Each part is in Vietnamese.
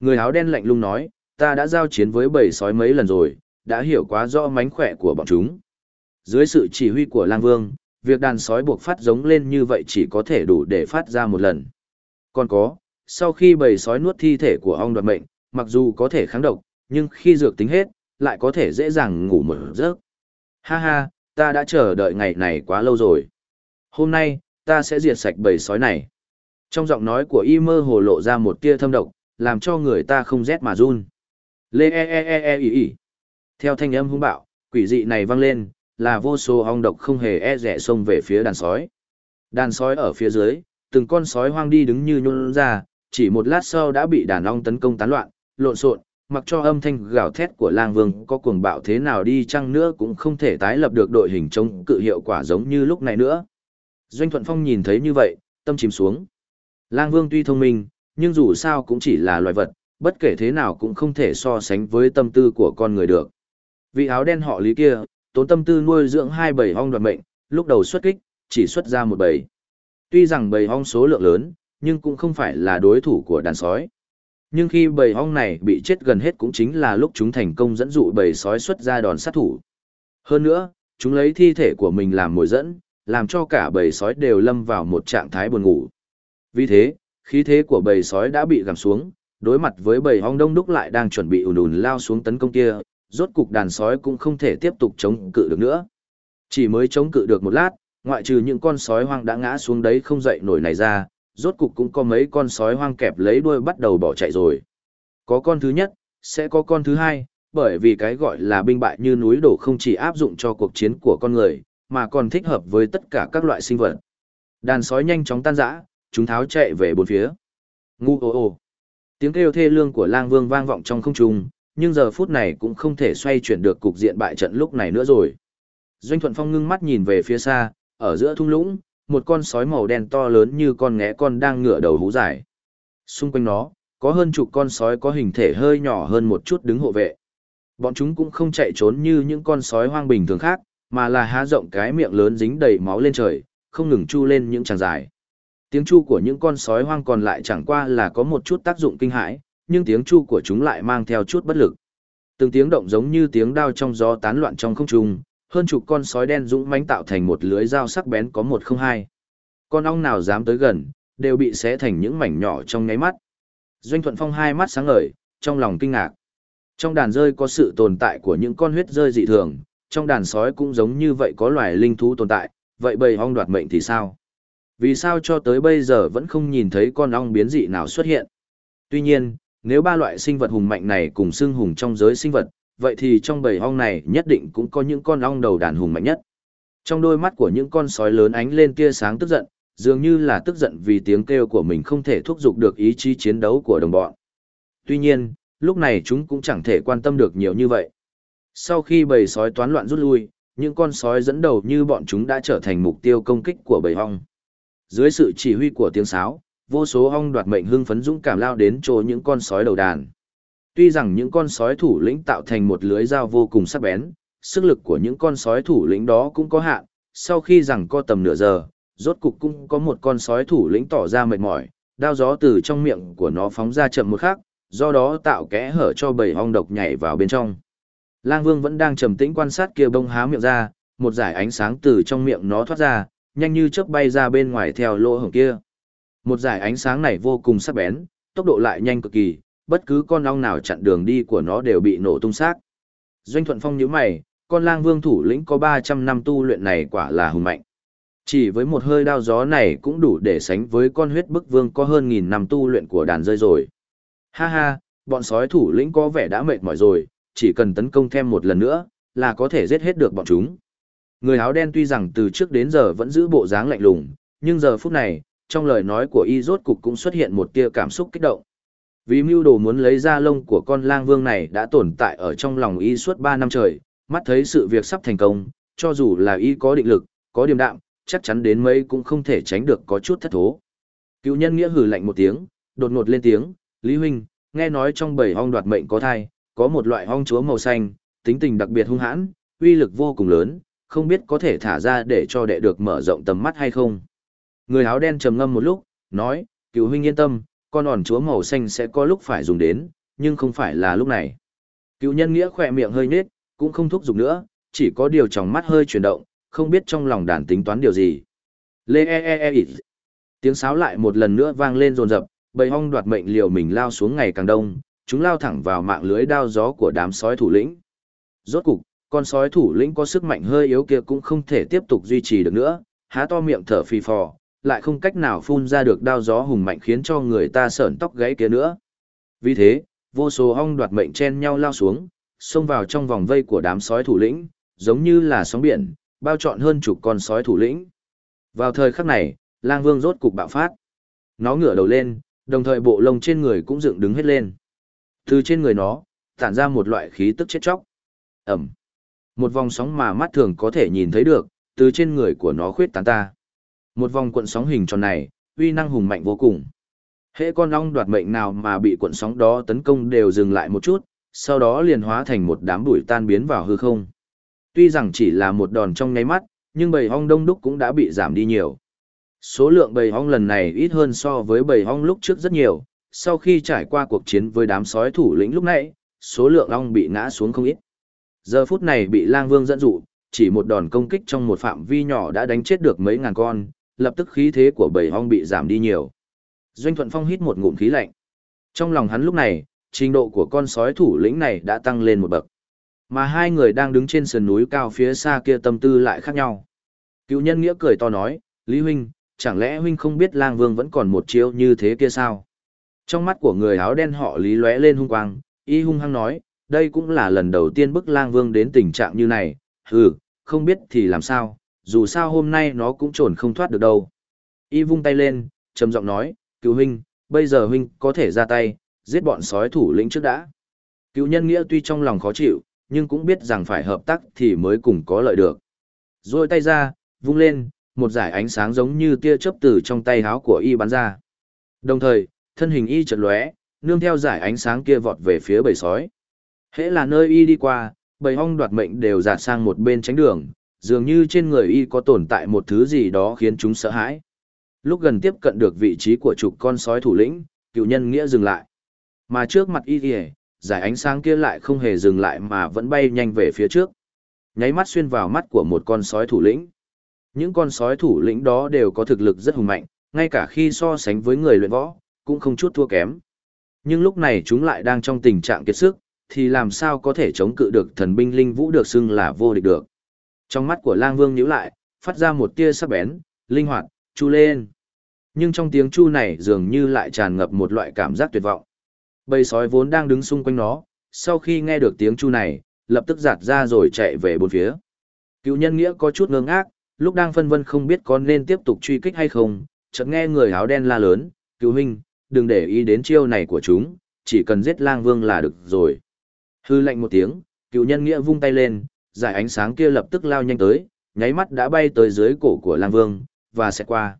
Người áo đen lạnh lùng nói, ta đã giao chiến với bầy sói mấy lần rồi, đã hiểu quá rõ mánh khỏe của bọn chúng. Dưới sự chỉ huy của lang vương, việc đàn sói buộc phát giống lên như vậy chỉ có thể đủ để phát ra một lần. Còn có, sau khi bầy sói nuốt thi thể của ong đoạt mệnh, mặc dù có thể kháng độc, nhưng khi dược tính hết, lại có thể dễ dàng ngủ một giấc. Ha ha, ta đã chờ đợi ngày này quá lâu rồi. Hôm nay, ta sẽ diệt sạch bầy sói này. Trong giọng nói của y mơ hồ lộ ra một tia thâm độc, làm cho người ta không rét mà run. Lê e e e e ý ý. Theo thanh âm hung bạo, quỷ dị này vang lên, là vô số ong độc không hề e rẻ xông về phía đàn sói. Đàn sói ở phía dưới, từng con sói hoang đi đứng như nhún ra, chỉ một lát sau đã bị đàn ong tấn công tán loạn, lộn xộn, mặc cho âm thanh gào thét của lang vương có cuồng bạo thế nào đi chăng nữa cũng không thể tái lập được đội hình chống cự hiệu quả giống như lúc này nữa. Doanh Thuận Phong nhìn thấy như vậy, tâm chìm xuống. Lang vương tuy thông minh, nhưng dù sao cũng chỉ là loài vật, bất kể thế nào cũng không thể so sánh với tâm tư của con người được. Vị áo đen họ lý kia, tốn tâm tư nuôi dưỡng hai bầy hong đoạt mệnh, lúc đầu xuất kích, chỉ xuất ra một bầy. Tuy rằng bầy hong số lượng lớn, nhưng cũng không phải là đối thủ của đàn sói. Nhưng khi bầy hong này bị chết gần hết cũng chính là lúc chúng thành công dẫn dụ bầy sói xuất ra đòn sát thủ. Hơn nữa, chúng lấy thi thể của mình làm mồi dẫn, làm cho cả bầy sói đều lâm vào một trạng thái buồn ngủ. Vì thế, khí thế của bầy sói đã bị giảm xuống, đối mặt với bầy hong đông đúc lại đang chuẩn bị ùn ùn lao xuống tấn công kia, rốt cục đàn sói cũng không thể tiếp tục chống cự được nữa. Chỉ mới chống cự được một lát, ngoại trừ những con sói hoang đã ngã xuống đấy không dậy nổi này ra, rốt cục cũng có mấy con sói hoang kẹp lấy đuôi bắt đầu bỏ chạy rồi. Có con thứ nhất, sẽ có con thứ hai, bởi vì cái gọi là binh bại như núi đổ không chỉ áp dụng cho cuộc chiến của con người, mà còn thích hợp với tất cả các loại sinh vật. Đàn sói nhanh chóng tan rã, chúng tháo chạy về bốn phía. Ngu ô ô. Tiếng kêu thê lương của lang vương vang vọng trong không trung, nhưng giờ phút này cũng không thể xoay chuyển được cục diện bại trận lúc này nữa rồi. Doanh Thuận Phong ngưng mắt nhìn về phía xa, ở giữa thung lũng, một con sói màu đen to lớn như con ngẽ con đang ngửa đầu hú dài. Xung quanh nó, có hơn chục con sói có hình thể hơi nhỏ hơn một chút đứng hộ vệ. Bọn chúng cũng không chạy trốn như những con sói hoang bình thường khác, mà là há rộng cái miệng lớn dính đầy máu lên trời, không ngừng chu lên những tràng dài. Tiếng chu của những con sói hoang còn lại chẳng qua là có một chút tác dụng kinh hãi, nhưng tiếng chu của chúng lại mang theo chút bất lực. Từng tiếng động giống như tiếng đao trong gió tán loạn trong không trung, hơn chục con sói đen dũng mãnh tạo thành một lưới dao sắc bén có một không hai. Con ong nào dám tới gần, đều bị xé thành những mảnh nhỏ trong nháy mắt. Doanh Thuận Phong hai mắt sáng ngời, trong lòng kinh ngạc. Trong đàn rơi có sự tồn tại của những con huyết rơi dị thường, trong đàn sói cũng giống như vậy có loài linh thú tồn tại, vậy bầy ong đoạt mệnh thì sao? Vì sao cho tới bây giờ vẫn không nhìn thấy con ong biến dị nào xuất hiện? Tuy nhiên, nếu ba loại sinh vật hùng mạnh này cùng xưng hùng trong giới sinh vật, vậy thì trong bầy ong này nhất định cũng có những con ong đầu đàn hùng mạnh nhất. Trong đôi mắt của những con sói lớn ánh lên tia sáng tức giận, dường như là tức giận vì tiếng kêu của mình không thể thúc giục được ý chí chiến đấu của đồng bọn. Tuy nhiên, lúc này chúng cũng chẳng thể quan tâm được nhiều như vậy. Sau khi bầy sói toán loạn rút lui, những con sói dẫn đầu như bọn chúng đã trở thành mục tiêu công kích của bầy ong. Dưới sự chỉ huy của tiếng sáo, vô số ong đoạt mệnh hưng phấn dũng cảm lao đến chỗ những con sói đầu đàn. Tuy rằng những con sói thủ lĩnh tạo thành một lưới dao vô cùng sắc bén, sức lực của những con sói thủ lĩnh đó cũng có hạn, sau khi rằng co tầm nửa giờ, rốt cục cũng có một con sói thủ lĩnh tỏ ra mệt mỏi, đao gió từ trong miệng của nó phóng ra chậm một khắc, do đó tạo kẽ hở cho bầy ong độc nhảy vào bên trong. Lang Vương vẫn đang trầm tĩnh quan sát kia bông há miệng ra, một dải ánh sáng từ trong miệng nó thoát ra, nhanh như chớp bay ra bên ngoài theo lỗ hổng kia. Một dải ánh sáng này vô cùng sắc bén, tốc độ lại nhanh cực kỳ, bất cứ con ong nào chặn đường đi của nó đều bị nổ tung xác. Doanh Thuận Phong nhíu mày, con lang vương thủ lĩnh có 300 năm tu luyện này quả là hùng mạnh. Chỉ với một hơi đao gió này cũng đủ để sánh với con huyết bức vương có hơn nghìn năm tu luyện của đàn rơi rồi. Ha ha, bọn sói thủ lĩnh có vẻ đã mệt mỏi rồi, chỉ cần tấn công thêm một lần nữa, là có thể giết hết được bọn chúng. Người áo đen tuy rằng từ trước đến giờ vẫn giữ bộ dáng lạnh lùng, nhưng giờ phút này, trong lời nói của y rốt cục cũng xuất hiện một tia cảm xúc kích động. Vì mưu đồ muốn lấy ra lông của con lang vương này đã tồn tại ở trong lòng y suốt 3 năm trời, mắt thấy sự việc sắp thành công, cho dù là y có định lực, có điềm đạm, chắc chắn đến mấy cũng không thể tránh được có chút thất thố. Cựu nhân nghĩa hừ lạnh một tiếng, đột ngột lên tiếng, Lý Huynh, nghe nói trong bầy hong đoạt mệnh có thai, có một loại hong chúa màu xanh, tính tình đặc biệt hung hãn, uy lực vô cùng lớn, không biết có thể thả ra để cho đệ được mở rộng tầm mắt hay không. Người áo đen trầm ngâm một lúc, nói, cựu huynh yên tâm, con ổn chúa màu xanh sẽ có lúc phải dùng đến, nhưng không phải là lúc này. Cựu nhân nghĩa khỏe miệng hơi nết, cũng không thúc giục nữa, chỉ có điều trong mắt hơi chuyển động, không biết trong lòng đàn tính toán điều gì. Lê e e e, e. Tiếng sáo lại một lần nữa vang lên rồn rập, bầy hong đoạt mệnh liều mình lao xuống ngày càng đông, chúng lao thẳng vào mạng lưới đao gió của đám sói thủ lĩnh. Rốt cục, con sói thủ lĩnh có sức mạnh hơi yếu kia cũng không thể tiếp tục duy trì được nữa, há to miệng thở phì phò, lại không cách nào phun ra được đao gió hùng mạnh khiến cho người ta sởn tóc gáy kia nữa. Vì thế, vô số ong đoạt mệnh chen nhau lao xuống, xông vào trong vòng vây của đám sói thủ lĩnh, giống như là sóng biển, bao trọn hơn chục con sói thủ lĩnh. Vào thời khắc này, lang vương rốt cục bạo phát. Nó ngửa đầu lên, đồng thời bộ lông trên người cũng dựng đứng hết lên. Từ trên người nó, tản ra một loại khí tức chết chóc. Ẩm. Một vòng sóng mà mắt thường có thể nhìn thấy được, từ trên người của nó khuyết tán ta. Một vòng cuộn sóng hình tròn này, uy năng hùng mạnh vô cùng. Hễ con ong đoạt mệnh nào mà bị cuộn sóng đó tấn công đều dừng lại một chút, sau đó liền hóa thành một đám bụi tan biến vào hư không. Tuy rằng chỉ là một đòn trong nháy mắt, nhưng bầy ong đông đúc cũng đã bị giảm đi nhiều. Số lượng bầy ong lần này ít hơn so với bầy ong lúc trước rất nhiều, sau khi trải qua cuộc chiến với đám sói thủ lĩnh lúc nãy, số lượng ong bị ngã xuống không ít. Giờ phút này bị lang vương dẫn dụ, chỉ một đòn công kích trong một phạm vi nhỏ đã đánh chết được mấy ngàn con, lập tức khí thế của bầy hong bị giảm đi nhiều. Doanh Thuận Phong hít một ngụm khí lạnh. Trong lòng hắn lúc này, trình độ của con sói thủ lĩnh này đã tăng lên một bậc. Mà hai người đang đứng trên sườn núi cao phía xa kia tâm tư lại khác nhau. Cựu nhân nghĩa cười to nói, Lý Huynh, chẳng lẽ Huynh không biết lang vương vẫn còn một chiêu như thế kia sao? Trong mắt của người áo đen họ Lý lóe lên hung quang, y hung hăng nói, đây cũng là lần đầu tiên bức lang vương đến tình trạng như này, hừ, không biết thì làm sao, dù sao hôm nay nó cũng trồn không thoát được đâu. Y vung tay lên, trầm giọng nói, cựu huynh, bây giờ huynh có thể ra tay, giết bọn sói thủ lĩnh trước đã. Cựu nhân nghĩa tuy trong lòng khó chịu, nhưng cũng biết rằng phải hợp tác thì mới cùng có lợi được. Rồi tay ra, vung lên, một giải ánh sáng giống như tia chớp từ trong tay háo của y bắn ra. Đồng thời, thân hình y chợt lóe, nương theo giải ánh sáng kia vọt về phía bầy sói. Hễ là nơi y đi qua, bầy hong đoạt mệnh đều dạt sang một bên tránh đường, dường như trên người y có tồn tại một thứ gì đó khiến chúng sợ hãi. Lúc gần tiếp cận được vị trí của chục con sói thủ lĩnh, cựu nhân nghĩa dừng lại. Mà trước mặt y kìa, giải ánh sáng kia lại không hề dừng lại mà vẫn bay nhanh về phía trước. Nháy mắt xuyên vào mắt của một con sói thủ lĩnh. Những con sói thủ lĩnh đó đều có thực lực rất hùng mạnh, ngay cả khi so sánh với người luyện võ, cũng không chút thua kém. Nhưng lúc này chúng lại đang trong tình trạng kiệt sức, thì làm sao có thể chống cự được thần binh linh vũ được xưng là vô địch được. Trong mắt của lang vương nhíu lại, phát ra một tia sắc bén, linh hoạt, chu lên. Nhưng trong tiếng chu này dường như lại tràn ngập một loại cảm giác tuyệt vọng. Bầy sói vốn đang đứng xung quanh nó, sau khi nghe được tiếng chu này, lập tức giạt ra rồi chạy về bốn phía. Cựu nhân nghĩa có chút ngơ ngác, lúc đang phân vân không biết có nên tiếp tục truy kích hay không, chợt nghe người áo đen la lớn, cựu huynh, đừng để ý đến chiêu này của chúng, chỉ cần giết lang vương là được rồi. Hư lệnh một tiếng, cựu nhân nghĩa vung tay lên, giải ánh sáng kia lập tức lao nhanh tới, nháy mắt đã bay tới dưới cổ của lang vương, và sẽ qua.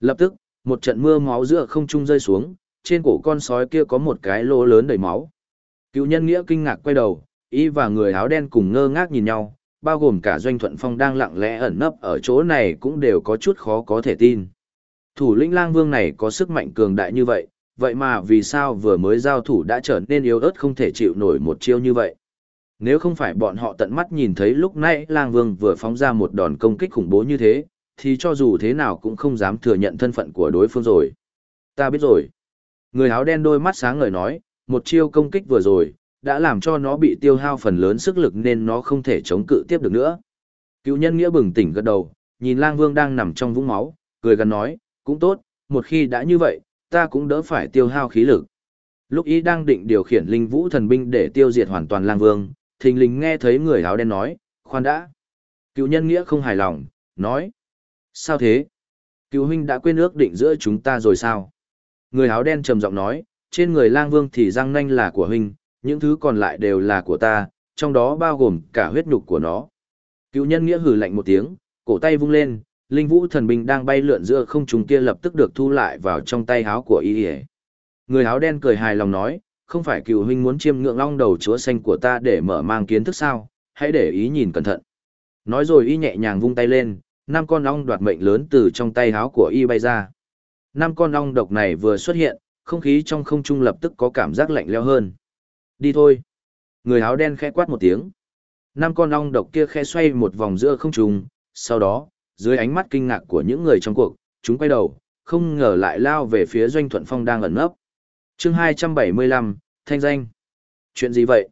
Lập tức, một trận mưa máu giữa không trung rơi xuống, trên cổ con sói kia có một cái lỗ lớn đầy máu. Cựu nhân nghĩa kinh ngạc quay đầu, y và người áo đen cùng ngơ ngác nhìn nhau, bao gồm cả doanh thuận phong đang lặng lẽ ẩn nấp ở chỗ này cũng đều có chút khó có thể tin. Thủ lĩnh lang vương này có sức mạnh cường đại như vậy, vậy mà vì sao vừa mới giao thủ đã trở nên yếu ớt không thể chịu nổi một chiêu như vậy. Nếu không phải bọn họ tận mắt nhìn thấy lúc nãy lang vương vừa phóng ra một đòn công kích khủng bố như thế, thì cho dù thế nào cũng không dám thừa nhận thân phận của đối phương rồi. Ta biết rồi. Người áo đen đôi mắt sáng ngời nói, một chiêu công kích vừa rồi, đã làm cho nó bị tiêu hao phần lớn sức lực nên nó không thể chống cự tiếp được nữa. Cựu nhân nghĩa bừng tỉnh gật đầu, nhìn lang vương đang nằm trong vũng máu, cười gần nói, cũng tốt, một khi đã như vậy, ta cũng đỡ phải tiêu hao khí lực. Lúc ý đang định điều khiển linh vũ thần binh để tiêu diệt hoàn toàn lang vương, thình lình nghe thấy người áo đen nói, khoan đã. Cựu nhân nghĩa không hài lòng, nói, sao thế? Cựu huynh đã quên ước định giữa chúng ta rồi sao? Người áo đen trầm giọng nói, trên người lang vương thì răng nanh là của huynh, những thứ còn lại đều là của ta, trong đó bao gồm cả huyết nhục của nó. Cựu nhân nghĩa hừ lạnh một tiếng, cổ tay vung lên, linh vũ thần binh đang bay lượn giữa không trung kia lập tức được thu lại vào trong tay háo của y người áo đen cười hài lòng nói không phải cựu huynh muốn chiêm ngưỡng long đầu chúa xanh của ta để mở mang kiến thức sao hãy để ý nhìn cẩn thận nói rồi y nhẹ nhàng vung tay lên năm con ong đoạt mệnh lớn từ trong tay háo của y bay ra năm con ong độc này vừa xuất hiện không khí trong không trung lập tức có cảm giác lạnh leo hơn. Đi thôi. Người áo đen khẽ quát một tiếng. Năm con ong độc kia khẽ xoay một vòng giữa không trung, sau đó, dưới ánh mắt kinh ngạc của những người trong cuộc, chúng quay đầu, không ngờ lại lao về phía Doanh Thuận Phong đang ẩn nấp. chương 275, Thanh danh. Chuyện gì vậy?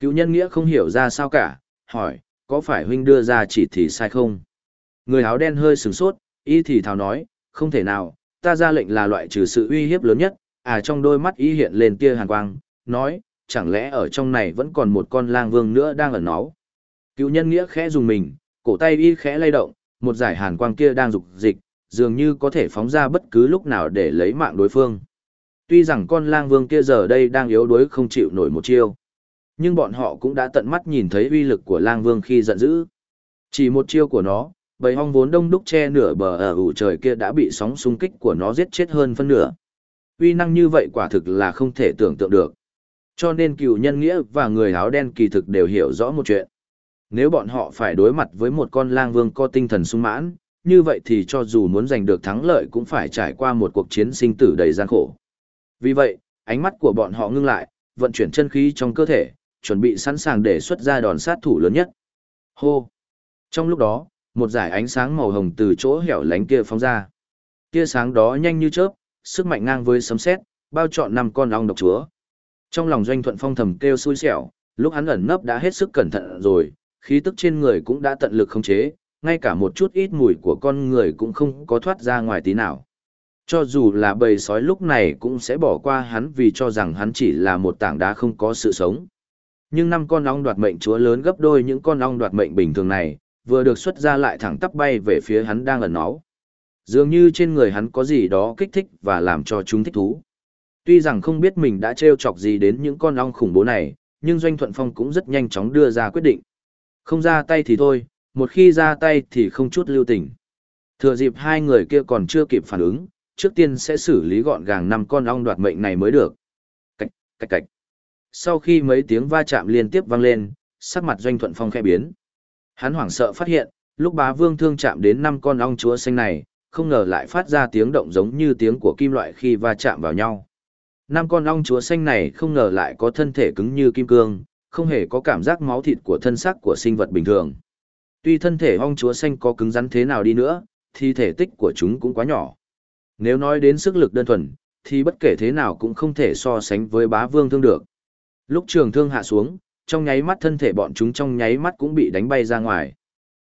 Cựu nhân nghĩa không hiểu ra sao cả, hỏi, có phải huynh đưa ra chỉ thị sai không? Người áo đen hơi sửng sốt, y thì thào nói, không thể nào, ta ra lệnh là loại trừ sự uy hiếp lớn nhất, à trong đôi mắt y hiện lên tia hàn quang, nói, chẳng lẽ ở trong này vẫn còn một con lang vương nữa đang ẩn náu. Cựu nhân nghĩa khẽ dùng mình, cổ tay y khẽ lay động, một giải hàn quang kia đang dục dịch, dường như có thể phóng ra bất cứ lúc nào để lấy mạng đối phương. Tuy rằng con lang vương kia giờ đây đang yếu đuối không chịu nổi một chiêu, nhưng bọn họ cũng đã tận mắt nhìn thấy uy lực của lang vương khi giận dữ. Chỉ một chiêu của nó, bầy hong vốn đông đúc che nửa bờ ở ủ trời kia đã bị sóng xung kích của nó giết chết hơn phân nửa. Uy năng như vậy quả thực là không thể tưởng tượng được. Cho nên cựu nhân nghĩa và người áo đen kỳ thực đều hiểu rõ một chuyện. Nếu bọn họ phải đối mặt với một con lang vương có tinh thần sung mãn, như vậy thì cho dù muốn giành được thắng lợi cũng phải trải qua một cuộc chiến sinh tử đầy gian khổ. Vì vậy, ánh mắt của bọn họ ngưng lại, vận chuyển chân khí trong cơ thể, chuẩn bị sẵn sàng để xuất ra đòn sát thủ lớn nhất. Hô! Trong lúc đó, một dải ánh sáng màu hồng từ chỗ hẻo lánh kia phóng ra. Tia sáng đó nhanh như chớp, sức mạnh ngang với sấm sét, bao trọn năm con ong độc chúa. Trong lòng Doanh Thuận Phong thầm kêu xui xẻo, lúc hắn ẩn nấp đã hết sức cẩn thận rồi, khí tức trên người cũng đã tận lực khống chế, ngay cả một chút ít mùi của con người cũng không có thoát ra ngoài tí nào. Cho dù là bầy sói lúc này cũng sẽ bỏ qua hắn vì cho rằng hắn chỉ là một tảng đá không có sự sống. Nhưng năm con ong đoạt mệnh chúa lớn gấp đôi những con ong đoạt mệnh bình thường này, vừa được xuất ra lại thẳng tắp bay về phía hắn đang ẩn náu. Dường như trên người hắn có gì đó kích thích và làm cho chúng thích thú. Tuy rằng không biết mình đã trêu chọc gì đến những con ong khủng bố này, nhưng Doanh Thuận Phong cũng rất nhanh chóng đưa ra quyết định. Không ra tay thì thôi, một khi ra tay thì không chút lưu tình. Thừa dịp hai người kia còn chưa kịp phản ứng, trước tiên sẽ xử lý gọn gàng năm con ong đoạt mệnh này mới được. Cạch, cạch cạch. Sau khi mấy tiếng va chạm liên tiếp vang lên, sắc mặt Doanh Thuận Phong khẽ biến. Hắn hoảng sợ phát hiện, lúc bá vương thương chạm đến năm con ong chúa xanh này, không ngờ lại phát ra tiếng động giống như tiếng của kim loại khi va chạm vào nhau. Năm con ong chúa xanh này không ngờ lại có thân thể cứng như kim cương, không hề có cảm giác máu thịt của thân xác của sinh vật bình thường. Tuy thân thể ong chúa xanh có cứng rắn thế nào đi nữa, thì thể tích của chúng cũng quá nhỏ. Nếu nói đến sức lực đơn thuần, thì bất kể thế nào cũng không thể so sánh với bá vương thương được. Lúc trường thương hạ xuống, trong nháy mắt thân thể bọn chúng trong nháy mắt cũng bị đánh bay ra ngoài.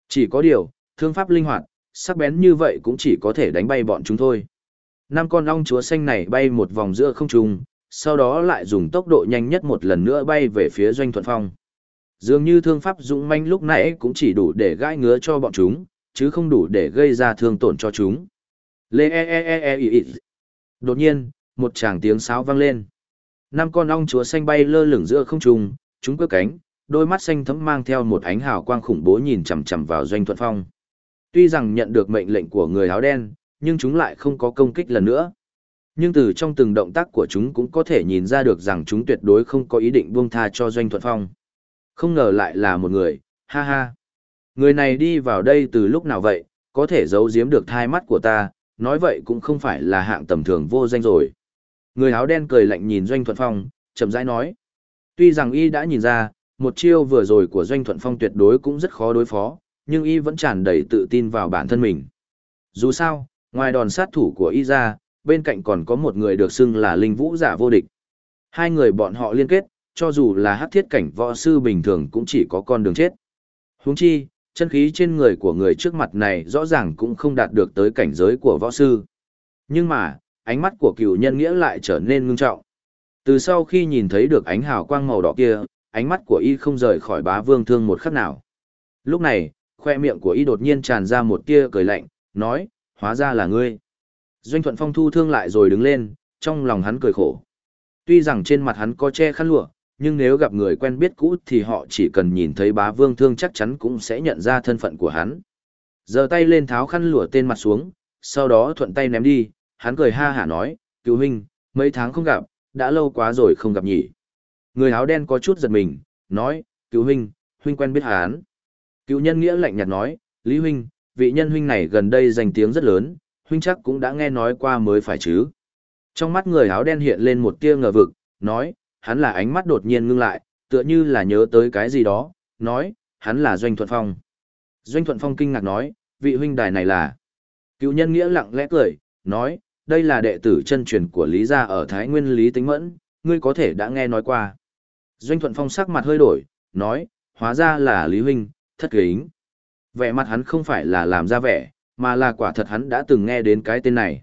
Chỉ có điều, thương pháp linh hoạt, sắc bén như vậy cũng chỉ có thể đánh bay bọn chúng thôi. Năm con ong chúa xanh này bay một vòng giữa không trung, sau đó lại dùng tốc độ nhanh nhất một lần nữa bay về phía doanh thuận phong. Dường như thương pháp dũng manh lúc nãy cũng chỉ đủ để gãi ngứa cho bọn chúng, chứ không đủ để gây ra thương tổn cho chúng. Lê e e e e e. e. Đột nhiên, một tràng tiếng sáo vang lên. Năm con ong chúa xanh bay lơ lửng giữa không trung, chúng cướp cánh, đôi mắt xanh thẫm mang theo một ánh hào quang khủng bố nhìn chằm chằm vào doanh thuận phong. Tuy rằng nhận được mệnh lệnh của người áo đen, nhưng chúng lại không có công kích lần nữa. Nhưng từ trong từng động tác của chúng cũng có thể nhìn ra được rằng chúng tuyệt đối không có ý định buông tha cho doanh thuận phong. Không ngờ lại là một người, ha ha. Người này đi vào đây từ lúc nào vậy, có thể giấu giếm được thai mắt của ta, nói vậy cũng không phải là hạng tầm thường vô danh rồi. Người áo đen cười lạnh nhìn Doanh Thuận Phong, chậm rãi nói. Tuy rằng y đã nhìn ra, một chiêu vừa rồi của Doanh Thuận Phong tuyệt đối cũng rất khó đối phó, nhưng y vẫn tràn đầy tự tin vào bản thân mình. Dù sao, ngoài đòn sát thủ của y ra, bên cạnh còn có một người được xưng là linh vũ giả vô địch. Hai người bọn họ liên kết, cho dù là hắc thiết cảnh võ sư bình thường cũng chỉ có con đường chết. Huống chi, chân khí trên người của người trước mặt này rõ ràng cũng không đạt được tới cảnh giới của võ sư. Nhưng mà, ánh mắt của cựu nhân nghĩa lại trở nên ngưng trọng. Từ sau khi nhìn thấy được ánh hào quang màu đỏ kia, ánh mắt của y không rời khỏi bá vương thương một khắc nào. Lúc này, khoe miệng của y đột nhiên tràn ra một tia cười lạnh, nói, hóa ra là ngươi. Doanh thuận phong thu thương lại rồi đứng lên, trong lòng hắn cười khổ. Tuy rằng trên mặt hắn có che khăn lụa, nhưng nếu gặp người quen biết cũ thì họ chỉ cần nhìn thấy bá vương thương chắc chắn cũng sẽ nhận ra thân phận của hắn. Giờ tay lên tháo khăn lụa tên mặt xuống, sau đó thuận tay ném đi, hắn cười ha hả nói, cứu huynh, mấy tháng không gặp, đã lâu quá rồi không gặp nhỉ. Người áo đen có chút giật mình, nói, cứu huynh, huynh quen biết hắn. Cứu nhân nghĩa lạnh nhạt nói, Lý huynh, vị nhân huynh này gần đây danh tiếng rất lớn, huynh chắc cũng đã nghe nói qua mới phải chứ. Trong mắt người áo đen hiện lên một tia ngờ vực, nói, hắn là ánh mắt đột nhiên ngưng lại, tựa như là nhớ tới cái gì đó, nói, hắn là Doanh Thuận Phong. Doanh Thuận Phong kinh ngạc nói, vị huynh đài này là. Cựu nhân nghĩa lặng lẽ cười, nói, đây là đệ tử chân truyền của Lý Gia ở Thái Nguyên Lý Tính Mẫn, ngươi có thể đã nghe nói qua. Doanh Thuận Phong sắc mặt hơi đổi, nói, hóa ra là Lý Huynh, thất kính. Vẻ mặt hắn không phải là làm ra vẻ, mà là quả thật hắn đã từng nghe đến cái tên này.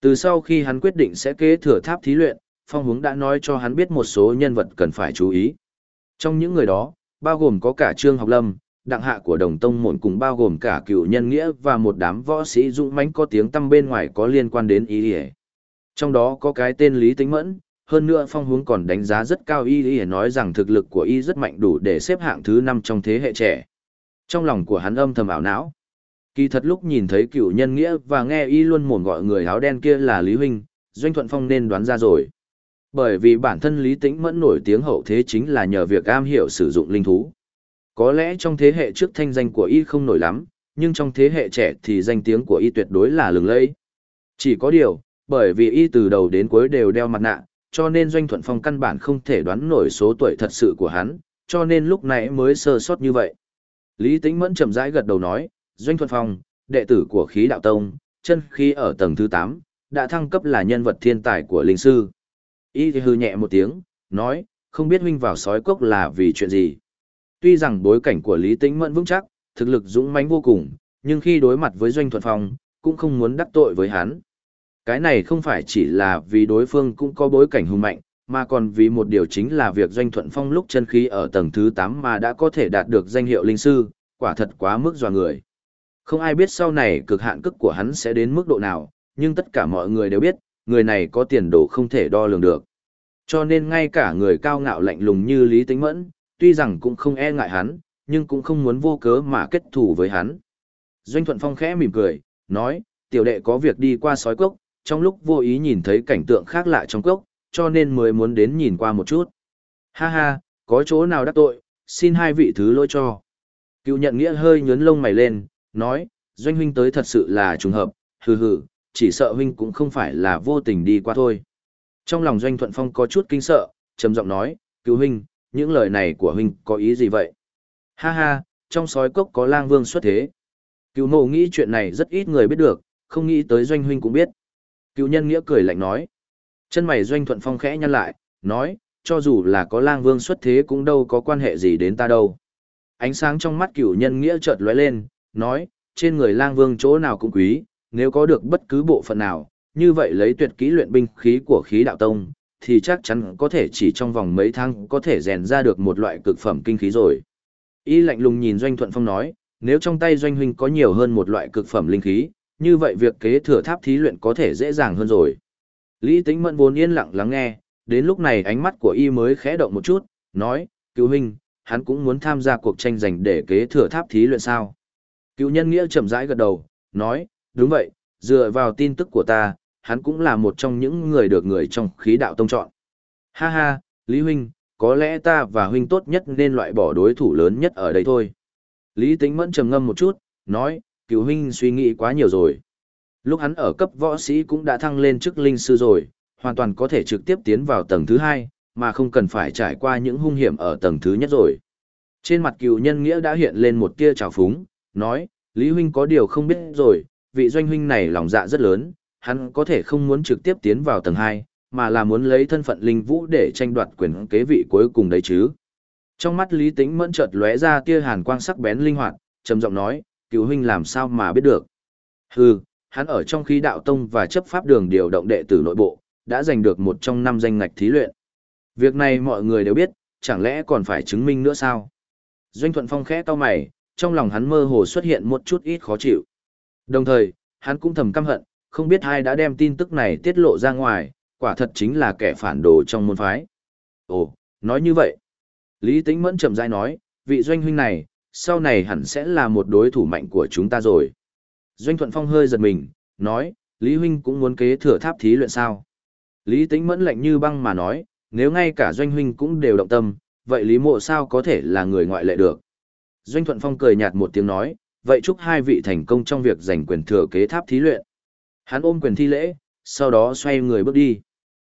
Từ sau khi hắn quyết định sẽ kế thừa tháp thí luyện, Phong Hướng đã nói cho hắn biết một số nhân vật cần phải chú ý. Trong những người đó, bao gồm có cả Trương Học Lâm, đặng hạ của đồng tông Mộn cùng bao gồm cả cựu nhân nghĩa và một đám võ sĩ dũng mãnh có tiếng tăm bên ngoài có liên quan đến ý ỉa trong đó có cái tên lý tính mẫn hơn nữa phong hướng còn đánh giá rất cao y ỉa nói rằng thực lực của y rất mạnh đủ để xếp hạng thứ năm trong thế hệ trẻ trong lòng của hắn âm thầm ảo não kỳ thật lúc nhìn thấy cựu nhân nghĩa và nghe y luôn mồm gọi người áo đen kia là lý huynh doanh thuận phong nên đoán ra rồi bởi vì bản thân lý tĩnh mẫn nổi tiếng hậu thế chính là nhờ việc am hiểu sử dụng linh thú có lẽ trong thế hệ trước thanh danh của y không nổi lắm, nhưng trong thế hệ trẻ thì danh tiếng của y tuyệt đối là lừng lẫy. Chỉ có điều, bởi vì y từ đầu đến cuối đều đeo mặt nạ, cho nên Doanh Thuận Phong căn bản không thể đoán nổi số tuổi thật sự của hắn, cho nên lúc nãy mới sơ sót như vậy. Lý Tĩnh Mẫn chậm rãi gật đầu nói, Doanh Thuận Phong, đệ tử của khí đạo tông, chân khí ở tầng thứ 8, đã thăng cấp là nhân vật thiên tài của linh sư. Y thì hư nhẹ một tiếng, nói, không biết huynh vào sói cốc là vì chuyện gì. Tuy rằng bối cảnh của Lý Tĩnh Mẫn vững chắc, thực lực dũng mãnh vô cùng, nhưng khi đối mặt với Doanh Thuận Phong, cũng không muốn đắc tội với hắn. Cái này không phải chỉ là vì đối phương cũng có bối cảnh hùng mạnh, mà còn vì một điều chính là việc Doanh Thuận Phong lúc chân khí ở tầng thứ 8 mà đã có thể đạt được danh hiệu linh sư, quả thật quá mức dò người. Không ai biết sau này cực hạn cức của hắn sẽ đến mức độ nào, nhưng tất cả mọi người đều biết, người này có tiền đồ không thể đo lường được. Cho nên ngay cả người cao ngạo lạnh lùng như Lý Tĩnh Mẫn, tuy rằng cũng không e ngại hắn, nhưng cũng không muốn vô cớ mà kết thù với hắn. Doanh Thuận Phong khẽ mỉm cười, nói, tiểu đệ có việc đi qua sói cốc, trong lúc vô ý nhìn thấy cảnh tượng khác lạ trong cốc, cho nên mới muốn đến nhìn qua một chút. Ha ha, có chỗ nào đắc tội, xin hai vị thứ lỗi cho. Cựu nhận nghĩa hơi nhớn lông mày lên, nói, Doanh huynh tới thật sự là trùng hợp, hừ hừ, chỉ sợ huynh cũng không phải là vô tình đi qua thôi. Trong lòng Doanh Thuận Phong có chút kinh sợ, trầm giọng nói, cứu huynh, những lời này của huynh có ý gì vậy? Ha ha, trong sói cốc có lang vương xuất thế. Cứu mộ nghĩ chuyện này rất ít người biết được, không nghĩ tới doanh huynh cũng biết. cứu nhân nghĩa cười lạnh nói. Chân mày doanh thuận phong khẽ nhăn lại, nói, cho dù là có lang vương xuất thế cũng đâu có quan hệ gì đến ta đâu. Ánh sáng trong mắt cửu nhân nghĩa chợt lóe lên, nói, trên người lang vương chỗ nào cũng quý, nếu có được bất cứ bộ phận nào, như vậy lấy tuyệt kỹ luyện binh khí của khí đạo tông, thì chắc chắn có thể chỉ trong vòng mấy tháng có thể rèn ra được một loại cực phẩm kinh khí rồi. Y lạnh lùng nhìn Doanh Thuận Phong nói, nếu trong tay Doanh Huynh có nhiều hơn một loại cực phẩm linh khí, như vậy việc kế thừa tháp thí luyện có thể dễ dàng hơn rồi. Lý Tĩnh Mẫn vốn yên lặng lắng nghe, đến lúc này ánh mắt của Y mới khẽ động một chút, nói, cứu huynh, hắn cũng muốn tham gia cuộc tranh giành để kế thừa tháp thí luyện sao. Cựu nhân nghĩa chậm rãi gật đầu, nói, đúng vậy, dựa vào tin tức của ta, hắn cũng là một trong những người được người trong khí đạo tông chọn. Ha ha, Lý Huynh, có lẽ ta và Huynh tốt nhất nên loại bỏ đối thủ lớn nhất ở đây thôi. Lý Tĩnh Mẫn trầm ngâm một chút, nói, cựu Huynh suy nghĩ quá nhiều rồi. Lúc hắn ở cấp võ sĩ cũng đã thăng lên chức linh sư rồi, hoàn toàn có thể trực tiếp tiến vào tầng thứ hai, mà không cần phải trải qua những hung hiểm ở tầng thứ nhất rồi. Trên mặt cựu nhân nghĩa đã hiện lên một tia trào phúng, nói, Lý Huynh có điều không biết rồi, vị doanh huynh này lòng dạ rất lớn, hắn có thể không muốn trực tiếp tiến vào tầng 2, mà là muốn lấy thân phận linh vũ để tranh đoạt quyền kế vị cuối cùng đấy chứ. Trong mắt Lý Tĩnh mẫn chợt lóe ra tia hàn quang sắc bén linh hoạt, trầm giọng nói, cứu huynh làm sao mà biết được. Hừ, hắn ở trong khí đạo tông và chấp pháp đường điều động đệ tử nội bộ, đã giành được một trong năm danh ngạch thí luyện. Việc này mọi người đều biết, chẳng lẽ còn phải chứng minh nữa sao? Doanh Thuận Phong khẽ to mày, trong lòng hắn mơ hồ xuất hiện một chút ít khó chịu. Đồng thời, hắn cũng thầm căm hận, không biết ai đã đem tin tức này tiết lộ ra ngoài, quả thật chính là kẻ phản đồ trong môn phái. Ồ, nói như vậy. Lý Tĩnh Mẫn chậm rãi nói, vị doanh huynh này, sau này hẳn sẽ là một đối thủ mạnh của chúng ta rồi. Doanh Thuận Phong hơi giật mình, nói, Lý huynh cũng muốn kế thừa tháp thí luyện sao? Lý Tĩnh Mẫn lạnh như băng mà nói, nếu ngay cả doanh huynh cũng đều động tâm, vậy Lý Mộ sao có thể là người ngoại lệ được? Doanh Thuận Phong cười nhạt một tiếng nói, vậy chúc hai vị thành công trong việc giành quyền thừa kế tháp thí luyện. Hắn ôm quyền thi lễ, sau đó xoay người bước đi.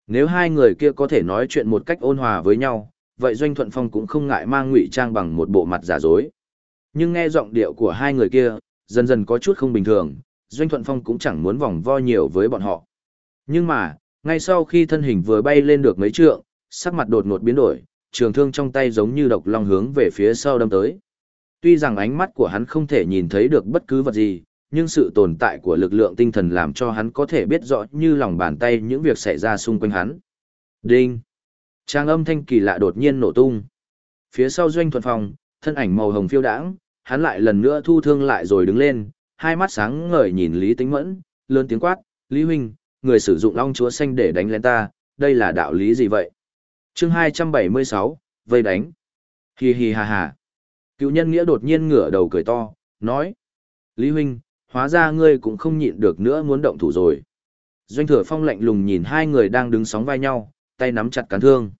Nếu hai người kia có thể nói chuyện một cách ôn hòa với nhau, vậy Doanh Thuận Phong cũng không ngại mang ngụy trang bằng một bộ mặt giả dối. Nhưng nghe giọng điệu của hai người kia, dần dần có chút không bình thường, Doanh Thuận Phong cũng chẳng muốn vòng vo nhiều với bọn họ. Nhưng mà, ngay sau khi thân hình vừa bay lên được mấy trượng, sắc mặt đột ngột biến đổi, trường thương trong tay giống như độc long hướng về phía sau đâm tới. Tuy rằng ánh mắt của hắn không thể nhìn thấy được bất cứ vật gì, nhưng sự tồn tại của lực lượng tinh thần làm cho hắn có thể biết rõ như lòng bàn tay những việc xảy ra xung quanh hắn. Đinh! Trang âm thanh kỳ lạ đột nhiên nổ tung. Phía sau doanh thuận phòng, thân ảnh màu hồng phiêu đãng, hắn lại lần nữa thu thương lại rồi đứng lên, hai mắt sáng ngời nhìn Lý Tĩnh Mẫn, lớn tiếng quát, Lý Huynh, người sử dụng long chúa xanh để đánh lên ta, đây là đạo lý gì vậy? chương 276, vây đánh. Hi hi ha ha. Cựu nhân nghĩa đột nhiên ngửa đầu cười to, nói, Lý Huynh, hóa ra ngươi cũng không nhịn được nữa muốn động thủ rồi. Doanh thừa phong lạnh lùng nhìn hai người đang đứng sóng vai nhau, tay nắm chặt cán thương.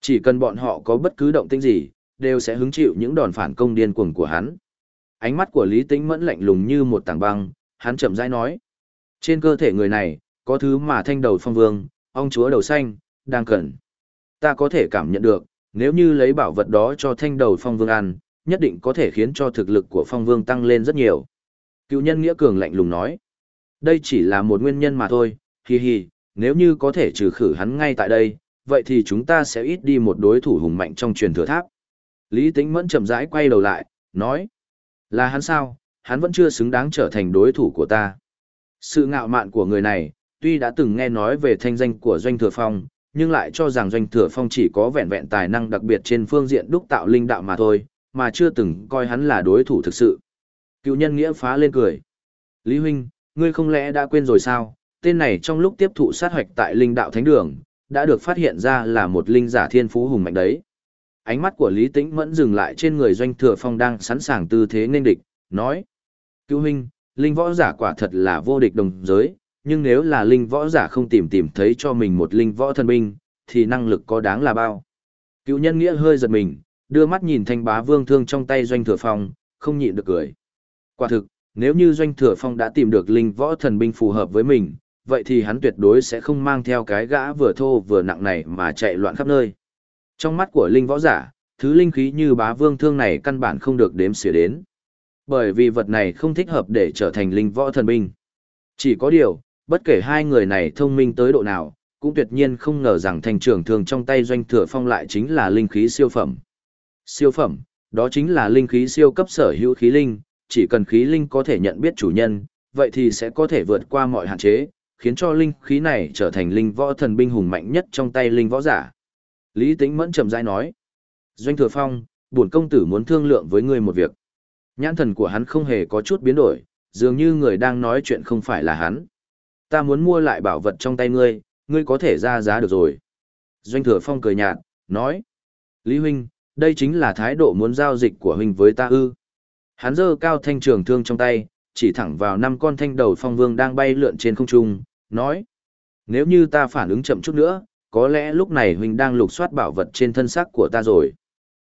Chỉ cần bọn họ có bất cứ động tĩnh gì, đều sẽ hứng chịu những đòn phản công điên cuồng của hắn. Ánh mắt của Lý Tĩnh Mẫn lạnh lùng như một tảng băng, hắn chậm rãi nói: "Trên cơ thể người này, có thứ mà thanh đầu phong vương, ông chúa đầu xanh đang cần. Ta có thể cảm nhận được, nếu như lấy bảo vật đó cho thanh đầu phong vương ăn, nhất định có thể khiến cho thực lực của phong vương tăng lên rất nhiều." Cựu nhân Nghĩa Cường lạnh lùng nói: "Đây chỉ là một nguyên nhân mà thôi, hi hi, nếu như có thể trừ khử hắn ngay tại đây, vậy thì chúng ta sẽ ít đi một đối thủ hùng mạnh trong truyền thừa tháp. Lý Tĩnh Mẫn chậm rãi quay đầu lại, nói, là hắn sao, hắn vẫn chưa xứng đáng trở thành đối thủ của ta. Sự ngạo mạn của người này, tuy đã từng nghe nói về thanh danh của Doanh Thừa Phong, nhưng lại cho rằng Doanh Thừa Phong chỉ có vẹn vẹn tài năng đặc biệt trên phương diện đúc tạo linh đạo mà thôi, mà chưa từng coi hắn là đối thủ thực sự. Cựu nhân nghĩa phá lên cười. Lý Huynh, ngươi không lẽ đã quên rồi sao, tên này trong lúc tiếp thụ sát hoạch tại linh đạo thánh đường, đã được phát hiện ra là một linh giả thiên phú hùng mạnh đấy. Ánh mắt của Lý Tĩnh Mẫn dừng lại trên người doanh thừa phong đang sẵn sàng tư thế nên địch, nói. Cựu huynh, linh võ giả quả thật là vô địch đồng giới, nhưng nếu là linh võ giả không tìm tìm thấy cho mình một linh võ thần binh, thì năng lực có đáng là bao. Cựu nhân nghĩa hơi giật mình, đưa mắt nhìn thanh bá vương thương trong tay doanh thừa phong, không nhịn được cười. Quả thực, nếu như doanh thừa phong đã tìm được linh võ thần binh phù hợp với mình, vậy thì hắn tuyệt đối sẽ không mang theo cái gã vừa thô vừa nặng này mà chạy loạn khắp nơi. Trong mắt của linh võ giả, thứ linh khí như bá vương thương này căn bản không được đếm xỉa đến. Bởi vì vật này không thích hợp để trở thành linh võ thần binh. Chỉ có điều, bất kể hai người này thông minh tới độ nào, cũng tuyệt nhiên không ngờ rằng thành trưởng thường trong tay doanh thừa phong lại chính là linh khí siêu phẩm. Siêu phẩm, đó chính là linh khí siêu cấp sở hữu khí linh, chỉ cần khí linh có thể nhận biết chủ nhân, vậy thì sẽ có thể vượt qua mọi hạn chế, khiến cho linh khí này trở thành linh võ thần binh hùng mạnh nhất trong tay linh võ giả. Lý Tĩnh Mẫn trầm rãi nói: "Doanh Thừa Phong, bổn công tử muốn thương lượng với ngươi một việc." Nhãn thần của hắn không hề có chút biến đổi, dường như người đang nói chuyện không phải là hắn. "Ta muốn mua lại bảo vật trong tay ngươi, ngươi có thể ra giá được rồi." Doanh Thừa Phong cười nhạt, nói: "Lý huynh, đây chính là thái độ muốn giao dịch của huynh với ta ư?" Hắn giơ cao thanh trường thương trong tay, chỉ thẳng vào năm con thanh đầu phong vương đang bay lượn trên không trung, nói. Nếu như ta phản ứng chậm chút nữa, có lẽ lúc này huynh đang lục soát bảo vật trên thân xác của ta rồi.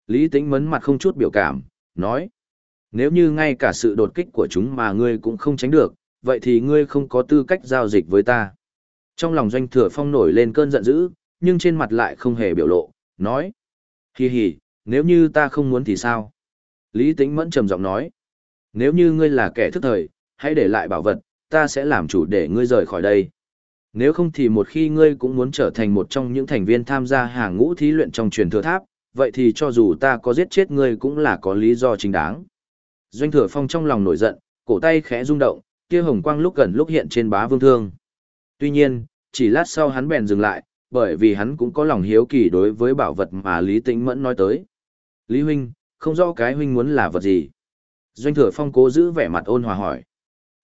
Lý tính mấn mặt không chút biểu cảm, nói. Nếu như ngay cả sự đột kích của chúng mà ngươi cũng không tránh được, vậy thì ngươi không có tư cách giao dịch với ta. Trong lòng doanh thừa phong nổi lên cơn giận dữ, nhưng trên mặt lại không hề biểu lộ, nói. Hì hì, nếu như ta không muốn thì sao? Lý Tĩnh mẫn trầm giọng nói. Nếu như ngươi là kẻ thức thời, hãy để lại bảo vật, ta sẽ làm chủ để ngươi rời khỏi đây. Nếu không thì một khi ngươi cũng muốn trở thành một trong những thành viên tham gia hàng ngũ thí luyện trong truyền thừa tháp, vậy thì cho dù ta có giết chết ngươi cũng là có lý do chính đáng. Doanh thừa phong trong lòng nổi giận, cổ tay khẽ rung động, kia hồng quang lúc gần lúc hiện trên bá vương thương. Tuy nhiên, chỉ lát sau hắn bèn dừng lại, bởi vì hắn cũng có lòng hiếu kỳ đối với bảo vật mà Lý Tĩnh Mẫn nói tới. Lý Huynh, không rõ cái Huynh muốn là vật gì. Doanh thừa phong cố giữ vẻ mặt ôn hòa hỏi.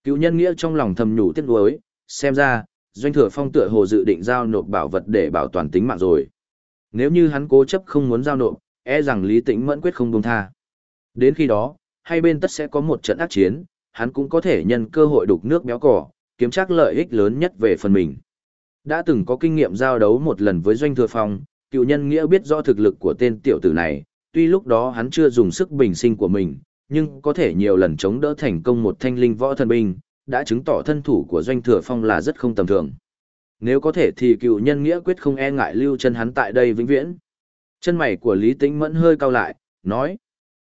Cựu nhân nghĩa trong lòng thầm nhủ tiếc nuối, xem ra, doanh thừa phong tựa hồ dự định giao nộp bảo vật để bảo toàn tính mạng rồi. Nếu như hắn cố chấp không muốn giao nộp, e rằng Lý Tĩnh Mẫn quyết không buông tha. Đến khi đó, hai bên tất sẽ có một trận ác chiến, hắn cũng có thể nhân cơ hội đục nước béo cỏ, kiếm chắc lợi ích lớn nhất về phần mình. Đã từng có kinh nghiệm giao đấu một lần với doanh thừa phong, cựu nhân nghĩa biết rõ thực lực của tên tiểu tử này, tuy lúc đó hắn chưa dùng sức bình sinh của mình, nhưng có thể nhiều lần chống đỡ thành công một thanh linh võ thần binh, đã chứng tỏ thân thủ của doanh thừa phong là rất không tầm thường. Nếu có thể thì cựu nhân nghĩa quyết không e ngại lưu chân hắn tại đây vĩnh viễn. Chân mày của Lý Tĩnh Mẫn hơi cau lại, nói.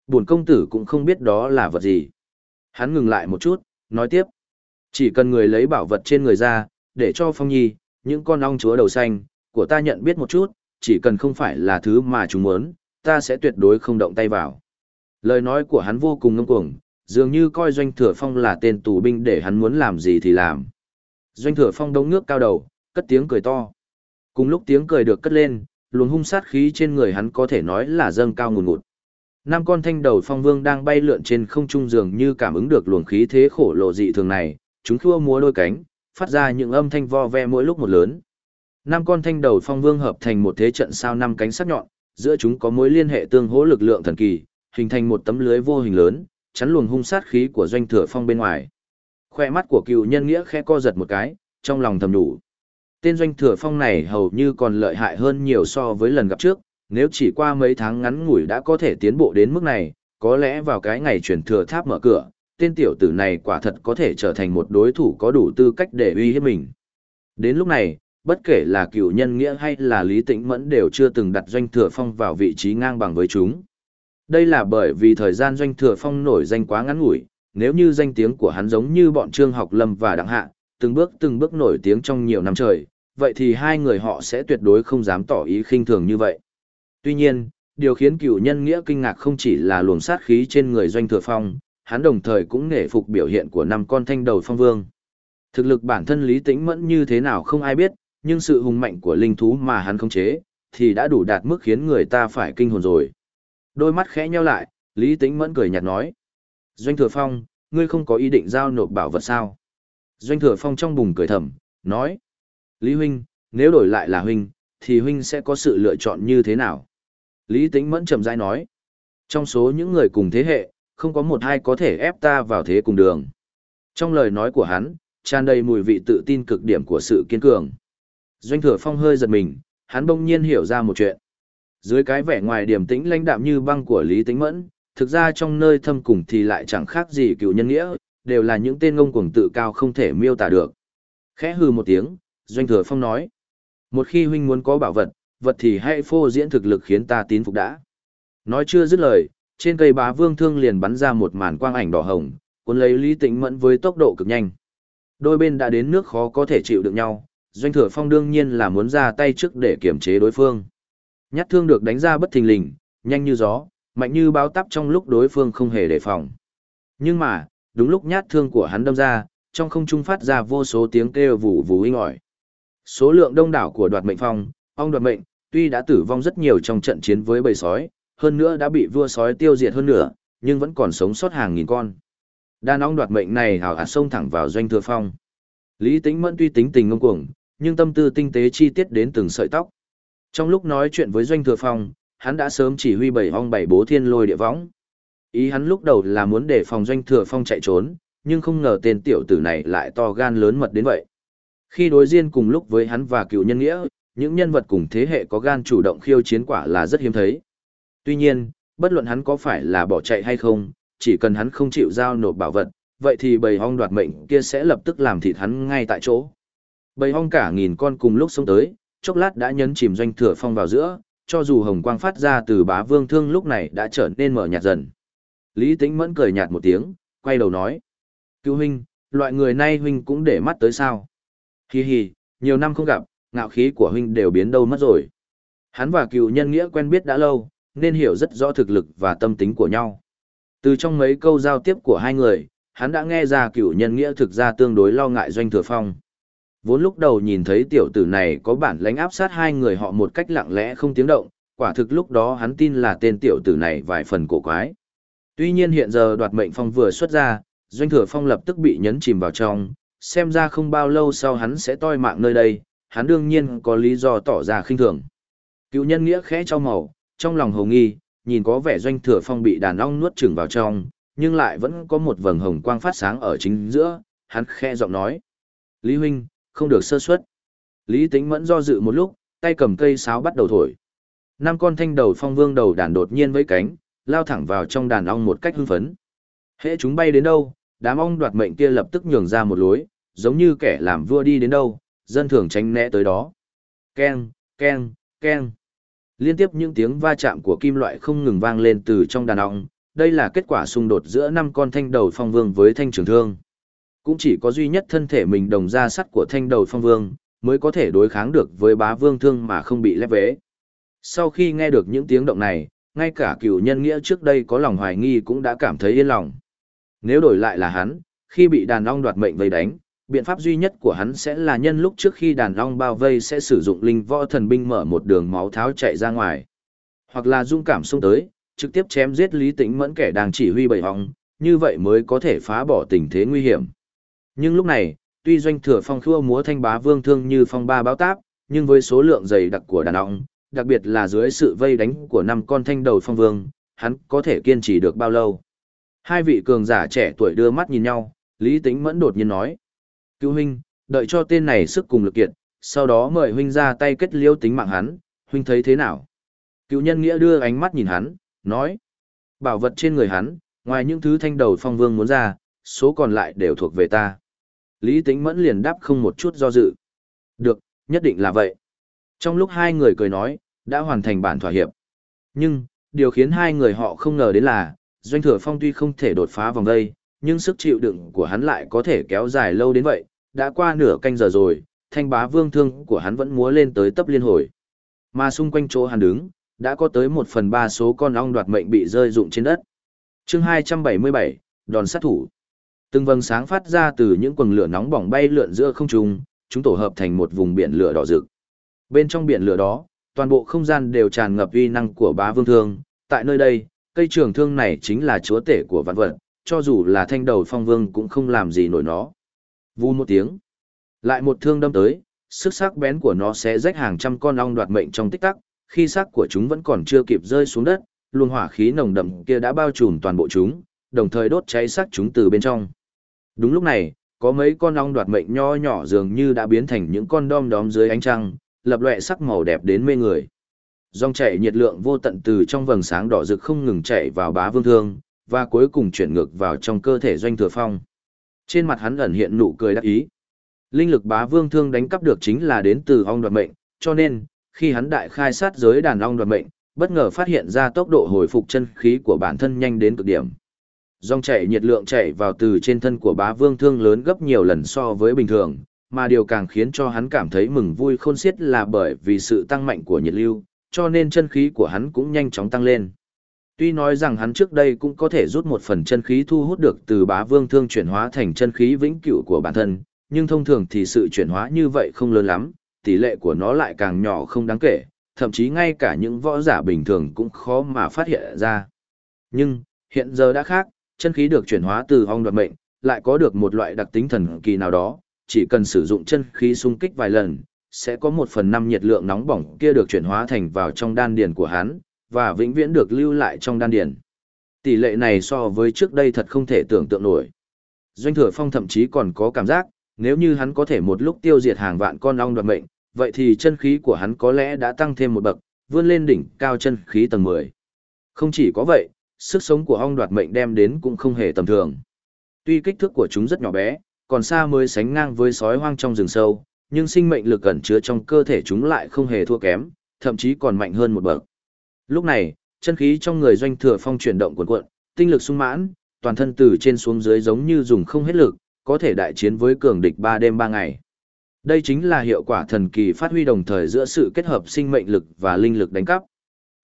Buồn công tử cũng không biết đó là vật gì. Hắn ngừng lại một chút, nói tiếp. Chỉ cần người lấy bảo vật trên người ra, để cho Phong Nhi, những con ong chúa đầu xanh, của ta nhận biết một chút, chỉ cần không phải là thứ mà chúng muốn, ta sẽ tuyệt đối không động tay vào. Lời nói của hắn vô cùng ngông cuồng, dường như coi Doanh Thừa Phong là tên tù binh để hắn muốn làm gì thì làm. Doanh Thừa Phong đống nước cao đầu, cất tiếng cười to. Cùng lúc tiếng cười được cất lên, luồng hung sát khí trên người hắn có thể nói là dâng cao ngùn ngụt. Năm con thanh đầu phong vương đang bay lượn trên không trung dường như cảm ứng được luồng khí thế khổ lộ dị thường này, chúng khua múa đôi cánh, phát ra những âm thanh vo ve mỗi lúc một lớn. Năm con thanh đầu phong vương hợp thành một thế trận sao năm cánh sắc nhọn, giữa chúng có mối liên hệ tương hỗ lực lượng thần kỳ, hình thành một tấm lưới vô hình lớn, chắn luồng hung sát khí của doanh thừa phong bên ngoài. Khoe mắt của cựu nhân nghĩa khẽ co giật một cái, trong lòng thầm đủ. Tên doanh thừa phong này hầu như còn lợi hại hơn nhiều so với lần gặp trước, nếu chỉ qua mấy tháng ngắn ngủi đã có thể tiến bộ đến mức này, có lẽ vào cái ngày chuyển thừa tháp mở cửa, tên tiểu tử này quả thật có thể trở thành một đối thủ có đủ tư cách để uy hiếp mình. Đến lúc này, bất kể là cựu nhân nghĩa hay là lý tĩnh mẫn đều chưa từng đặt doanh thừa phong vào vị trí ngang bằng với chúng. Đây là bởi vì thời gian doanh thừa phong nổi danh quá ngắn ngủi, nếu như danh tiếng của hắn giống như bọn trương học lâm và đặng hạ, từng bước từng bước nổi tiếng trong nhiều năm trời, vậy thì hai người họ sẽ tuyệt đối không dám tỏ ý khinh thường như vậy. Tuy nhiên, điều khiến cựu nhân nghĩa kinh ngạc không chỉ là luồng sát khí trên người doanh thừa phong, hắn đồng thời cũng nể phục biểu hiện của năm con thanh đầu phong vương. Thực lực bản thân Lý Tĩnh Mẫn như thế nào không ai biết, nhưng sự hùng mạnh của linh thú mà hắn khống chế, thì đã đủ đạt mức khiến người ta phải kinh hồn rồi. Đôi mắt khẽ nheo lại, Lý Tĩnh Mẫn cười nhạt nói. Doanh Thừa Phong, ngươi không có ý định giao nộp bảo vật sao? Doanh Thừa Phong trong bùng cười thầm, nói. Lý Huynh, nếu đổi lại là Huynh, thì Huynh sẽ có sự lựa chọn như thế nào? Lý Tĩnh Mẫn chậm rãi nói. Trong số những người cùng thế hệ, không có một ai có thể ép ta vào thế cùng đường. Trong lời nói của hắn, tràn đầy mùi vị tự tin cực điểm của sự kiên cường. Doanh thừa phong hơi giật mình, hắn bỗng nhiên hiểu ra một chuyện. Dưới cái vẻ ngoài điềm tĩnh lãnh đạm như băng của Lý Tĩnh Mẫn, thực ra trong nơi thâm cùng thì lại chẳng khác gì cựu nhân nghĩa, đều là những tên ngông cuồng tự cao không thể miêu tả được. Khẽ hư một tiếng, Doanh thừa phong nói. Một khi huynh muốn có bảo vật, vật thì hãy phô diễn thực lực khiến ta tín phục đã. Nói chưa dứt lời, trên cây bá vương thương liền bắn ra một màn quang ảnh đỏ hồng, cuốn lấy Lý Tĩnh Mẫn với tốc độ cực nhanh. Đôi bên đã đến nước khó có thể chịu được nhau, Doanh Thừa Phong đương nhiên là muốn ra tay trước để kiểm chế đối phương. Nhát thương được đánh ra bất thình lình, nhanh như gió, mạnh như báo tắp trong lúc đối phương không hề đề phòng. Nhưng mà, đúng lúc nhát thương của hắn đâm ra, trong không trung phát ra vô số tiếng kêu vù vù inh ỏi. Số lượng đông đảo của đoạt mệnh phong, ong đoạt mệnh, tuy đã tử vong rất nhiều trong trận chiến với bầy sói, hơn nữa đã bị vua sói tiêu diệt hơn nữa, nhưng vẫn còn sống sót hàng nghìn con. Đàn ong đoạt mệnh này hào hạt xông thẳng vào doanh thừa phong. Lý Tĩnh Mẫn tuy tính tình ngông cuồng, nhưng tâm tư tinh tế chi tiết đến từng sợi tóc. Trong lúc nói chuyện với doanh thừa phong, hắn đã sớm chỉ huy bảy ong bảy bố thiên lôi địa võng. Ý hắn lúc đầu là muốn để phòng doanh thừa phong chạy trốn, nhưng không ngờ tên tiểu tử này lại to gan lớn mật đến vậy. Khi đối diện cùng lúc với hắn và cựu nhân nghĩa, những nhân vật cùng thế hệ có gan chủ động khiêu chiến quả là rất hiếm thấy. Tuy nhiên, bất luận hắn có phải là bỏ chạy hay không, chỉ cần hắn không chịu giao nộp bảo vật, vậy thì bầy hong đoạt mệnh kia sẽ lập tức làm thịt hắn ngay tại chỗ. Bầy hong cả nghìn con cùng lúc xông tới, chốc lát đã nhấn chìm doanh thừa phong vào giữa, cho dù hồng quang phát ra từ bá vương thương lúc này đã trở nên mở nhạt dần. Lý Tĩnh Mẫn cười nhạt một tiếng, quay đầu nói. Cứu huynh, loại người nay huynh cũng để mắt tới sao. Hi hi, nhiều năm không gặp, ngạo khí của huynh đều biến đâu mất rồi. Hắn và cựu nhân nghĩa quen biết đã lâu, nên hiểu rất rõ thực lực và tâm tính của nhau. Từ trong mấy câu giao tiếp của hai người, hắn đã nghe ra cựu nhân nghĩa thực ra tương đối lo ngại doanh thừa phong. Vốn lúc đầu nhìn thấy tiểu tử này có bản lãnh áp sát hai người họ một cách lặng lẽ không tiếng động, quả thực lúc đó hắn tin là tên tiểu tử này vài phần cổ quái. Tuy nhiên hiện giờ đoạt mệnh phong vừa xuất ra, doanh thừa phong lập tức bị nhấn chìm vào trong, xem ra không bao lâu sau hắn sẽ toi mạng nơi đây, hắn đương nhiên có lý do tỏ ra khinh thường. Cựu nhân nghĩa khẽ cho màu, trong lòng hồng nghi, nhìn có vẻ doanh thừa phong bị đàn ong nuốt chửng vào trong, nhưng lại vẫn có một vầng hồng quang phát sáng ở chính giữa, hắn khẽ giọng nói. Lý huynh, không được sơ suất. Lý Tĩnh mẫn do dự một lúc, tay cầm cây sáo bắt đầu thổi. Năm con thanh đầu phong vương đầu đàn đột nhiên với cánh, lao thẳng vào trong đàn ong một cách hưng phấn. Hễ chúng bay đến đâu, đám ong đoạt mệnh kia lập tức nhường ra một lối, giống như kẻ làm vua đi đến đâu, dân thường tránh né tới đó. Keng, keng, keng. Liên tiếp những tiếng va chạm của kim loại không ngừng vang lên từ trong đàn ong, đây là kết quả xung đột giữa năm con thanh đầu phong vương với thanh trường thương. Cũng chỉ có duy nhất thân thể mình đồng ra sắt của thanh đầu phong vương, mới có thể đối kháng được với bá vương thương mà không bị lép vế. Sau khi nghe được những tiếng động này, ngay cả cựu nhân nghĩa trước đây có lòng hoài nghi cũng đã cảm thấy yên lòng. Nếu đổi lại là hắn, khi bị đàn ong đoạt mệnh vây đánh, biện pháp duy nhất của hắn sẽ là nhân lúc trước khi đàn ong bao vây sẽ sử dụng linh võ thần binh mở một đường máu tháo chạy ra ngoài. Hoặc là dung cảm xông tới, trực tiếp chém giết Lý Tĩnh Mẫn kẻ đang chỉ huy bầy ong, như vậy mới có thể phá bỏ tình thế nguy hiểm. Nhưng lúc này, tuy doanh thừa phong khua múa thanh bá vương thương như phong ba báo táp, nhưng với số lượng dày đặc của đàn ong, đặc biệt là dưới sự vây đánh của năm con thanh đầu phong vương, hắn có thể kiên trì được bao lâu. Hai vị cường giả trẻ tuổi đưa mắt nhìn nhau, Lý Tĩnh Mẫn đột nhiên nói. Cứu huynh, đợi cho tên này sức cùng lực kiệt sau đó mời huynh ra tay kết liêu tính mạng hắn, huynh thấy thế nào? Cứu nhân nghĩa đưa ánh mắt nhìn hắn, nói. Bảo vật trên người hắn, ngoài những thứ thanh đầu phong vương muốn ra, số còn lại đều thuộc về ta. Lý Tĩnh Mẫn liền đáp không một chút do dự. Được, nhất định là vậy. Trong lúc hai người cười nói, đã hoàn thành bản thỏa hiệp. Nhưng, điều khiến hai người họ không ngờ đến là, Doanh Thừa Phong tuy không thể đột phá vòng đây, nhưng sức chịu đựng của hắn lại có thể kéo dài lâu đến vậy. Đã qua nửa canh giờ rồi, thanh bá vương thương của hắn vẫn múa lên tới tấp liên hồi. Mà xung quanh chỗ hắn đứng, đã có tới một phần ba số con ong đoạt mệnh bị rơi rụng trên đất. chương 277, đòn sát thủ. Từng vầng sáng phát ra từ những quần lửa nóng bỏng bay lượn giữa không trung, chúng tổ hợp thành một vùng biển lửa đỏ rực. Bên trong biển lửa đó, toàn bộ không gian đều tràn ngập uy năng của bá vương thương. Tại nơi đây, cây trường thương này chính là chúa tể của vạn vật, cho dù là thanh đầu phong vương cũng không làm gì nổi nó. Vu một tiếng, lại một thương đâm tới, sức sắc bén của nó sẽ rách hàng trăm con ong đoạt mệnh trong tích tắc, khi xác của chúng vẫn còn chưa kịp rơi xuống đất, luồng hỏa khí nồng đậm kia đã bao trùm toàn bộ chúng, đồng thời đốt cháy xác chúng từ bên trong. Đúng lúc này, có mấy con ong đoạt mệnh nho nhỏ dường như đã biến thành những con đom đóm dưới ánh trăng, lập lệ sắc màu đẹp đến mê người. Dòng chảy nhiệt lượng vô tận từ trong vầng sáng đỏ rực không ngừng chảy vào bá vương thương, và cuối cùng chuyển ngược vào trong cơ thể doanh thừa phong. Trên mặt hắn ẩn hiện nụ cười đắc ý. Linh lực bá vương thương đánh cắp được chính là đến từ ong đoạt mệnh, cho nên, khi hắn đại khai sát giới đàn ong đoạt mệnh, bất ngờ phát hiện ra tốc độ hồi phục chân khí của bản thân nhanh đến cực điểm. Dòng chảy nhiệt lượng chảy vào từ trên thân của bá vương thương lớn gấp nhiều lần so với bình thường, mà điều càng khiến cho hắn cảm thấy mừng vui khôn xiết là bởi vì sự tăng mạnh của nhiệt lưu, cho nên chân khí của hắn cũng nhanh chóng tăng lên. Tuy nói rằng hắn trước đây cũng có thể rút một phần chân khí thu hút được từ bá vương thương chuyển hóa thành chân khí vĩnh cửu của bản thân, nhưng thông thường thì sự chuyển hóa như vậy không lớn lắm, tỷ lệ của nó lại càng nhỏ không đáng kể, thậm chí ngay cả những võ giả bình thường cũng khó mà phát hiện ra. Nhưng, hiện giờ đã khác, chân khí được chuyển hóa từ ong đoạt mệnh, lại có được một loại đặc tính thần kỳ nào đó, chỉ cần sử dụng chân khí xung kích vài lần, sẽ có một phần năm nhiệt lượng nóng bỏng kia được chuyển hóa thành vào trong đan điền của hắn, và vĩnh viễn được lưu lại trong đan điền. Tỷ lệ này so với trước đây thật không thể tưởng tượng nổi. Doanh thừa phong thậm chí còn có cảm giác, nếu như hắn có thể một lúc tiêu diệt hàng vạn con ong đoạt mệnh, vậy thì chân khí của hắn có lẽ đã tăng thêm một bậc, vươn lên đỉnh cao chân khí tầng 10. Không chỉ có vậy, sức sống của ong đoạt mệnh đem đến cũng không hề tầm thường. Tuy kích thước của chúng rất nhỏ bé, còn xa mới sánh ngang với sói hoang trong rừng sâu, nhưng sinh mệnh lực ẩn chứa trong cơ thể chúng lại không hề thua kém, thậm chí còn mạnh hơn một bậc. Lúc này, chân khí trong người doanh thừa phong chuyển động cuộn cuộn, tinh lực sung mãn, toàn thân từ trên xuống dưới giống như dùng không hết lực, có thể đại chiến với cường địch 3 đêm 3 ngày. Đây chính là hiệu quả thần kỳ phát huy đồng thời giữa sự kết hợp sinh mệnh lực và linh lực đánh cắp.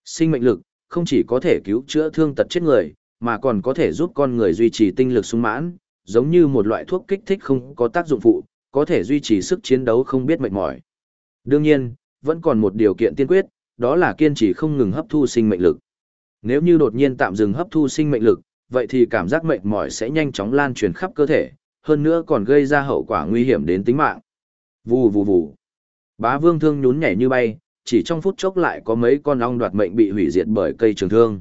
Sinh mệnh lực không chỉ có thể cứu chữa thương tật chết người, mà còn có thể giúp con người duy trì tinh lực sung mãn, giống như một loại thuốc kích thích không có tác dụng phụ, có thể duy trì sức chiến đấu không biết mệt mỏi. Đương nhiên, vẫn còn một điều kiện tiên quyết, đó là kiên trì không ngừng hấp thu sinh mệnh lực. Nếu như đột nhiên tạm dừng hấp thu sinh mệnh lực, vậy thì cảm giác mệt mỏi sẽ nhanh chóng lan truyền khắp cơ thể, hơn nữa còn gây ra hậu quả nguy hiểm đến tính mạng. Vù vù vù. Bá vương thương nhún nhảy như bay, chỉ trong phút chốc lại có mấy con ong đoạt mệnh bị hủy diệt bởi cây trường thương.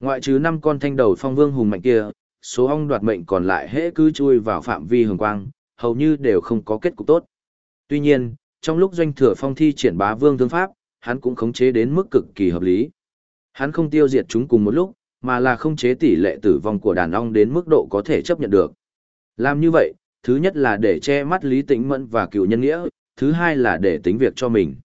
Ngoại trừ năm con thanh đầu phong vương hùng mạnh kia, số ong đoạt mệnh còn lại hễ cứ chui vào phạm vi hường quang, hầu như đều không có kết cục tốt. Tuy nhiên, trong lúc doanh thừa phong thi triển bá vương thương pháp, hắn cũng khống chế đến mức cực kỳ hợp lý. Hắn không tiêu diệt chúng cùng một lúc, mà là khống chế tỷ lệ tử vong của đàn ong đến mức độ có thể chấp nhận được. Làm như vậy, thứ nhất là để che mắt Lý Tĩnh Mẫn và cựu nhân nghĩa, thứ hai là để tính việc cho mình.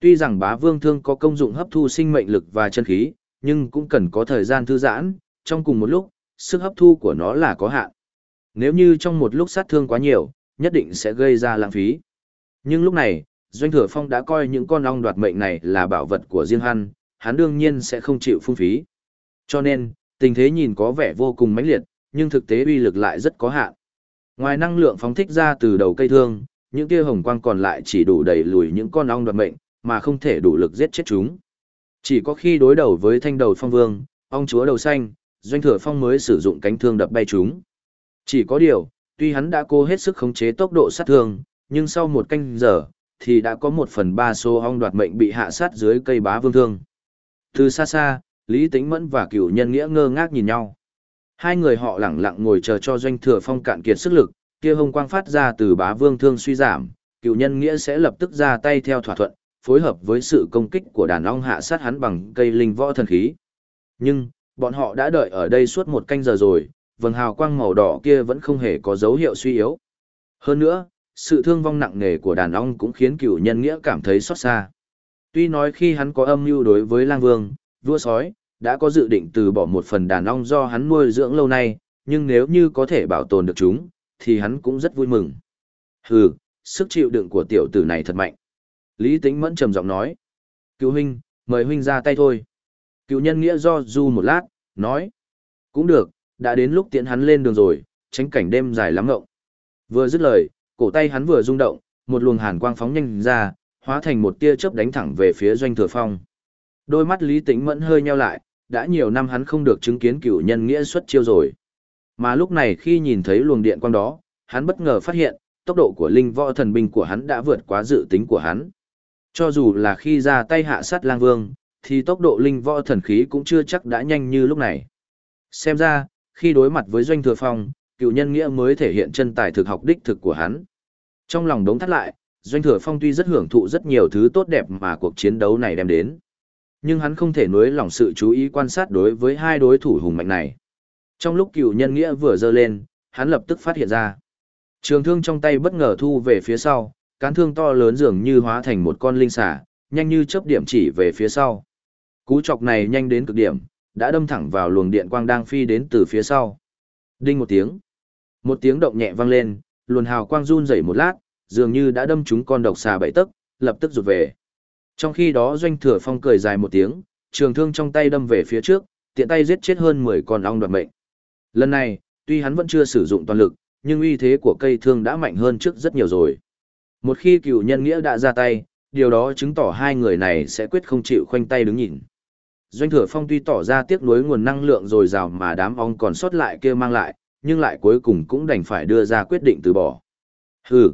Tuy rằng bá vương thương có công dụng hấp thu sinh mệnh lực và chân khí, nhưng cũng cần có thời gian thư giãn, trong cùng một lúc, sức hấp thu của nó là có hạn. Nếu như trong một lúc sát thương quá nhiều, nhất định sẽ gây ra lãng phí. Nhưng lúc này, Doanh Thừa Phong đã coi những con ong đoạt mệnh này là bảo vật của riêng hắn, hắn đương nhiên sẽ không chịu phung phí. Cho nên, tình thế nhìn có vẻ vô cùng mãnh liệt, nhưng thực tế uy lực lại rất có hạn. Ngoài năng lượng phóng thích ra từ đầu cây thương, những tia hồng quang còn lại chỉ đủ đẩy lùi những con ong đoạt mệnh, mà không thể đủ lực giết chết chúng. Chỉ có khi đối đầu với thanh đầu phong vương, ong chúa đầu xanh, doanh thừa phong mới sử dụng cánh thương đập bay chúng. Chỉ có điều, tuy hắn đã cố hết sức khống chế tốc độ sát thương, nhưng sau một canh giờ, thì đã có một phần ba số ong đoạt mệnh bị hạ sát dưới cây bá vương thương. Từ xa xa, Lý Tĩnh Mẫn và cựu nhân nghĩa ngơ ngác nhìn nhau. Hai người họ lặng lặng ngồi chờ cho doanh thừa phong cạn kiệt sức lực, kia hồng quang phát ra từ bá vương thương suy giảm, cựu nhân nghĩa sẽ lập tức ra tay theo thỏa thuận, phối hợp với sự công kích của đàn ong hạ sát hắn bằng cây linh võ thần khí. Nhưng, bọn họ đã đợi ở đây suốt một canh giờ rồi, vầng hào quang màu đỏ kia vẫn không hề có dấu hiệu suy yếu. Hơn nữa, sự thương vong nặng nề của đàn ong cũng khiến cựu nhân nghĩa cảm thấy xót xa. Tuy nói khi hắn có âm mưu đối với lang vương, vua sói, đã có dự định từ bỏ một phần đàn ong do hắn nuôi dưỡng lâu nay, nhưng nếu như có thể bảo tồn được chúng, thì hắn cũng rất vui mừng. Hừ, sức chịu đựng của tiểu tử này thật mạnh. Lý Tĩnh Mẫn trầm giọng nói. Cứu huynh, mời huynh ra tay thôi. Cựu nhân nghĩa do du một lát, nói. Cũng được, đã đến lúc tiễn hắn lên đường rồi, tránh cảnh đêm dài lắm ngộng. Vừa dứt lời, cổ tay hắn vừa rung động, một luồng hàn quang phóng nhanh ra, hóa thành một tia chớp đánh thẳng về phía doanh thừa phong. Đôi mắt Lý Tĩnh Mẫn hơi nheo lại, đã nhiều năm hắn không được chứng kiến cựu nhân nghĩa xuất chiêu rồi. Mà lúc này khi nhìn thấy luồng điện quang đó, hắn bất ngờ phát hiện, tốc độ của linh võ thần binh của hắn đã vượt quá dự tính của hắn. Cho dù là khi ra tay hạ sát lang vương, thì tốc độ linh võ thần khí cũng chưa chắc đã nhanh như lúc này. Xem ra, khi đối mặt với doanh thừa phong, cựu nhân nghĩa mới thể hiện chân tài thực học đích thực của hắn. Trong lòng đống thắt lại, doanh thừa phong tuy rất hưởng thụ rất nhiều thứ tốt đẹp mà cuộc chiến đấu này đem đến. Nhưng hắn không thể nuối lòng sự chú ý quan sát đối với hai đối thủ hùng mạnh này. Trong lúc cựu nhân nghĩa vừa dơ lên, hắn lập tức phát hiện ra. Trường thương trong tay bất ngờ thu về phía sau, cán thương to lớn dường như hóa thành một con linh xà, nhanh như chớp điểm chỉ về phía sau. Cú chọc này nhanh đến cực điểm, đã đâm thẳng vào luồng điện quang đang phi đến từ phía sau. Đinh một tiếng. Một tiếng động nhẹ vang lên, luồn hào quang run rẩy một lát, dường như đã đâm trúng con độc xà bảy tấc, lập tức rụt về. Trong khi đó doanh thừa phong cười dài một tiếng, trường thương trong tay đâm về phía trước, tiện tay giết chết hơn 10 con ong đoạt mệnh. Lần này, tuy hắn vẫn chưa sử dụng toàn lực, nhưng uy thế của cây thương đã mạnh hơn trước rất nhiều rồi. Một khi cựu nhân nghĩa đã ra tay, điều đó chứng tỏ hai người này sẽ quyết không chịu khoanh tay đứng nhìn. Doanh thừa phong tuy tỏ ra tiếc nuối nguồn năng lượng dồi dào mà đám ong còn sót lại kia mang lại, nhưng lại cuối cùng cũng đành phải đưa ra quyết định từ bỏ. Hừ.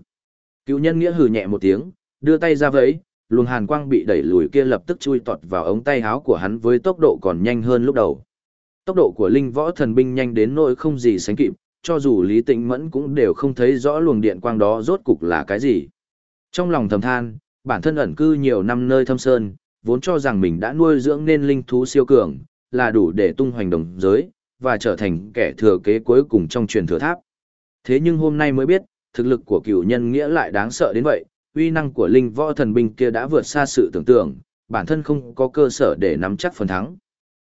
Cựu nhân nghĩa hừ nhẹ một tiếng, đưa tay ra vẫy, luồng hàn quang bị đẩy lùi kia lập tức chui tọt vào ống tay áo của hắn với tốc độ còn nhanh hơn lúc đầu. Tốc độ của linh võ thần binh nhanh đến nỗi không gì sánh kịp, cho dù Lý Tĩnh Mẫn cũng đều không thấy rõ luồng điện quang đó rốt cục là cái gì. Trong lòng thầm than, bản thân ẩn cư nhiều năm nơi thâm sơn, vốn cho rằng mình đã nuôi dưỡng nên linh thú siêu cường, là đủ để tung hoành đồng giới, và trở thành kẻ thừa kế cuối cùng trong truyền thừa tháp. Thế nhưng hôm nay mới biết, thực lực của cửu nhân nghĩa lại đáng sợ đến vậy, uy năng của linh võ thần binh kia đã vượt xa sự tưởng tượng, bản thân không có cơ sở để nắm chắc phần thắng.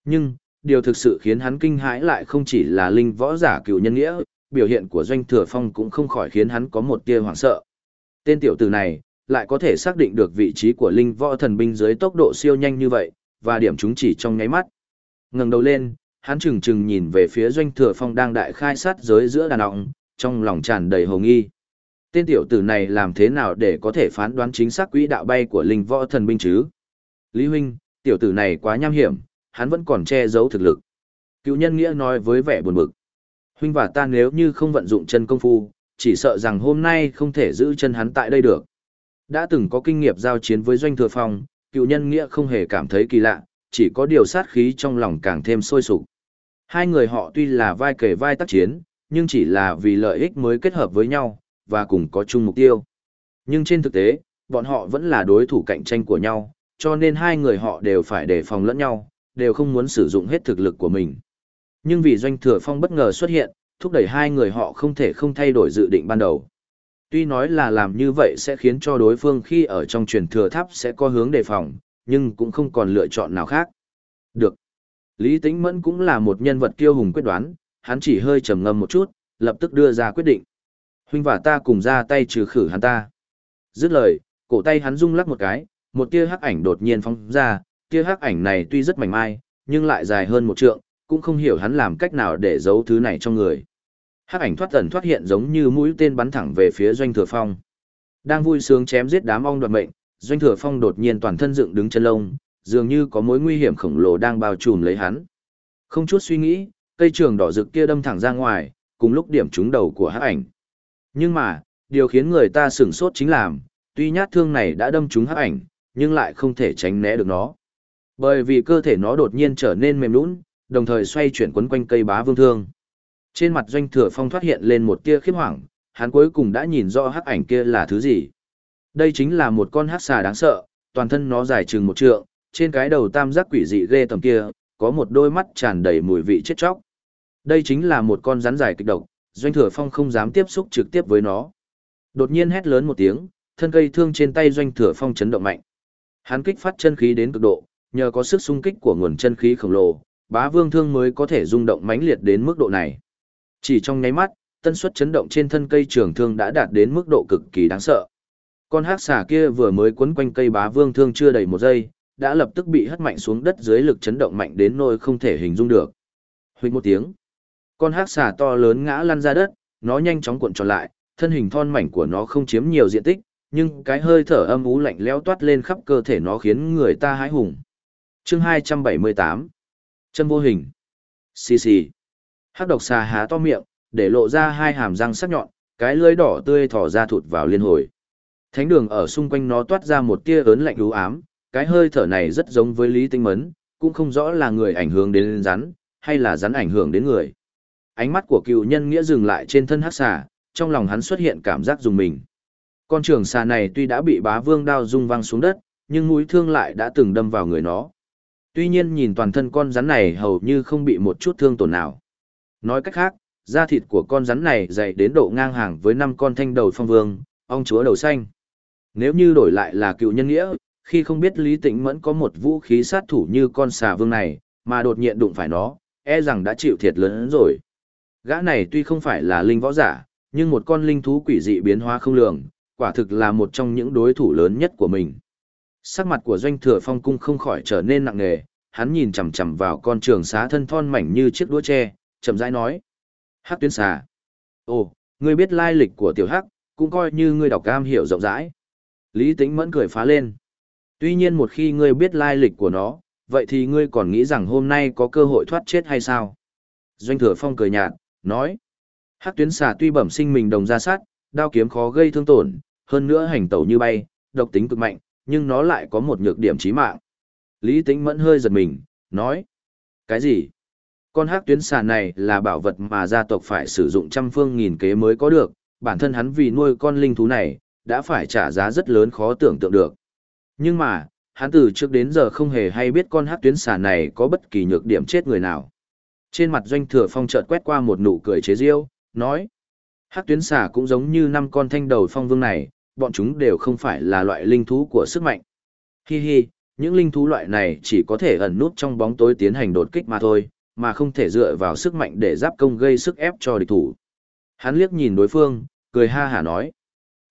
Nhưng, điều thực sự khiến hắn kinh hãi lại không chỉ là linh võ giả cửu nhân nghĩa, biểu hiện của doanh thừa phong cũng không khỏi khiến hắn có một tia hoảng sợ. Tên tiểu tử này, lại có thể xác định được vị trí của linh võ thần binh dưới tốc độ siêu nhanh như vậy, và điểm chúng chỉ trong nháy mắt. ngẩng đầu lên, hắn chừng chừng nhìn về phía doanh thừa phong đang đại khai sát giới giữa đàn ông, trong lòng tràn đầy hồ nghi. Tên tiểu tử này làm thế nào để có thể phán đoán chính xác quỹ đạo bay của linh võ thần binh chứ? Lý huynh, tiểu tử này quá nham hiểm, hắn vẫn còn che giấu thực lực. Cựu nhân nghĩa nói với vẻ buồn bực. Huynh và ta nếu như không vận dụng chân công phu, chỉ sợ rằng hôm nay không thể giữ chân hắn tại đây được. Đã từng có kinh nghiệm giao chiến với doanh thừa phong, cựu nhân nghĩa không hề cảm thấy kỳ lạ, chỉ có điều sát khí trong lòng càng thêm sôi sục. Hai người họ tuy là vai kề vai tác chiến, nhưng chỉ là vì lợi ích mới kết hợp với nhau, và cùng có chung mục tiêu. Nhưng trên thực tế, bọn họ vẫn là đối thủ cạnh tranh của nhau, cho nên hai người họ đều phải đề phòng lẫn nhau, đều không muốn sử dụng hết thực lực của mình. Nhưng vì doanh thừa phong bất ngờ xuất hiện, thúc đẩy hai người họ không thể không thay đổi dự định ban đầu. Tuy nói là làm như vậy sẽ khiến cho đối phương khi ở trong truyền thừa tháp sẽ có hướng đề phòng, nhưng cũng không còn lựa chọn nào khác. Được. Lý Tĩnh Mẫn cũng là một nhân vật kiêu hùng quyết đoán, hắn chỉ hơi trầm ngâm một chút, lập tức đưa ra quyết định. Huynh và ta cùng ra tay trừ khử hắn ta. Dứt lời, cổ tay hắn rung lắc một cái, một tia hắc ảnh đột nhiên phóng ra, tia hắc ảnh này tuy rất mảnh mai, nhưng lại dài hơn một trượng, cũng không hiểu hắn làm cách nào để giấu thứ này trong người. Hắc ảnh thoát tần thoát hiện giống như mũi tên bắn thẳng về phía Doanh Thừa Phong. Đang vui sướng chém giết đám ong đoạt mệnh, Doanh Thừa Phong đột nhiên toàn thân dựng đứng chân lông, dường như có mối nguy hiểm khổng lồ đang bao trùm lấy hắn. Không chút suy nghĩ, cây trường đỏ rực kia đâm thẳng ra ngoài, cùng lúc điểm trúng đầu của hắc ảnh. Nhưng mà, điều khiến người ta sửng sốt chính là, tuy nhát thương này đã đâm trúng hắc ảnh, nhưng lại không thể tránh né được nó. Bởi vì cơ thể nó đột nhiên trở nên mềm nhũn, đồng thời xoay chuyển quấn quanh cây bá vương thương. Trên mặt doanh thừa phong thoát hiện lên một tia khiếp hoảng, hắn cuối cùng đã nhìn rõ hắc ảnh kia là thứ gì. Đây chính là một con hắc xà đáng sợ, toàn thân nó dài chừng một trượng, trên cái đầu tam giác quỷ dị ghê tầm kia, có một đôi mắt tràn đầy mùi vị chết chóc. Đây chính là một con rắn dài kịch độc, doanh thừa phong không dám tiếp xúc trực tiếp với nó. Đột nhiên hét lớn một tiếng, thân cây thương trên tay doanh thừa phong chấn động mạnh. Hắn kích phát chân khí đến cực độ, nhờ có sức xung kích của nguồn chân khí khổng lồ, bá vương thương mới có thể rung động mãnh liệt đến mức độ này. Chỉ trong nháy mắt, tân suất chấn động trên thân cây trường thương đã đạt đến mức độ cực kỳ đáng sợ. Con hắc xà kia vừa mới quấn quanh cây bá vương thương chưa đầy một giây, đã lập tức bị hất mạnh xuống đất dưới lực chấn động mạnh đến nỗi không thể hình dung được. Huỳnh một tiếng, con hắc xà to lớn ngã lăn ra đất, nó nhanh chóng cuộn tròn lại, thân hình thon mảnh của nó không chiếm nhiều diện tích, nhưng cái hơi thở âm ú lạnh lẽo toát lên khắp cơ thể nó khiến người ta hãi hùng. Chương 278 Chân vô hình Xì xì Hắc độc xà há to miệng, để lộ ra hai hàm răng sắc nhọn, cái lưỡi đỏ tươi thỏ ra thụt vào liên hồi. Thánh đường ở xung quanh nó toát ra một tia ớn lạnh u ám, cái hơi thở này rất giống với Lý Tinh Mấn, cũng không rõ là người ảnh hưởng đến rắn, hay là rắn ảnh hưởng đến người. Ánh mắt của cựu nhân nghĩa dừng lại trên thân hắc xà, trong lòng hắn xuất hiện cảm giác dùng mình. Con trường xà này tuy đã bị bá vương đao rung văng xuống đất, nhưng mũi thương lại đã từng đâm vào người nó. Tuy nhiên nhìn toàn thân con rắn này hầu như không bị một chút thương tổn nào. Nói cách khác, da thịt của con rắn này dày đến độ ngang hàng với năm con thanh đầu phong vương, ong chúa đầu xanh. Nếu như đổi lại là cựu nhân nghĩa, khi không biết Lý Tĩnh Mẫn có một vũ khí sát thủ như con xà vương này, mà đột nhiên đụng phải nó, e rằng đã chịu thiệt lớn hơn rồi. Gã này tuy không phải là linh võ giả, nhưng một con linh thú quỷ dị biến hóa không lường, quả thực là một trong những đối thủ lớn nhất của mình. Sắc mặt của doanh thừa phong cung không khỏi trở nên nặng nề, hắn nhìn chằm chằm vào con trường xá thân thon mảnh như chiếc đũa tre, chậm rãi nói. Hắc tuyến xà. Ồ, ngươi biết lai lịch của tiểu hắc, cũng coi như ngươi đọc cam hiểu rộng rãi. Lý Tĩnh Mẫn cười phá lên. Tuy nhiên một khi ngươi biết lai lịch của nó, vậy thì ngươi còn nghĩ rằng hôm nay có cơ hội thoát chết hay sao? Doanh thừa phong cười nhạt, nói. Hắc tuyến xà tuy bẩm sinh mình đồng ra sát, đao kiếm khó gây thương tổn, hơn nữa hành tẩu như bay, độc tính cực mạnh, nhưng nó lại có một nhược điểm chí mạng. Lý Tĩnh Mẫn hơi giật mình, nói. Cái gì? Con hắc tuyến xà này là bảo vật mà gia tộc phải sử dụng trăm phương nghìn kế mới có được, bản thân hắn vì nuôi con linh thú này, đã phải trả giá rất lớn khó tưởng tượng được. Nhưng mà, hắn từ trước đến giờ không hề hay biết con hắc tuyến xà này có bất kỳ nhược điểm chết người nào. Trên mặt doanh thừa phong chợt quét qua một nụ cười chế giễu, nói. Hắc tuyến xà cũng giống như năm con thanh đầu phong vương này, bọn chúng đều không phải là loại linh thú của sức mạnh. Hi hi, những linh thú loại này chỉ có thể ẩn nút trong bóng tối tiến hành đột kích mà thôi, mà không thể dựa vào sức mạnh để giáp công gây sức ép cho địch thủ. Hắn liếc nhìn đối phương, cười ha hả nói.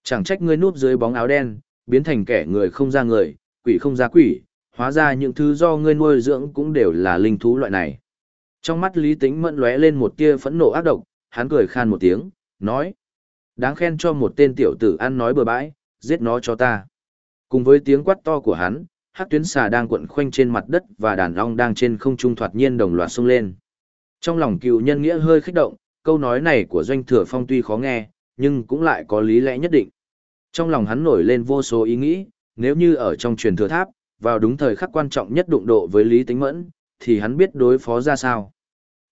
Chẳng trách ngươi núp dưới bóng áo đen, biến thành kẻ người không ra người, quỷ không ra quỷ, hóa ra những thứ do ngươi nuôi dưỡng cũng đều là linh thú loại này. Trong mắt Lý Tĩnh mẫn lóe lên một tia phẫn nộ ác độc, hắn cười khan một tiếng, nói. Đáng khen cho một tên tiểu tử ăn nói bừa bãi, giết nó cho ta. Cùng với tiếng quát to của hắn, hát tuyến xà đang cuộn khoanh trên mặt đất và đàn ong đang trên không trung thoạt nhiên đồng loạt xông lên. Trong lòng cựu nhân nghĩa hơi kích động, câu nói này của doanh thừa phong tuy khó nghe, nhưng cũng lại có lý lẽ nhất định. Trong lòng hắn nổi lên vô số ý nghĩ, nếu như ở trong truyền thừa tháp, vào đúng thời khắc quan trọng nhất đụng độ với Lý Tính Mẫn, thì hắn biết đối phó ra sao.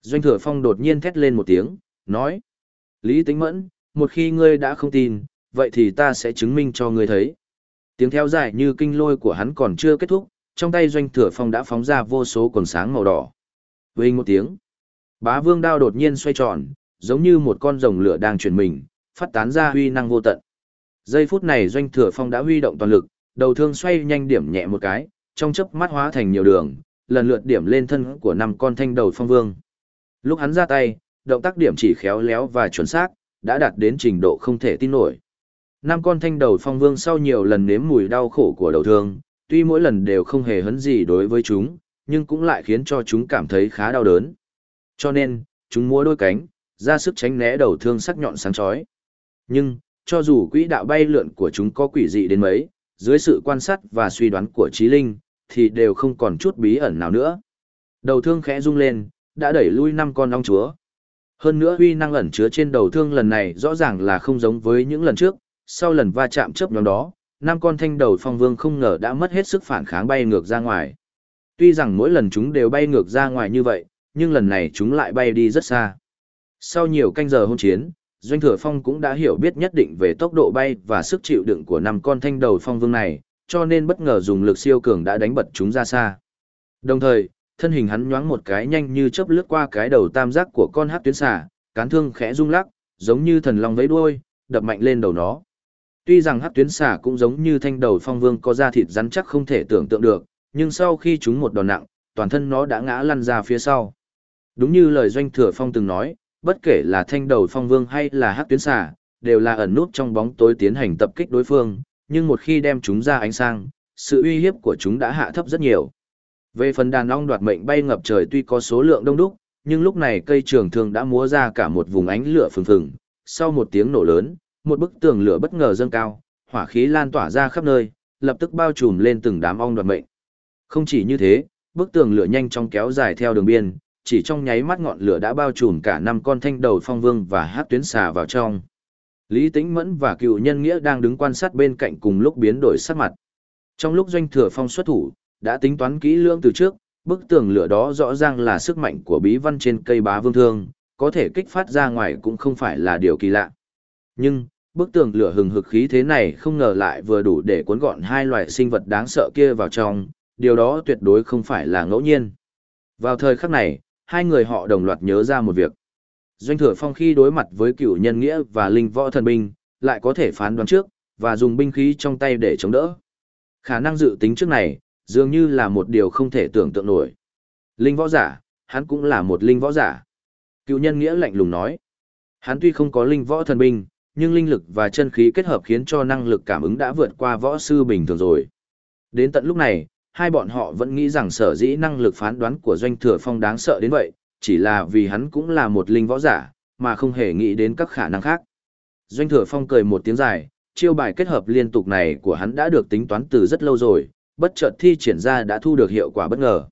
Doanh thừa phong đột nhiên thét lên một tiếng, nói. Lý Tính Mẫn, một khi ngươi đã không tin, vậy thì ta sẽ chứng minh cho ngươi thấy. Tiếng theo dài như kinh lôi của hắn còn chưa kết thúc, trong tay doanh thừa phong đã phóng ra vô số quần sáng màu đỏ. Vinh một tiếng, bá vương đao đột nhiên xoay tròn, giống như một con rồng lửa đang chuyển mình, phát tán ra huy năng vô tận. Giây phút này doanh thừa phong đã huy động toàn lực, đầu thương xoay nhanh điểm nhẹ một cái, trong chớp mắt hóa thành nhiều đường, lần lượt điểm lên thân của năm con thanh đầu phong vương. Lúc hắn ra tay, động tác điểm chỉ khéo léo và chuẩn xác, đã đạt đến trình độ không thể tin nổi. Năm con thanh đầu phong vương sau nhiều lần nếm mùi đau khổ của đầu thương, tuy mỗi lần đều không hề hấn gì đối với chúng, nhưng cũng lại khiến cho chúng cảm thấy khá đau đớn. Cho nên, chúng múa đôi cánh, ra sức tránh né đầu thương sắc nhọn sáng chói. Nhưng, cho dù quỹ đạo bay lượn của chúng có quỷ dị đến mấy, dưới sự quan sát và suy đoán của trí linh, thì đều không còn chút bí ẩn nào nữa. Đầu thương khẽ rung lên, đã đẩy lui năm con ong chúa. Hơn nữa huy năng ẩn chứa trên đầu thương lần này rõ ràng là không giống với những lần trước, sau lần va chạm chớp nhóm đó, năm con thanh đầu phong vương không ngờ đã mất hết sức phản kháng bay ngược ra ngoài. Tuy rằng mỗi lần chúng đều bay ngược ra ngoài như vậy, nhưng lần này chúng lại bay đi rất xa. Sau nhiều canh giờ hôn chiến, Doanh Thừa Phong cũng đã hiểu biết nhất định về tốc độ bay và sức chịu đựng của năm con thanh đầu phong vương này, cho nên bất ngờ dùng lực siêu cường đã đánh bật chúng ra xa. Đồng thời, thân hình hắn nhoáng một cái nhanh như chớp lướt qua cái đầu tam giác của con hắc tuyến xà, cán thương khẽ rung lắc, giống như thần long vẫy đuôi, đập mạnh lên đầu nó. Tuy rằng hắc tuyến xà cũng giống như thanh đầu phong vương có da thịt rắn chắc không thể tưởng tượng được, nhưng sau khi chúng một đòn nặng, toàn thân nó đã ngã lăn ra phía sau. Đúng như lời doanh thừa phong từng nói, bất kể là thanh đầu phong vương hay là hắc tuyến xà, đều là ẩn nút trong bóng tối tiến hành tập kích đối phương, nhưng một khi đem chúng ra ánh sáng, sự uy hiếp của chúng đã hạ thấp rất nhiều. Về phần đàn ong đoạt mệnh bay ngập trời tuy có số lượng đông đúc, nhưng lúc này cây trường thương đã múa ra cả một vùng ánh lửa phừng phừng. Sau một tiếng nổ lớn, một bức tường lửa bất ngờ dâng cao, hỏa khí lan tỏa ra khắp nơi, lập tức bao trùm lên từng đám ong đoạt mệnh. Không chỉ như thế, bức tường lửa nhanh chóng kéo dài theo đường biên, chỉ trong nháy mắt ngọn lửa đã bao trùm cả năm con thanh đầu phong vương và hát tuyến xà vào trong. Lý Tĩnh Mẫn và cựu nhân nghĩa đang đứng quan sát bên cạnh cùng lúc biến đổi sắc mặt. Trong lúc doanh thừa phong xuất thủ, đã tính toán kỹ lưỡng từ trước, bức tường lửa đó rõ ràng là sức mạnh của bí văn trên cây bá vương thương, có thể kích phát ra ngoài cũng không phải là điều kỳ lạ. Nhưng, bức tường lửa hừng hực khí thế này không ngờ lại vừa đủ để cuốn gọn hai loài sinh vật đáng sợ kia vào trong, điều đó tuyệt đối không phải là ngẫu nhiên. Vào thời khắc này, hai người họ đồng loạt nhớ ra một việc. Doanh thừa phong khi đối mặt với cựu nhân nghĩa và linh võ thần binh, lại có thể phán đoán trước, và dùng binh khí trong tay để chống đỡ. Khả năng dự tính trước này, dường như là một điều không thể tưởng tượng nổi. Linh võ giả, hắn cũng là một linh võ giả. Cựu nhân nghĩa lạnh lùng nói. Hắn tuy không có linh võ thần binh, nhưng linh lực và chân khí kết hợp khiến cho năng lực cảm ứng đã vượt qua võ sư bình thường rồi. Đến tận lúc này, hai bọn họ vẫn nghĩ rằng sở dĩ năng lực phán đoán của doanh thừa phong đáng sợ đến vậy, chỉ là vì hắn cũng là một linh võ giả, mà không hề nghĩ đến các khả năng khác. Doanh thừa phong cười một tiếng dài, chiêu bài kết hợp liên tục này của hắn đã được tính toán từ rất lâu rồi, bất chợt thi triển ra đã thu được hiệu quả bất ngờ.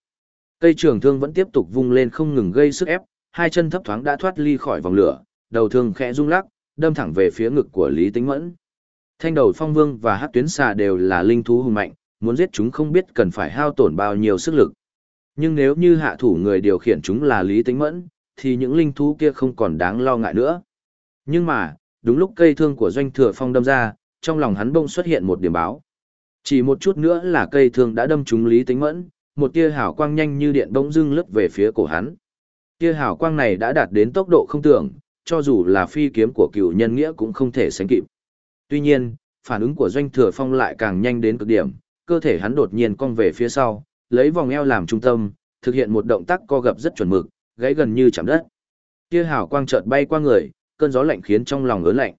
Cây trường thương vẫn tiếp tục vung lên không ngừng gây sức ép, hai chân thấp thoáng đã thoát ly khỏi vòng lửa, đầu thương khẽ rung lắc, đâm thẳng về phía ngực của Lý Tĩnh Mẫn. Thanh đầu phong vương và hát tuyến xà đều là linh thú hùng mạnh, muốn giết chúng không biết cần phải hao tổn bao nhiêu sức lực. Nhưng nếu như hạ thủ người điều khiển chúng là Lý Tĩnh Mẫn, thì những linh thú kia không còn đáng lo ngại nữa. Nhưng mà, đúng lúc cây thương của doanh thừa phong đâm ra, trong lòng hắn bông xuất hiện một điểm báo. Chỉ một chút nữa là cây thương đã đâm trúng Lý Tĩnh Mẫn, một tia hào quang nhanh như điện bỗng dưng lướt về phía cổ hắn. Tia hào quang này đã đạt đến tốc độ không tưởng, cho dù là phi kiếm của cựu nhân nghĩa cũng không thể sánh kịp. Tuy nhiên, phản ứng của doanh thừa phong lại càng nhanh đến cực điểm, cơ thể hắn đột nhiên cong về phía sau, lấy vòng eo làm trung tâm, thực hiện một động tác co gập rất chuẩn mực, gãy gần như chạm đất. Tia hào quang chợt bay qua người, cơn gió lạnh khiến trong lòng ớn lạnh.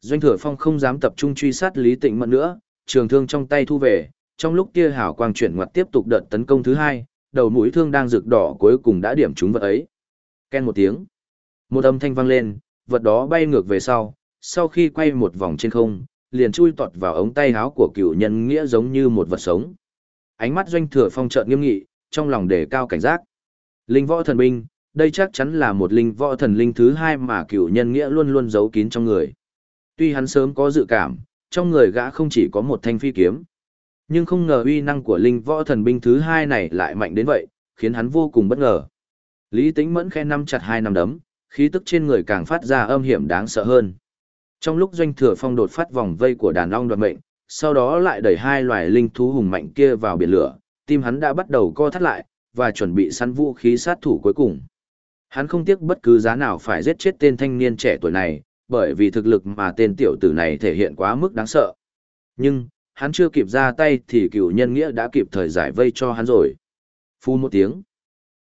Doanh Thừa Phong không dám tập trung truy sát Lý Tịnh Mẫn nữa, trường thương trong tay thu về, trong lúc tia Hảo quang chuyển ngoặt tiếp tục đợt tấn công thứ hai, đầu mũi thương đang rực đỏ cuối cùng đã điểm trúng vật ấy. Ken một tiếng. Một âm thanh vang lên, vật đó bay ngược về sau, sau khi quay một vòng trên không, liền chui tọt vào ống tay áo của cựu nhân nghĩa giống như một vật sống. Ánh mắt doanh thừa phong trợn nghiêm nghị, trong lòng đề cao cảnh giác. Linh võ thần binh, đây chắc chắn là một linh võ thần linh thứ hai mà cựu nhân nghĩa luôn luôn giấu kín trong người. Tuy hắn sớm có dự cảm, trong người gã không chỉ có một thanh phi kiếm. Nhưng không ngờ uy năng của linh võ thần binh thứ hai này lại mạnh đến vậy, khiến hắn vô cùng bất ngờ. Lý Tĩnh Mẫn khe năm chặt hai năm đấm, khí tức trên người càng phát ra âm hiểm đáng sợ hơn. Trong lúc doanh thừa phong đột phát vòng vây của đàn ong đoạt mệnh, sau đó lại đẩy hai loài linh thú hùng mạnh kia vào biển lửa, tim hắn đã bắt đầu co thắt lại, và chuẩn bị săn vũ khí sát thủ cuối cùng. Hắn không tiếc bất cứ giá nào phải giết chết tên thanh niên trẻ tuổi này, bởi vì thực lực mà tên tiểu tử này thể hiện quá mức đáng sợ. Nhưng, hắn chưa kịp ra tay thì cựu nhân nghĩa đã kịp thời giải vây cho hắn rồi. Phu một tiếng.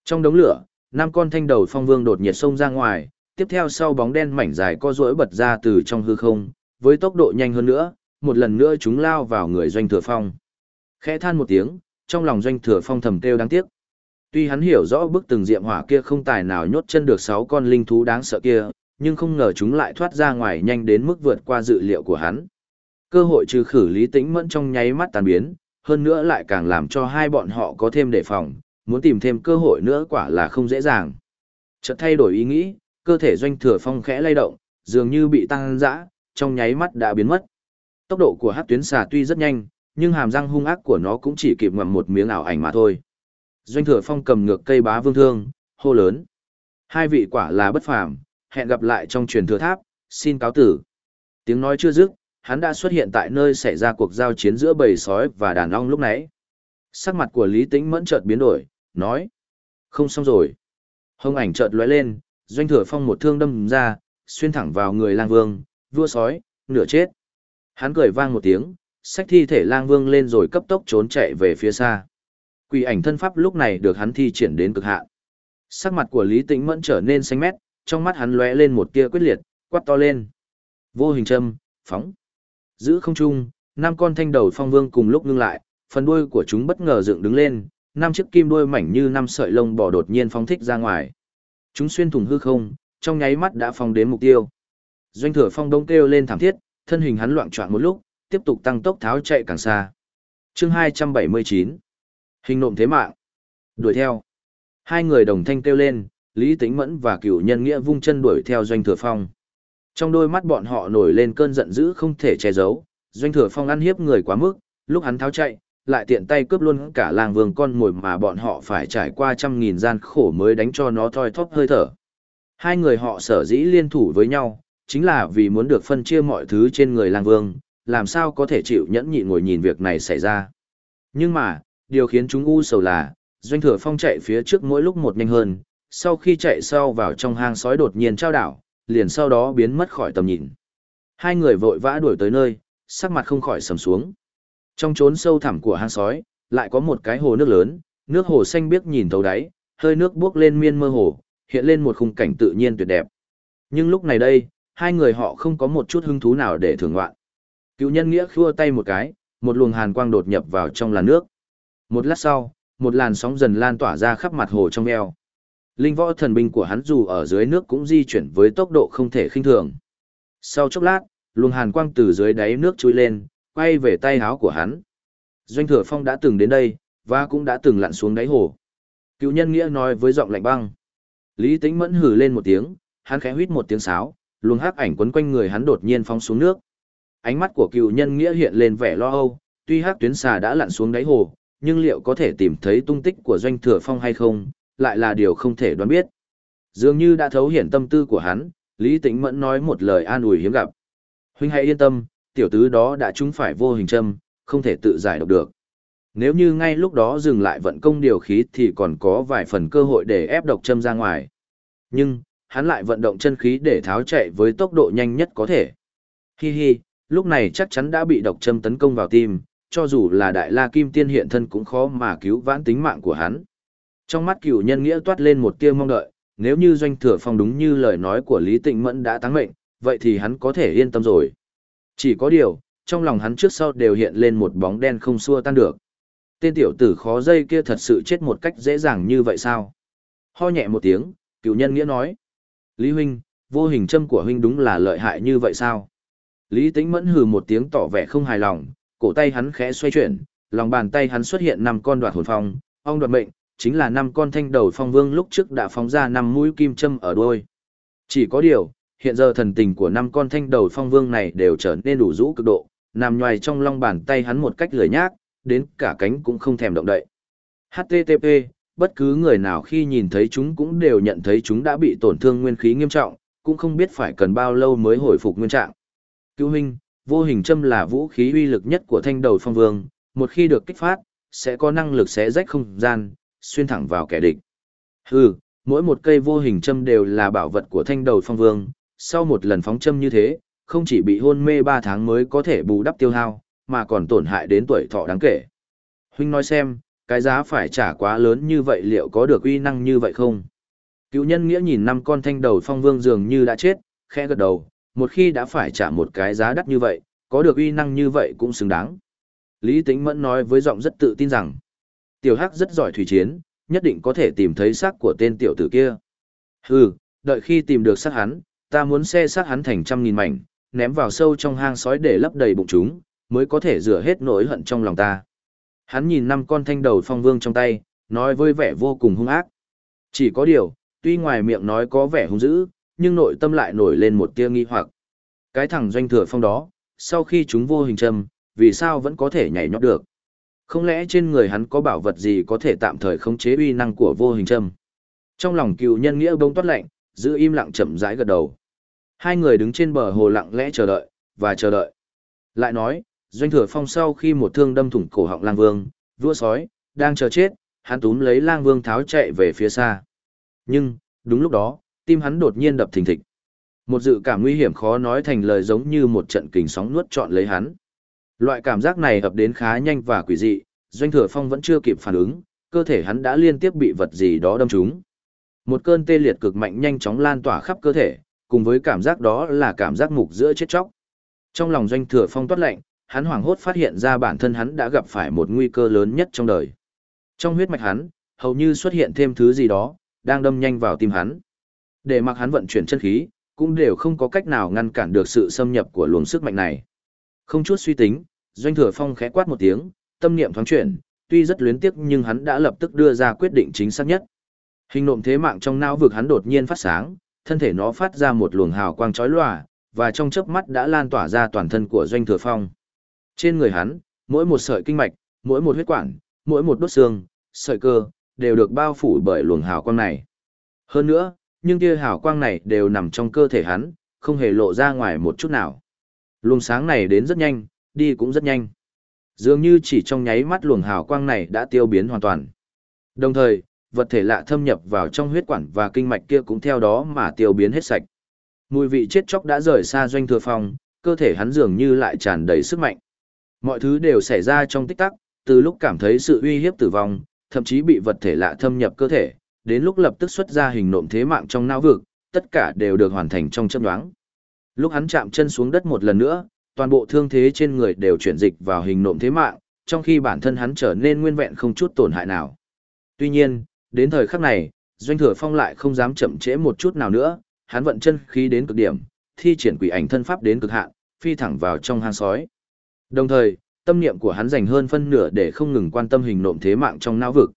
Trong đống lửa, năm con thanh đầu phong vương đột nhiệt xông ra ngoài, tiếp theo sau bóng đen mảnh dài co rỗi bật ra từ trong hư không, với tốc độ nhanh hơn nữa, một lần nữa chúng lao vào người doanh thừa phong. Khẽ than một tiếng, trong lòng doanh thừa phong thầm kêu đáng tiếc. Tuy hắn hiểu rõ bức từng diệm hỏa kia không tài nào nhốt chân được sáu con linh thú đáng sợ kia, nhưng không ngờ chúng lại thoát ra ngoài nhanh đến mức vượt qua dự liệu của hắn. Cơ hội trừ khử lý tĩnh mẫn trong nháy mắt tàn biến, hơn nữa lại càng làm cho hai bọn họ có thêm đề phòng, muốn tìm thêm cơ hội nữa quả là không dễ dàng. Chợt thay đổi ý nghĩ, cơ thể doanh thừa phong khẽ lay động, dường như bị tăng dã, trong nháy mắt đã biến mất. Tốc độ của hát tuyến xà tuy rất nhanh, nhưng hàm răng hung ác của nó cũng chỉ kịp ngậm một miếng ảo ảnh mà thôi. Doanh thừa phong cầm ngược cây bá vương thương, hô lớn. Hai vị quả là bất phàm, hẹn gặp lại trong truyền thừa tháp, xin cáo tử. Tiếng nói chưa dứt, hắn đã xuất hiện tại nơi xảy ra cuộc giao chiến giữa bầy sói và đàn ong lúc nãy. Sắc mặt của Lý Tĩnh mẫn chợt biến đổi, nói. Không xong rồi. Hông ảnh chợt lóe lên, doanh thừa phong một thương đâm ra, xuyên thẳng vào người lang vương, vua sói, nửa chết. Hắn cười vang một tiếng, xách thi thể lang vương lên rồi cấp tốc trốn chạy về phía xa. Quỷ ảnh thân pháp lúc này được hắn thi triển đến cực hạn. Sắc mặt của Lý Tĩnh Mẫn trở nên xanh mét, trong mắt hắn lóe lên một tia quyết liệt, quát to lên. Vô hình châm, phóng. Giữ không trung, năm con thanh đầu phong vương cùng lúc ngưng lại, phần đuôi của chúng bất ngờ dựng đứng lên, năm chiếc kim đuôi mảnh như năm sợi lông bò đột nhiên phóng thích ra ngoài. Chúng xuyên thủng hư không, trong nháy mắt đã phóng đến mục tiêu. Doanh thừa phong đông kêu lên thảm thiết, thân hình hắn loạn choạng một lúc, tiếp tục tăng tốc tháo chạy càng xa. Chương 279 Hình nộm thế mạng Đuổi theo Hai người đồng thanh kêu lên, Lý Tĩnh Mẫn và cửu nhân nghĩa vung chân đuổi theo Doanh Thừa Phong. Trong đôi mắt bọn họ nổi lên cơn giận dữ không thể che giấu, Doanh Thừa Phong ăn hiếp người quá mức, lúc hắn tháo chạy, lại tiện tay cướp luôn cả làng vương con mồi mà bọn họ phải trải qua trăm nghìn gian khổ mới đánh cho nó thoi thóp hơi thở. Hai người họ sở dĩ liên thủ với nhau, chính là vì muốn được phân chia mọi thứ trên người lang vương, làm sao có thể chịu nhẫn nhịn ngồi nhìn việc này xảy ra. Nhưng mà, điều khiến chúng u sầu là, doanh thừa phong chạy phía trước mỗi lúc một nhanh hơn, sau khi chạy sau vào trong hang sói đột nhiên trao đảo, liền sau đó biến mất khỏi tầm nhìn. Hai người vội vã đuổi tới nơi, sắc mặt không khỏi sầm xuống. Trong chốn sâu thẳm của hang sói, lại có một cái hồ nước lớn, nước hồ xanh biếc nhìn thấu đáy, hơi nước buốc lên miên mơ hồ, hiện lên một khung cảnh tự nhiên tuyệt đẹp. Nhưng lúc này đây, hai người họ không có một chút hứng thú nào để thưởng ngoạn. Cựu nhân nghĩa khua tay một cái, một luồng hàn quang đột nhập vào trong làn nước. Một lát sau, một làn sóng dần lan tỏa ra khắp mặt hồ trong eo. Linh võ thần binh của hắn dù ở dưới nước cũng di chuyển với tốc độ không thể khinh thường. Sau chốc lát, luồng hàn quang từ dưới đáy nước trôi lên, quay về tay áo của hắn. Doanh thừa phong đã từng đến đây, và cũng đã từng lặn xuống đáy hồ. Cựu nhân nghĩa nói với giọng lạnh băng. Lý tính mẫn hừ lên một tiếng, hắn khẽ huýt một tiếng sáo, luồng hắc ảnh quấn quanh người hắn đột nhiên phóng xuống nước. Ánh mắt của cựu nhân nghĩa hiện lên vẻ lo âu, tuy hắc tuyến xà đã lặn xuống đáy hồ, nhưng liệu có thể tìm thấy tung tích của doanh thừa phong hay không, lại là điều không thể đoán biết. Dường như đã thấu hiển tâm tư của hắn, Lý Tĩnh Mẫn nói một lời an ủi hiếm gặp. Huynh hãy yên tâm, tiểu tứ đó đã trúng phải vô hình châm, không thể tự giải độc được. Nếu như ngay lúc đó dừng lại vận công điều khí thì còn có vài phần cơ hội để ép độc châm ra ngoài. Nhưng, hắn lại vận động chân khí để tháo chạy với tốc độ nhanh nhất có thể. Hi hi, lúc này chắc chắn đã bị độc châm tấn công vào tim, cho dù là đại la kim tiên hiện thân cũng khó mà cứu vãn tính mạng của hắn. Trong mắt cửu nhân nghĩa toát lên một tia mong đợi, nếu như doanh thừa phong đúng như lời nói của Lý Tịnh Mẫn đã thắng mệnh, vậy thì hắn có thể yên tâm rồi. Chỉ có điều, trong lòng hắn trước sau đều hiện lên một bóng đen không xua tan được. Tên tiểu tử khó dây kia thật sự chết một cách dễ dàng như vậy sao? Ho nhẹ một tiếng, cựu nhân nghĩa nói. Lý huynh, vô hình châm của huynh đúng là lợi hại như vậy sao? Lý Tĩnh Mẫn hừ một tiếng tỏ vẻ không hài lòng, cổ tay hắn khẽ xoay chuyển, lòng bàn tay hắn xuất hiện năm con đoạt hồn phong, ong đoạt mệnh, chính là năm con thanh đầu phong vương lúc trước đã phóng ra năm mũi kim châm ở đuôi. Chỉ có điều, hiện giờ thần tình của năm con thanh đầu phong vương này đều trở nên đủ rũ cực độ, nằm nhoài trong lòng bàn tay hắn một cách lười nhác, đến cả cánh cũng không thèm động đậy. HTTP, bất cứ người nào khi nhìn thấy chúng cũng đều nhận thấy chúng đã bị tổn thương nguyên khí nghiêm trọng, cũng không biết phải cần bao lâu mới hồi phục nguyên trạng. Cứu huynh, vô hình châm là vũ khí uy lực nhất của thanh đầu phong vương, một khi được kích phát, sẽ có năng lực xé rách không gian, xuyên thẳng vào kẻ địch. Hừ, mỗi một cây vô hình châm đều là bảo vật của thanh đầu phong vương, sau một lần phóng châm như thế, không chỉ bị hôn mê 3 tháng mới có thể bù đắp tiêu hao, mà còn tổn hại đến tuổi thọ đáng kể. Huynh nói xem, cái giá phải trả quá lớn như vậy liệu có được uy năng như vậy không? Cựu nhân nghĩa nhìn năm con thanh đầu phong vương dường như đã chết, khẽ gật đầu, một khi đã phải trả một cái giá đắt như vậy, có được uy năng như vậy cũng xứng đáng. Lý Tĩnh Mẫn nói với giọng rất tự tin rằng, tiểu hắc rất giỏi thủy chiến, nhất định có thể tìm thấy xác của tên tiểu tử kia. Hừ, đợi khi tìm được xác hắn, ta muốn xe xác hắn thành trăm nghìn mảnh, ném vào sâu trong hang sói để lấp đầy bụng chúng, mới có thể rửa hết nỗi hận trong lòng ta. Hắn nhìn năm con thanh đầu phong vương trong tay, nói với vẻ vô cùng hung ác. Chỉ có điều, tuy ngoài miệng nói có vẻ hung dữ, nhưng nội tâm lại nổi lên một tia nghi hoặc. Cái thằng doanh thừa phong đó, sau khi chúng vô hình châm, vì sao vẫn có thể nhảy nhót được? Không lẽ trên người hắn có bảo vật gì có thể tạm thời khống chế uy năng của vô hình châm? Trong lòng cựu nhân nghĩa bông toát lạnh, giữ im lặng chậm rãi gật đầu. Hai người đứng trên bờ hồ lặng lẽ chờ đợi, và chờ đợi. Lại nói, doanh thừa phong sau khi một thương đâm thủng cổ họng lang vương, vua sói, đang chờ chết, hắn túm lấy lang vương tháo chạy về phía xa. Nhưng, đúng lúc đó, tim hắn đột nhiên đập thình thịch. Một dự cảm nguy hiểm khó nói thành lời giống như một trận kình sóng nuốt trọn lấy hắn. Loại cảm giác này ập đến khá nhanh và quỷ dị, doanh thừa phong vẫn chưa kịp phản ứng, cơ thể hắn đã liên tiếp bị vật gì đó đâm trúng. Một cơn tê liệt cực mạnh nhanh chóng lan tỏa khắp cơ thể, cùng với cảm giác đó là cảm giác mục giữa chết chóc. Trong lòng doanh thừa phong toát lạnh, hắn hoảng hốt phát hiện ra bản thân hắn đã gặp phải một nguy cơ lớn nhất trong đời. Trong huyết mạch hắn, hầu như xuất hiện thêm thứ gì đó, đang đâm nhanh vào tim hắn. Để mặc hắn vận chuyển chân khí, cũng đều không có cách nào ngăn cản được sự xâm nhập của luồng sức mạnh này. Không chút suy tính, Doanh Thừa Phong khẽ quát một tiếng, tâm niệm thoáng chuyển, tuy rất luyến tiếc nhưng hắn đã lập tức đưa ra quyết định chính xác nhất. Hình nộm thế mạng trong não vực hắn đột nhiên phát sáng, thân thể nó phát ra một luồng hào quang chói lòa, và trong chớp mắt đã lan tỏa ra toàn thân của Doanh Thừa Phong. Trên người hắn, mỗi một sợi kinh mạch, mỗi một huyết quản, mỗi một đốt xương, sợi cơ, đều được bao phủ bởi luồng hào quang này. Hơn nữa, nhưng tia hào quang này đều nằm trong cơ thể hắn, không hề lộ ra ngoài một chút nào. Luồng sáng này đến rất nhanh, đi cũng rất nhanh. Dường như chỉ trong nháy mắt luồng hào quang này đã tiêu biến hoàn toàn. Đồng thời, vật thể lạ thâm nhập vào trong huyết quản và kinh mạch kia cũng theo đó mà tiêu biến hết sạch. Mùi vị chết chóc đã rời xa doanh thừa phong, cơ thể hắn dường như lại tràn đầy sức mạnh. Mọi thứ đều xảy ra trong tích tắc, từ lúc cảm thấy sự uy hiếp tử vong, thậm chí bị vật thể lạ thâm nhập cơ thể, đến lúc lập tức xuất ra hình nộm thế mạng trong não vực, tất cả đều được hoàn thành trong chớp nhoáng. Lúc hắn chạm chân xuống đất một lần nữa, toàn bộ thương thế trên người đều chuyển dịch vào hình nộm thế mạng, trong khi bản thân hắn trở nên nguyên vẹn không chút tổn hại nào. Tuy nhiên, đến thời khắc này, Doanh Thừa Phong lại không dám chậm trễ một chút nào nữa, hắn vận chân khí đến cực điểm, thi triển quỷ ảnh thân pháp đến cực hạn, phi thẳng vào trong hang sói. Đồng thời, tâm niệm của hắn dành hơn phân nửa để không ngừng quan tâm hình nộm thế mạng trong não vực.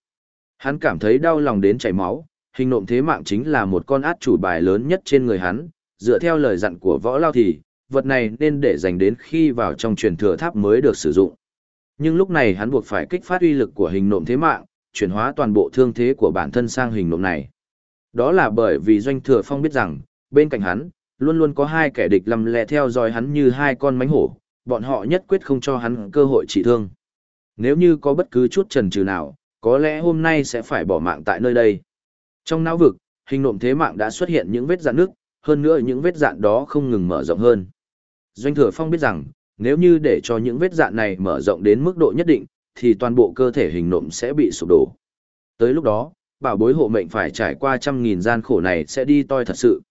Hắn cảm thấy đau lòng đến chảy máu, hình nộm thế mạng chính là một con át chủ bài lớn nhất trên người hắn, dựa theo lời dặn của võ lao thì, vật này nên để dành đến khi vào trong truyền thừa tháp mới được sử dụng. Nhưng lúc này hắn buộc phải kích phát uy lực của hình nộm thế mạng, chuyển hóa toàn bộ thương thế của bản thân sang hình nộm này. Đó là bởi vì doanh thừa phong biết rằng, bên cạnh hắn, luôn luôn có hai kẻ địch lầm lẹ theo dõi hắn như hai con mánh hổ, bọn họ nhất quyết không cho hắn cơ hội trị thương. Nếu như có bất cứ chút trần trừ nào, có lẽ hôm nay sẽ phải bỏ mạng tại nơi đây. Trong não vực, hình nộm thế mạng đã xuất hiện những vết dạn nước, hơn nữa những vết dạn đó không ngừng mở rộng hơn. Doanh thừa phong biết rằng, nếu như để cho những vết dạn này mở rộng đến mức độ nhất định, thì toàn bộ cơ thể hình nộm sẽ bị sụp đổ. Tới lúc đó, bảo bối hộ mệnh phải trải qua trăm nghìn gian khổ này sẽ đi toi thật sự.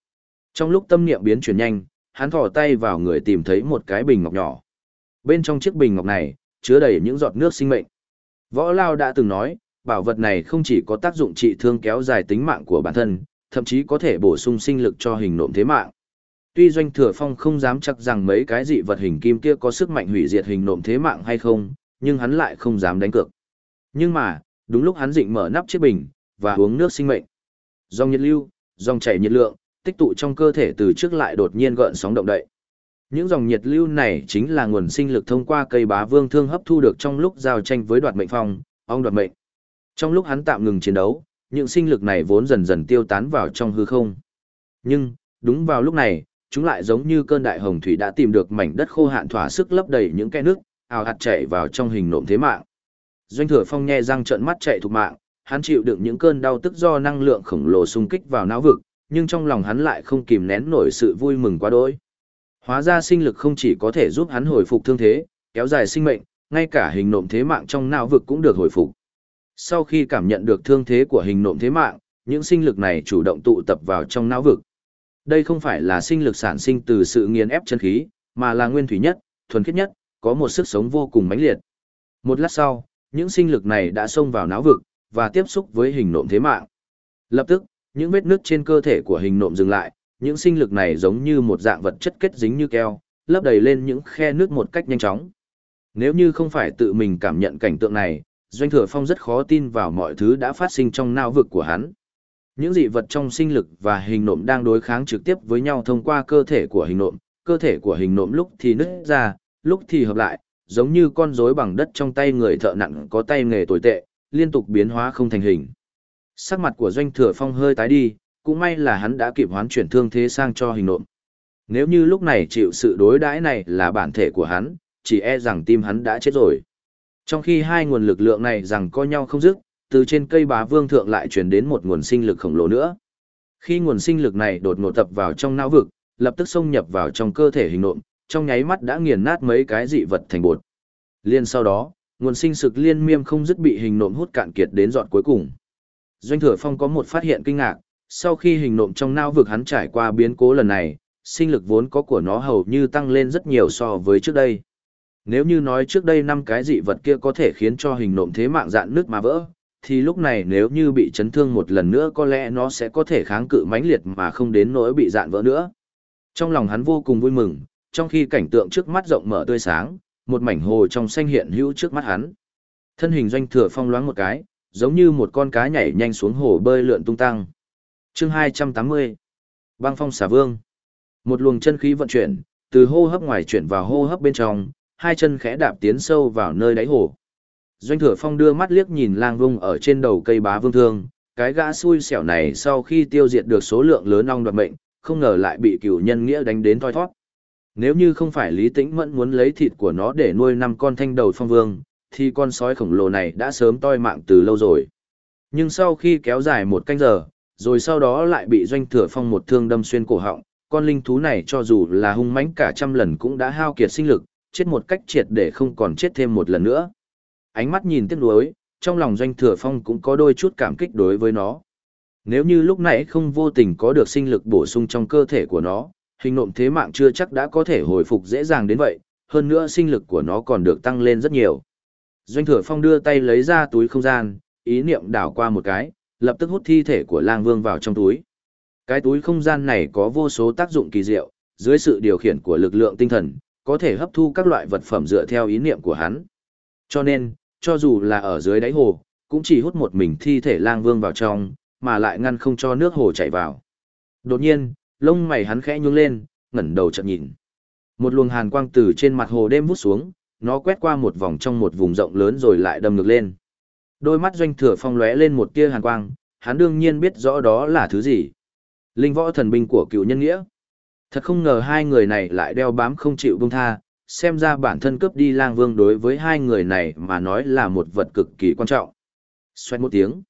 Trong lúc tâm niệm biến chuyển nhanh, hắn thò tay vào người tìm thấy một cái bình ngọc nhỏ. Bên trong chiếc bình ngọc này, chứa đầy những giọt nước sinh mệnh. Võ Lao đã từng nói, bảo vật này không chỉ có tác dụng trị thương kéo dài tính mạng của bản thân, thậm chí có thể bổ sung sinh lực cho hình nộm thế mạng. Tuy Doanh Thừa Phong không dám chắc rằng mấy cái dị vật hình kim kia có sức mạnh hủy diệt hình nộm thế mạng hay không, nhưng hắn lại không dám đánh cược. Nhưng mà, đúng lúc hắn định mở nắp chiếc bình và uống nước sinh mệnh. Dòng nhiệt lưu, dòng chảy nhiệt lượng, tích tụ trong cơ thể từ trước lại đột nhiên gợn sóng động đậy. Những dòng nhiệt lưu này chính là nguồn sinh lực thông qua cây bá vương thương hấp thu được trong lúc giao tranh với đoạt mệnh phong, ông đoạt mệnh. Trong lúc hắn tạm ngừng chiến đấu, những sinh lực này vốn dần dần tiêu tán vào trong hư không. Nhưng, đúng vào lúc này, chúng lại giống như cơn đại hồng thủy đã tìm được mảnh đất khô hạn thỏa sức lấp đầy những cái nước, ào hạt chảy vào trong hình nộm thế mạng. Doanh thừa phong nhe răng trợn mắt chạy thục mạng, hắn chịu đựng những cơn đau tức do năng lượng khổng lồ xung kích vào não vực, nhưng trong lòng hắn lại không kìm nén nổi sự vui mừng quá đỗi. Hóa ra sinh lực không chỉ có thể giúp hắn hồi phục thương thế, kéo dài sinh mệnh, ngay cả hình nộm thế mạng trong não vực cũng được hồi phục. Sau khi cảm nhận được thương thế của hình nộm thế mạng, những sinh lực này chủ động tụ tập vào trong não vực. Đây không phải là sinh lực sản sinh từ sự nghiền ép chân khí, mà là nguyên thủy nhất, thuần khiết nhất, có một sức sống vô cùng mãnh liệt. Một lát sau, những sinh lực này đã xông vào não vực và tiếp xúc với hình nộm thế mạng. Lập tức, những vết nứt trên cơ thể của hình nộm dừng lại, những sinh lực này giống như một dạng vật chất kết dính như keo, lấp đầy lên những khe nước một cách nhanh chóng. Nếu như không phải tự mình cảm nhận cảnh tượng này, Doanh Thừa Phong rất khó tin vào mọi thứ đã phát sinh trong não vực của hắn. Những dị vật trong sinh lực và hình nộm đang đối kháng trực tiếp với nhau thông qua cơ thể của hình nộm, cơ thể của hình nộm lúc thì nứt ra, lúc thì hợp lại, giống như con rối bằng đất trong tay người thợ nặng có tay nghề tồi tệ, liên tục biến hóa không thành hình. Sắc mặt của Doanh Thừa Phong hơi tái đi, cũng may là hắn đã kịp hoán chuyển thương thế sang cho hình nộm. Nếu như lúc này chịu sự đối đãi này là bản thể của hắn, chỉ e rằng tim hắn đã chết rồi. Trong khi hai nguồn lực lượng này rằng co nhau không dứt, từ trên cây bá vương thượng lại truyền đến một nguồn sinh lực khổng lồ nữa. Khi nguồn sinh lực này đột ngột tập vào trong não vực, lập tức xông nhập vào trong cơ thể hình nộm, trong nháy mắt đã nghiền nát mấy cái dị vật thành bột. Liên sau đó, nguồn sinh sực liên miêm không dứt bị hình nộm hút cạn kiệt đến giọt cuối cùng. Doanh Thừa Phong có một phát hiện kinh ngạc, sau khi hình nộm trong não vực hắn trải qua biến cố lần này, sinh lực vốn có của nó hầu như tăng lên rất nhiều so với trước đây. Nếu như nói trước đây năm cái dị vật kia có thể khiến cho hình nộm thế mạng dạn nước mà vỡ, thì lúc này nếu như bị chấn thương một lần nữa có lẽ nó sẽ có thể kháng cự mãnh liệt mà không đến nỗi bị dạn vỡ nữa. Trong lòng hắn vô cùng vui mừng, trong khi cảnh tượng trước mắt rộng mở tươi sáng, một mảnh hồ trong xanh hiện hữu trước mắt hắn. Thân hình doanh thừa phong loáng một cái, giống như một con cá nhảy nhanh xuống hồ bơi lượn tung tăng. Chương 280 Băng phong xà vương Một luồng chân khí vận chuyển, từ hô hấp ngoài chuyển vào hô hấp bên trong, hai chân khẽ đạp tiến sâu vào nơi đáy hồ. Doanh thừa phong đưa mắt liếc nhìn lang vung ở trên đầu cây bá vương thương, cái gã xui xẻo này sau khi tiêu diệt được số lượng lớn ong đoạt mệnh, không ngờ lại bị cửu nhân nghĩa đánh đến thoi thoát. Nếu như không phải Lý Tĩnh Mẫn muốn lấy thịt của nó để nuôi năm con thanh đầu phong vương, thì con sói khổng lồ này đã sớm toi mạng từ lâu rồi. Nhưng sau khi kéo dài một canh giờ, rồi sau đó lại bị doanh thừa phong một thương đâm xuyên cổ họng, con linh thú này cho dù là hung mãnh cả trăm lần cũng đã hao kiệt sinh lực, chết một cách triệt để không còn chết thêm một lần nữa. Ánh mắt nhìn tiếc nuối, trong lòng doanh thừa phong cũng có đôi chút cảm kích đối với nó. Nếu như lúc nãy không vô tình có được sinh lực bổ sung trong cơ thể của nó, hình nộm thế mạng chưa chắc đã có thể hồi phục dễ dàng đến vậy, hơn nữa sinh lực của nó còn được tăng lên rất nhiều. Doanh thừa phong đưa tay lấy ra túi không gian, ý niệm đảo qua một cái, lập tức hút thi thể của lang vương vào trong túi. Cái túi không gian này có vô số tác dụng kỳ diệu, dưới sự điều khiển của lực lượng tinh thần, có thể hấp thu các loại vật phẩm dựa theo ý niệm của hắn. Cho nên, cho dù là ở dưới đáy hồ, cũng chỉ hút một mình thi thể lang vương vào trong, mà lại ngăn không cho nước hồ chảy vào. Đột nhiên, lông mày hắn khẽ nhướng lên, ngẩng đầu chợt nhìn. Một luồng hàn quang từ trên mặt hồ đêm vút xuống, nó quét qua một vòng trong một vùng rộng lớn rồi lại đâm ngược lên. Đôi mắt doanh thừa phong lóe lên một tia hàn quang, hắn đương nhiên biết rõ đó là thứ gì. Linh võ thần binh của cựu nhân nghĩa. Thật không ngờ hai người này lại đeo bám không chịu buông tha, xem ra bản thân cướp đi lang vương đối với hai người này mà nói là một vật cực kỳ quan trọng. Xoét một tiếng.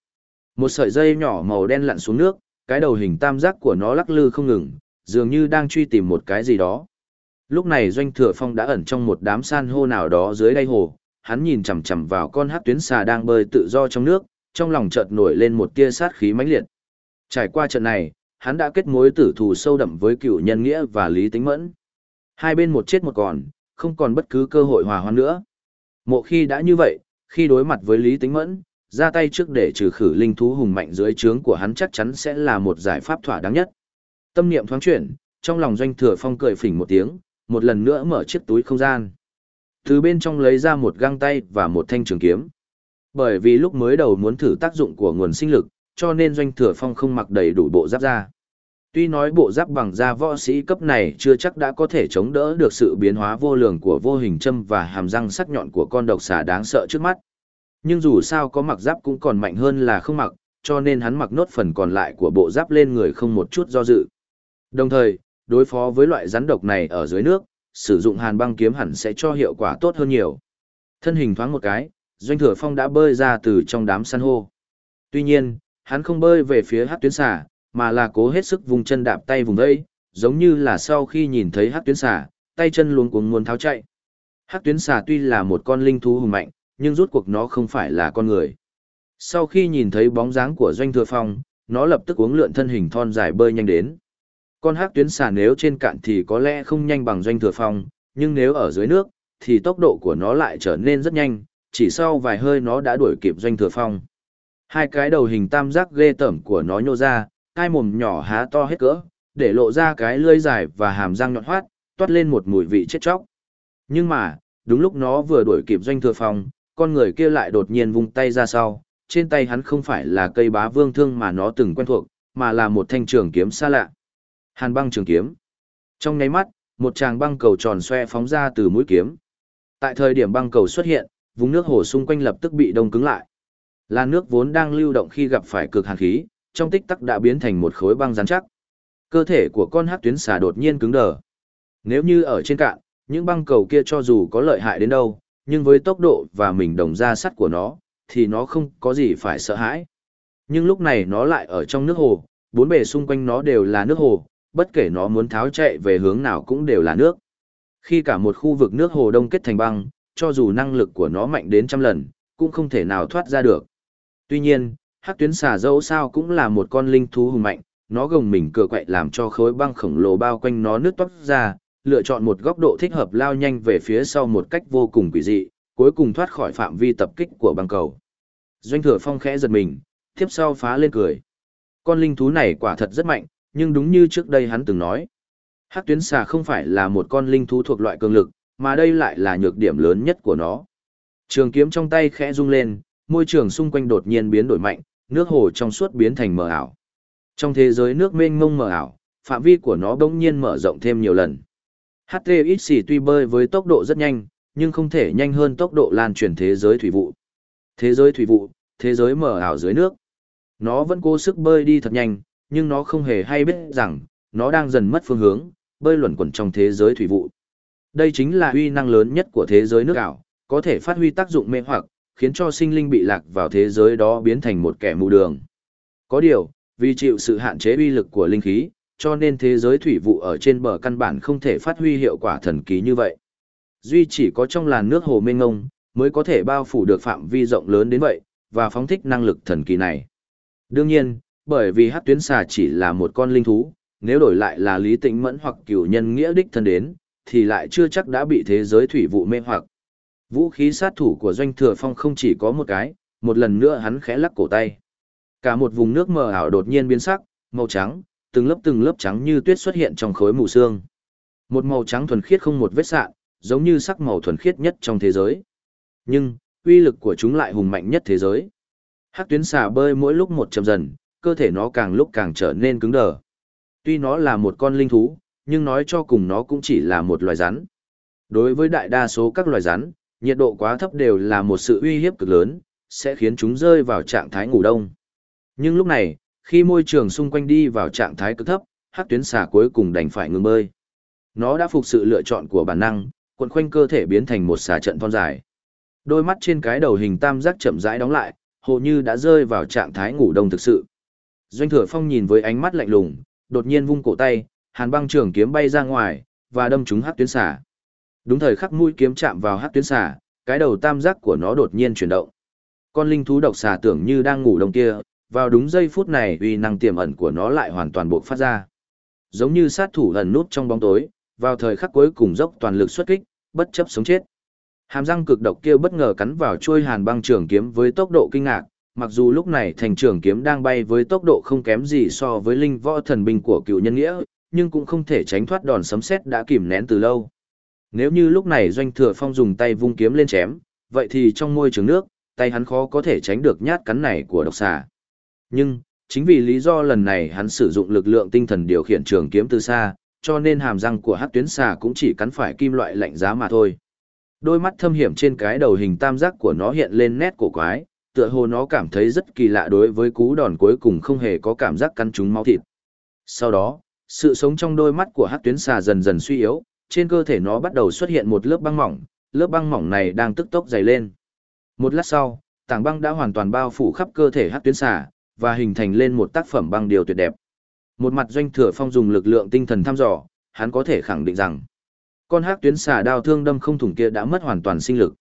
Một sợi dây nhỏ màu đen lặn xuống nước, cái đầu hình tam giác của nó lắc lư không ngừng, dường như đang truy tìm một cái gì đó. Lúc này Doanh Thừa Phong đã ẩn trong một đám san hô nào đó dưới đáy hồ, hắn nhìn chằm chằm vào con hát tuyến xà đang bơi tự do trong nước, trong lòng chợt nổi lên một tia sát khí mãnh liệt. Trải qua trận này, hắn đã kết mối tử thù sâu đậm với cựu nhân nghĩa và lý tính mẫn. Hai bên một chết một còn, không còn bất cứ cơ hội hòa hoãn nữa. Mộ khi đã như vậy, khi đối mặt với lý tính mẫn, ra tay trước để trừ khử linh thú hùng mạnh dưới trướng của hắn chắc chắn sẽ là một giải pháp thỏa đáng nhất. Tâm niệm thoáng chuyển, trong lòng doanh thừa phong cười phỉnh một tiếng, một lần nữa mở chiếc túi không gian. Từ bên trong lấy ra một găng tay và một thanh trường kiếm. Bởi vì lúc mới đầu muốn thử tác dụng của nguồn sinh lực, cho nên doanh thừa phong không mặc đầy đủ bộ giáp ra. Tuy nói bộ giáp bằng da võ sĩ cấp này chưa chắc đã có thể chống đỡ được sự biến hóa vô lường của vô hình châm và hàm răng sắc nhọn của con độc xà đáng sợ trước mắt. Nhưng dù sao có mặc giáp cũng còn mạnh hơn là không mặc, cho nên hắn mặc nốt phần còn lại của bộ giáp lên người không một chút do dự. Đồng thời, đối phó với loại rắn độc này ở dưới nước, sử dụng hàn băng kiếm hẳn sẽ cho hiệu quả tốt hơn nhiều. Thân hình thoáng một cái, Doanh Thừa Phong đã bơi ra từ trong đám san hô. Tuy nhiên, hắn không bơi về phía hát tuyến xà, mà là cố hết sức vùng chân đạp tay vùng đây, giống như là sau khi nhìn thấy hắc tuyến xà, tay chân luống cuống muốn tháo chạy. Hắc tuyến xà tuy là một con linh thú hùng mạnh, nhưng rút cuộc nó không phải là con người. Sau khi nhìn thấy bóng dáng của Doanh Thừa Phong, nó lập tức uống lượn thân hình thon dài bơi nhanh đến. Con hắc tuyến xà nếu trên cạn thì có lẽ không nhanh bằng Doanh Thừa Phong, nhưng nếu ở dưới nước, thì tốc độ của nó lại trở nên rất nhanh, chỉ sau vài hơi nó đã đuổi kịp Doanh Thừa Phong. Hai cái đầu hình tam giác ghê tởm của nó nhô ra, hai mồm nhỏ há to hết cỡ, để lộ ra cái lưỡi dài và hàm răng nhọn hoắt, toát lên một mùi vị chết chóc. Nhưng mà, đúng lúc nó vừa đuổi kịp Doanh Thừa phòng, con người kia lại đột nhiên vung tay ra sau, trên tay hắn không phải là cây bá vương thương mà nó từng quen thuộc, mà là một thanh trường kiếm xa lạ. Hàn băng trường kiếm. Trong nháy mắt, một tràng băng cầu tròn xoe phóng ra từ mũi kiếm. Tại thời điểm băng cầu xuất hiện, vùng nước hồ xung quanh lập tức bị đông cứng lại. Là nước vốn đang lưu động khi gặp phải cực hàn khí, trong tích tắc đã biến thành một khối băng rắn chắc. Cơ thể của con hắc tuyến xà đột nhiên cứng đờ. Nếu như ở trên cạn, những băng cầu kia cho dù có lợi hại đến đâu, nhưng với tốc độ và mình đồng ra sắt của nó, thì nó không có gì phải sợ hãi. Nhưng lúc này nó lại ở trong nước hồ, bốn bề xung quanh nó đều là nước hồ, bất kể nó muốn tháo chạy về hướng nào cũng đều là nước. Khi cả một khu vực nước hồ đông kết thành băng, cho dù năng lực của nó mạnh đến trăm lần, cũng không thể nào thoát ra được. Tuy nhiên, hắc tuyến xà dẫu sao cũng là một con linh thú hùng mạnh, nó gồng mình cựa quậy làm cho khối băng khổng lồ bao quanh nó nứt toát ra, lựa chọn một góc độ thích hợp lao nhanh về phía sau một cách vô cùng quỷ dị, cuối cùng thoát khỏi phạm vi tập kích của băng cầu. Doanh thừa phong khẽ giật mình, tiếp sau phá lên cười. Con linh thú này quả thật rất mạnh, nhưng đúng như trước đây hắn từng nói. Hắc tuyến xà không phải là một con linh thú thuộc loại cường lực, mà đây lại là nhược điểm lớn nhất của nó. Trường kiếm trong tay khẽ rung lên, môi trường xung quanh đột nhiên biến đổi mạnh, nước hồ trong suốt biến thành mờ ảo. Trong thế giới nước mênh mông mờ ảo, phạm vi của nó bỗng nhiên mở rộng thêm nhiều lần. HTXC tuy bơi với tốc độ rất nhanh, nhưng không thể nhanh hơn tốc độ lan truyền thế giới thủy vụ. Thế giới thủy vụ, thế giới mở ảo dưới nước. Nó vẫn cố sức bơi đi thật nhanh, nhưng nó không hề hay biết rằng, nó đang dần mất phương hướng, bơi luẩn quẩn trong thế giới thủy vụ. Đây chính là uy năng lớn nhất của thế giới nước ảo, có thể phát huy tác dụng mê hoặc, khiến cho sinh linh bị lạc vào thế giới đó biến thành một kẻ mù đường. Có điều, vì chịu sự hạn chế uy lực của linh khí, cho nên thế giới thủy vụ ở trên bờ căn bản không thể phát huy hiệu quả thần kỳ như vậy. Duy chỉ có trong làn nước hồ mênh ngông, mới có thể bao phủ được phạm vi rộng lớn đến vậy, và phóng thích năng lực thần kỳ này. Đương nhiên, bởi vì hát tuyến xà chỉ là một con linh thú, nếu đổi lại là lý tĩnh mẫn hoặc cửu nhân nghĩa đích thân đến, thì lại chưa chắc đã bị thế giới thủy vụ mê hoặc. Vũ khí sát thủ của doanh thừa phong không chỉ có một cái, một lần nữa hắn khẽ lắc cổ tay. Cả một vùng nước mờ ảo đột nhiên biến sắc, màu trắng, từng lớp từng lớp trắng như tuyết xuất hiện trong khối mù sương. Một màu trắng thuần khiết không một vết sạn, giống như sắc màu thuần khiết nhất trong thế giới. Nhưng, uy lực của chúng lại hùng mạnh nhất thế giới. Hắc tuyến xà bơi mỗi lúc một chậm dần, cơ thể nó càng lúc càng trở nên cứng đờ. Tuy nó là một con linh thú, nhưng nói cho cùng nó cũng chỉ là một loài rắn. Đối với đại đa số các loài rắn, nhiệt độ quá thấp đều là một sự uy hiếp cực lớn, sẽ khiến chúng rơi vào trạng thái ngủ đông. Nhưng lúc này, khi môi trường xung quanh đi vào trạng thái cực thấp, hắc tuyến xà cuối cùng đành phải ngừng bơi. Nó đã phục sự lựa chọn của bản năng, quần khoanh cơ thể biến thành một xà trận thon dài. Đôi mắt trên cái đầu hình tam giác chậm rãi đóng lại, hồ như đã rơi vào trạng thái ngủ đông thực sự. Doanh thừa phong nhìn với ánh mắt lạnh lùng, đột nhiên vung cổ tay, hàn băng trường kiếm bay ra ngoài, và đâm trúng hắc tuyến xà. Đúng thời khắc mũi kiếm chạm vào hát tuyến xà, cái đầu tam giác của nó đột nhiên chuyển động. Con linh thú độc xà tưởng như đang ngủ đông kia, vào đúng giây phút này uy năng tiềm ẩn của nó lại hoàn toàn bộc phát ra. Giống như sát thủ ẩn nút trong bóng tối, vào thời khắc cuối cùng dốc toàn lực xuất kích, bất chấp sống chết. Hàm răng cực độc kia bất ngờ cắn vào chuôi hàn băng trường kiếm với tốc độ kinh ngạc, mặc dù lúc này thành trường kiếm đang bay với tốc độ không kém gì so với linh võ thần binh của cựu nhân nghĩa, nhưng cũng không thể tránh thoát đòn sấm sét đã kìm nén từ lâu. Nếu như lúc này doanh thừa phong dùng tay vung kiếm lên chém, vậy thì trong môi trường nước, tay hắn khó có thể tránh được nhát cắn này của độc xà. Nhưng, chính vì lý do lần này hắn sử dụng lực lượng tinh thần điều khiển trường kiếm từ xa, cho nên hàm răng của hắc tuyến xà cũng chỉ cắn phải kim loại lạnh giá mà thôi. Đôi mắt thâm hiểm trên cái đầu hình tam giác của nó hiện lên nét cổ quái, tựa hồ nó cảm thấy rất kỳ lạ đối với cú đòn cuối cùng không hề có cảm giác cắn trúng máu thịt. Sau đó, sự sống trong đôi mắt của hắc tuyến xà dần dần suy yếu, trên cơ thể nó bắt đầu xuất hiện một lớp băng mỏng, lớp băng mỏng này đang tức tốc dày lên. Một lát sau, tảng băng đã hoàn toàn bao phủ khắp cơ thể hắc tuyến xà và hình thành lên một tác phẩm băng điều tuyệt đẹp. Một mặt doanh thừa phong dùng lực lượng tinh thần thăm dò, hắn có thể khẳng định rằng, con hắc tuyến xà đao thương đâm không thủng kia đã mất hoàn toàn sinh lực.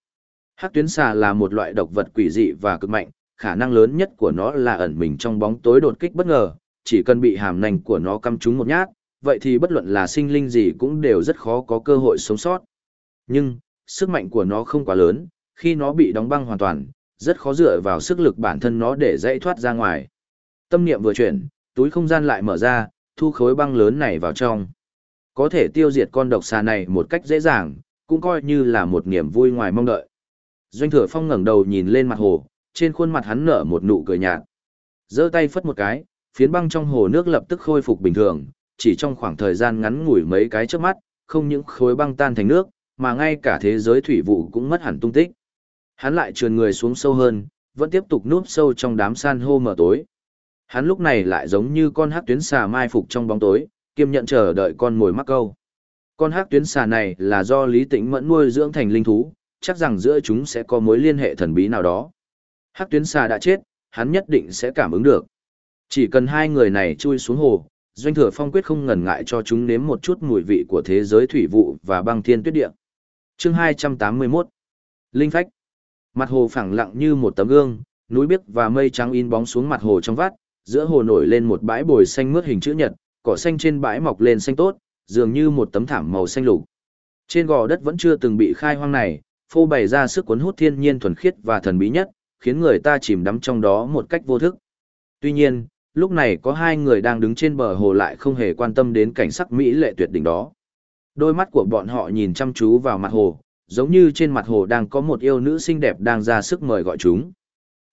Hắc tuyến xà là một loại độc vật quỷ dị và cực mạnh, khả năng lớn nhất của nó là ẩn mình trong bóng tối đột kích bất ngờ, chỉ cần bị hàm nành của nó căm trúng một nhát, vậy thì bất luận là sinh linh gì cũng đều rất khó có cơ hội sống sót. Nhưng, sức mạnh của nó không quá lớn, khi nó bị đóng băng hoàn toàn, rất khó dựa vào sức lực bản thân nó để dãy thoát ra ngoài. Tâm niệm vừa chuyển, túi không gian lại mở ra, thu khối băng lớn này vào trong. Có thể tiêu diệt con độc xà này một cách dễ dàng, cũng coi như là một niềm vui ngoài mong đợi. Doanh thừa phong ngẩng đầu nhìn lên mặt hồ, trên khuôn mặt hắn nở một nụ cười nhạt. giơ tay phất một cái, phiến băng trong hồ nước lập tức khôi phục bình thường, chỉ trong khoảng thời gian ngắn ngủi mấy cái trước mắt, không những khối băng tan thành nước, mà ngay cả thế giới thủy vụ cũng mất hẳn tung tích. Hắn lại trườn người xuống sâu hơn, vẫn tiếp tục núp sâu trong đám san hô mờ tối. Hắn lúc này lại giống như con hắc tuyến xà mai phục trong bóng tối, kiêm nhận chờ đợi con mồi mắc câu. Con hắc tuyến xà này là do Lý Tĩnh Mẫn nuôi dưỡng thành linh thú, chắc rằng giữa chúng sẽ có mối liên hệ thần bí nào đó. Hắc tuyến xà đã chết, hắn nhất định sẽ cảm ứng được. Chỉ cần hai người này chui xuống hồ, Doanh Thừa Phong quyết không ngần ngại cho chúng nếm một chút mùi vị của thế giới thủy vụ và băng thiên tuyết địa. Chương 281 Linh Phách Mặt hồ phẳng lặng như một tấm gương, núi biếc và mây trắng in bóng xuống mặt hồ trong vắt, giữa hồ nổi lên một bãi bồi xanh mướt hình chữ nhật, cỏ xanh trên bãi mọc lên xanh tốt, dường như một tấm thảm màu xanh lục. Trên gò đất vẫn chưa từng bị khai hoang này, phô bày ra sức cuốn hút thiên nhiên thuần khiết và thần bí nhất, khiến người ta chìm đắm trong đó một cách vô thức. Tuy nhiên, lúc này có hai người đang đứng trên bờ hồ lại không hề quan tâm đến cảnh sắc mỹ lệ tuyệt đỉnh đó. Đôi mắt của bọn họ nhìn chăm chú vào mặt hồ, giống như trên mặt hồ đang có một yêu nữ xinh đẹp đang ra sức mời gọi chúng.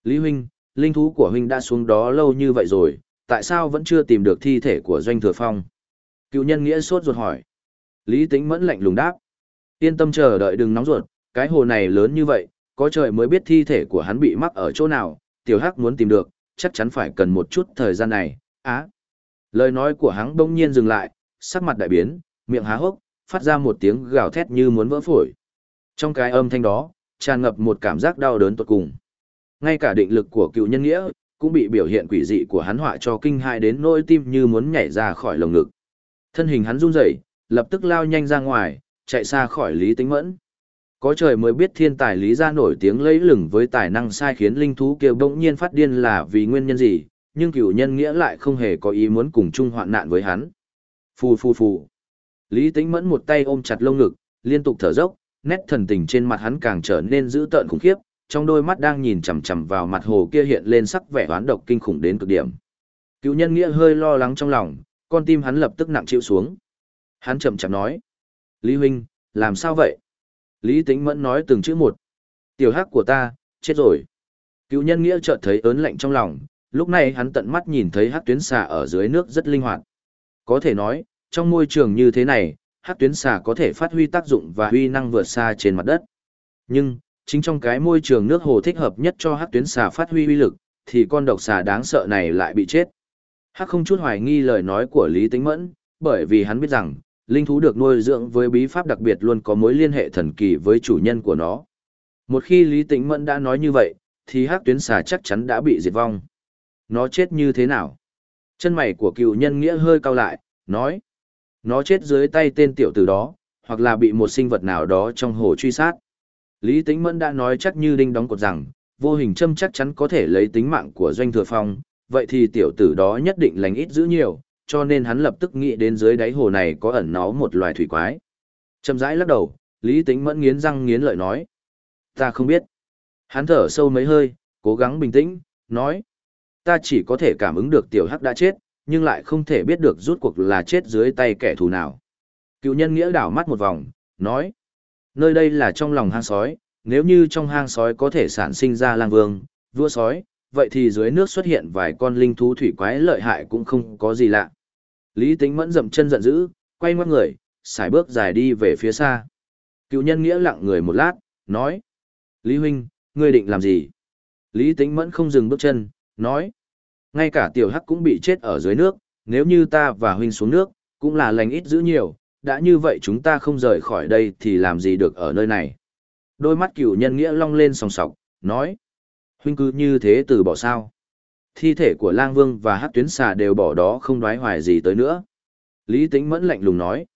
Lý huynh, linh thú của huynh đã xuống đó lâu như vậy rồi, tại sao vẫn chưa tìm được thi thể của doanh thừa phong? Cựu nhân nghĩa sốt ruột hỏi. Lý tính mẫn lạnh lùng đáp. Yên tâm chờ đợi đừng nóng ruột, cái hồ này lớn như vậy, có trời mới biết thi thể của hắn bị mắc ở chỗ nào, tiểu hắc muốn tìm được, chắc chắn phải cần một chút thời gian này, á. Lời nói của hắn bỗng nhiên dừng lại, sắc mặt đại biến, miệng há hốc, phát ra một tiếng gào thét như muốn vỡ phổi. Trong cái âm thanh đó, tràn ngập một cảm giác đau đớn tột cùng. Ngay cả định lực của cựu nhân nghĩa, cũng bị biểu hiện quỷ dị của hắn họa cho kinh hại đến nỗi tim như muốn nhảy ra khỏi lồng ngực. Thân hình hắn run rẩy, lập tức lao nhanh ra ngoài, chạy xa khỏi Lý Tính Mẫn. Có trời mới biết thiên tài Lý gia nổi tiếng lấy lừng với tài năng sai khiến linh thú kia bỗng nhiên phát điên là vì nguyên nhân gì, nhưng cựu nhân nghĩa lại không hề có ý muốn cùng chung hoạn nạn với hắn. Phù phù phù. Lý Tĩnh Mẫn một tay ôm chặt lông ngực, liên tục thở dốc, nét thần tình trên mặt hắn càng trở nên dữ tợn khủng khiếp, trong đôi mắt đang nhìn chằm chằm vào mặt hồ kia hiện lên sắc vẻ oán độc kinh khủng đến cực điểm. Cựu nhân nghĩa hơi lo lắng trong lòng, con tim hắn lập tức nặng chịu xuống. Hắn chậm chậm nói: "Lý huynh, làm sao vậy?" Lý Tĩnh Mẫn nói từng chữ một. "Tiểu hắc của ta, chết rồi." Cựu nhân nghĩa chợt thấy ớn lạnh trong lòng, lúc này hắn tận mắt nhìn thấy hắc tuyến xà ở dưới nước rất linh hoạt. Có thể nói, trong môi trường như thế này, hắc tuyến xà có thể phát huy tác dụng và huy năng vượt xa trên mặt đất. Nhưng, chính trong cái môi trường nước hồ thích hợp nhất cho hắc tuyến xà phát huy uy lực, thì con độc xà đáng sợ này lại bị chết. Hắc không chút hoài nghi lời nói của Lý Tĩnh Mẫn, bởi vì hắn biết rằng, linh thú được nuôi dưỡng với bí pháp đặc biệt luôn có mối liên hệ thần kỳ với chủ nhân của nó. Một khi Lý Tĩnh Mẫn đã nói như vậy, thì hắc tuyến xà chắc chắn đã bị diệt vong. Nó chết như thế nào? Chân mày của cựu nhân nghĩa hơi cau lại, nói. Nó chết dưới tay tên tiểu tử đó, hoặc là bị một sinh vật nào đó trong hồ truy sát. Lý Tĩnh Mẫn đã nói chắc như đinh đóng cột rằng, vô hình châm chắc chắn có thể lấy tính mạng của doanh thừa phong, vậy thì tiểu tử đó nhất định lành ít giữ nhiều, cho nên hắn lập tức nghĩ đến dưới đáy hồ này có ẩn nó một loài thủy quái. Chậm rãi lắc đầu, Lý Tĩnh Mẫn nghiến răng nghiến lợi nói. Ta không biết. Hắn thở sâu mấy hơi, cố gắng bình tĩnh, nói. Ta chỉ có thể cảm ứng được tiểu hắc đã chết, nhưng lại không thể biết được rút cuộc là chết dưới tay kẻ thù nào. Cựu nhân nghĩa đảo mắt một vòng, nói. Nơi đây là trong lòng hang sói, nếu như trong hang sói có thể sản sinh ra lang vương, vua sói, vậy thì dưới nước xuất hiện vài con linh thú thủy quái lợi hại cũng không có gì lạ. Lý Tĩnh mẫn dậm chân giận dữ, quay ngoắt người, xài bước dài đi về phía xa. Cựu nhân nghĩa lặng người một lát, nói. Lý huynh, ngươi định làm gì? Lý Tĩnh mẫn không dừng bước chân, nói. Ngay cả tiểu hắc cũng bị chết ở dưới nước, nếu như ta và huynh xuống nước, cũng là lành ít giữ nhiều, đã như vậy chúng ta không rời khỏi đây thì làm gì được ở nơi này. Đôi mắt Cựu nhân nghĩa long lên sòng sọc, nói. Huynh cứ như thế từ bỏ sao thi thể của lang vương và hát tuyến xà đều bỏ đó không đoái hoài gì tới nữa. Lý Tĩnh Mẫn lạnh lùng nói,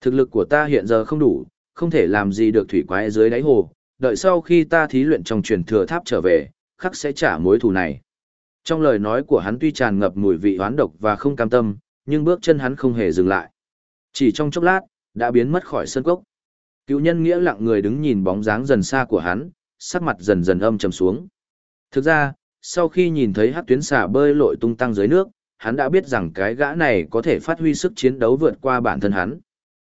thực lực của ta hiện giờ không đủ, không thể làm gì được thủy quái dưới đáy hồ, đợi sau khi ta thí luyện trong truyền thừa tháp trở về, khắc sẽ trả mối thù này. Trong lời nói của hắn tuy tràn ngập mùi vị oán độc và không cam tâm, nhưng bước chân hắn không hề dừng lại. Chỉ trong chốc lát, đã biến mất khỏi sân cốc. Cựu nhân nghĩa lặng người đứng nhìn bóng dáng dần xa của hắn, sắc mặt dần dần âm trầm xuống. Thực ra, sau khi nhìn thấy hát tuyến xà bơi lội tung tăng dưới nước, hắn đã biết rằng cái gã này có thể phát huy sức chiến đấu vượt qua bản thân hắn.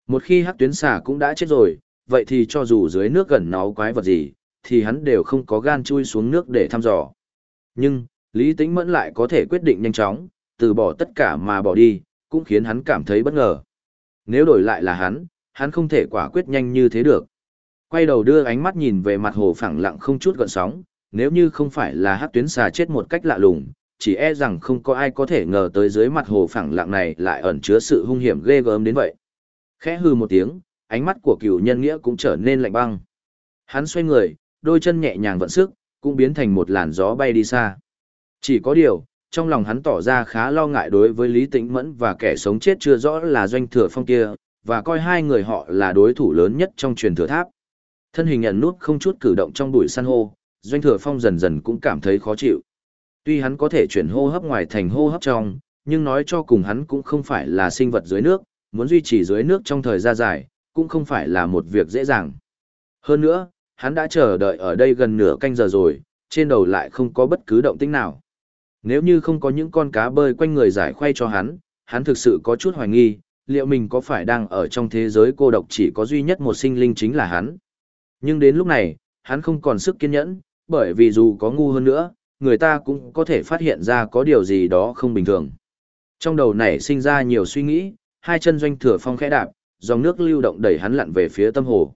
Một khi hát tuyến xà cũng đã chết rồi, vậy thì cho dù dưới nước gần nó quái vật gì, thì hắn đều không có gan chui xuống nước để thăm dò. Nhưng, Lý Tĩnh Mẫn lại có thể quyết định nhanh chóng, từ bỏ tất cả mà bỏ đi, cũng khiến hắn cảm thấy bất ngờ. Nếu đổi lại là hắn, hắn không thể quả quyết nhanh như thế được. Quay đầu đưa ánh mắt nhìn về mặt hồ phẳng lặng không chút gợn sóng, nếu như không phải là hát tuyến xà chết một cách lạ lùng, chỉ e rằng không có ai có thể ngờ tới dưới mặt hồ phẳng lặng này lại ẩn chứa sự hung hiểm ghê gớm đến vậy. Khẽ hư một tiếng, ánh mắt của cựu nhân nghĩa cũng trở nên lạnh băng. Hắn xoay người, đôi chân nhẹ nhàng vận sức, cũng biến thành một làn gió bay đi xa. Chỉ có điều, trong lòng hắn tỏ ra khá lo ngại đối với Lý Tĩnh Mẫn và kẻ sống chết chưa rõ là doanh thừa phong kia, và coi hai người họ là đối thủ lớn nhất trong truyền thừa tháp. Thân hình nhận nút không chút cử động trong bụi san hô, doanh thừa phong dần dần cũng cảm thấy khó chịu. Tuy hắn có thể chuyển hô hấp ngoài thành hô hấp trong, nhưng nói cho cùng hắn cũng không phải là sinh vật dưới nước, muốn duy trì dưới nước trong thời gian dài, cũng không phải là một việc dễ dàng. Hơn nữa, hắn đã chờ đợi ở đây gần nửa canh giờ rồi, trên đầu lại không có bất cứ động tĩnh nào. Nếu như không có những con cá bơi quanh người giải khoay cho hắn, hắn thực sự có chút hoài nghi, liệu mình có phải đang ở trong thế giới cô độc chỉ có duy nhất một sinh linh chính là hắn. Nhưng đến lúc này, hắn không còn sức kiên nhẫn, bởi vì dù có ngu hơn nữa, người ta cũng có thể phát hiện ra có điều gì đó không bình thường. Trong đầu này sinh ra nhiều suy nghĩ, hai chân doanh thừa phong khẽ đạp, dòng nước lưu động đẩy hắn lặn về phía tâm hồ.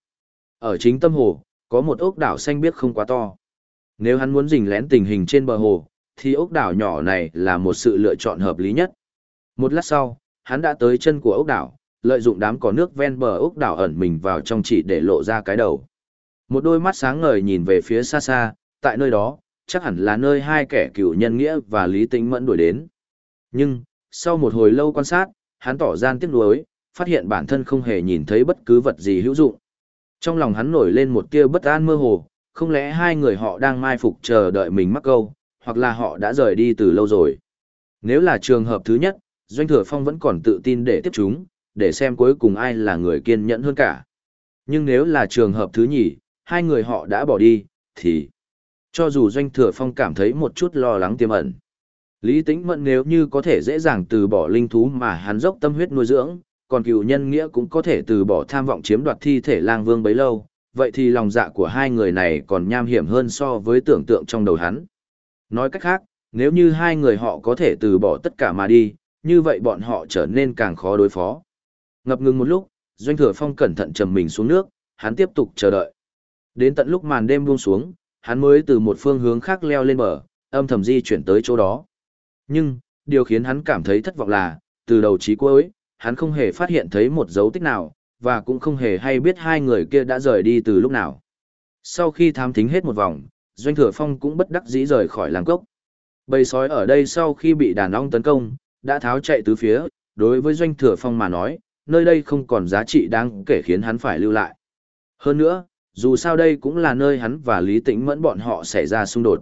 Ở chính tâm hồ, có một ốc đảo xanh biếc không quá to. Nếu hắn muốn rình lén tình hình trên bờ hồ, thì ốc đảo nhỏ này là một sự lựa chọn hợp lý nhất. Một lát sau, hắn đã tới chân của ốc đảo, lợi dụng đám cỏ nước ven bờ ốc đảo ẩn mình vào trong chỉ để lộ ra cái đầu. Một đôi mắt sáng ngời nhìn về phía xa xa, tại nơi đó, chắc hẳn là nơi hai kẻ cựu nhân nghĩa và lý tĩnh mẫn đuổi đến. Nhưng, sau một hồi lâu quan sát, hắn tỏ gian tiếc nuối, phát hiện bản thân không hề nhìn thấy bất cứ vật gì hữu dụng. Trong lòng hắn nổi lên một tia bất an mơ hồ, không lẽ hai người họ đang mai phục chờ đợi mình mắc câu, hoặc là họ đã rời đi từ lâu rồi. Nếu là trường hợp thứ nhất, Doanh Thừa Phong vẫn còn tự tin để tiếp chúng, để xem cuối cùng ai là người kiên nhẫn hơn cả. Nhưng nếu là trường hợp thứ nhì, hai người họ đã bỏ đi, thì... Cho dù Doanh Thừa Phong cảm thấy một chút lo lắng tiềm ẩn. Lý Tĩnh Mẫn nếu như có thể dễ dàng từ bỏ linh thú mà hắn dốc tâm huyết nuôi dưỡng, còn cựu nhân nghĩa cũng có thể từ bỏ tham vọng chiếm đoạt thi thể lang vương bấy lâu, vậy thì lòng dạ của hai người này còn nham hiểm hơn so với tưởng tượng trong đầu hắn. Nói cách khác, nếu như hai người họ có thể từ bỏ tất cả mà đi, như vậy bọn họ trở nên càng khó đối phó. Ngập ngừng một lúc, Doanh Thừa Phong cẩn thận trầm mình xuống nước, hắn tiếp tục chờ đợi. Đến tận lúc màn đêm buông xuống, hắn mới từ một phương hướng khác leo lên bờ, âm thầm di chuyển tới chỗ đó. Nhưng, điều khiến hắn cảm thấy thất vọng là, từ đầu chí cuối, hắn không hề phát hiện thấy một dấu tích nào, và cũng không hề hay biết hai người kia đã rời đi từ lúc nào. Sau khi thám thính hết một vòng, Doanh Thừa Phong cũng bất đắc dĩ rời khỏi làng cốc. Bầy sói ở đây sau khi bị đàn ong tấn công, đã tháo chạy tứ phía, đối với Doanh Thừa Phong mà nói, nơi đây không còn giá trị đáng kể khiến hắn phải lưu lại. Hơn nữa, dù sao đây cũng là nơi hắn và Lý Tĩnh Mẫn bọn họ xảy ra xung đột.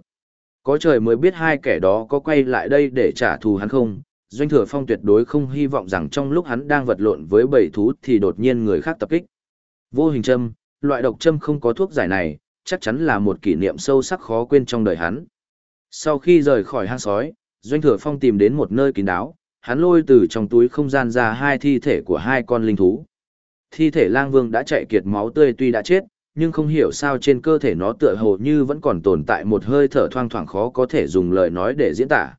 Có trời mới biết hai kẻ đó có quay lại đây để trả thù hắn không, Doanh Thừa Phong tuyệt đối không hy vọng rằng trong lúc hắn đang vật lộn với bầy thú thì đột nhiên người khác tập kích. Vô hình châm, loại độc châm không có thuốc giải này, chắc chắn là một kỷ niệm sâu sắc khó quên trong đời hắn. Sau khi rời khỏi hang sói, Doanh Thừa Phong tìm đến một nơi kín đáo, hắn lôi từ trong túi không gian ra hai thi thể của hai con linh thú. Thi thể lang vương đã chạy kiệt máu tươi tuy đã chết, nhưng không hiểu sao trên cơ thể nó tựa hồ như vẫn còn tồn tại một hơi thở thoang thoảng khó có thể dùng lời nói để diễn tả.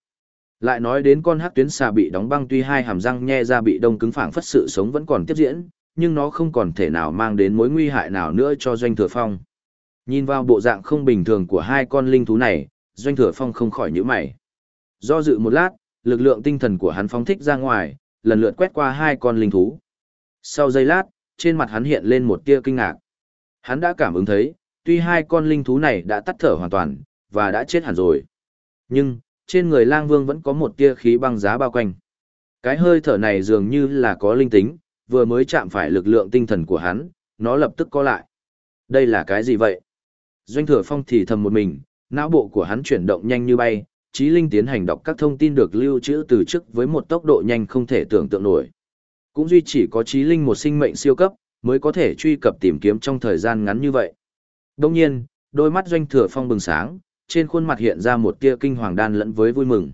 Lại nói đến con hắc tuyến xà bị đóng băng tuy hai hàm răng nhe ra bị đông cứng phảng phất sự sống vẫn còn tiếp diễn, nhưng nó không còn thể nào mang đến mối nguy hại nào nữa cho doanh thừa phong. Nhìn vào bộ dạng không bình thường của hai con linh thú này, doanh thừa phong không khỏi nhíu mày. Do dự một lát, lực lượng tinh thần của hắn phóng thích ra ngoài, lần lượt quét qua hai con linh thú. Sau giây lát, trên mặt hắn hiện lên một tia kinh ngạc. Hắn đã cảm ứng thấy, tuy hai con linh thú này đã tắt thở hoàn toàn, và đã chết hẳn rồi. Nhưng, trên người lang vương vẫn có một tia khí băng giá bao quanh. Cái hơi thở này dường như là có linh tính, vừa mới chạm phải lực lượng tinh thần của hắn, nó lập tức có lại. Đây là cái gì vậy? Doanh thừa phong thì thầm một mình, não bộ của hắn chuyển động nhanh như bay, trí linh tiến hành đọc các thông tin được lưu trữ từ trước với một tốc độ nhanh không thể tưởng tượng nổi. Cũng duy chỉ có trí linh một sinh mệnh siêu cấp, mới có thể truy cập tìm kiếm trong thời gian ngắn như vậy. Đông nhiên, đôi mắt doanh thừa phong bừng sáng, trên khuôn mặt hiện ra một tia kinh hoàng đan lẫn với vui mừng.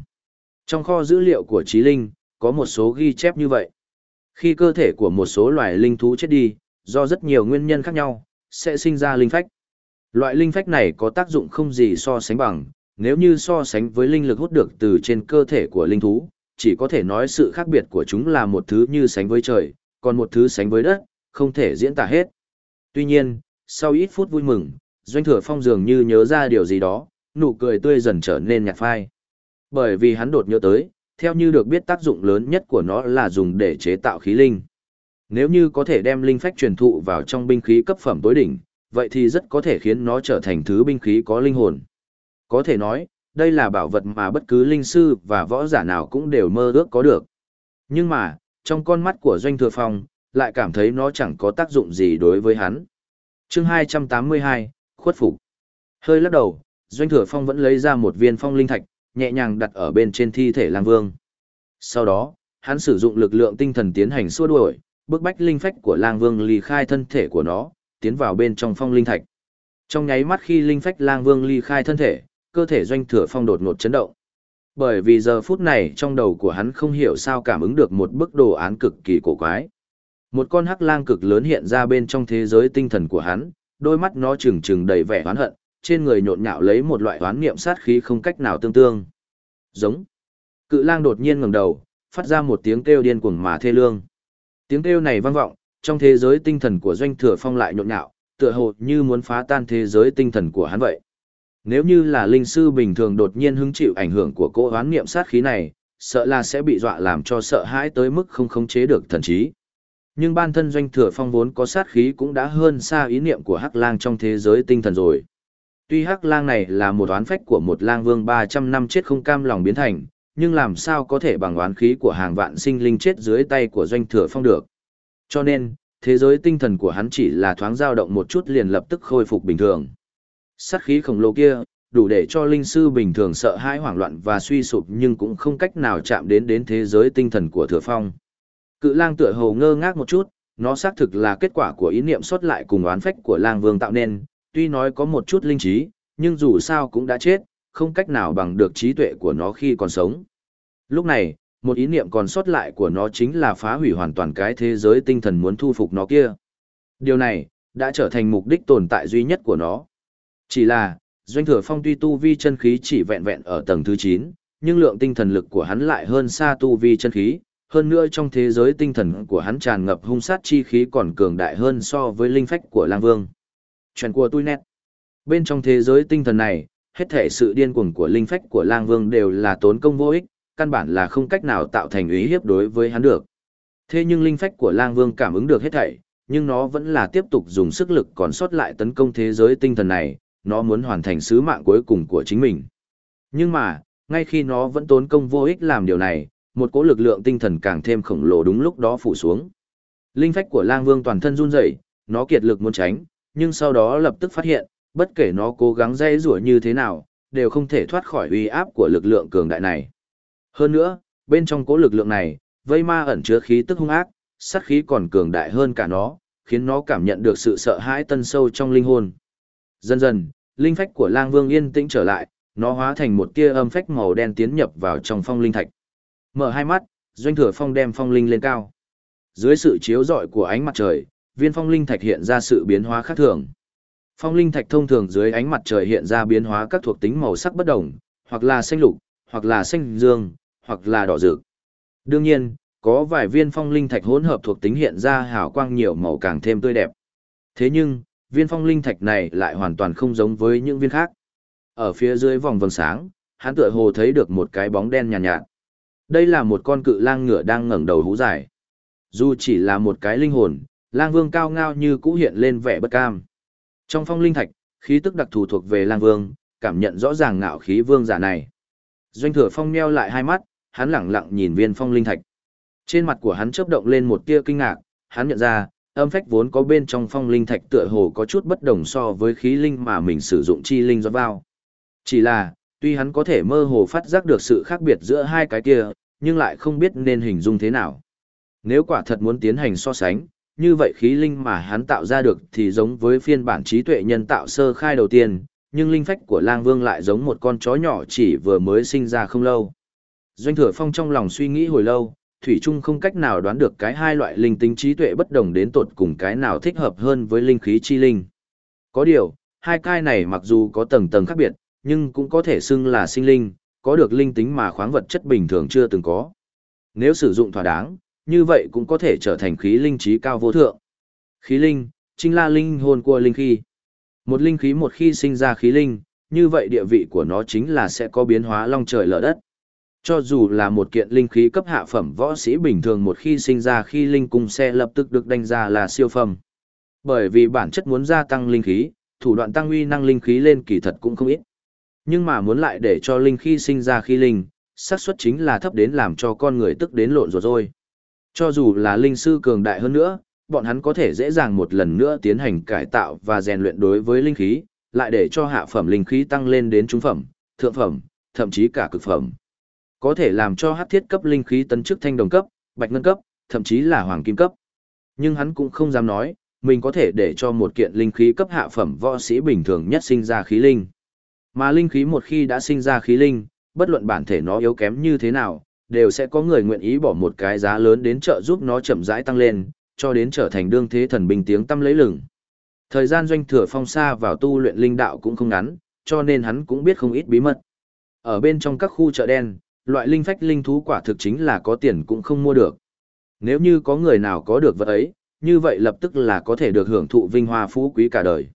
Trong kho dữ liệu của trí linh, có một số ghi chép như vậy. Khi cơ thể của một số loài linh thú chết đi, do rất nhiều nguyên nhân khác nhau, sẽ sinh ra linh phách. Loại linh phách này có tác dụng không gì so sánh bằng, nếu như so sánh với linh lực hút được từ trên cơ thể của linh thú, chỉ có thể nói sự khác biệt của chúng là một thứ như sánh với trời, còn một thứ sánh với đất, không thể diễn tả hết. Tuy nhiên, sau ít phút vui mừng, Doanh Thừa Phong dường như nhớ ra điều gì đó, nụ cười tươi dần trở nên nhạt phai. Bởi vì hắn đột nhớ tới, theo như được biết tác dụng lớn nhất của nó là dùng để chế tạo khí linh. Nếu như có thể đem linh phách truyền thụ vào trong binh khí cấp phẩm tối đỉnh, vậy thì rất có thể khiến nó trở thành thứ binh khí có linh hồn. Có thể nói, đây là bảo vật mà bất cứ linh sư và võ giả nào cũng đều mơ ước có được. Nhưng mà, trong con mắt của Doanh Thừa Phong, lại cảm thấy nó chẳng có tác dụng gì đối với hắn. chương 282, khuất phục. Hơi lắc đầu, Doanh Thừa Phong vẫn lấy ra một viên phong linh thạch, nhẹ nhàng đặt ở bên trên thi thể lang vương. Sau đó, hắn sử dụng lực lượng tinh thần tiến hành xua đuổi, bức bách linh phách của lang vương ly khai thân thể của nó, tiến vào bên trong phong linh thạch. Trong nháy mắt khi linh phách lang vương ly khai thân thể, cơ thể doanh thừa phong đột ngột chấn động. Bởi vì giờ phút này trong đầu của hắn không hiểu sao cảm ứng được một bức đồ án cực kỳ cổ quái. Một con hắc lang cực lớn hiện ra bên trong thế giới tinh thần của hắn, đôi mắt nó trừng trừng đầy vẻ oán hận, trên người nhộn nhạo lấy một loại oán niệm sát khí không cách nào tương tương. Giống. Cự lang đột nhiên ngẩng đầu, phát ra một tiếng kêu điên cuồng mà thê lương. Tiếng kêu này vang vọng, trong thế giới tinh thần của doanh thừa phong lại nhộn nhạo, tựa hồ như muốn phá tan thế giới tinh thần của hắn vậy. Nếu như là linh sư bình thường đột nhiên hứng chịu ảnh hưởng của cỗ oán niệm sát khí này, sợ là sẽ bị dọa làm cho sợ hãi tới mức không khống chế được thần trí. Nhưng ban thân doanh thừa phong vốn có sát khí cũng đã hơn xa ý niệm của hắc lang trong thế giới tinh thần rồi. Tuy hắc lang này là một oán phách của một lang vương 300 năm chết không cam lòng biến thành, nhưng làm sao có thể bằng oán khí của hàng vạn sinh linh chết dưới tay của doanh thừa phong được. Cho nên, thế giới tinh thần của hắn chỉ là thoáng dao động một chút liền lập tức khôi phục bình thường. Sát khí khổng lồ kia, đủ để cho linh sư bình thường sợ hãi hoảng loạn và suy sụp nhưng cũng không cách nào chạm đến đến thế giới tinh thần của thừa phong. Cự lang tựa hồ ngơ ngác một chút, nó xác thực là kết quả của ý niệm xuất lại cùng oán phách của lang vương tạo nên, tuy nói có một chút linh trí, nhưng dù sao cũng đã chết, không cách nào bằng được trí tuệ của nó khi còn sống. Lúc này, một ý niệm còn sót lại của nó chính là phá hủy hoàn toàn cái thế giới tinh thần muốn thu phục nó kia. Điều này, đã trở thành mục đích tồn tại duy nhất của nó. Chỉ là, Doanh Thừa Phong tuy tu vi chân khí chỉ vẹn vẹn ở tầng thứ 9, nhưng lượng tinh thần lực của hắn lại hơn xa tu vi chân khí, hơn nữa trong thế giới tinh thần của hắn tràn ngập hung sát chi khí còn cường đại hơn so với linh phách của Lang Vương. Chuyện của tôi nét. Bên trong thế giới tinh thần này, hết thể sự điên cuồng của linh phách của Lang Vương đều là tốn công vô ích, căn bản là không cách nào tạo thành ý hiếp đối với hắn được. Thế nhưng linh phách của Lang Vương cảm ứng được hết thảy, nhưng nó vẫn là tiếp tục dùng sức lực còn sót lại tấn công thế giới tinh thần này, nó muốn hoàn thành sứ mạng cuối cùng của chính mình. Nhưng mà, ngay khi nó vẫn tốn công vô ích làm điều này, một cỗ lực lượng tinh thần càng thêm khổng lồ đúng lúc đó phủ xuống. Linh phách của lang vương toàn thân run rẩy, nó kiệt lực muốn tránh, nhưng sau đó lập tức phát hiện, bất kể nó cố gắng dây rủa như thế nào, đều không thể thoát khỏi uy áp của lực lượng cường đại này. Hơn nữa, bên trong cỗ lực lượng này, vây ma ẩn chứa khí tức hung ác, sát khí còn cường đại hơn cả nó, khiến nó cảm nhận được sự sợ hãi tân sâu trong linh hồn. Dần dần, linh phách của lang vương yên tĩnh trở lại, nó hóa thành một tia âm phách màu đen tiến nhập vào trong phong linh thạch. Mở hai mắt, doanh thừa phong đem phong linh lên cao. Dưới sự chiếu rọi của ánh mặt trời, viên phong linh thạch hiện ra sự biến hóa khác thường. Phong linh thạch thông thường dưới ánh mặt trời hiện ra biến hóa các thuộc tính màu sắc bất đồng, hoặc là xanh lục, hoặc là xanh dương, hoặc là đỏ rực. Đương nhiên, có vài viên phong linh thạch hỗn hợp thuộc tính hiện ra hào quang nhiều màu càng thêm tươi đẹp. Thế nhưng, viên phong linh thạch này lại hoàn toàn không giống với những viên khác. Ở phía dưới vòng vầng sáng, hắn tựa hồ thấy được một cái bóng đen nhàn nhạt, nhạt. Đây là một con cự lang ngựa đang ngẩng đầu hú dài. Dù chỉ là một cái linh hồn, lang vương cao ngao như cũ hiện lên vẻ bất cam. Trong phong linh thạch, khí tức đặc thù thuộc về lang vương, cảm nhận rõ ràng ngạo khí vương giả này. Doanh thừa phong meo lại hai mắt, hắn lẳng lặng nhìn viên phong linh thạch. Trên mặt của hắn chớp động lên một tia kinh ngạc, hắn nhận ra, âm phách vốn có bên trong phong linh thạch tựa hồ có chút bất đồng so với khí linh mà mình sử dụng chi linh do vào. Chỉ là, tuy hắn có thể mơ hồ phát giác được sự khác biệt giữa hai cái kia, nhưng lại không biết nên hình dung thế nào. Nếu quả thật muốn tiến hành so sánh, như vậy khí linh mà hắn tạo ra được thì giống với phiên bản trí tuệ nhân tạo sơ khai đầu tiên, nhưng linh phách của lang vương lại giống một con chó nhỏ chỉ vừa mới sinh ra không lâu. Doanh thừa phong trong lòng suy nghĩ hồi lâu, Thủy Trung không cách nào đoán được cái hai loại linh tính trí tuệ bất đồng đến tột cùng cái nào thích hợp hơn với linh khí chi linh. Có điều, hai cái này mặc dù có tầng tầng khác biệt, nhưng cũng có thể xưng là sinh linh, có được linh tính mà khoáng vật chất bình thường chưa từng có. Nếu sử dụng thỏa đáng, như vậy cũng có thể trở thành khí linh trí cao vô thượng. Khí linh, chính là linh hồn của linh khí. Một linh khí một khi sinh ra khí linh, như vậy địa vị của nó chính là sẽ có biến hóa long trời lở đất. Cho dù là một kiện linh khí cấp hạ phẩm võ sĩ bình thường một khi sinh ra khi linh cung sẽ lập tức được đánh giá là siêu phẩm. Bởi vì bản chất muốn gia tăng linh khí, thủ đoạn tăng uy năng linh khí lên kỳ thật cũng không ít. Nhưng mà muốn lại để cho linh khí sinh ra khi linh, xác suất chính là thấp đến làm cho con người tức đến lộn rồi. Cho dù là linh sư cường đại hơn nữa, bọn hắn có thể dễ dàng một lần nữa tiến hành cải tạo và rèn luyện đối với linh khí, lại để cho hạ phẩm linh khí tăng lên đến trung phẩm, thượng phẩm, thậm chí cả cực phẩm. Có thể làm cho hắc thiết cấp linh khí tấn chức thanh đồng cấp, bạch ngân cấp, thậm chí là hoàng kim cấp. Nhưng hắn cũng không dám nói, mình có thể để cho một kiện linh khí cấp hạ phẩm võ sĩ bình thường nhất sinh ra khí linh. Mà linh khí một khi đã sinh ra khí linh, bất luận bản thể nó yếu kém như thế nào, đều sẽ có người nguyện ý bỏ một cái giá lớn đến trợ giúp nó chậm rãi tăng lên, cho đến trở thành đương thế thần binh tiếng tâm lấy lừng. Thời gian doanh thừa phong xa vào tu luyện linh đạo cũng không ngắn, cho nên hắn cũng biết không ít bí mật. Ở bên trong các khu chợ đen, loại linh phách linh thú quả thực chính là có tiền cũng không mua được. Nếu như có người nào có được vật ấy, như vậy lập tức là có thể được hưởng thụ vinh hoa phú quý cả đời.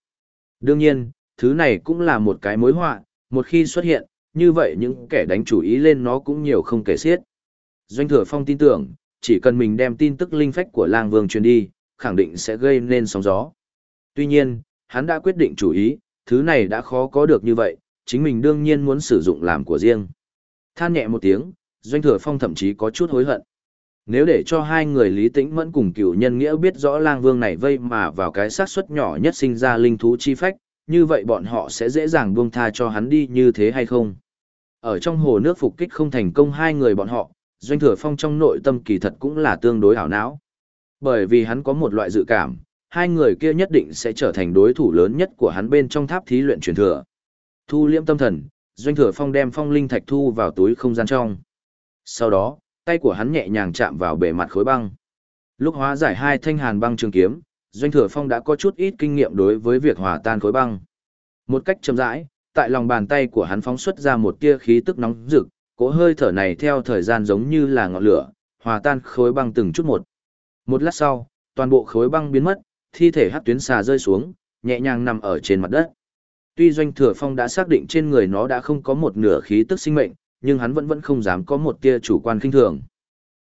Đương nhiên, thứ này cũng là một cái mối họa, một khi xuất hiện, như vậy những kẻ đánh chủ ý lên nó cũng nhiều không kể xiết. Doanh thừa phong tin tưởng, chỉ cần mình đem tin tức linh phách của lang vương truyền đi, khẳng định sẽ gây nên sóng gió. Tuy nhiên, hắn đã quyết định chủ ý, thứ này đã khó có được như vậy, chính mình đương nhiên muốn sử dụng làm của riêng. Than nhẹ một tiếng, Doanh Thừa Phong thậm chí có chút hối hận. Nếu để cho hai người Lý Tĩnh Mẫn cùng cựu nhân nghĩa biết rõ lang vương này vây mà vào cái xác suất nhỏ nhất sinh ra linh thú chi phách, như vậy bọn họ sẽ dễ dàng buông tha cho hắn đi như thế hay không? Ở trong hồ nước phục kích không thành công hai người bọn họ, Doanh Thừa Phong trong nội tâm kỳ thật cũng là tương đối ảo não. Bởi vì hắn có một loại dự cảm, hai người kia nhất định sẽ trở thành đối thủ lớn nhất của hắn bên trong tháp thí luyện truyền thừa. Thu liễm tâm thần, Doanh Thừa Phong đem phong linh thạch thu vào túi không gian trong. Sau đó, tay của hắn nhẹ nhàng chạm vào bề mặt khối băng. Lúc hóa giải hai thanh hàn băng trường kiếm, Doanh Thừa Phong đã có chút ít kinh nghiệm đối với việc hòa tan khối băng. Một cách chậm rãi, tại lòng bàn tay của hắn phóng xuất ra một tia khí tức nóng rực, cỗ hơi thở này theo thời gian giống như là ngọn lửa, hòa tan khối băng từng chút một. Một lát sau, toàn bộ khối băng biến mất, thi thể hắc tuyến xà rơi xuống, nhẹ nhàng nằm ở trên mặt đất. Tuy Doanh Thừa Phong đã xác định trên người nó đã không có một nửa khí tức sinh mệnh, nhưng hắn vẫn vẫn không dám có một tia chủ quan kinh thường.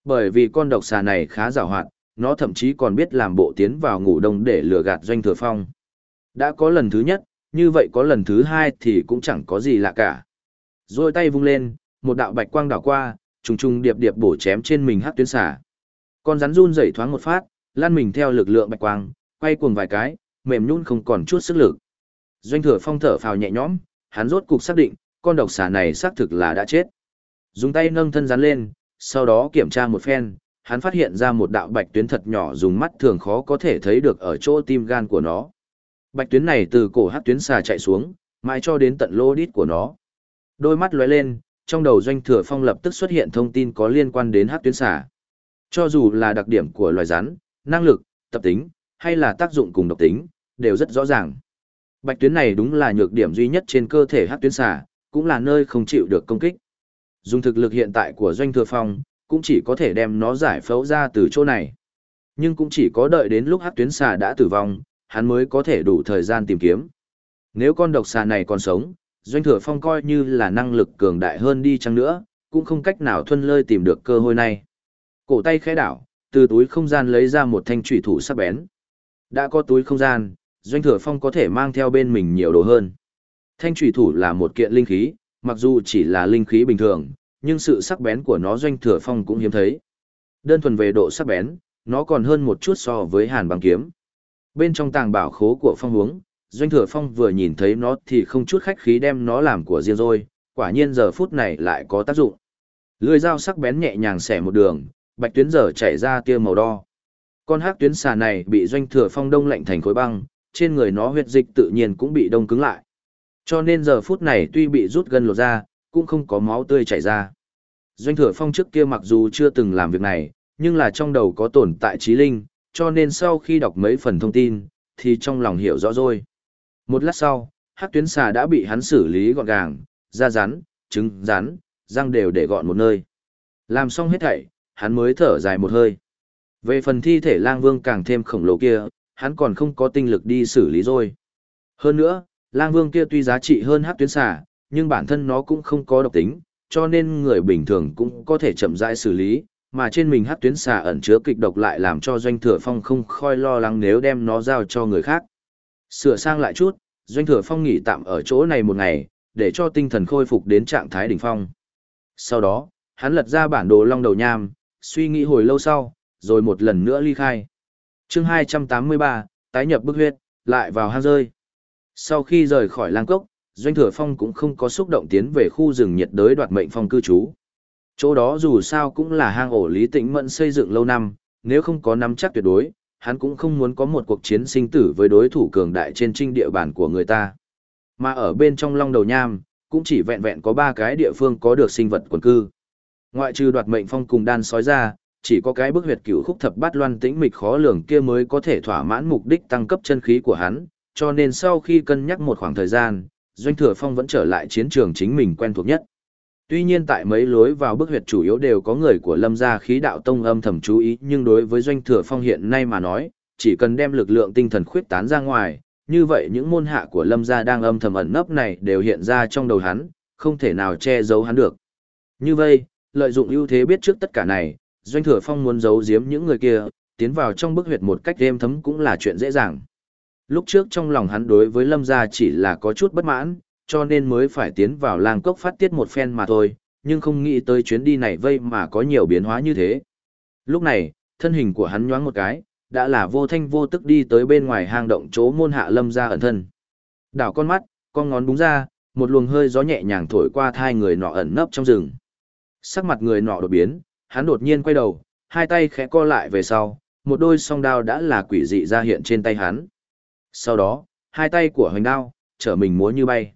Bởi vì con độc xà này khá giàu hoạt, nó thậm chí còn biết làm bộ tiến vào ngủ đông để lừa gạt Doanh Thừa Phong. Đã có lần thứ nhất, như vậy có lần thứ hai thì cũng chẳng có gì lạ cả. Rồi tay vung lên, một đạo bạch quang đảo qua, trùng trùng điệp điệp bổ chém trên mình hắc tuyến xả. Con rắn run rẩy thoáng một phát, lan mình theo lực lượng bạch quang, quay cuồng vài cái, mềm nhũn không còn chút sức lực. Doanh thừa phong thở phào nhẹ nhõm, hắn rốt cục xác định, con độc xà này xác thực là đã chết. Dùng tay nâng thân rắn lên, sau đó kiểm tra một phen, hắn phát hiện ra một đạo bạch tuyến thật nhỏ dùng mắt thường khó có thể thấy được ở chỗ tim gan của nó. Bạch tuyến này từ cổ hắc tuyến xà chạy xuống, mãi cho đến tận lô đít của nó. Đôi mắt lóe lên, trong đầu doanh thừa phong lập tức xuất hiện thông tin có liên quan đến hắc tuyến xà. Cho dù là đặc điểm của loài rắn, năng lực, tập tính, hay là tác dụng cùng độc tính, đều rất rõ ràng. Bạch tuyến này đúng là nhược điểm duy nhất trên cơ thể hắc tuyến xà, cũng là nơi không chịu được công kích. Dùng thực lực hiện tại của doanh thừa phong, cũng chỉ có thể đem nó giải phẫu ra từ chỗ này. Nhưng cũng chỉ có đợi đến lúc hắc tuyến xà đã tử vong, hắn mới có thể đủ thời gian tìm kiếm. Nếu con độc xà này còn sống, doanh thừa phong coi như là năng lực cường đại hơn đi chăng nữa, cũng không cách nào thuân lơi tìm được cơ hội này. Cổ tay khẽ đảo, từ túi không gian lấy ra một thanh trùy thủ sắc bén. Đã có túi không gian, Doanh Thừa Phong có thể mang theo bên mình nhiều đồ hơn. Thanh trùy thủ là một kiện linh khí, mặc dù chỉ là linh khí bình thường, nhưng sự sắc bén của nó doanh thừa phong cũng hiếm thấy. Đơn thuần về độ sắc bén, nó còn hơn một chút so với hàn băng kiếm. Bên trong tàng bảo khố của phong hướng, doanh thừa phong vừa nhìn thấy nó thì không chút khách khí đem nó làm của riêng rồi, quả nhiên giờ phút này lại có tác dụng. Lưỡi dao sắc bén nhẹ nhàng xẻ một đường, bạch tuyến giờ chảy ra tia màu đo. Con hắc tuyến xà này bị doanh thừa phong đông lạnh thành khối băng, trên người nó huyết dịch tự nhiên cũng bị đông cứng lại. Cho nên giờ phút này tuy bị rút gần lột ra, cũng không có máu tươi chảy ra. Doanh thừa phong trước kia mặc dù chưa từng làm việc này, nhưng là trong đầu có tồn tại trí linh, cho nên sau khi đọc mấy phần thông tin, thì trong lòng hiểu rõ rồi. Một lát sau, hắc tuyến xà đã bị hắn xử lý gọn gàng, da rắn, trứng rắn, răng đều để gọn một nơi. Làm xong hết thảy, hắn mới thở dài một hơi. Về phần thi thể lang vương càng thêm khổng lồ kia, hắn còn không có tinh lực đi xử lý rồi. Hơn nữa, lang vương kia tuy giá trị hơn hắc tuyến xà, nhưng bản thân nó cũng không có độc tính, cho nên người bình thường cũng có thể chậm rãi xử lý, mà trên mình hắc tuyến xà ẩn chứa kịch độc lại làm cho doanh thừa phong không khoi lo lắng nếu đem nó giao cho người khác. Sửa sang lại chút, doanh thừa phong nghỉ tạm ở chỗ này một ngày, để cho tinh thần khôi phục đến trạng thái đỉnh phong. Sau đó, hắn lật ra bản đồ long đầu nham, suy nghĩ hồi lâu sau, rồi một lần nữa ly khai. chương 283, tái nhập bức huyết, lại vào hang rơi. Sau khi rời khỏi lang cốc, Doanh Thừa Phong cũng không có xúc động tiến về khu rừng nhiệt đới đoạt mệnh phong cư trú. Chỗ đó dù sao cũng là hang ổ Lý Tĩnh Mẫn xây dựng lâu năm, nếu không có nắm chắc tuyệt đối, hắn cũng không muốn có một cuộc chiến sinh tử với đối thủ cường đại trên trinh địa bàn của người ta. Mà ở bên trong Long Đầu Nham, cũng chỉ vẹn vẹn có ba cái địa phương có được sinh vật quần cư. Ngoại trừ đoạt mệnh phong cùng đan sói ra, chỉ có cái bức huyệt cửu khúc thập bát loan tĩnh mịch khó lường kia mới có thể thỏa mãn mục đích tăng cấp chân khí của hắn, cho nên sau khi cân nhắc một khoảng thời gian, Doanh Thừa Phong vẫn trở lại chiến trường chính mình quen thuộc nhất. Tuy nhiên tại mấy lối vào bức huyệt chủ yếu đều có người của Lâm gia khí đạo tông âm thầm chú ý, nhưng đối với Doanh Thừa Phong hiện nay mà nói, chỉ cần đem lực lượng tinh thần khuyết tán ra ngoài, như vậy những môn hạ của Lâm gia đang âm thầm ẩn nấp này đều hiện ra trong đầu hắn, không thể nào che giấu hắn được. Như vậy, lợi dụng ưu thế biết trước tất cả này, Doanh Thừa Phong muốn giấu giếm những người kia, tiến vào trong bức huyệt một cách êm thấm cũng là chuyện dễ dàng. Lúc trước trong lòng hắn đối với Lâm gia chỉ là có chút bất mãn, cho nên mới phải tiến vào làng cốc phát tiết một phen mà thôi, nhưng không nghĩ tới chuyến đi này vây mà có nhiều biến hóa như thế. Lúc này, thân hình của hắn nhoáng một cái, đã là vô thanh vô tức đi tới bên ngoài hang động chỗ môn hạ lâm gia ẩn thân. Đảo con mắt, con ngón búng ra, một luồng hơi gió nhẹ nhàng thổi qua thai người nọ ẩn nấp trong rừng. Sắc mặt người nọ đột biến, hắn đột nhiên quay đầu, hai tay khẽ co lại về sau, một đôi song đao đã là quỷ dị ra hiện trên tay hắn. Sau đó, hai tay của hoành đao, trở mình múa như bay.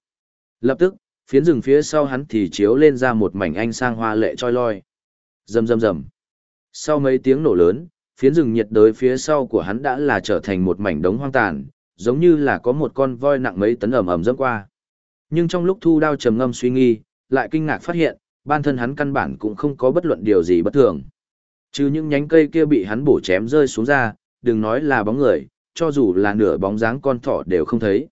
Lập tức, phiến rừng phía sau hắn thì chiếu lên ra một mảnh anh sang hoa lệ trôi loi. Rầm rầm rầm. Sau mấy tiếng nổ lớn, phiến rừng nhiệt đới phía sau của hắn đã là trở thành một mảnh đống hoang tàn, giống như là có một con voi nặng mấy tấn ẩm ẩm dẫm qua. Nhưng trong lúc thu đao trầm ngâm suy nghi, lại kinh ngạc phát hiện, bản thân hắn căn bản cũng không có bất luận điều gì bất thường. Trừ những nhánh cây kia bị hắn bổ chém rơi xuống ra, đừng nói là bóng người, cho dù là nửa bóng dáng con thỏ đều không thấy.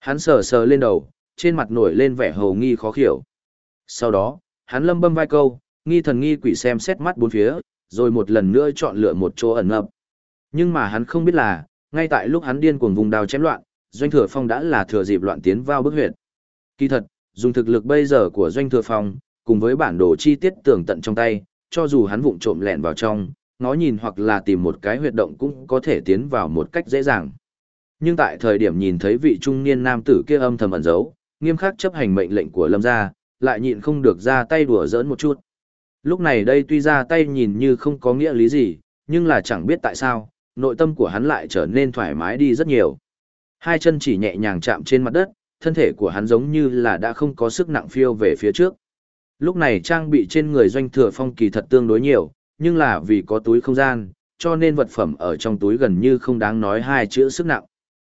Hắn sờ sờ lên đầu, trên mặt nổi lên vẻ hầu nghi khó hiểu. Sau đó, hắn lâm bâm vai câu, nghi thần nghi quỷ xem xét mắt bốn phía, rồi một lần nữa chọn lựa một chỗ ẩn nấp. Nhưng mà hắn không biết là, ngay tại lúc hắn điên cuồng vùng đào chém loạn, Doanh Thừa Phong đã là thừa dịp loạn tiến vào bức huyệt. Kỳ thật, dùng thực lực bây giờ của Doanh Thừa Phong, cùng với bản đồ chi tiết tường tận trong tay, cho dù hắn vụng trộm lẻn vào trong, ngó nhìn hoặc là tìm một cái huyệt động cũng có thể tiến vào một cách dễ dàng. Nhưng tại thời điểm nhìn thấy vị trung niên nam tử kia âm thầm ẩn giấu, nghiêm khắc chấp hành mệnh lệnh của Lâm gia, lại nhịn không được ra tay đùa giỡn một chút. Lúc này đây tuy ra tay nhìn như không có nghĩa lý gì, nhưng là chẳng biết tại sao, nội tâm của hắn lại trở nên thoải mái đi rất nhiều. Hai chân chỉ nhẹ nhàng chạm trên mặt đất, thân thể của hắn giống như là đã không có sức nặng phiêu về phía trước. Lúc này trang bị trên người doanh thừa phong kỳ thật tương đối nhiều, nhưng là vì có túi không gian, cho nên vật phẩm ở trong túi gần như không đáng nói hai chữ sức nặng.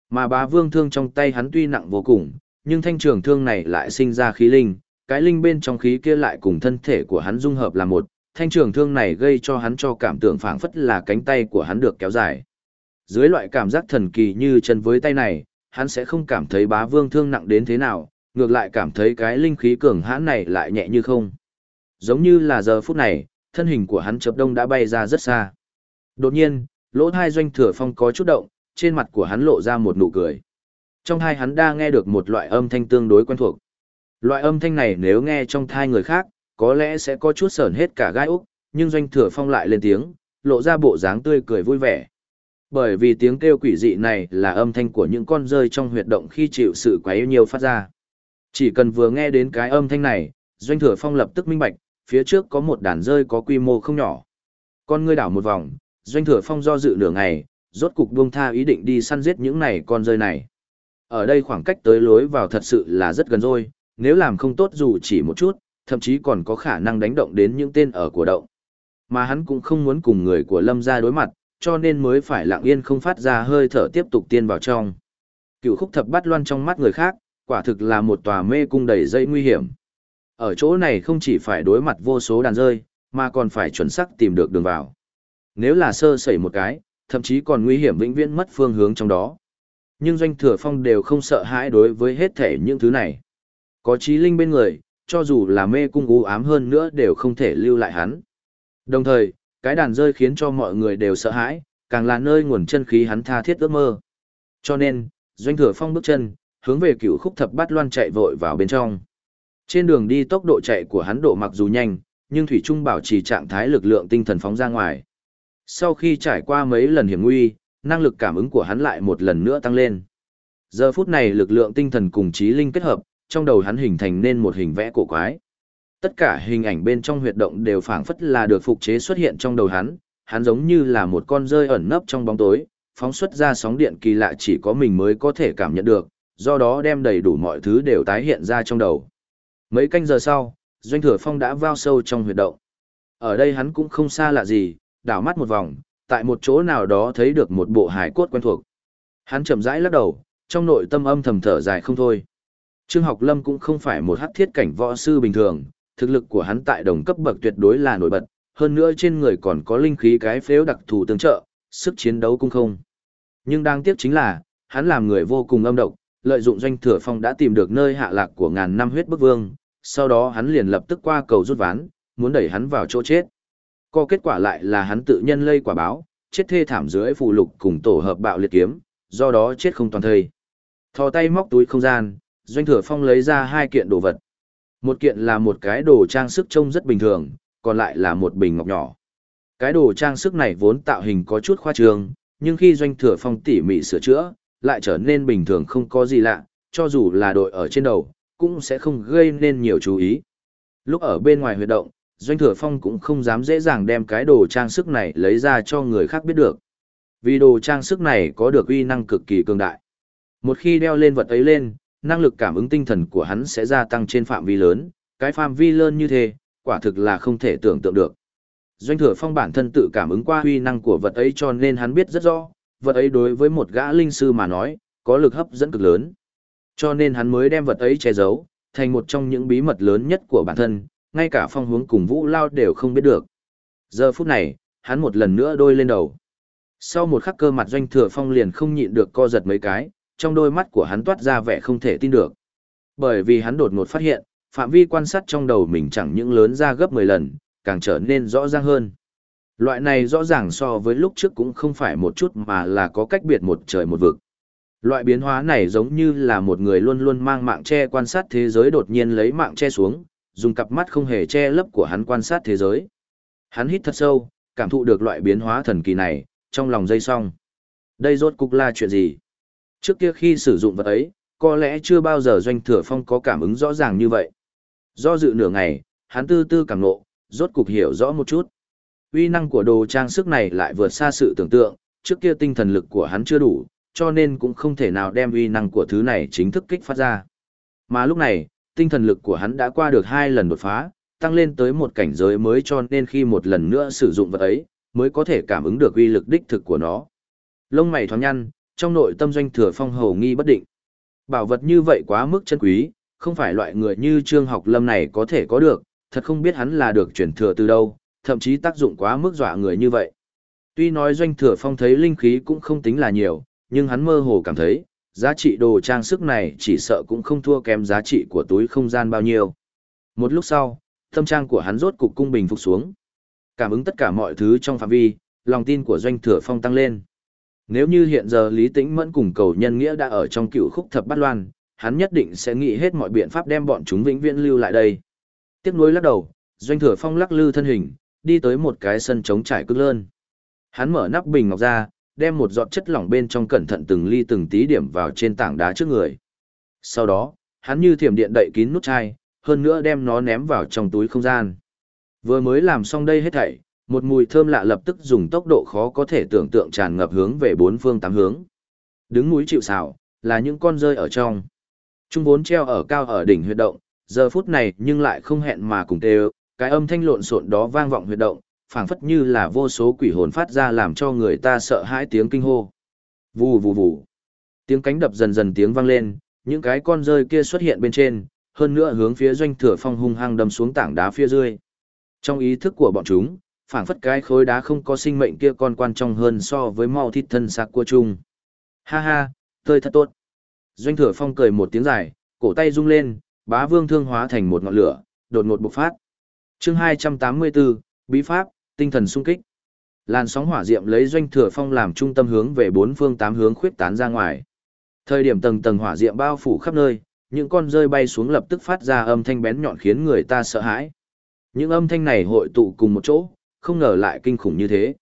Mà bá vương thương trong tay hắn tuy nặng vô cùng, nhưng thanh trường thương này lại sinh ra khí linh, cái linh bên trong khí kia lại cùng thân thể của hắn dung hợp là một, thanh trường thương này gây cho hắn cho cảm tưởng phảng phất là cánh tay của hắn được kéo dài. Dưới loại cảm giác thần kỳ như chân với tay này, hắn sẽ không cảm thấy bá vương thương nặng đến thế nào, ngược lại cảm thấy cái linh khí cường hãn này lại nhẹ như không. Giống như là giờ phút này, thân hình của hắn chập đông đã bay ra rất xa. Đột nhiên, lỗ thai doanh thừa phong có chút động, trên mặt của hắn lộ ra một nụ cười. Trong hai hắn đã nghe được một loại âm thanh tương đối quen thuộc. Loại âm thanh này nếu nghe trong thai người khác, có lẽ sẽ có chút sờn hết cả gai úc, nhưng doanh thừa phong lại lên tiếng, lộ ra bộ dáng tươi cười vui vẻ. Bởi vì tiếng kêu quỷ dị này là âm thanh của những con rơi trong huyệt động khi chịu sự quấy nhiều phát ra. Chỉ cần vừa nghe đến cái âm thanh này, doanh thừa phong lập tức minh bạch, phía trước có một đàn rơi có quy mô không nhỏ. Con ngươi đảo một vòng, doanh thừa phong do dự nửa ngày, rốt cục buông tha ý định đi săn giết những này con rơi này. Ở đây khoảng cách tới lối vào thật sự là rất gần rồi, nếu làm không tốt dù chỉ một chút, thậm chí còn có khả năng đánh động đến những tên ở của động. Mà hắn cũng không muốn cùng người của lâm ra đối mặt, cho nên mới phải lặng yên không phát ra hơi thở tiếp tục tiên vào trong. Cựu khúc thập bát loan trong mắt người khác, quả thực là một tòa mê cung đầy dây nguy hiểm. Ở chỗ này không chỉ phải đối mặt vô số đàn rơi, mà còn phải chuẩn xác tìm được đường vào. Nếu là sơ sẩy một cái, thậm chí còn nguy hiểm vĩnh viễn mất phương hướng trong đó. Nhưng doanh thừa phong đều không sợ hãi đối với hết thể những thứ này. Có trí linh bên người, cho dù là mê cung u ám hơn nữa đều không thể lưu lại hắn. Đồng thời, cái đàn rơi khiến cho mọi người đều sợ hãi, càng là nơi nguồn chân khí hắn tha thiết ước mơ. Cho nên, doanh thừa phong bước chân, hướng về cựu khúc thập bát loan chạy vội vào bên trong. Trên đường đi tốc độ chạy của hắn độ mặc dù nhanh, nhưng Thủy Trung bảo trì trạng thái lực lượng tinh thần phóng ra ngoài. Sau khi trải qua mấy lần hiểm nguy, năng lực cảm ứng của hắn lại một lần nữa tăng lên. Giờ phút này lực lượng tinh thần cùng trí linh kết hợp, trong đầu hắn hình thành nên một hình vẽ cổ quái. Tất cả hình ảnh bên trong huyệt động đều phảng phất là được phục chế xuất hiện trong đầu hắn, hắn giống như là một con rơi ẩn nấp trong bóng tối, phóng xuất ra sóng điện kỳ lạ chỉ có mình mới có thể cảm nhận được, do đó đem đầy đủ mọi thứ đều tái hiện ra trong đầu. Mấy canh giờ sau, Doanh Thừa Phong đã vào sâu trong huyệt động. Ở đây hắn cũng không xa lạ gì, đảo mắt một vòng, tại một chỗ nào đó thấy được một bộ hải cốt quen thuộc. Hắn chậm rãi lắc đầu, trong nội tâm âm thầm thở dài không thôi. Trương Học Lâm cũng không phải một hắc thiết cảnh võ sư bình thường, thực lực của hắn tại đồng cấp bậc tuyệt đối là nổi bật, hơn nữa trên người còn có linh khí cái phếu đặc thù tương trợ, sức chiến đấu cũng không. Nhưng đáng tiếc chính là, hắn làm người vô cùng âm độc, lợi dụng doanh thừa phong đã tìm được nơi hạ lạc của ngàn năm huyết bức vương, sau đó hắn liền lập tức qua cầu rút ván, muốn đẩy hắn vào chỗ chết. Có kết quả lại là hắn tự nhân lây quả báo, chết thê thảm dưới phù lục cùng tổ hợp bạo liệt kiếm, do đó chết không toàn thây. Thò tay móc túi không gian, doanh thừa phong lấy ra hai kiện đồ vật. Một kiện là một cái đồ trang sức trông rất bình thường, còn lại là một bình ngọc nhỏ. Cái đồ trang sức này vốn tạo hình có chút khoa trương, nhưng khi doanh thừa phong tỉ mỉ sửa chữa, lại trở nên bình thường không có gì lạ, cho dù là đội ở trên đầu, cũng sẽ không gây nên nhiều chú ý. Lúc ở bên ngoài huyệt động, Doanh Thừa Phong cũng không dám dễ dàng đem cái đồ trang sức này lấy ra cho người khác biết được. Vì đồ trang sức này có được uy năng cực kỳ cường đại. Một khi đeo lên vật ấy lên, năng lực cảm ứng tinh thần của hắn sẽ gia tăng trên phạm vi lớn, cái phạm vi lớn như thế, quả thực là không thể tưởng tượng được. Doanh Thừa Phong bản thân tự cảm ứng qua uy năng của vật ấy cho nên hắn biết rất rõ, vật ấy đối với một gã linh sư mà nói, có lực hấp dẫn cực lớn. Cho nên hắn mới đem vật ấy che giấu, thành một trong những bí mật lớn nhất của bản thân, ngay cả phong hướng cùng vũ lao đều không biết được. Giờ phút này, hắn một lần nữa đôi lên đầu. Sau một khắc cơ mặt doanh thừa phong liền không nhịn được co giật mấy cái, trong đôi mắt của hắn toát ra vẻ không thể tin được. Bởi vì hắn đột ngột phát hiện, phạm vi quan sát trong đầu mình chẳng những lớn ra gấp 10 lần, càng trở nên rõ ràng hơn. Loại này rõ ràng so với lúc trước cũng không phải một chút mà là có cách biệt một trời một vực. Loại biến hóa này giống như là một người luôn luôn mang mạng che quan sát thế giới đột nhiên lấy mạng che xuống, dùng cặp mắt không hề che lấp của hắn quan sát thế giới. Hắn hít thật sâu, cảm thụ được loại biến hóa thần kỳ này, trong lòng dây song. Đây rốt cục là chuyện gì? Trước kia khi sử dụng vật ấy, có lẽ chưa bao giờ doanh thừa phong có cảm ứng rõ ràng như vậy. Do dự nửa ngày, hắn tư tư cảm nộ, rốt cục hiểu rõ một chút. Uy năng của đồ trang sức này lại vượt xa sự tưởng tượng, trước kia tinh thần lực của hắn chưa đủ, cho nên cũng không thể nào đem uy năng của thứ này chính thức kích phát ra. Mà lúc này, tinh thần lực của hắn đã qua được hai lần đột phá, tăng lên tới một cảnh giới mới cho nên khi một lần nữa sử dụng vật ấy, mới có thể cảm ứng được uy lực đích thực của nó. Lông mày thoáng nhăn, trong nội tâm doanh thừa phong hầu nghi bất định. Bảo vật như vậy quá mức chân quý, không phải loại người như Trương Học Lâm này có thể có được, thật không biết hắn là được chuyển thừa từ đâu, thậm chí tác dụng quá mức dọa người như vậy. Tuy nói doanh thừa phong thấy linh khí cũng không tính là nhiều, nhưng hắn mơ hồ cảm thấy, giá trị đồ trang sức này chỉ sợ cũng không thua kém giá trị của túi không gian bao nhiêu. Một lúc sau, tâm trang của hắn rốt cục cung bình phục xuống. Cảm ứng tất cả mọi thứ trong phạm vi, lòng tin của doanh thừa phong tăng lên. Nếu như hiện giờ Lý Tĩnh Mẫn cùng cầu nhân nghĩa đã ở trong cựu khúc thập bát loan, hắn nhất định sẽ nghĩ hết mọi biện pháp đem bọn chúng vĩnh viễn lưu lại đây. Tiếc nuối lắc đầu, Doanh Thừa Phong lắc lư thân hình, đi tới một cái sân trống trải cực lớn. Hắn mở nắp bình ngọc ra, đem một giọt chất lỏng bên trong cẩn thận từng ly từng tí điểm vào trên tảng đá trước người. Sau đó, hắn như thiểm điện đậy kín nút chai, hơn nữa đem nó ném vào trong túi không gian. Vừa mới làm xong đây hết thảy, một mùi thơm lạ lập tức dùng tốc độ khó có thể tưởng tượng tràn ngập hướng về bốn phương tám hướng. Đứng núi chịu xào, là những con rơi ở trong. Trung vốn treo ở cao ở đỉnh huyệt động, giờ phút này nhưng lại không hẹn mà cùng tê cái âm thanh lộn xộn đó vang vọng huyệt động, phảng phất như là vô số quỷ hồn phát ra làm cho người ta sợ hãi tiếng kinh hô. Vù vù vù. Tiếng cánh đập dần dần tiếng vang lên, những cái con rơi kia xuất hiện bên trên, hơn nữa hướng phía doanh thừa phong hung hăng đâm xuống tảng đá phía dưới. Trong ý thức của bọn chúng, phảng phất cái khối đá không có sinh mệnh kia còn quan trọng hơn so với mau thịt thân sạc của chung. Ha ha, tơi thật tốt. Doanh thừa phong cười một tiếng dài, cổ tay rung lên, bá vương thương hóa thành một ngọn lửa, đột ngột bộc phát chương 284, Bí Pháp, tinh thần sung kích. Làn sóng hỏa diệm lấy doanh thừa phong làm trung tâm hướng về bốn phương tám hướng khuyết tán ra ngoài. Thời điểm tầng tầng hỏa diệm bao phủ khắp nơi, những con rơi bay xuống lập tức phát ra âm thanh bén nhọn khiến người ta sợ hãi. Những âm thanh này hội tụ cùng một chỗ, không ngờ lại kinh khủng như thế.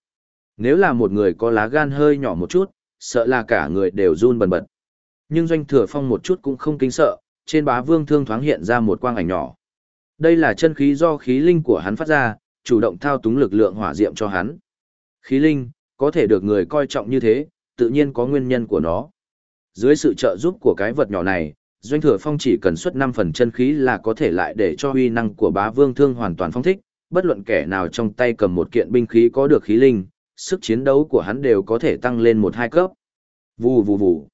Nếu là một người có lá gan hơi nhỏ một chút, sợ là cả người đều run bần bật. Nhưng doanh thừa phong một chút cũng không kinh sợ, trên bá vương thương thoáng hiện ra một quang ảnh nhỏ. Đây là chân khí do khí linh của hắn phát ra, chủ động thao túng lực lượng hỏa diệm cho hắn. Khí linh, có thể được người coi trọng như thế, tự nhiên có nguyên nhân của nó. Dưới sự trợ giúp của cái vật nhỏ này, Doanh Thừa Phong chỉ cần xuất 5 phần chân khí là có thể lại để cho huy năng của bá vương thương hoàn toàn phong thích, bất luận kẻ nào trong tay cầm một kiện binh khí có được khí linh, sức chiến đấu của hắn đều có thể tăng lên một hai cấp. Vù vù vù.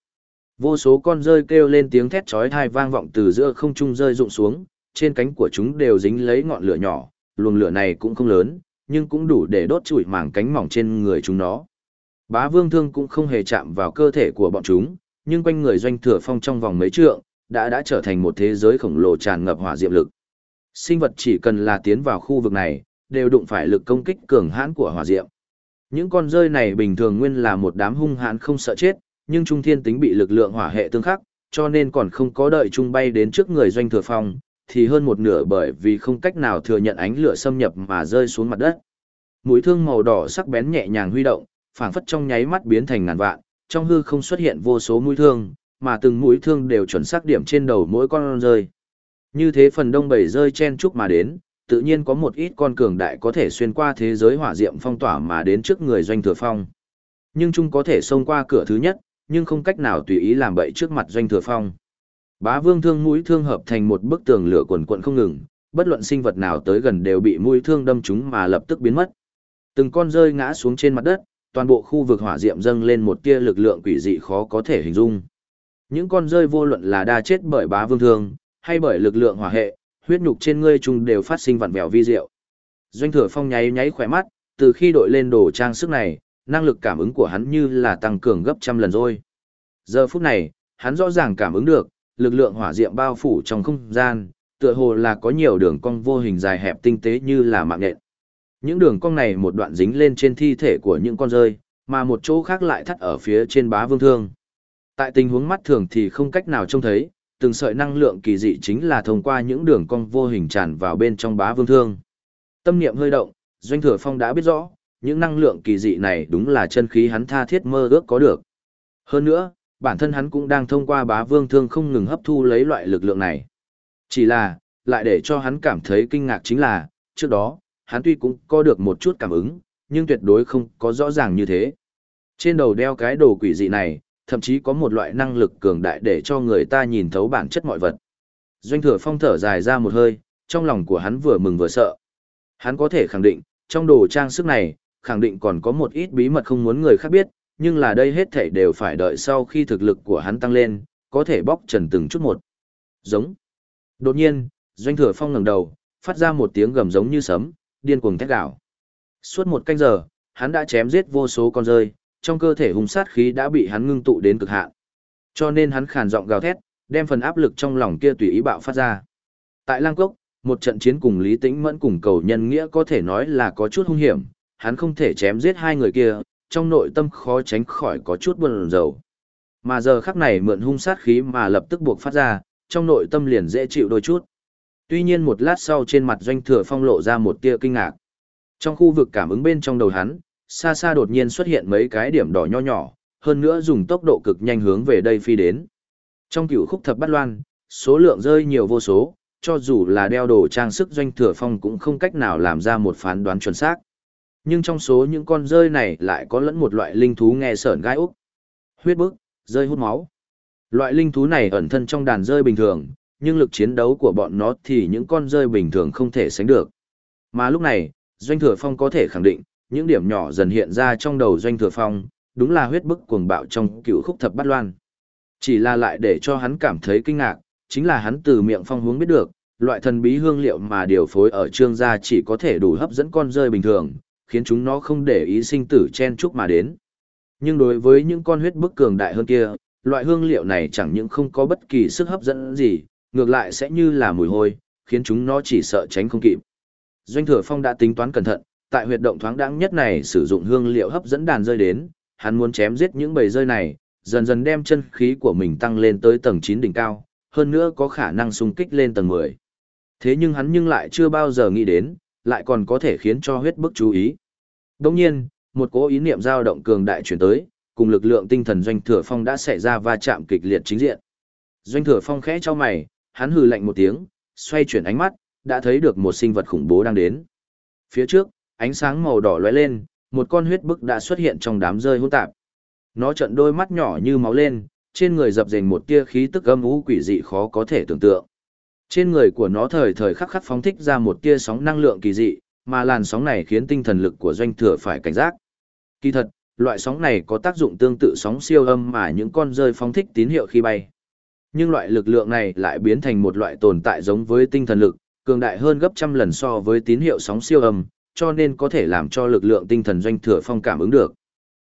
Vô số con rơi kêu lên tiếng thét chói tai vang vọng từ giữa không trung rơi rụng xuống, trên cánh của chúng đều dính lấy ngọn lửa nhỏ, luồng lửa này cũng không lớn, nhưng cũng đủ để đốt trụi mảng cánh mỏng trên người chúng nó. Bá vương thương cũng không hề chạm vào cơ thể của bọn chúng, nhưng quanh người doanh thừa phong trong vòng mấy trượng, đã đã trở thành một thế giới khổng lồ tràn ngập hỏa diệm lực. Sinh vật chỉ cần là tiến vào khu vực này, đều đụng phải lực công kích cường hãn của hỏa diệm. Những con rơi này bình thường nguyên là một đám hung hãn không sợ chết, nhưng trung thiên tính bị lực lượng hỏa hệ tương khắc, cho nên còn không có đợi trung bay đến trước người doanh thừa phong, thì hơn một nửa bởi vì không cách nào thừa nhận ánh lửa xâm nhập mà rơi xuống mặt đất. Mũi thương màu đỏ sắc bén nhẹ nhàng huy động, phảng phất trong nháy mắt biến thành ngàn vạn, trong hư không xuất hiện vô số mũi thương, mà từng mũi thương đều chuẩn xác điểm trên đầu mỗi con rơi. Như thế phần đông bảy rơi chen chúc mà đến, tự nhiên có một ít con cường đại có thể xuyên qua thế giới hỏa diệm phong tỏa mà đến trước người doanh thừa phong. Nhưng chúng có thể xông qua cửa thứ nhất, nhưng không cách nào tùy ý làm bậy trước mặt doanh thừa phong. Bá vương thương mũi thương hợp thành một bức tường lửa quần quận không ngừng, bất luận sinh vật nào tới gần đều bị mũi thương đâm chúng mà lập tức biến mất. Từng con rơi ngã xuống trên mặt đất, toàn bộ khu vực hỏa diệm dâng lên một tia lực lượng quỷ dị khó có thể hình dung. Những con rơi vô luận là đa chết bởi bá vương thương, hay bởi lực lượng hỏa hệ, huyết nhục trên ngươi chung đều phát sinh vặn vẹo vi diệu. Doanh thừa phong nháy nháy khỏe mắt, từ khi đội lên đồ trang sức này, năng lực cảm ứng của hắn như là tăng cường gấp trăm lần rồi. Giờ phút này, hắn rõ ràng cảm ứng được, lực lượng hỏa diệm bao phủ trong không gian, tựa hồ là có nhiều đường cong vô hình dài hẹp tinh tế như là mạng nhện. Những đường cong này một đoạn dính lên trên thi thể của những con rơi, mà một chỗ khác lại thắt ở phía trên bá vương thương. Tại tình huống mắt thường thì không cách nào trông thấy, từng sợi năng lượng kỳ dị chính là thông qua những đường cong vô hình tràn vào bên trong bá vương thương. Tâm niệm hơi động, Doanh Thừa Phong đã biết rõ, những năng lượng kỳ dị này đúng là chân khí hắn tha thiết mơ ước có được. Hơn nữa, bản thân hắn cũng đang thông qua bá vương thương không ngừng hấp thu lấy loại lực lượng này. Chỉ là, lại để cho hắn cảm thấy kinh ngạc chính là, trước đó, hắn tuy cũng có được một chút cảm ứng, nhưng tuyệt đối không có rõ ràng như thế. Trên đầu đeo cái đồ quỷ dị này, thậm chí có một loại năng lực cường đại để cho người ta nhìn thấu bản chất mọi vật. Doanh thừa phong thở dài ra một hơi, trong lòng của hắn vừa mừng vừa sợ. Hắn có thể khẳng định, trong đồ trang sức này, khẳng định còn có một ít bí mật không muốn người khác biết, nhưng là đây hết thảy đều phải đợi sau khi thực lực của hắn tăng lên, có thể bóc trần từng chút một. Giống. Đột nhiên, Doanh Thừa Phong ngẩng đầu, phát ra một tiếng gầm giống như sấm, điên cuồng thét gào. Suốt một canh giờ, hắn đã chém giết vô số con rơi, trong cơ thể hung sát khí đã bị hắn ngưng tụ đến cực hạn. Cho nên hắn khàn giọng gào thét, đem phần áp lực trong lòng kia tùy ý bạo phát ra. Tại Lang Cốc, một trận chiến cùng Lý Tĩnh Mẫn cùng cầu nhân nghĩa có thể nói là có chút hung hiểm, hắn không thể chém giết hai người kia, trong nội tâm khó tránh khỏi có chút buồn rầu. Mà giờ khắc này mượn hung sát khí mà lập tức buộc phát ra, trong nội tâm liền dễ chịu đôi chút. Tuy nhiên một lát sau trên mặt doanh thừa phong lộ ra một tia kinh ngạc. Trong khu vực cảm ứng bên trong đầu hắn, xa xa đột nhiên xuất hiện mấy cái điểm đỏ nho nhỏ, hơn nữa dùng tốc độ cực nhanh hướng về đây phi đến. Trong cửu khúc thập bát loan, số lượng rơi nhiều vô số, cho dù là đeo đồ trang sức doanh thừa phong cũng không cách nào làm ra một phán đoán chuẩn xác. Nhưng trong số những con rơi này lại có lẫn một loại linh thú nghe sởn gai úc. Huyết bức, rơi hút máu. Loại linh thú này ẩn thân trong đàn rơi bình thường, nhưng lực chiến đấu của bọn nó thì những con rơi bình thường không thể sánh được. Mà lúc này, Doanh Thừa Phong có thể khẳng định, những điểm nhỏ dần hiện ra trong đầu Doanh Thừa Phong, đúng là huyết bức cuồng bạo trong cựu khúc thập bát loan. Chỉ là lại để cho hắn cảm thấy kinh ngạc, chính là hắn từ miệng phong hướng biết được, loại thần bí hương liệu mà điều phối ở trương gia chỉ có thể đủ hấp dẫn con rơi bình thường, khiến chúng nó không để ý sinh tử chen chúc mà đến. Nhưng đối với những con huyết bức cường đại hơn kia, loại hương liệu này chẳng những không có bất kỳ sức hấp dẫn gì, ngược lại sẽ như là mùi hôi, khiến chúng nó chỉ sợ tránh không kịp. Doanh thừa phong đã tính toán cẩn thận, tại huyệt động thoáng đáng nhất này sử dụng hương liệu hấp dẫn đàn rơi đến, hắn muốn chém giết những bầy rơi này, dần dần đem chân khí của mình tăng lên tới tầng 9 đỉnh cao, hơn nữa có khả năng xung kích lên tầng 10. Thế nhưng hắn nhưng lại chưa bao giờ nghĩ đến, lại còn có thể khiến cho huyết bức chú ý. Đồng nhiên, một cố ý niệm dao động cường đại chuyển tới, cùng lực lượng tinh thần doanh thừa phong đã xảy ra va chạm kịch liệt chính diện. Doanh thừa phong khẽ cho mày, hắn hừ lạnh một tiếng, xoay chuyển ánh mắt, đã thấy được một sinh vật khủng bố đang đến. Phía trước, ánh sáng màu đỏ lóe lên, một con huyết bức đã xuất hiện trong đám rơi hỗn tạp. Nó trợn đôi mắt nhỏ như máu lên, trên người dập dềnh một tia khí tức âm u quỷ dị khó có thể tưởng tượng. Trên người của nó thời thời khắc khắc phóng thích ra một tia sóng năng lượng kỳ dị, mà làn sóng này khiến tinh thần lực của doanh thừa phải cảnh giác. Kỳ thật, loại sóng này có tác dụng tương tự sóng siêu âm mà những con rơi phóng thích tín hiệu khi bay. Nhưng loại lực lượng này lại biến thành một loại tồn tại giống với tinh thần lực, cường đại hơn gấp trăm lần so với tín hiệu sóng siêu âm, cho nên có thể làm cho lực lượng tinh thần doanh thừa phong cảm ứng được.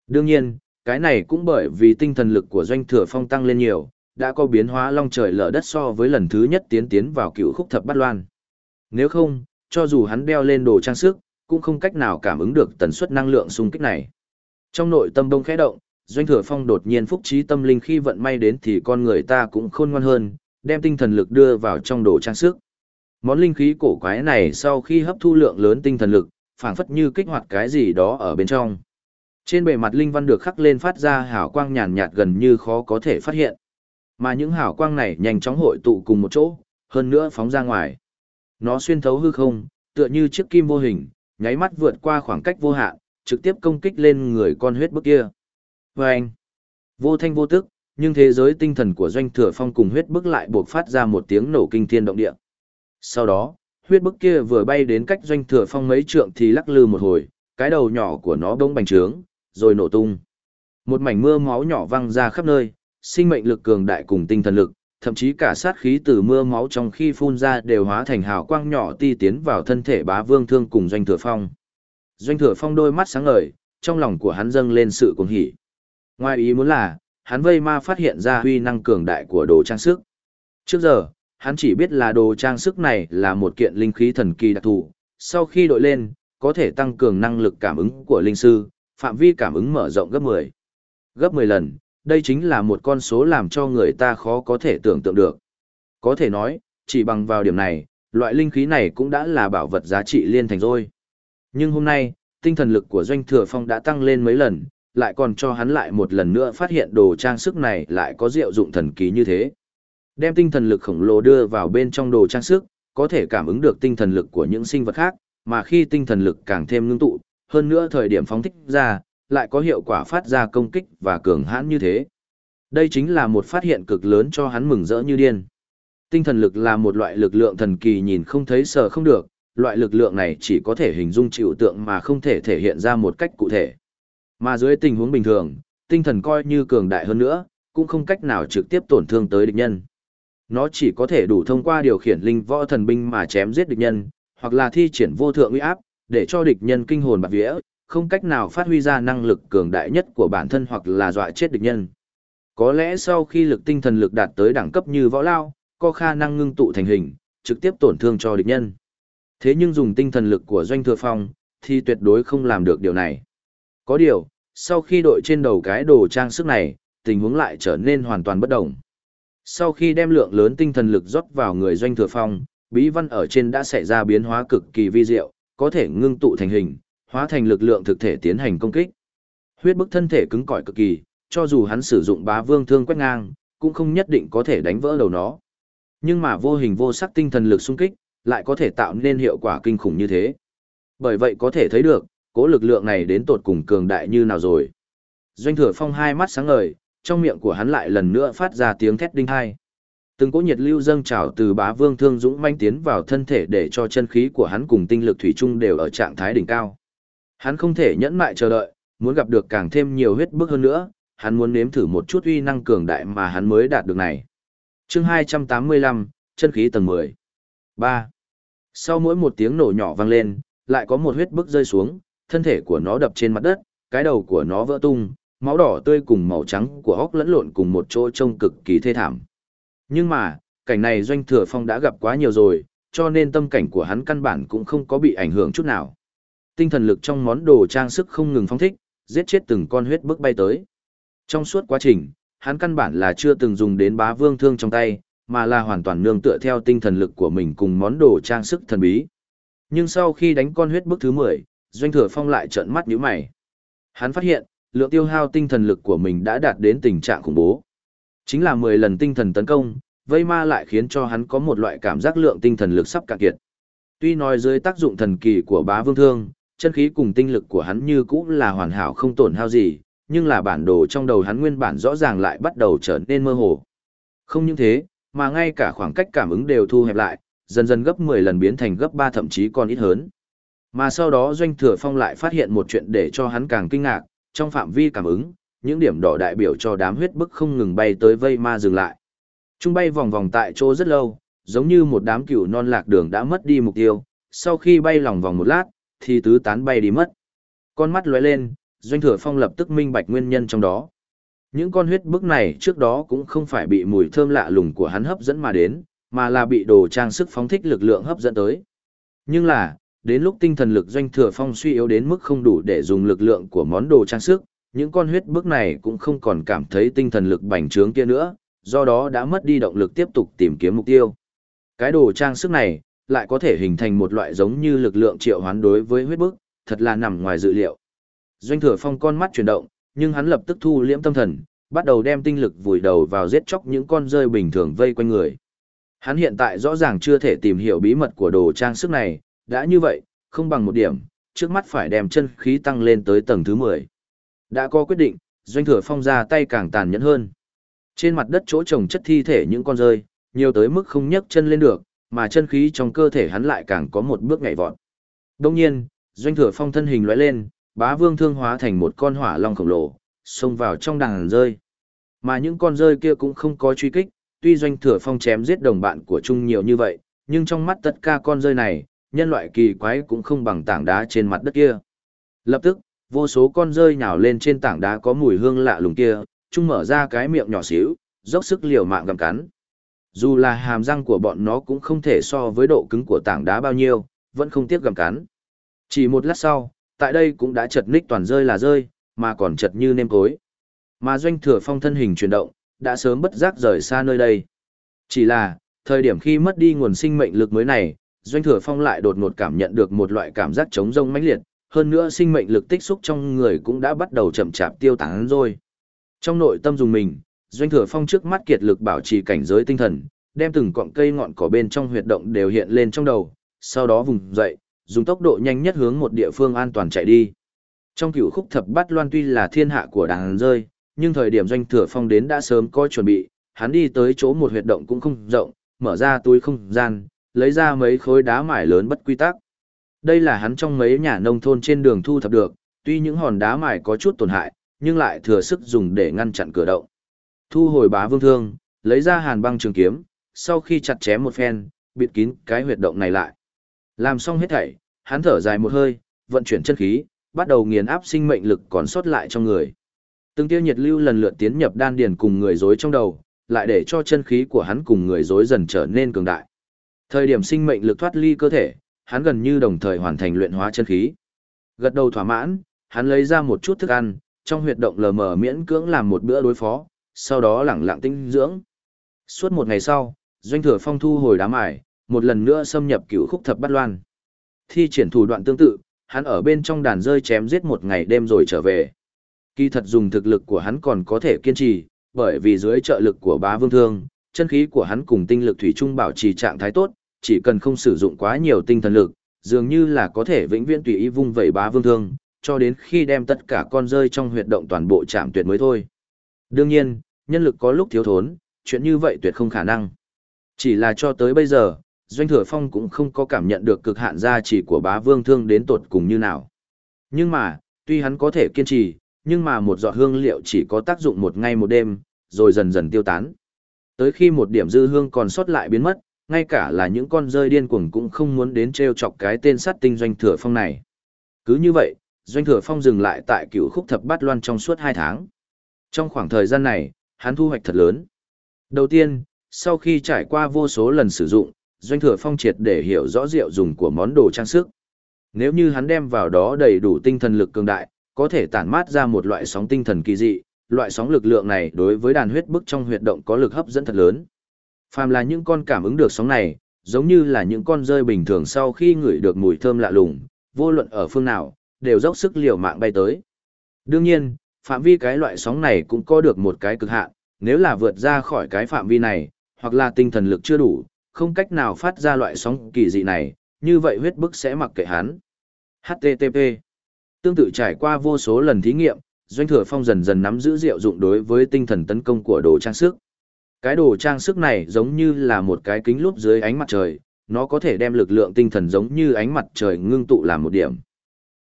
Đương nhiên, cái này cũng bởi vì tinh thần lực của doanh thừa phong tăng lên nhiều, đã có biến hóa long trời lở đất so với lần thứ nhất tiến tiến vào cựu khúc thập bát loan. Nếu không, cho dù hắn đeo lên đồ trang sức, cũng không cách nào cảm ứng được tần suất năng lượng xung kích này. Trong nội tâm đông khẽ động, doanh thừa phong đột nhiên phúc trí tâm linh khi vận may đến thì con người ta cũng khôn ngoan hơn, đem tinh thần lực đưa vào trong đồ trang sức. Món linh khí cổ quái này sau khi hấp thu lượng lớn tinh thần lực, phảng phất như kích hoạt cái gì đó ở bên trong. Trên bề mặt linh văn được khắc lên phát ra hào quang nhàn nhạt gần như khó có thể phát hiện. Mà những hào quang này nhanh chóng hội tụ cùng một chỗ, hơn nữa phóng ra ngoài. Nó xuyên thấu hư không, tựa như chiếc kim vô hình, nháy mắt vượt qua khoảng cách vô hạn, trực tiếp công kích lên người con huyết bức kia. Và anh, vô thanh vô tức, nhưng thế giới tinh thần của doanh thừa phong cùng huyết bức lại buộc phát ra một tiếng nổ kinh thiên động địa. Sau đó, huyết bức kia vừa bay đến cách doanh thừa phong mấy trượng thì lắc lư một hồi, cái đầu nhỏ của nó bỗng bành trướng, rồi nổ tung. Một mảnh mưa máu nhỏ văng ra khắp nơi, sinh mệnh lực cường đại cùng tinh thần lực, thậm chí cả sát khí từ mưa máu trong khi phun ra đều hóa thành hào quang nhỏ ti tiến vào thân thể bá vương thương cùng doanh thừa phong. Doanh thừa phong đôi mắt sáng ngời, trong lòng của hắn dâng lên sự cuồng hỉ. Ngoài ý muốn là, hắn vây ma phát hiện ra huy năng cường đại của đồ trang sức. Trước giờ, hắn chỉ biết là đồ trang sức này là một kiện linh khí thần kỳ đặc thù, sau khi đội lên, có thể tăng cường năng lực cảm ứng của linh sư, phạm vi cảm ứng mở rộng gấp 10. Gấp 10 lần, đây chính là một con số làm cho người ta khó có thể tưởng tượng được. Có thể nói, chỉ bằng vào điểm này, loại linh khí này cũng đã là bảo vật giá trị liên thành rồi. Nhưng hôm nay, tinh thần lực của Doanh Thừa Phong đã tăng lên mấy lần, lại còn cho hắn lại một lần nữa phát hiện đồ trang sức này lại có diệu dụng thần kỳ như thế. Đem tinh thần lực khổng lồ đưa vào bên trong đồ trang sức, có thể cảm ứng được tinh thần lực của những sinh vật khác, mà khi tinh thần lực càng thêm ngưng tụ, hơn nữa thời điểm phóng thích ra, lại có hiệu quả phát ra công kích và cường hãn như thế. Đây chính là một phát hiện cực lớn cho hắn mừng rỡ như điên. Tinh thần lực là một loại lực lượng thần kỳ nhìn không thấy sờ không được, loại lực lượng này chỉ có thể hình dung chịu tượng mà không thể thể hiện ra một cách cụ thể. Mà dưới tình huống bình thường, tinh thần coi như cường đại hơn nữa, cũng không cách nào trực tiếp tổn thương tới địch nhân. Nó chỉ có thể đủ thông qua điều khiển linh võ thần binh mà chém giết địch nhân, hoặc là thi triển vô thượng uy áp, để cho địch nhân kinh hồn bạt vía, không cách nào phát huy ra năng lực cường đại nhất của bản thân hoặc là dọa chết địch nhân. Có lẽ sau khi lực tinh thần lực đạt tới đẳng cấp như võ lao, có khả năng ngưng tụ thành hình, trực tiếp tổn thương cho địch nhân. Thế nhưng dùng tinh thần lực của doanh thừa phong, thì tuyệt đối không làm được điều này. Có điều, sau khi đội trên đầu cái đồ trang sức này, tình huống lại trở nên hoàn toàn bất động. Sau khi đem lượng lớn tinh thần lực rót vào người doanh thừa phong, bí văn ở trên đã xảy ra biến hóa cực kỳ vi diệu, có thể ngưng tụ thành hình, hóa thành lực lượng thực thể tiến hành công kích. Huyết bức thân thể cứng cỏi cực kỳ, cho dù hắn sử dụng bá vương thương quét ngang, cũng không nhất định có thể đánh vỡ đầu nó. Nhưng mà vô hình vô sắc tinh thần lực xung kích, lại có thể tạo nên hiệu quả kinh khủng như thế. Bởi vậy có thể thấy được, cố lực lượng này đến tột cùng cường đại như nào rồi. Doanh thừa phong hai mắt sáng ngời, trong miệng của hắn lại lần nữa phát ra tiếng thét đinh hai. Từng cỗ nhiệt lưu dâng trào từ bá vương thương dũng manh tiến vào thân thể để cho chân khí của hắn cùng tinh lực thủy chung đều ở trạng thái đỉnh cao. Hắn không thể nhẫn mại chờ đợi, muốn gặp được càng thêm nhiều huyết bức hơn nữa, hắn muốn nếm thử một chút uy năng cường đại mà hắn mới đạt được này. Chương 285, chân khí tầng 10. 3. Sau mỗi một tiếng nổ nhỏ vang lên, lại có một huyết bức rơi xuống, thân thể của nó đập trên mặt đất, cái đầu của nó vỡ tung, máu đỏ tươi cùng màu trắng của hốc lẫn lộn cùng một chỗ trông cực kỳ thê thảm. Nhưng mà, cảnh này doanh thừa phong đã gặp quá nhiều rồi, cho nên tâm cảnh của hắn căn bản cũng không có bị ảnh hưởng chút nào. Tinh thần lực trong món đồ trang sức không ngừng phong thích, giết chết từng con huyết bức bay tới. Trong suốt quá trình, hắn căn bản là chưa từng dùng đến bá vương thương trong tay, mà là hoàn toàn nương tựa theo tinh thần lực của mình cùng món đồ trang sức thần bí. Nhưng sau khi đánh con huyết bức thứ 10, Doanh Thừa Phong lại trợn mắt nhíu mày. Hắn phát hiện, lượng tiêu hao tinh thần lực của mình đã đạt đến tình trạng khủng bố. Chính là 10 lần tinh thần tấn công, vây ma lại khiến cho hắn có một loại cảm giác lượng tinh thần lực sắp cạn kiệt. Tuy nói dưới tác dụng thần kỳ của bá vương thương, chân khí cùng tinh lực của hắn như cũ là hoàn hảo không tổn hao gì, nhưng là bản đồ trong đầu hắn nguyên bản rõ ràng lại bắt đầu trở nên mơ hồ. Không những thế, mà ngay cả khoảng cách cảm ứng đều thu hẹp lại, dần dần gấp 10 lần biến thành gấp 3 thậm chí còn ít hơn. Mà sau đó Doanh Thừa Phong lại phát hiện một chuyện để cho hắn càng kinh ngạc, trong phạm vi cảm ứng, những điểm đỏ đại biểu cho đám huyết bức không ngừng bay tới vây ma dừng lại. Trung bay vòng vòng tại chỗ rất lâu, giống như một đám cừu non lạc đường đã mất đi mục tiêu, sau khi bay lòng vòng một lát, thì tứ tán bay đi mất. Con mắt lóe lên, Doanh Thừa Phong lập tức minh bạch nguyên nhân trong đó. Những con huyết bức này trước đó cũng không phải bị mùi thơm lạ lùng của hắn hấp dẫn mà đến, mà là bị đồ trang sức phóng thích lực lượng hấp dẫn tới. Nhưng là, đến lúc tinh thần lực doanh thừa phong suy yếu đến mức không đủ để dùng lực lượng của món đồ trang sức, những con huyết bức này cũng không còn cảm thấy tinh thần lực bành trướng kia nữa, do đó đã mất đi động lực tiếp tục tìm kiếm mục tiêu. Cái đồ trang sức này, lại có thể hình thành một loại giống như lực lượng triệu hoán đối với huyết bức, thật là nằm ngoài dự liệu. Doanh thừa phong con mắt chuyển động, nhưng hắn lập tức thu liễm tâm thần, bắt đầu đem tinh lực vùi đầu vào giết chóc những con rơi bình thường vây quanh người. Hắn hiện tại rõ ràng chưa thể tìm hiểu bí mật của đồ trang sức này, đã như vậy, không bằng một điểm, trước mắt phải đem chân khí tăng lên tới tầng thứ 10. Đã có quyết định, doanh thừa phong ra tay càng tàn nhẫn hơn. Trên mặt đất chỗ trồng chất thi thể những con rơi, nhiều tới mức không nhấc chân lên được, mà chân khí trong cơ thể hắn lại càng có một bước nhảy vọt. Đông nhiên, doanh thừa phong thân hình lóe lên, bá vương thương hóa thành một con hỏa long khổng lồ, xông vào trong đàn rơi. Mà những con rơi kia cũng không có truy kích, tuy doanh thừa phong chém giết đồng bạn của chung nhiều như vậy, nhưng trong mắt tất cả con rơi này, nhân loại kỳ quái cũng không bằng tảng đá trên mặt đất kia. Lập tức, vô số con rơi nhào lên trên tảng đá có mùi hương lạ lùng kia, chung mở ra cái miệng nhỏ xíu, dốc sức liều mạng gặm cắn. Dù là hàm răng của bọn nó cũng không thể so với độ cứng của tảng đá bao nhiêu, vẫn không tiếc gặm cắn. Chỉ một lát sau, tại đây cũng đã chật ních toàn rơi là rơi, mà còn chật như nêm cối. Mà doanh thừa phong thân hình chuyển động, đã sớm bất giác rời xa nơi đây. Chỉ là, thời điểm khi mất đi nguồn sinh mệnh lực mới này, doanh thừa phong lại đột ngột cảm nhận được một loại cảm giác trống rông mãnh liệt, hơn nữa sinh mệnh lực tích xúc trong người cũng đã bắt đầu chậm chạp tiêu tán rồi. Trong nội tâm dùng mình, doanh thừa phong trước mắt kiệt lực bảo trì cảnh giới tinh thần, đem từng cọng cây ngọn cỏ bên trong huyệt động đều hiện lên trong đầu, sau đó vùng dậy, dùng tốc độ nhanh nhất hướng một địa phương an toàn chạy đi. Trong cửu khúc thập bát loan tuy là thiên hạ của đàn rơi, nhưng thời điểm doanh thừa phong đến đã sớm có chuẩn bị, hắn đi tới chỗ một huyệt động cũng không rộng, mở ra túi không gian, lấy ra mấy khối đá mài lớn bất quy tắc. Đây là hắn trong mấy nhà nông thôn trên đường thu thập được, tuy những hòn đá mài có chút tổn hại, nhưng lại thừa sức dùng để ngăn chặn cửa động. Thu hồi bá vương thương, lấy ra hàn băng trường kiếm, sau khi chặt chém một phen, bịt kín cái huyệt động này lại. Làm xong hết thảy, hắn thở dài một hơi, vận chuyển chân khí, bắt đầu nghiền áp sinh mệnh lực còn sót lại trong người. Từng tiêu nhiệt lưu lần lượt tiến nhập đan điền cùng người rối trong đầu, lại để cho chân khí của hắn cùng người rối dần trở nên cường đại. Thời điểm sinh mệnh lực thoát ly cơ thể, hắn gần như đồng thời hoàn thành luyện hóa chân khí. Gật đầu thỏa mãn, hắn lấy ra một chút thức ăn, trong huyệt động lờ mờ miễn cưỡng làm một bữa đối phó, sau đó lẳng lặng tinh dưỡng. Suốt một ngày sau, Doanh Thừa Phong thu hồi đám ải, một lần nữa xâm nhập cửu khúc thập bát loan. Thi triển thủ đoạn tương tự, hắn ở bên trong đàn rơi chém giết một ngày đêm rồi trở về. Kỳ thật dùng thực lực của hắn còn có thể kiên trì, bởi vì dưới trợ lực của bá vương thương, chân khí của hắn cùng tinh lực thủy trung bảo trì trạng thái tốt, chỉ cần không sử dụng quá nhiều tinh thần lực, dường như là có thể vĩnh viễn tùy ý vung vẩy bá vương thương, cho đến khi đem tất cả con rơi trong huyệt động toàn bộ chạm tuyệt mới thôi. Đương nhiên, nhân lực có lúc thiếu thốn, chuyện như vậy tuyệt không khả năng. Chỉ là cho tới bây giờ, Doanh Thừa Phong cũng không có cảm nhận được cực hạn gia trì của bá vương thương đến tột cùng như nào. Nhưng mà, tuy hắn có thể kiên trì, nhưng mà một giọt hương liệu chỉ có tác dụng một ngày một đêm, rồi dần dần tiêu tán. Tới khi một điểm dư hương còn sót lại biến mất, ngay cả là những con rơi điên cuồng cũng không muốn đến treo chọc cái tên sát tinh Doanh Thừa Phong này. Cứ như vậy, Doanh Thừa Phong dừng lại tại cựu khúc thập bát loan trong suốt hai tháng. Trong khoảng thời gian này, hắn thu hoạch thật lớn. Đầu tiên, sau khi trải qua vô số lần sử dụng, Doanh Thừa Phong triệt để hiểu rõ rượu dùng của món đồ trang sức. Nếu như hắn đem vào đó đầy đủ tinh thần lực cường đại, có thể tản mát ra một loại sóng tinh thần kỳ dị, loại sóng lực lượng này đối với đàn huyết bức trong huyệt động có lực hấp dẫn thật lớn. Phàm là những con cảm ứng được sóng này, giống như là những con rơi bình thường sau khi ngửi được mùi thơm lạ lùng, vô luận ở phương nào, đều dốc sức liều mạng bay tới. Đương nhiên, phạm vi cái loại sóng này cũng có được một cái cực hạn, nếu là vượt ra khỏi cái phạm vi này, hoặc là tinh thần lực chưa đủ, không cách nào phát ra loại sóng kỳ dị này, như vậy huyết bức sẽ mặc kệ hắn. HTTP Tương tự trải qua vô số lần thí nghiệm, Doanh Thừa Phong dần dần nắm giữ diệu dụng đối với tinh thần tấn công của đồ trang sức. Cái đồ trang sức này giống như là một cái kính lúp dưới ánh mặt trời, nó có thể đem lực lượng tinh thần giống như ánh mặt trời ngưng tụ làm một điểm.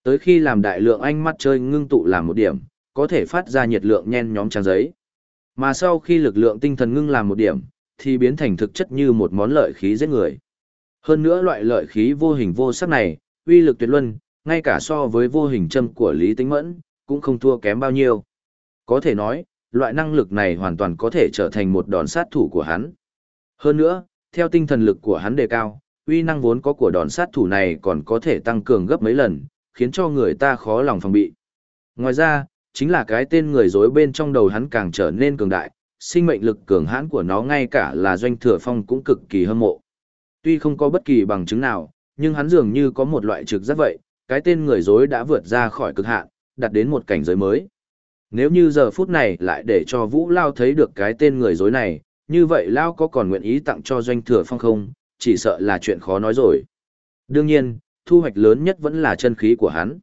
Tới khi làm đại lượng ánh mặt trời ngưng tụ làm một điểm, có thể phát ra nhiệt lượng nhen nhóm trang giấy. Mà sau khi lực lượng tinh thần ngưng làm một điểm, thì biến thành thực chất như một món lợi khí giết người. Hơn nữa loại lợi khí vô hình vô sắc này, uy lực tuyệt luân, ngay cả so với vô hình châm của Lý Tĩnh Mẫn, cũng không thua kém bao nhiêu. Có thể nói, loại năng lực này hoàn toàn có thể trở thành một đòn sát thủ của hắn. Hơn nữa, theo tinh thần lực của hắn đề cao, uy năng vốn có của đòn sát thủ này còn có thể tăng cường gấp mấy lần, khiến cho người ta khó lòng phòng bị. Ngoài ra, chính là cái tên người dối bên trong đầu hắn càng trở nên cường đại, sinh mệnh lực cường hãn của nó ngay cả là doanh thừa phong cũng cực kỳ hâm mộ. Tuy không có bất kỳ bằng chứng nào, nhưng hắn dường như có một loại trực giác vậy, cái tên người dối đã vượt ra khỏi cực hạn, đạt đến một cảnh giới mới. Nếu như giờ phút này lại để cho Vũ Lao thấy được cái tên người dối này, như vậy Lao có còn nguyện ý tặng cho doanh thừa phong không, chỉ sợ là chuyện khó nói rồi. Đương nhiên, thu hoạch lớn nhất vẫn là chân khí của hắn.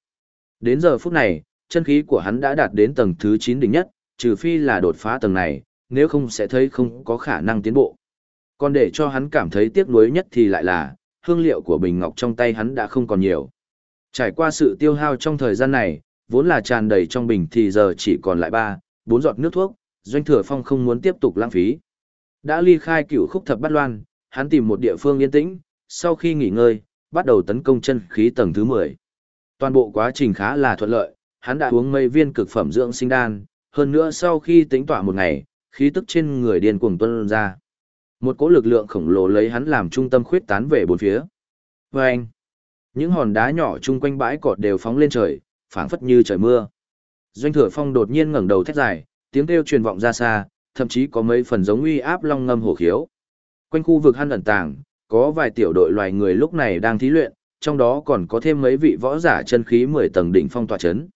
Đến giờ phút này, chân khí của hắn đã đạt đến tầng thứ 9 đỉnh nhất, trừ phi là đột phá tầng này, nếu không sẽ thấy không có khả năng tiến bộ. Còn để cho hắn cảm thấy tiếc nuối nhất thì lại là, hương liệu của bình ngọc trong tay hắn đã không còn nhiều. Trải qua sự tiêu hao trong thời gian này, vốn là tràn đầy trong bình thì giờ chỉ còn lại 3, 4 giọt nước thuốc, doanh thừa phong không muốn tiếp tục lãng phí. Đã ly khai cửu khúc thập bát loan, hắn tìm một địa phương yên tĩnh, sau khi nghỉ ngơi, bắt đầu tấn công chân khí tầng thứ 10. Toàn bộ quá trình khá là thuận lợi, hắn đã uống mấy viên cực phẩm dưỡng sinh đan, hơn nữa sau khi tính tỏa một ngày, khí tức trên người điên cuồng tuôn ra. Một cỗ lực lượng khổng lồ lấy hắn làm trung tâm khuyết tán về bốn phía. Và anh, những hòn đá nhỏ chung quanh bãi cọt đều phóng lên trời, phảng phất như trời mưa. Doanh Thừa Phong đột nhiên ngẩng đầu thét dài, tiếng kêu truyền vọng ra xa, thậm chí có mấy phần giống uy áp long ngâm hổ khiếu. Quanh khu vực hắn ẩn tàng, có vài tiểu đội loài người lúc này đang thí luyện, trong đó còn có thêm mấy vị võ giả chân khí 10 tầng đỉnh phong tọa chấn.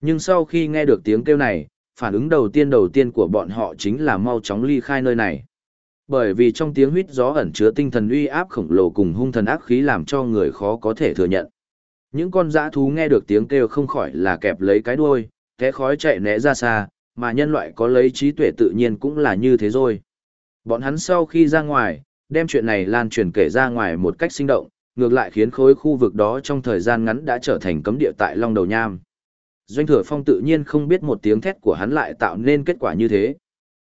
Nhưng sau khi nghe được tiếng kêu này, phản ứng đầu tiên đầu tiên của bọn họ chính là mau chóng ly khai nơi này. Bởi vì trong tiếng huýt gió ẩn chứa tinh thần uy áp khổng lồ cùng hung thần ác khí làm cho người khó có thể thừa nhận. Những con dã thú nghe được tiếng kêu không khỏi là kẹp lấy cái đuôi, té khói chạy né ra xa, mà nhân loại có lấy trí tuệ tự nhiên cũng là như thế rồi. Bọn hắn sau khi ra ngoài, đem chuyện này lan truyền kể ra ngoài một cách sinh động, ngược lại khiến khối khu vực đó trong thời gian ngắn đã trở thành cấm địa tại Long Đầu Nham. Doanh thừa phong tự nhiên không biết một tiếng thét của hắn lại tạo nên kết quả như thế.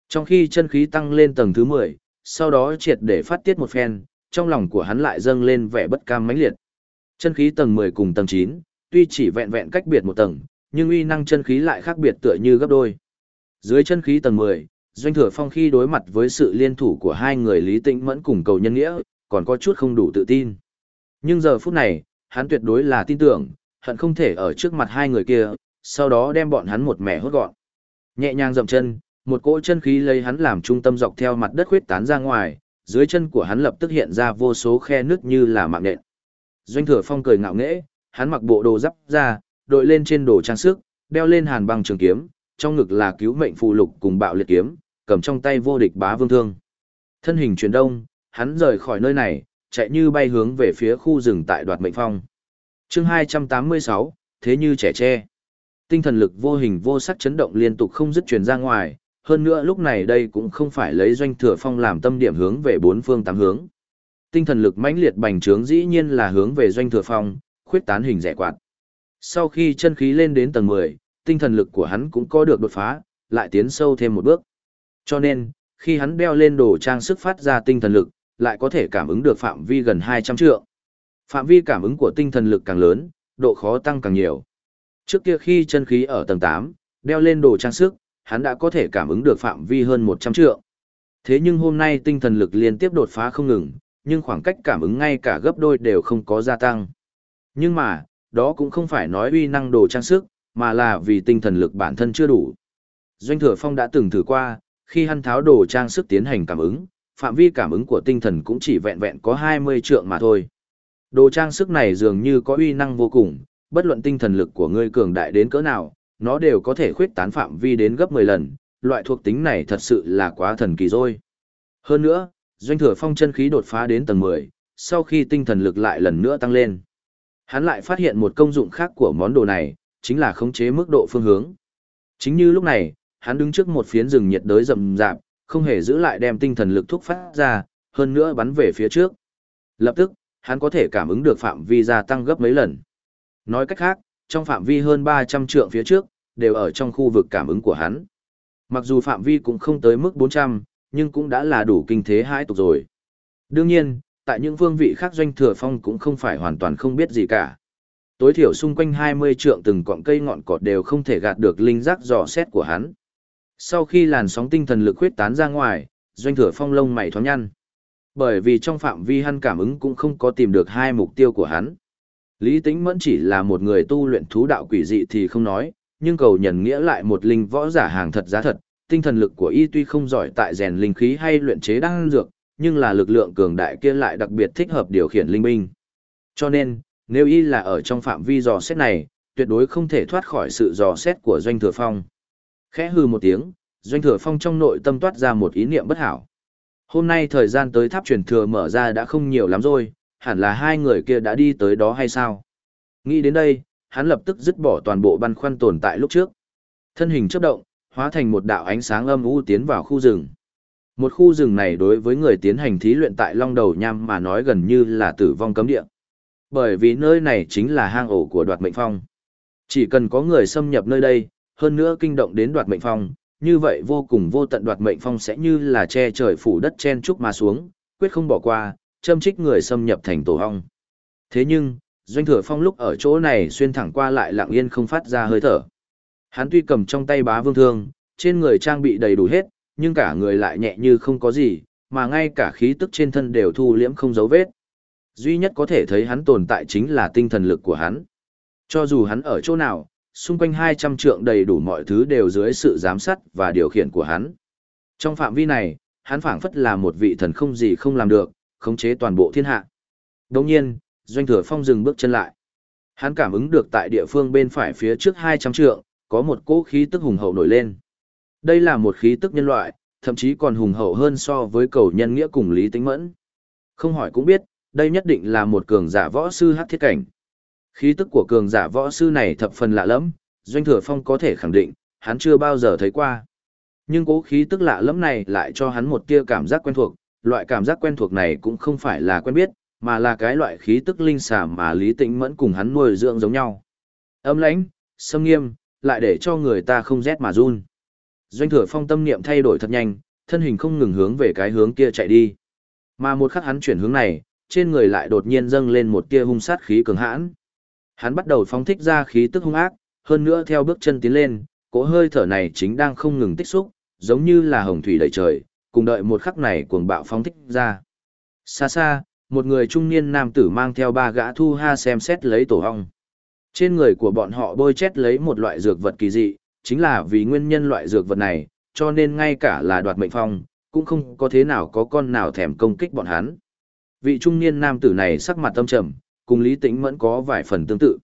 Trong khi chân khí tăng lên tầng thứ 10, sau đó triệt để phát tiết một phen, trong lòng của hắn lại dâng lên vẻ bất cam mãnh liệt. Chân khí tầng 10 cùng tầng 9, tuy chỉ vẹn vẹn cách biệt một tầng, nhưng uy năng chân khí lại khác biệt tựa như gấp đôi. Dưới chân khí tầng 10, Doanh Thừa Phong khi đối mặt với sự liên thủ của hai người Lý Tĩnh Mẫn cùng cầu nhân nghĩa, còn có chút không đủ tự tin. Nhưng giờ phút này, hắn tuyệt đối là tin tưởng, hận không thể ở trước mặt hai người kia, sau đó đem bọn hắn một mẻ hốt gọn. Nhẹ nhàng dậm chân, Một cỗ chân khí lấy hắn làm trung tâm dọc theo mặt đất khuyết tán ra ngoài, dưới chân của hắn lập tức hiện ra vô số khe nước như là mạng nện. Doanh Thừa Phong cười ngạo nghễ, hắn mặc bộ đồ giáp ra, đội lên trên đồ trang sức, đeo lên hàn băng trường kiếm, trong ngực là cứu mệnh phù lục cùng bạo liệt kiếm, cầm trong tay vô địch bá vương thương. Thân hình chuyển đông, hắn rời khỏi nơi này, chạy như bay hướng về phía khu rừng tại đoạt mệnh phong. chương 286, thế như trẻ tre. Tinh thần lực vô hình vô sắc chấn động liên tục không dứt truyền ra ngoài, hơn nữa lúc này đây cũng không phải lấy doanh thừa phong làm tâm điểm hướng về bốn phương tám hướng. Tinh thần lực mãnh liệt bành trướng dĩ nhiên là hướng về doanh thừa phong, khuyết tán hình rẻ quạt. Sau khi chân khí lên đến tầng 10, tinh thần lực của hắn cũng có được đột phá, lại tiến sâu thêm một bước. Cho nên, khi hắn đeo lên đồ trang sức phát ra tinh thần lực, lại có thể cảm ứng được phạm vi gần 200 trượng. Phạm vi cảm ứng của tinh thần lực càng lớn, độ khó tăng càng nhiều. Trước kia khi chân khí ở tầng 8, đeo lên đồ trang sức, hắn đã có thể cảm ứng được phạm vi hơn 100 trượng. Thế nhưng hôm nay tinh thần lực liên tiếp đột phá không ngừng, nhưng khoảng cách cảm ứng ngay cả gấp đôi đều không có gia tăng. Nhưng mà, đó cũng không phải nói uy năng đồ trang sức, mà là vì tinh thần lực bản thân chưa đủ. Doanh Thừa Phong đã từng thử qua, khi hắn tháo đồ trang sức tiến hành cảm ứng, phạm vi cảm ứng của tinh thần cũng chỉ vẹn vẹn có 20 trượng mà thôi. Đồ trang sức này dường như có uy năng vô cùng, bất luận tinh thần lực của ngươi cường đại đến cỡ nào, nó đều có thể khuyết tán phạm vi đến gấp 10 lần, loại thuộc tính này thật sự là quá thần kỳ rồi. Hơn nữa, doanh thừa phong chân khí đột phá đến tầng 10, sau khi tinh thần lực lại lần nữa tăng lên. Hắn lại phát hiện một công dụng khác của món đồ này, chính là khống chế mức độ phương hướng. Chính như lúc này, hắn đứng trước một phiến rừng nhiệt đới rậm rạp, không hề giữ lại đem tinh thần lực thúc phát ra, hơn nữa bắn về phía trước. Lập tức, hắn có thể cảm ứng được phạm vi gia tăng gấp mấy lần. Nói cách khác, trong phạm vi hơn 300 trượng phía trước, đều ở trong khu vực cảm ứng của hắn. Mặc dù phạm vi cũng không tới mức 400, nhưng cũng đã là đủ kinh thế hai tục rồi. Đương nhiên, tại những phương vị khác doanh thừa phong cũng không phải hoàn toàn không biết gì cả. Tối thiểu xung quanh 20 trượng từng cọng cây ngọn cọt đều không thể gạt được linh giác dò xét của hắn. Sau khi làn sóng tinh thần lực huyết tán ra ngoài, doanh thừa phong lông mày thoáng nhăn. Bởi vì trong phạm vi hắn cảm ứng cũng không có tìm được hai mục tiêu của hắn. Lý Tĩnh Mẫn chỉ là một người tu luyện thú đạo quỷ dị thì không nói, nhưng cầu nhận nghĩa lại một linh võ giả hàng thật giá thật, tinh thần lực của y tuy không giỏi tại rèn linh khí hay luyện chế đan dược, nhưng là lực lượng cường đại kia lại đặc biệt thích hợp điều khiển linh binh. Cho nên, nếu y là ở trong phạm vi dò xét này, tuyệt đối không thể thoát khỏi sự dò xét của Doanh Thừa Phong. Khẽ hư một tiếng, Doanh Thừa Phong trong nội tâm toát ra một ý niệm bất hảo. Hôm nay thời gian tới tháp truyền thừa mở ra đã không nhiều lắm rồi, hẳn là hai người kia đã đi tới đó hay sao? Nghĩ đến đây, hắn lập tức dứt bỏ toàn bộ băn khoăn tồn tại lúc trước. Thân hình chấp động, hóa thành một đạo ánh sáng âm u tiến vào khu rừng. Một khu rừng này đối với người tiến hành thí luyện tại Long Đầu Nham mà nói gần như là tử vong cấm địa. Bởi vì nơi này chính là hang ổ của đoạt mệnh phong. Chỉ cần có người xâm nhập nơi đây, hơn nữa kinh động đến đoạt mệnh phong, như vậy vô cùng vô tận đoạt mệnh phong sẽ như là che trời phủ đất chen trúc mà xuống, quyết không bỏ qua, châm trích người xâm nhập thành tổ hong. Thế nhưng, doanh thừa phong lúc ở chỗ này xuyên thẳng qua lại lặng yên không phát ra hơi thở. Hắn tuy cầm trong tay bá vương thương, trên người trang bị đầy đủ hết, nhưng cả người lại nhẹ như không có gì, mà ngay cả khí tức trên thân đều thu liễm không dấu vết. Duy nhất có thể thấy hắn tồn tại chính là tinh thần lực của hắn. Cho dù hắn ở chỗ nào, xung quanh 200 trượng đầy đủ mọi thứ đều dưới sự giám sát và điều khiển của hắn. Trong phạm vi này, hắn phảng phất là một vị thần không gì không làm được, khống chế toàn bộ thiên hạ. Đồng nhiên, Doanh Thừa Phong dừng bước chân lại. Hắn cảm ứng được tại địa phương bên phải phía trước 200 trượng, có một cỗ khí tức hùng hậu nổi lên. Đây là một khí tức nhân loại, thậm chí còn hùng hậu hơn so với cầu nhân nghĩa cùng Lý Tĩnh Mẫn. Không hỏi cũng biết, đây nhất định là một cường giả võ sư hát thiết cảnh. Khí tức của cường giả võ sư này thập phần lạ lẫm, Doanh Thừa Phong có thể khẳng định, hắn chưa bao giờ thấy qua. Nhưng cố khí tức lạ lẫm này lại cho hắn một tia cảm giác quen thuộc, loại cảm giác quen thuộc này cũng không phải là quen biết, mà là cái loại khí tức linh xà mà Lý Tĩnh Mẫn cùng hắn nuôi dưỡng giống nhau. Âm lãnh, sâm nghiêm, lại để cho người ta không rét mà run. Doanh Thừa Phong tâm niệm thay đổi thật nhanh, thân hình không ngừng hướng về cái hướng kia chạy đi. Mà một khắc hắn chuyển hướng này, trên người lại đột nhiên dâng lên một tia hung sát khí cường hãn. Hắn bắt đầu phóng thích ra khí tức hung ác, hơn nữa theo bước chân tiến lên, cỗ hơi thở này chính đang không ngừng tích xúc, giống như là hồng thủy đầy trời, cùng đợi một khắc này cuồng bạo phóng thích ra. Xa xa, một người trung niên nam tử mang theo ba gã thu ha xem xét lấy tổ hong. Trên người của bọn họ bôi chét lấy một loại dược vật kỳ dị, chính là vì nguyên nhân loại dược vật này, cho nên ngay cả là đoạt mệnh phong, cũng không có thế nào có con nào thèm công kích bọn hắn. Vị trung niên nam tử này sắc mặt tâm trầm, cùng Lý Tĩnh Mẫn có vài phần tương tự.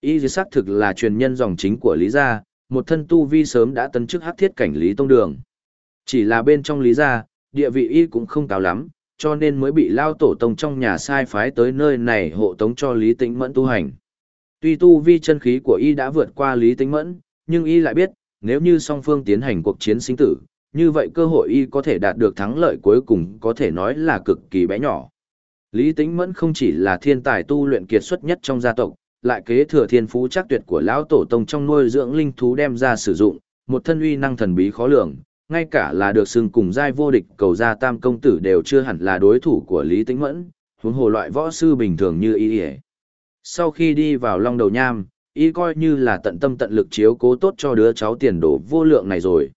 Y dì xác thực là truyền nhân dòng chính của Lý Gia, một thân tu vi sớm đã tấn chức hắc thiết cảnh Lý Tông Đường. Chỉ là bên trong Lý Gia, địa vị Y cũng không cao lắm, cho nên mới bị lao tổ tông trong nhà sai phái tới nơi này hộ tống cho Lý Tĩnh Mẫn tu hành. Tuy tu vi chân khí của Y đã vượt qua Lý Tĩnh Mẫn, nhưng Y lại biết, nếu như song phương tiến hành cuộc chiến sinh tử, như vậy cơ hội Y có thể đạt được thắng lợi cuối cùng có thể nói là cực kỳ bé nhỏ. Lý Tĩnh Mẫn không chỉ là thiên tài tu luyện kiệt xuất nhất trong gia tộc, lại kế thừa thiên phú chắc tuyệt của lão tổ tông trong nuôi dưỡng linh thú đem ra sử dụng, một thân uy năng thần bí khó lường, ngay cả là được xưng cùng giai vô địch cầu gia tam công tử đều chưa hẳn là đối thủ của Lý Tĩnh Mẫn, huống hồ loại võ sư bình thường như y. Sau khi đi vào Long Đầu Nham, y coi như là tận tâm tận lực chiếu cố tốt cho đứa cháu tiền đồ vô lượng này rồi.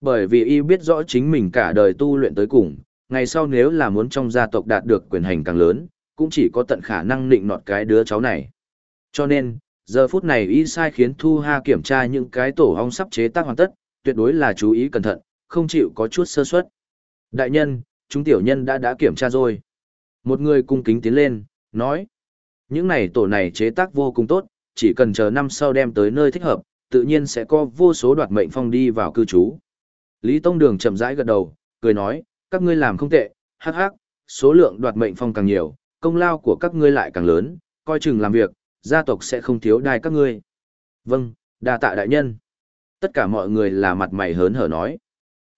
Bởi vì y biết rõ chính mình cả đời tu luyện tới cùng, ngày sau nếu là muốn trong gia tộc đạt được quyền hành càng lớn, cũng chỉ có tận khả năng định nọt cái đứa cháu này. Cho nên, giờ phút này y sai khiến Thu Ha kiểm tra những cái tổ ong sắp chế tác hoàn tất, tuyệt đối là chú ý cẩn thận, không chịu có chút sơ suất. Đại nhân, chúng tiểu nhân đã đã kiểm tra rồi. Một người cung kính tiến lên, nói. Những này tổ này chế tác vô cùng tốt, chỉ cần chờ năm sau đem tới nơi thích hợp, tự nhiên sẽ có vô số đoạt mệnh phong đi vào cư trú. Lý Tông Đường chậm rãi gật đầu, cười nói, các ngươi làm không tệ, hắc hắc, số lượng đoạt mệnh phong càng nhiều, công lao của các ngươi lại càng lớn, coi chừng làm việc, gia tộc sẽ không thiếu đai các ngươi. Vâng, đa tạ đại nhân. Tất cả mọi người là mặt mày hớn hở nói.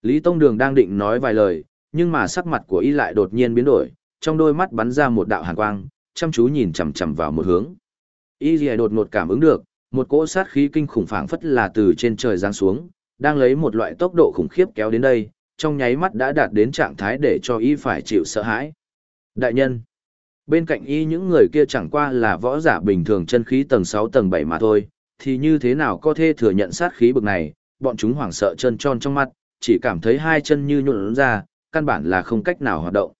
Lý Tông Đường đang định nói vài lời, nhưng mà sắc mặt của y lại đột nhiên biến đổi, trong đôi mắt bắn ra một đạo hàn quang, chăm chú nhìn chằm chằm vào một hướng. Y Lìa đột ngột cảm ứng được, một cỗ sát khí kinh khủng phảng phất là từ trên trời giáng xuống, đang lấy một loại tốc độ khủng khiếp kéo đến đây, trong nháy mắt đã đạt đến trạng thái để cho y phải chịu sợ hãi. Đại nhân, bên cạnh y những người kia chẳng qua là võ giả bình thường chân khí tầng 6 tầng 7 mà thôi, thì như thế nào có thể thừa nhận sát khí bực này, bọn chúng hoảng sợ chân tròn trong mắt, chỉ cảm thấy hai chân như nhuộn ra, căn bản là không cách nào hoạt động.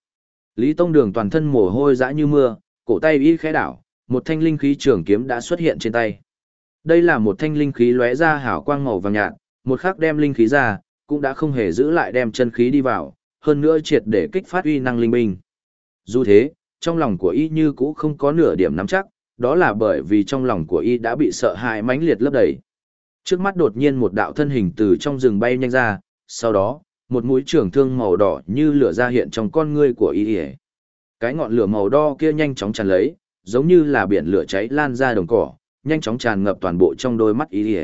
Lý Tông Đường toàn thân mồ hôi dã như mưa, cổ tay y khẽ đảo, một thanh linh khí trường kiếm đã xuất hiện trên tay. Đây là một thanh linh khí lóe ra hào quang màu vàng nhạt, một khắc đem linh khí ra, cũng đã không hề giữ lại đem chân khí đi vào, hơn nữa triệt để kích phát uy năng linh binh. Dù thế, trong lòng của y như cũ không có nửa điểm nắm chắc, đó là bởi vì trong lòng của y đã bị sợ hãi mãnh liệt lấp đầy. Trước mắt đột nhiên một đạo thân hình từ trong rừng bay nhanh ra, sau đó, một mũi trường thương màu đỏ như lửa ra hiện trong con ngươi của y. Cái ngọn lửa màu đỏ kia nhanh chóng tràn lấy, giống như là biển lửa cháy lan ra đồng cỏ, nhanh chóng tràn ngập toàn bộ trong đôi mắt y.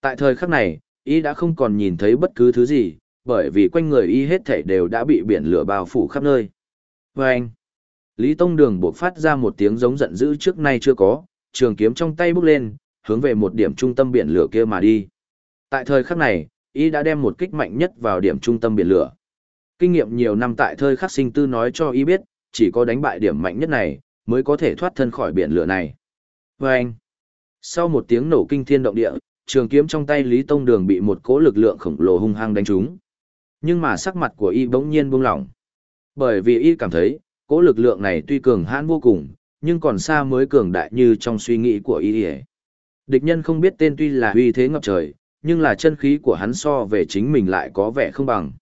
Tại thời khắc này, y đã không còn nhìn thấy bất cứ thứ gì, bởi vì quanh người y hết thảy đều đã bị biển lửa bao phủ khắp nơi. Và anh, Lý Tông Đường buộc phát ra một tiếng giống giận dữ trước nay chưa có, trường kiếm trong tay bước lên, hướng về một điểm trung tâm biển lửa kia mà đi. Tại thời khắc này, y đã đem một kích mạnh nhất vào điểm trung tâm biển lửa. Kinh nghiệm nhiều năm tại thời khắc sinh tư nói cho y biết, chỉ có đánh bại điểm mạnh nhất này, mới có thể thoát thân khỏi biển lửa này. Vâng! anh, sau một tiếng nổ kinh thiên động địa, trường kiếm trong tay Lý Tông Đường bị một cỗ lực lượng khổng lồ hung hăng đánh trúng. Nhưng mà sắc mặt của y bỗng nhiên buông lỏng. Bởi vì y cảm thấy, cỗ lực lượng này tuy cường hãn vô cùng, nhưng còn xa mới cường đại như trong suy nghĩ của y. Địch nhân không biết tên tuy là uy thế ngập trời, nhưng là chân khí của hắn so về chính mình lại có vẻ không bằng.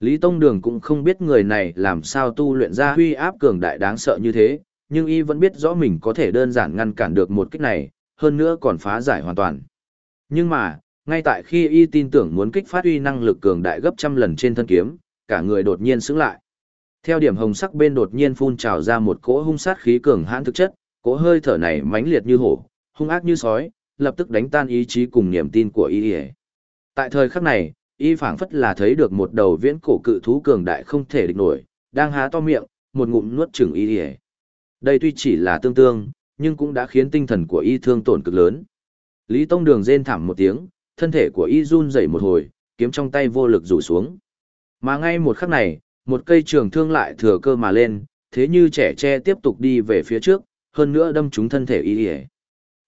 Lý Tông Đường cũng không biết người này làm sao tu luyện ra huy áp cường đại đáng sợ như thế, nhưng y vẫn biết rõ mình có thể đơn giản ngăn cản được một kích này, hơn nữa còn phá giải hoàn toàn. Nhưng mà, ngay tại khi y tin tưởng muốn kích phát uy năng lực cường đại gấp trăm lần trên thân kiếm, cả người đột nhiên sững lại. Theo điểm hồng sắc bên đột nhiên phun trào ra một cỗ hung sát khí cường hãn thực chất, cỗ hơi thở này mãnh liệt như hổ, hung ác như sói, lập tức đánh tan ý chí cùng niềm tin của y. Tại thời khắc này, y phảng phất là thấy được một đầu viễn cổ cự thú cường đại không thể địch nổi, đang há to miệng, một ngụm nuốt chửng y. Đây tuy chỉ là tương tương, nhưng cũng đã khiến tinh thần của y thương tổn cực lớn. Lý Tông Đường rên thảm một tiếng, thân thể của y run rẩy một hồi, kiếm trong tay vô lực rủ xuống. Mà ngay một khắc này, một cây trường thương lại thừa cơ mà lên, thế như trẻ tre tiếp tục đi về phía trước, hơn nữa đâm trúng thân thể y.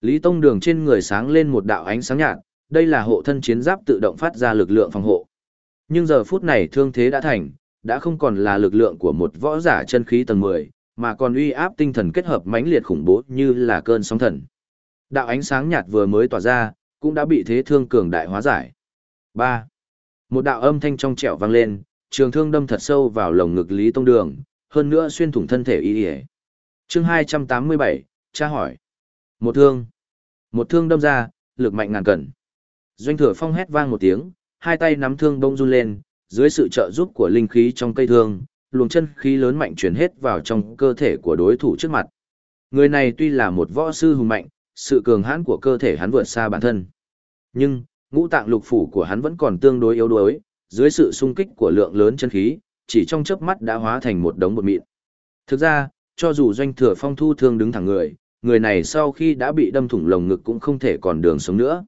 Lý Tông Đường trên người sáng lên một đạo ánh sáng nhạt, đây là hộ thân chiến giáp tự động phát ra lực lượng phòng hộ. Nhưng giờ phút này thương thế đã thành, đã không còn là lực lượng của một võ giả chân khí tầng 10, mà còn uy áp tinh thần kết hợp mãnh liệt khủng bố như là cơn sóng thần. Đạo ánh sáng nhạt vừa mới tỏa ra, cũng đã bị thế thương cường đại hóa giải. 3. Một đạo âm thanh trong trẻo vang lên, trường thương đâm thật sâu vào lồng ngực Lý Tông Đường, hơn nữa xuyên thủng thân thể y y. Chương 287, tra hỏi. Một thương. Một thương đâm ra, lực mạnh ngàn cẩn. Doanh Thừa Phong hét vang một tiếng, hai tay nắm thương bông run lên, dưới sự trợ giúp của linh khí trong cây thương, luồng chân khí lớn mạnh truyền hết vào trong cơ thể của đối thủ trước mặt. Người này tuy là một võ sư hùng mạnh, sự cường hãn của cơ thể hắn vượt xa bản thân. Nhưng, ngũ tạng lục phủ của hắn vẫn còn tương đối yếu đuối, dưới sự sung kích của lượng lớn chân khí, chỉ trong chớp mắt đã hóa thành một đống bột mịn. Thực ra, cho dù doanh thừa phong thu thương đứng thẳng người, người này sau khi đã bị đâm thủng lồng ngực cũng không thể còn đường sống nữa.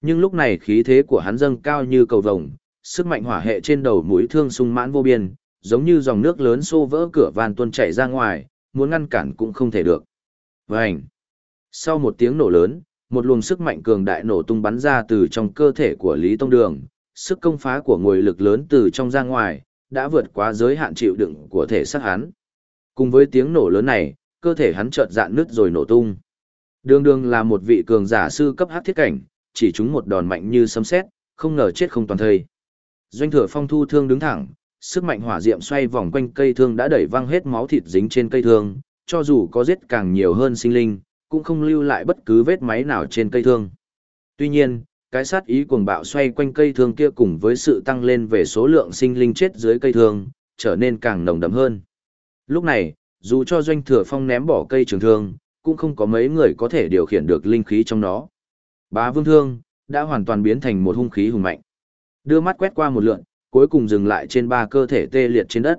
Nhưng lúc này khí thế của hắn dâng cao như cầu vồng, sức mạnh hỏa hệ trên đầu mũi thương sung mãn vô biên, giống như dòng nước lớn xô vỡ cửa van tuôn chảy ra ngoài, muốn ngăn cản cũng không thể được. Vành! Sau một tiếng nổ lớn, một luồng sức mạnh cường đại nổ tung bắn ra từ trong cơ thể của Lý Tông Đường, sức công phá của ngồi lực lớn từ trong ra ngoài, đã vượt quá giới hạn chịu đựng của thể xác hắn. Cùng với tiếng nổ lớn này, cơ thể hắn chợt dạn nứt rồi nổ tung. Đường đường là một vị cường giả sư cấp hắc thiết cảnh, chỉ chúng một đòn mạnh như sấm sét, không ngờ chết không toàn thây. Doanh thừa phong thu thương đứng thẳng, sức mạnh hỏa diệm xoay vòng quanh cây thương đã đẩy văng hết máu thịt dính trên cây thương, cho dù có giết càng nhiều hơn sinh linh, cũng không lưu lại bất cứ vết máy nào trên cây thương. Tuy nhiên, cái sát ý cuồng bạo xoay quanh cây thương kia cùng với sự tăng lên về số lượng sinh linh chết dưới cây thương, trở nên càng nồng đậm hơn. Lúc này, dù cho doanh thừa phong ném bỏ cây trường thương, cũng không có mấy người có thể điều khiển được linh khí trong nó. Bá vương thương, đã hoàn toàn biến thành một hung khí hùng mạnh. Đưa mắt quét qua một lượn, cuối cùng dừng lại trên ba cơ thể tê liệt trên đất.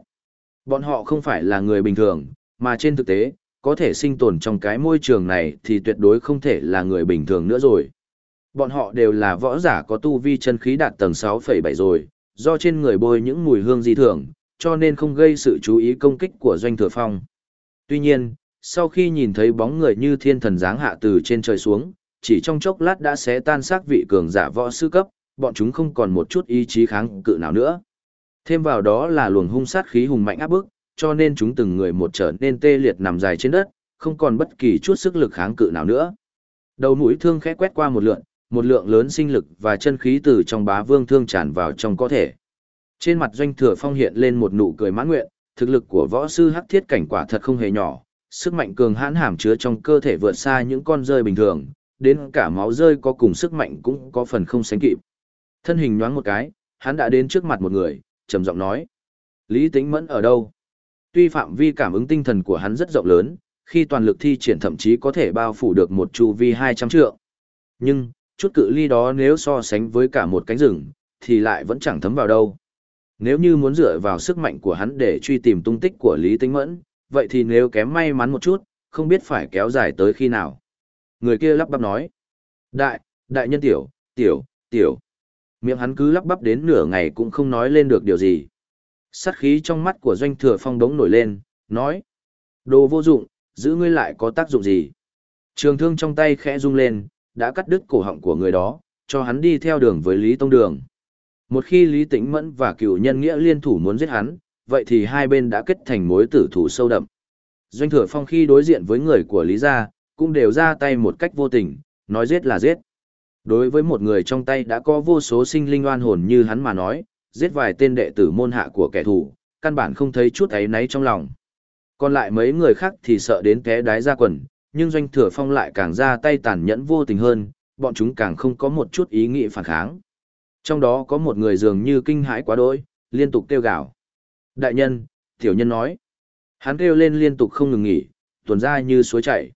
Bọn họ không phải là người bình thường, mà trên thực tế, có thể sinh tồn trong cái môi trường này thì tuyệt đối không thể là người bình thường nữa rồi. Bọn họ đều là võ giả có tu vi chân khí đạt tầng 6,7 rồi, do trên người bôi những mùi hương dị thường, cho nên không gây sự chú ý công kích của doanh thừa phong. Tuy nhiên, sau khi nhìn thấy bóng người như thiên thần giáng hạ từ trên trời xuống, chỉ trong chốc lát đã xé tan xác vị cường giả võ sư cấp, bọn chúng không còn một chút ý chí kháng cự nào nữa. Thêm vào đó là luồng hung sát khí hùng mạnh áp bức, cho nên chúng từng người một trở nên tê liệt nằm dài trên đất, không còn bất kỳ chút sức lực kháng cự nào nữa. Đầu mũi thương khẽ quét qua một lượn, một lượng lớn sinh lực và chân khí từ trong bá vương thương tràn vào trong cơ thể. Trên mặt doanh thừa phong hiện lên một nụ cười mãn nguyện, thực lực của võ sư hắc thiết cảnh quả thật không hề nhỏ, sức mạnh cường hãn hàm chứa trong cơ thể vượt xa những con rơi bình thường, đến cả máu rơi có cùng sức mạnh cũng có phần không sánh kịp. Thân hình nhoáng một cái, hắn đã đến trước mặt một người, trầm giọng nói. Lý Tĩnh Mẫn ở đâu? Tuy phạm vi cảm ứng tinh thần của hắn rất rộng lớn, khi toàn lực thi triển thậm chí có thể bao phủ được một chu vi 200 trượng. Nhưng, chút cự ly đó nếu so sánh với cả một cánh rừng, thì lại vẫn chẳng thấm vào đâu. Nếu như muốn dựa vào sức mạnh của hắn để truy tìm tung tích của Lý Tĩnh Mẫn, vậy thì nếu kém may mắn một chút, không biết phải kéo dài tới khi nào. Người kia lắp bắp nói. Đại, đại nhân tiểu, tiểu, tiểu. Miệng hắn cứ lắp bắp đến nửa ngày cũng không nói lên được điều gì. Sát khí trong mắt của doanh thừa phong đống nổi lên, nói. Đồ vô dụng, giữ ngươi lại có tác dụng gì? Trường thương trong tay khẽ rung lên, đã cắt đứt cổ họng của người đó, cho hắn đi theo đường với Lý Tông Đường. Một khi Lý Tĩnh Mẫn và cựu nhân nghĩa liên thủ muốn giết hắn, vậy thì hai bên đã kết thành mối tử thủ sâu đậm. Doanh thừa phong khi đối diện với người của Lý Gia, cũng đều ra tay một cách vô tình, nói giết là giết. Đối với một người trong tay đã có vô số sinh linh oan hồn như hắn mà nói, giết vài tên đệ tử môn hạ của kẻ thù, căn bản không thấy chút ấy náy trong lòng. Còn lại mấy người khác thì sợ đến té đái ra quần, nhưng doanh thừa phong lại càng ra tay tàn nhẫn vô tình hơn, bọn chúng càng không có một chút ý nghĩ phản kháng. Trong đó có một người dường như kinh hãi quá đỗi, liên tục kêu gào. Đại nhân, tiểu nhân nói. Hắn kêu lên liên tục không ngừng nghỉ, tuần ra như suối chảy.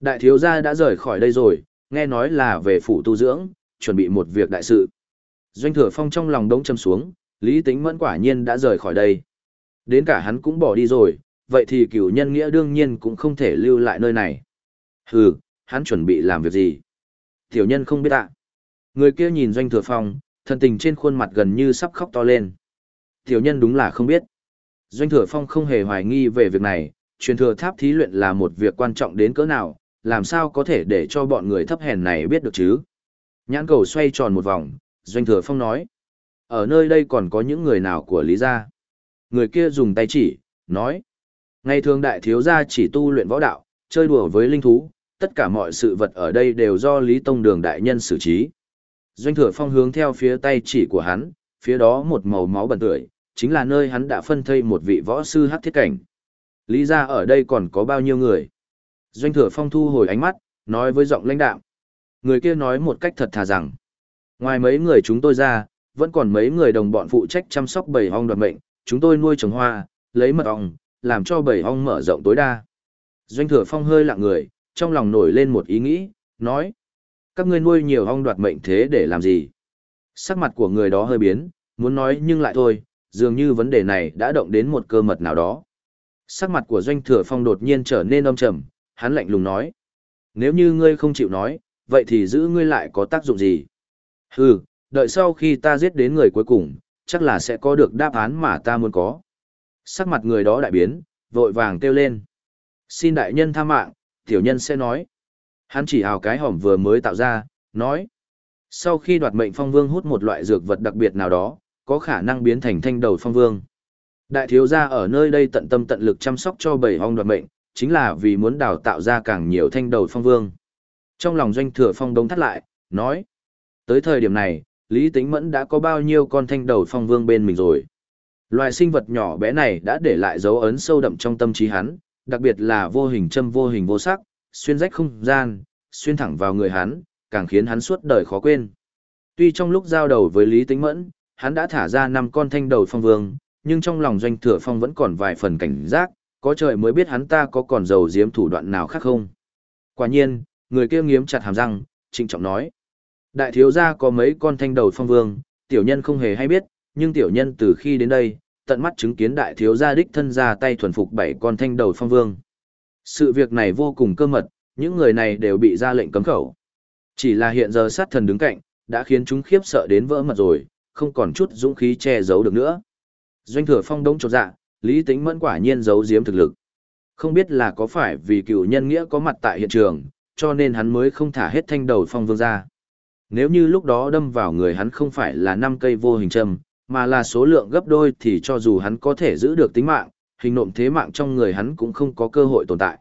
Đại thiếu gia đã rời khỏi đây rồi, nghe nói là về phủ tu dưỡng, chuẩn bị một việc đại sự. Doanh thừa phong trong lòng đống châm xuống, lý tính mẫn quả nhiên đã rời khỏi đây. Đến cả hắn cũng bỏ đi rồi, vậy thì cửu nhân nghĩa đương nhiên cũng không thể lưu lại nơi này. Hừ, hắn chuẩn bị làm việc gì? Tiểu nhân không biết ạ. Người kia nhìn doanh thừa phong, thần tình trên khuôn mặt gần như sắp khóc to lên. Tiểu nhân đúng là không biết. Doanh thừa phong không hề hoài nghi về việc này, truyền thừa tháp thí luyện là một việc quan trọng đến cỡ nào, làm sao có thể để cho bọn người thấp hèn này biết được chứ? Nhãn cầu xoay tròn một vòng, Doanh Thừa Phong nói. Ở nơi đây còn có những người nào của Lý Gia? Người kia dùng tay chỉ, nói. Ngày thường đại thiếu gia chỉ tu luyện võ đạo, chơi đùa với linh thú, tất cả mọi sự vật ở đây đều do Lý Tông Đường đại nhân xử trí. Doanh Thừa Phong hướng theo phía tay chỉ của hắn, phía đó một màu máu bẩn tưởi, chính là nơi hắn đã phân thây một vị võ sư hắc thiết cảnh. Lý ra ở đây còn có bao nhiêu người? Doanh thừa phong thu hồi ánh mắt, nói với giọng lãnh đạo. Người kia nói một cách thật thà rằng, ngoài mấy người chúng tôi ra, vẫn còn mấy người đồng bọn phụ trách chăm sóc bầy ong đoạt mệnh, chúng tôi nuôi trồng hoa, lấy mật ong, làm cho bầy ong mở rộng tối đa. Doanh thừa phong hơi lặng người, trong lòng nổi lên một ý nghĩ, nói. Các ngươi nuôi nhiều ong đoạt mệnh thế để làm gì? Sắc mặt của người đó hơi biến, muốn nói nhưng lại thôi, dường như vấn đề này đã động đến một cơ mật nào đó. Sắc mặt của doanh thừa phong đột nhiên trở nên âm trầm, hắn lạnh lùng nói. Nếu như ngươi không chịu nói, vậy thì giữ ngươi lại có tác dụng gì? Hừ, đợi sau khi ta giết đến người cuối cùng, chắc là sẽ có được đáp án mà ta muốn có. Sắc mặt người đó đại biến, vội vàng kêu lên. Xin đại nhân tha mạng, tiểu nhân sẽ nói. Hắn chỉ hào cái hỏm vừa mới tạo ra, nói. Sau khi đoạt mệnh phong vương hút một loại dược vật đặc biệt nào đó, có khả năng biến thành thanh đầu phong vương. Đại thiếu gia ở nơi đây tận tâm tận lực chăm sóc cho bảy hong đoạt mệnh, chính là vì muốn đào tạo ra càng nhiều thanh đầu phong vương. Trong lòng doanh thừa phong đông thắt lại, nói. Tới thời điểm này, Lý Tĩnh Mẫn đã có bao nhiêu con thanh đầu phong vương bên mình rồi. Loài sinh vật nhỏ bé này đã để lại dấu ấn sâu đậm trong tâm trí hắn, đặc biệt là vô hình châm vô hình vô sắc, xuyên rách không gian, xuyên thẳng vào người hắn, càng khiến hắn suốt đời khó quên. Tuy trong lúc giao đầu với Lý Tĩnh Mẫn, hắn đã thả ra năm con thanh đầu phong vương, nhưng trong lòng doanh thừa phong vẫn còn vài phần cảnh giác, có trời mới biết hắn ta có còn giàu diếm thủ đoạn nào khác không. Quả nhiên, người kia nghiếm chặt hàm răng, trịnh trọng nói. Đại thiếu gia có mấy con thanh đầu phong vương, tiểu nhân không hề hay biết, nhưng tiểu nhân từ khi đến đây, tận mắt chứng kiến đại thiếu gia đích thân ra tay thuần phục bảy con thanh đầu phong vương. Sự việc này vô cùng cơ mật, những người này đều bị ra lệnh cấm khẩu. Chỉ là hiện giờ sát thần đứng cạnh, đã khiến chúng khiếp sợ đến vỡ mặt rồi, không còn chút dũng khí che giấu được nữa. Doanh thừa phong đông chột dạ, lý tính mẫn quả nhiên giấu giếm thực lực. Không biết là có phải vì cựu nhân nghĩa có mặt tại hiện trường, cho nên hắn mới không thả hết thanh đầu phong vương ra. Nếu như lúc đó đâm vào người hắn không phải là năm cây vô hình châm, mà là số lượng gấp đôi thì cho dù hắn có thể giữ được tính mạng, hình nộm thế mạng trong người hắn cũng không có cơ hội tồn tại.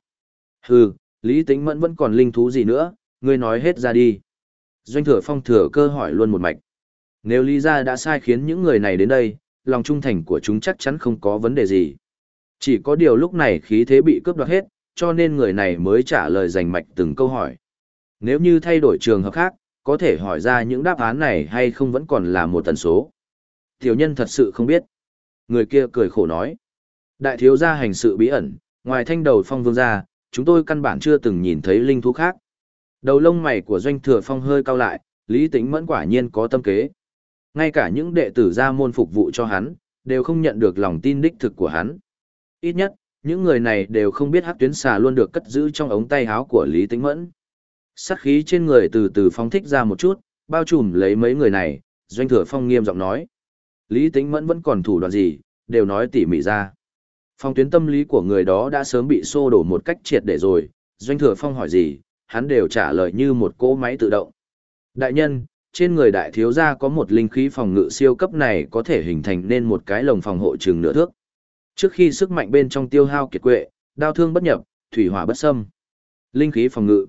Hừ, Lý Tĩnh Mẫn vẫn còn linh thú gì nữa, ngươi nói hết ra đi. Doanh thừa phong thừa cơ hỏi luôn một mạch. Nếu Lý gia đã sai khiến những người này đến đây, lòng trung thành của chúng chắc chắn không có vấn đề gì. Chỉ có điều lúc này khí thế bị cướp đoạt hết, cho nên người này mới trả lời dành mạch từng câu hỏi. Nếu như thay đổi trường hợp khác, có thể hỏi ra những đáp án này hay không vẫn còn là một tần số. Tiểu nhân thật sự không biết. Người kia cười khổ nói. Đại thiếu gia hành sự bí ẩn, ngoài thanh đầu phong vương gia, chúng tôi căn bản chưa từng nhìn thấy linh thú khác. Đầu lông mày của doanh thừa phong hơi cao lại, lý tính mẫn quả nhiên có tâm kế. Ngay cả những đệ tử gia môn phục vụ cho hắn, đều không nhận được lòng tin đích thực của hắn. Ít nhất, những người này đều không biết hắc tuyến xà luôn được cất giữ trong ống tay áo của Lý Tĩnh Mẫn. Sát khí trên người từ từ phóng thích ra một chút, bao trùm lấy mấy người này, doanh thừa phong nghiêm giọng nói. Lý Tĩnh Mẫn vẫn còn thủ đoạn gì, đều nói tỉ mỉ ra. Phong tuyến tâm lý của người đó đã sớm bị xô đổ một cách triệt để rồi, doanh thừa phong hỏi gì, hắn đều trả lời như một cỗ máy tự động. Đại nhân, trên người đại thiếu gia có một linh khí phòng ngự siêu cấp này có thể hình thành nên một cái lồng phòng hộ trường nửa thước. Trước khi sức mạnh bên trong tiêu hao kiệt quệ, đao thương bất nhập, thủy hỏa bất xâm. Linh khí phòng ngự.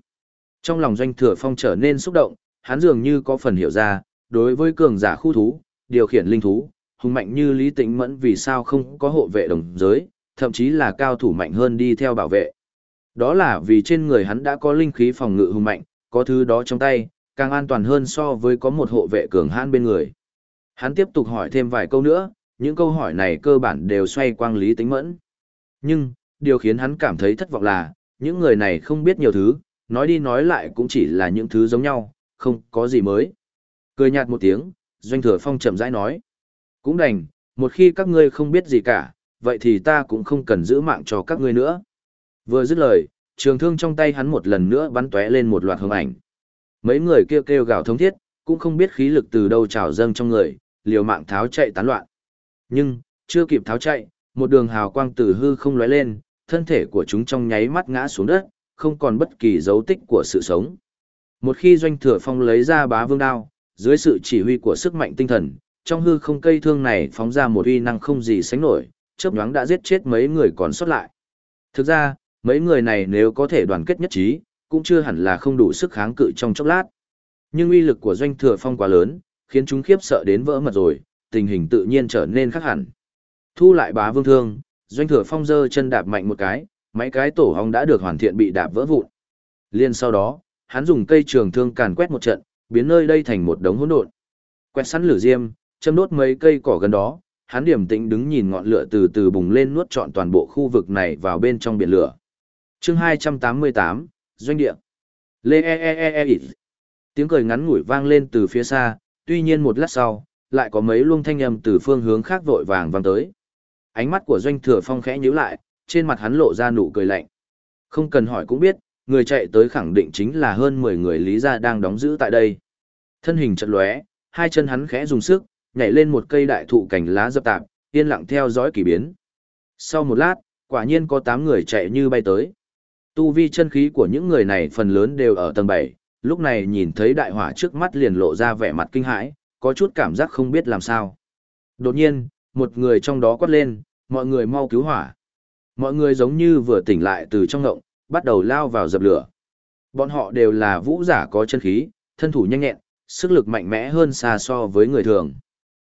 Trong lòng doanh thừa phong trở nên xúc động, hắn dường như có phần hiểu ra, đối với cường giả khu thú, điều khiển linh thú, hùng mạnh như Lý Tĩnh Mẫn vì sao không có hộ vệ đồng giới, thậm chí là cao thủ mạnh hơn đi theo bảo vệ. Đó là vì trên người hắn đã có linh khí phòng ngự hùng mạnh, có thứ đó trong tay, càng an toàn hơn so với có một hộ vệ cường hãn bên người. Hắn tiếp tục hỏi thêm vài câu nữa, những câu hỏi này cơ bản đều xoay quanh Lý Tĩnh Mẫn. Nhưng, điều khiến hắn cảm thấy thất vọng là, những người này không biết nhiều thứ, nói đi nói lại cũng chỉ là những thứ giống nhau, không có gì mới. Cười nhạt một tiếng, Doanh Thừa Phong chậm rãi nói. Cũng đành, một khi các ngươi không biết gì cả, vậy thì ta cũng không cần giữ mạng cho các ngươi nữa. Vừa dứt lời, trường thương trong tay hắn một lần nữa bắn tóe lên một loạt hương ảnh. Mấy người kêu kêu gào thống thiết, cũng không biết khí lực từ đâu trào dâng trong người, liều mạng tháo chạy tán loạn. Nhưng, chưa kịp tháo chạy, một đường hào quang từ hư không lóe lên, thân thể của chúng trong nháy mắt ngã xuống đất, không còn bất kỳ dấu tích của sự sống. Một khi doanh thừa phong lấy ra bá vương đao, dưới sự chỉ huy của sức mạnh tinh thần, trong hư không cây thương này phóng ra một uy năng không gì sánh nổi, chớp nhoáng đã giết chết mấy người còn sót lại. Thực ra, mấy người này nếu có thể đoàn kết nhất trí, cũng chưa hẳn là không đủ sức kháng cự trong chốc lát. Nhưng uy lực của doanh thừa phong quá lớn, khiến chúng khiếp sợ đến vỡ mật rồi, tình hình tự nhiên trở nên khác hẳn. Thu lại bá vương thương, doanh thừa phong giơ chân đạp mạnh một cái, mấy cái tổ hong đã được hoàn thiện bị đạp vỡ vụn. Liên sau đó, hắn dùng cây trường thương càn quét một trận, biến nơi đây thành một đống hỗn độn. Quét sẵn lửa diêm, châm đốt mấy cây cỏ gần đó, hắn điểm tĩnh đứng nhìn ngọn lửa từ từ bùng lên nuốt trọn toàn bộ khu vực này vào bên trong biển lửa. Chương 288, doanh địa. Lê e e e e, e. Tiếng cười ngắn ngủi vang lên từ phía xa, tuy nhiên một lát sau, lại có mấy luông thanh âm từ phương hướng khác vội vàng vang tới. Ánh mắt của doanh thừa phong khẽ nhíu lại, trên mặt hắn lộ ra nụ cười lạnh. Không cần hỏi cũng biết, người chạy tới khẳng định chính là hơn 10 người lý gia đang đóng giữ tại đây. Thân hình chật lóe, hai chân hắn khẽ dùng sức, nhảy lên một cây đại thụ cành lá dập tạp, yên lặng theo dõi kỳ biến. Sau một lát, quả nhiên có 8 người chạy như bay tới. Tu vi chân khí của những người này phần lớn đều ở tầng 7, lúc này nhìn thấy đại hỏa trước mắt liền lộ ra vẻ mặt kinh hãi, có chút cảm giác không biết làm sao. Đột nhiên, một người trong đó quát lên, mọi người mau cứu hỏa. Mọi người giống như vừa tỉnh lại từ trong ngộng, bắt đầu lao vào dập lửa. Bọn họ đều là vũ giả có chân khí, thân thủ nhanh nhẹn, sức lực mạnh mẽ hơn xa so với người thường.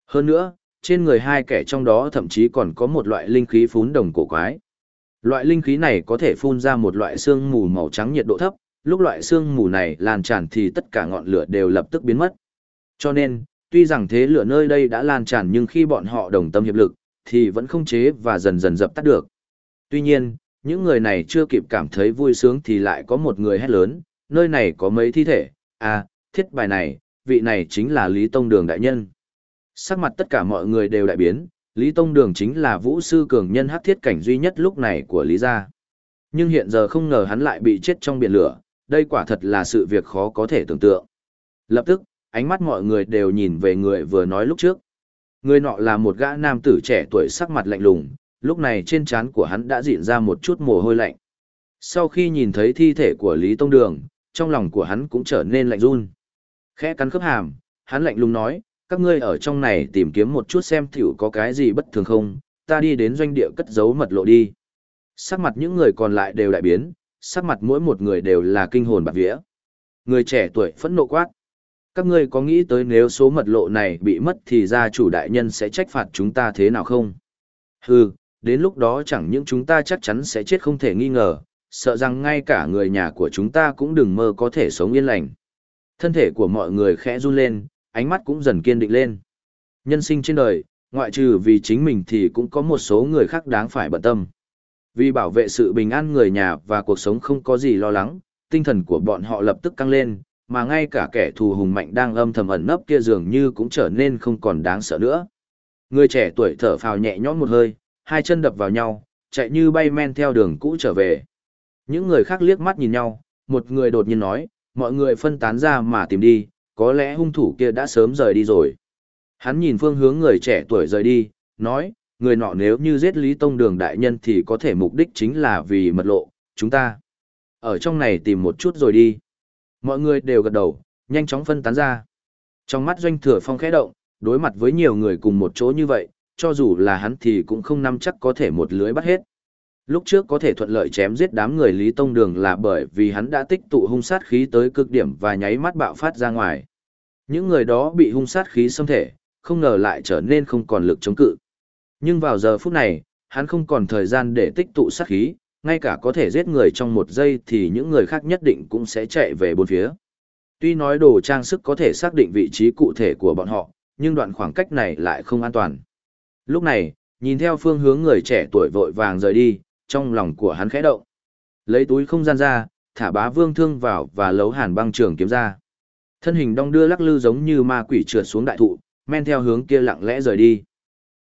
Hơn nữa, trên người hai kẻ trong đó thậm chí còn có một loại linh khí phún đồng cổ quái. Loại linh khí này có thể phun ra một loại xương mù màu trắng nhiệt độ thấp, lúc loại xương mù này lan tràn thì tất cả ngọn lửa đều lập tức biến mất. Cho nên, tuy rằng thế lửa nơi đây đã lan tràn nhưng khi bọn họ đồng tâm hiệp lực, thì vẫn không chế và dần dần dập tắt được. Tuy nhiên, những người này chưa kịp cảm thấy vui sướng thì lại có một người hét lớn, nơi này có mấy thi thể, à, thiết bài này, vị này chính là Lý Tông Đường đại nhân. Sắc mặt tất cả mọi người đều đại biến, Lý Tông Đường chính là vũ sư cường nhân hắc thiết cảnh duy nhất lúc này của Lý gia. Nhưng hiện giờ không ngờ hắn lại bị chết trong biển lửa, đây quả thật là sự việc khó có thể tưởng tượng. Lập tức, ánh mắt mọi người đều nhìn về người vừa nói lúc trước. Người nọ là một gã nam tử trẻ tuổi sắc mặt lạnh lùng, lúc này trên trán của hắn đã dịn ra một chút mồ hôi lạnh. Sau khi nhìn thấy thi thể của Lý Tông Đường, trong lòng của hắn cũng trở nên lạnh run. Khẽ cắn khớp hàm, hắn lạnh lùng nói, các ngươi ở trong này tìm kiếm một chút xem tiểu có cái gì bất thường không, ta đi đến doanh địa cất giấu mật lộ đi. Sắc mặt những người còn lại đều đại biến, sắc mặt mỗi một người đều là kinh hồn bạc vía. Người trẻ tuổi phẫn nộ quát. Các ngươi có nghĩ tới nếu số mật lộ này bị mất thì gia chủ đại nhân sẽ trách phạt chúng ta thế nào không? Hừ, đến lúc đó chẳng những chúng ta chắc chắn sẽ chết không thể nghi ngờ, sợ rằng ngay cả người nhà của chúng ta cũng đừng mơ có thể sống yên lành. Thân thể của mọi người khẽ run lên, ánh mắt cũng dần kiên định lên. Nhân sinh trên đời, ngoại trừ vì chính mình thì cũng có một số người khác đáng phải bận tâm. Vì bảo vệ sự bình an người nhà và cuộc sống không có gì lo lắng, tinh thần của bọn họ lập tức căng lên, mà ngay cả kẻ thù hùng mạnh đang âm thầm ẩn nấp kia dường như cũng trở nên không còn đáng sợ nữa. Người trẻ tuổi thở phào nhẹ nhõm một hơi, hai chân đập vào nhau, chạy như bay men theo đường cũ trở về. Những người khác liếc mắt nhìn nhau, một người đột nhiên nói, mọi người phân tán ra mà tìm đi, có lẽ hung thủ kia đã sớm rời đi rồi. Hắn nhìn phương hướng người trẻ tuổi rời đi, nói, người nọ nếu như giết Lý Tông Đường đại nhân thì có thể mục đích chính là vì mật lộ, chúng ta. Ở trong này tìm một chút rồi đi. Mọi người đều gật đầu, nhanh chóng phân tán ra. Trong mắt doanh thừa phong khẽ động, đối mặt với nhiều người cùng một chỗ như vậy, cho dù là hắn thì cũng không nắm chắc có thể một lưới bắt hết. Lúc trước có thể thuận lợi chém giết đám người Lý Tông Đường là bởi vì hắn đã tích tụ hung sát khí tới cực điểm và nháy mắt bạo phát ra ngoài. Những người đó bị hung sát khí xâm thể, không ngờ lại trở nên không còn lực chống cự. Nhưng vào giờ phút này, hắn không còn thời gian để tích tụ sát khí, ngay cả có thể giết người trong một giây thì những người khác nhất định cũng sẽ chạy về bốn phía. Tuy nói đồ trang sức có thể xác định vị trí cụ thể của bọn họ, nhưng đoạn khoảng cách này lại không an toàn. Lúc này, nhìn theo phương hướng người trẻ tuổi vội vàng rời đi, trong lòng của hắn khẽ động. Lấy túi không gian ra, thả bá vương thương vào và lấu hàn băng trường kiếm ra. Thân hình đong đưa lắc lư giống như ma quỷ trượt xuống đại thụ, men theo hướng kia lặng lẽ rời đi.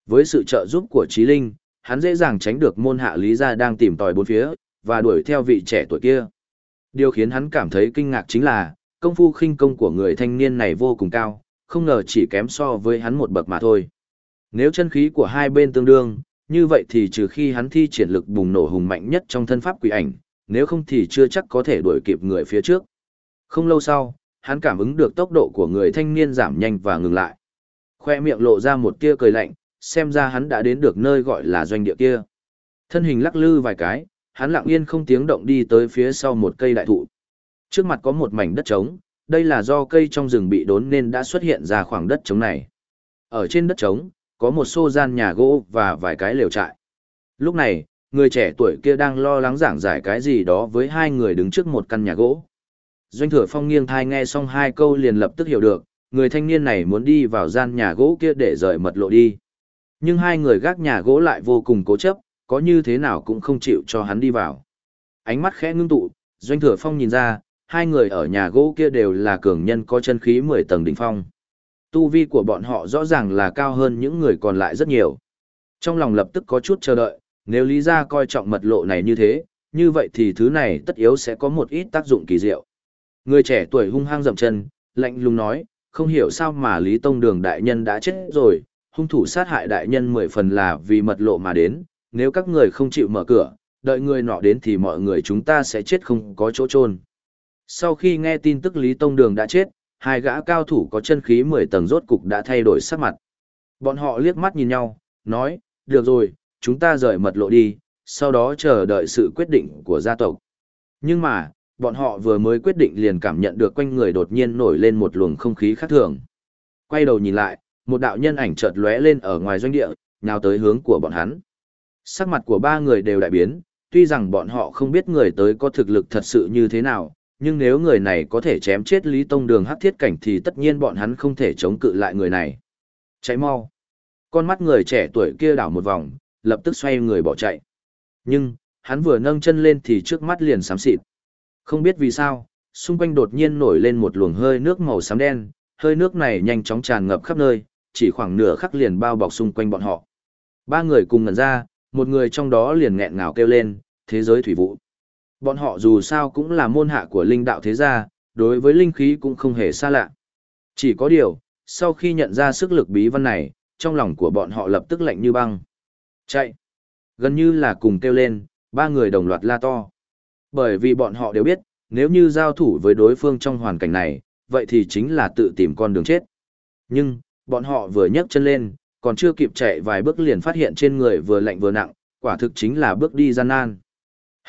Với sự trợ giúp của trí linh, hắn dễ dàng tránh được môn hạ lý gia đang tìm tòi bốn phía, và đuổi theo vị trẻ tuổi kia. Điều khiến hắn cảm thấy kinh ngạc chính là, công phu khinh công của người thanh niên này vô cùng cao, không ngờ chỉ kém so với hắn một bậc mà thôi. Nếu chân khí của hai bên tương đương, như vậy thì trừ khi hắn thi triển lực bùng nổ hùng mạnh nhất trong thân pháp quỷ ảnh, nếu không thì chưa chắc có thể đuổi kịp người phía trước. Không lâu sau, hắn cảm ứng được tốc độ của người thanh niên giảm nhanh và ngừng lại. Khoe miệng lộ ra một tia cười lạnh, xem ra hắn đã đến được nơi gọi là doanh địa kia. Thân hình lắc lư vài cái, hắn lặng yên không tiếng động đi tới phía sau một cây đại thụ. Trước mặt có một mảnh đất trống, đây là do cây trong rừng bị đốn nên đã xuất hiện ra khoảng đất trống này. Ở trên đất trống, có một xô gian nhà gỗ và vài cái lều trại. Lúc này, người trẻ tuổi kia đang lo lắng giảng giải cái gì đó với hai người đứng trước một căn nhà gỗ. Doanh thừa phong nghiêng thai nghe xong hai câu liền lập tức hiểu được, người thanh niên này muốn đi vào gian nhà gỗ kia để rời mật lộ đi. Nhưng hai người gác nhà gỗ lại vô cùng cố chấp, có như thế nào cũng không chịu cho hắn đi vào. Ánh mắt khẽ ngưng tụ, Doanh thừa phong nhìn ra, hai người ở nhà gỗ kia đều là cường nhân có chân khí 10 tầng đỉnh phong. Tu vi của bọn họ rõ ràng là cao hơn những người còn lại rất nhiều. Trong lòng lập tức có chút chờ đợi, nếu lý gia coi trọng mật lộ này như thế, như vậy thì thứ này tất yếu sẽ có một ít tác dụng kỳ diệu. Người trẻ tuổi hung hăng dậm chân, lạnh lùng nói, không hiểu sao mà Lý Tông Đường đại nhân đã chết rồi, hung thủ sát hại đại nhân mười phần là vì mật lộ mà đến, nếu các người không chịu mở cửa, đợi người nọ đến thì mọi người chúng ta sẽ chết không có chỗ chôn. Sau khi nghe tin tức Lý Tông Đường đã chết, hai gã cao thủ có chân khí 10 tầng rốt cục đã thay đổi sắc mặt. Bọn họ liếc mắt nhìn nhau, nói, được rồi, chúng ta rời mật lộ đi, sau đó chờ đợi sự quyết định của gia tộc. Nhưng mà, bọn họ vừa mới quyết định liền cảm nhận được quanh người đột nhiên nổi lên một luồng không khí khác thường. Quay đầu nhìn lại, một đạo nhân ảnh chợt lóe lên ở ngoài doanh địa, nhào tới hướng của bọn hắn. Sắc mặt của ba người đều đại biến, tuy rằng bọn họ không biết người tới có thực lực thật sự như thế nào, nhưng nếu người này có thể chém chết Lý Tông Đường hắc thiết cảnh thì tất nhiên bọn hắn không thể chống cự lại người này. Chạy mau. Con mắt người trẻ tuổi kia đảo một vòng, lập tức xoay người bỏ chạy. Nhưng, hắn vừa nâng chân lên thì trước mắt liền xám xịt. Không biết vì sao, xung quanh đột nhiên nổi lên một luồng hơi nước màu xám đen, hơi nước này nhanh chóng tràn ngập khắp nơi, chỉ khoảng nửa khắc liền bao bọc xung quanh bọn họ. Ba người cùng ngẩn ra, một người trong đó liền nghẹn ngào kêu lên, thế giới thủy vụ. Bọn họ dù sao cũng là môn hạ của linh đạo thế gia, đối với linh khí cũng không hề xa lạ. Chỉ có điều, sau khi nhận ra sức lực bí văn này, trong lòng của bọn họ lập tức lạnh như băng. Chạy! Gần như là cùng kêu lên, ba người đồng loạt la to. Bởi vì bọn họ đều biết, nếu như giao thủ với đối phương trong hoàn cảnh này, vậy thì chính là tự tìm con đường chết. Nhưng, bọn họ vừa nhấc chân lên, còn chưa kịp chạy vài bước liền phát hiện trên người vừa lạnh vừa nặng, quả thực chính là bước đi gian nan.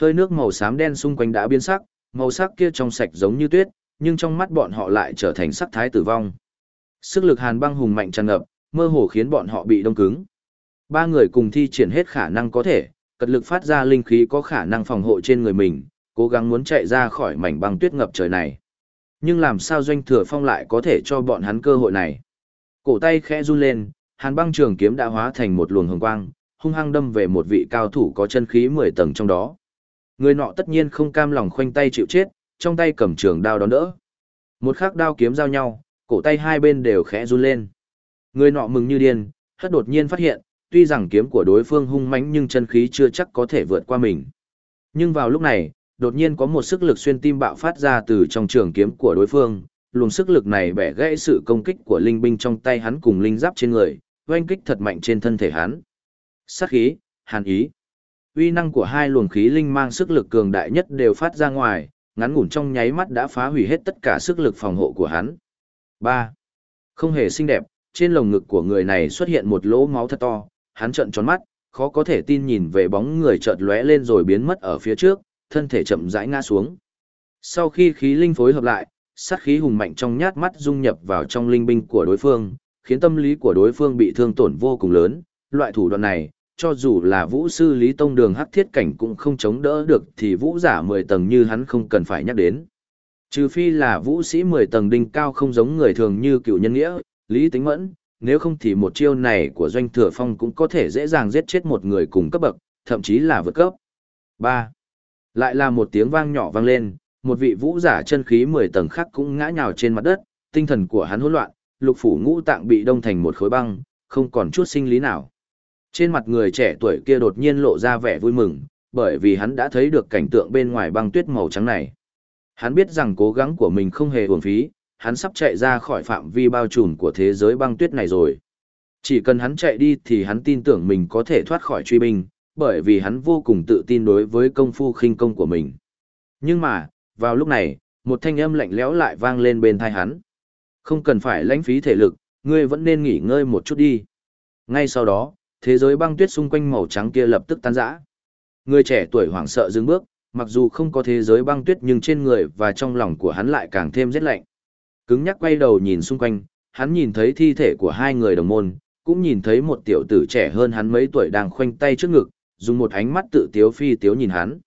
Hơi nước màu xám đen xung quanh đã biến sắc, màu sắc kia trong sạch giống như tuyết, nhưng trong mắt bọn họ lại trở thành sắc thái tử vong. Sức lực hàn băng hùng mạnh tràn ngập, mơ hồ khiến bọn họ bị đông cứng. Ba người cùng thi triển hết khả năng có thể, cật lực phát ra linh khí có khả năng phòng hộ trên người mình, cố gắng muốn chạy ra khỏi mảnh băng tuyết ngập trời này. Nhưng làm sao doanh thừa phong lại có thể cho bọn hắn cơ hội này? Cổ tay khẽ run lên, hàn băng trường kiếm đã hóa thành một luồng hồng quang, hung hăng đâm về một vị cao thủ có chân khí 10 tầng trong đó. Người nọ tất nhiên không cam lòng khoanh tay chịu chết, trong tay cầm trường đao đón đỡ. Một khắc đao kiếm giao nhau, cổ tay hai bên đều khẽ run lên. Người nọ mừng như điên, hất đột nhiên phát hiện, tuy rằng kiếm của đối phương hung mãnh nhưng chân khí chưa chắc có thể vượt qua mình. Nhưng vào lúc này, đột nhiên có một sức lực xuyên tim bạo phát ra từ trong trường kiếm của đối phương, luồng sức lực này bẻ gãy sự công kích của linh binh trong tay hắn cùng linh giáp trên người, oanh kích thật mạnh trên thân thể hắn. Sát khí, hàn ý. Uy năng của hai luồng khí linh mang sức lực cường đại nhất đều phát ra ngoài, ngắn ngủn trong nháy mắt đã phá hủy hết tất cả sức lực phòng hộ của hắn. 3. Không hề xinh đẹp, trên lồng ngực của người này xuất hiện một lỗ máu thật to, hắn trợn tròn mắt, khó có thể tin nhìn về bóng người chợt lóe lên rồi biến mất ở phía trước, thân thể chậm rãi ngã xuống. Sau khi khí linh phối hợp lại, sát khí hùng mạnh trong nhát mắt dung nhập vào trong linh binh của đối phương, khiến tâm lý của đối phương bị thương tổn vô cùng lớn. Loại thủ đoạn này, cho dù là vũ sư Lý Tông Đường hắc thiết cảnh cũng không chống đỡ được thì vũ giả 10 tầng như hắn không cần phải nhắc đến. Trừ phi là vũ sĩ 10 tầng đinh cao không giống người thường như cựu nhân nghĩa, Lý Tính Mẫn, nếu không thì một chiêu này của Doanh Thừa Phong cũng có thể dễ dàng giết chết một người cùng cấp bậc, thậm chí là vượt cấp. 3. Lại là một tiếng vang nhỏ vang lên, một vị vũ giả chân khí 10 tầng khác cũng ngã nhào trên mặt đất, tinh thần của hắn hỗn loạn, lục phủ ngũ tạng bị đông thành một khối băng, không còn chút sinh lý nào. Trên mặt người trẻ tuổi kia đột nhiên lộ ra vẻ vui mừng, bởi vì hắn đã thấy được cảnh tượng bên ngoài băng tuyết màu trắng này. Hắn biết rằng cố gắng của mình không hề uổng phí, hắn sắp chạy ra khỏi phạm vi bao trùm của thế giới băng tuyết này rồi. Chỉ cần hắn chạy đi thì hắn tin tưởng mình có thể thoát khỏi truy binh, bởi vì hắn vô cùng tự tin đối với công phu khinh công của mình. Nhưng mà, vào lúc này, một thanh âm lạnh lẽo lại vang lên bên tai hắn. Không cần phải lãng phí thể lực, ngươi vẫn nên nghỉ ngơi một chút đi. Ngay sau đó, thế giới băng tuyết xung quanh màu trắng kia lập tức tan rã. Người trẻ tuổi hoảng sợ dừng bước, mặc dù không có thế giới băng tuyết nhưng trên người và trong lòng của hắn lại càng thêm rét lạnh. Cứng nhắc quay đầu nhìn xung quanh, hắn nhìn thấy thi thể của hai người đồng môn, cũng nhìn thấy một tiểu tử trẻ hơn hắn mấy tuổi đang khoanh tay trước ngực, dùng một ánh mắt tự tiếu phi tiếu nhìn hắn.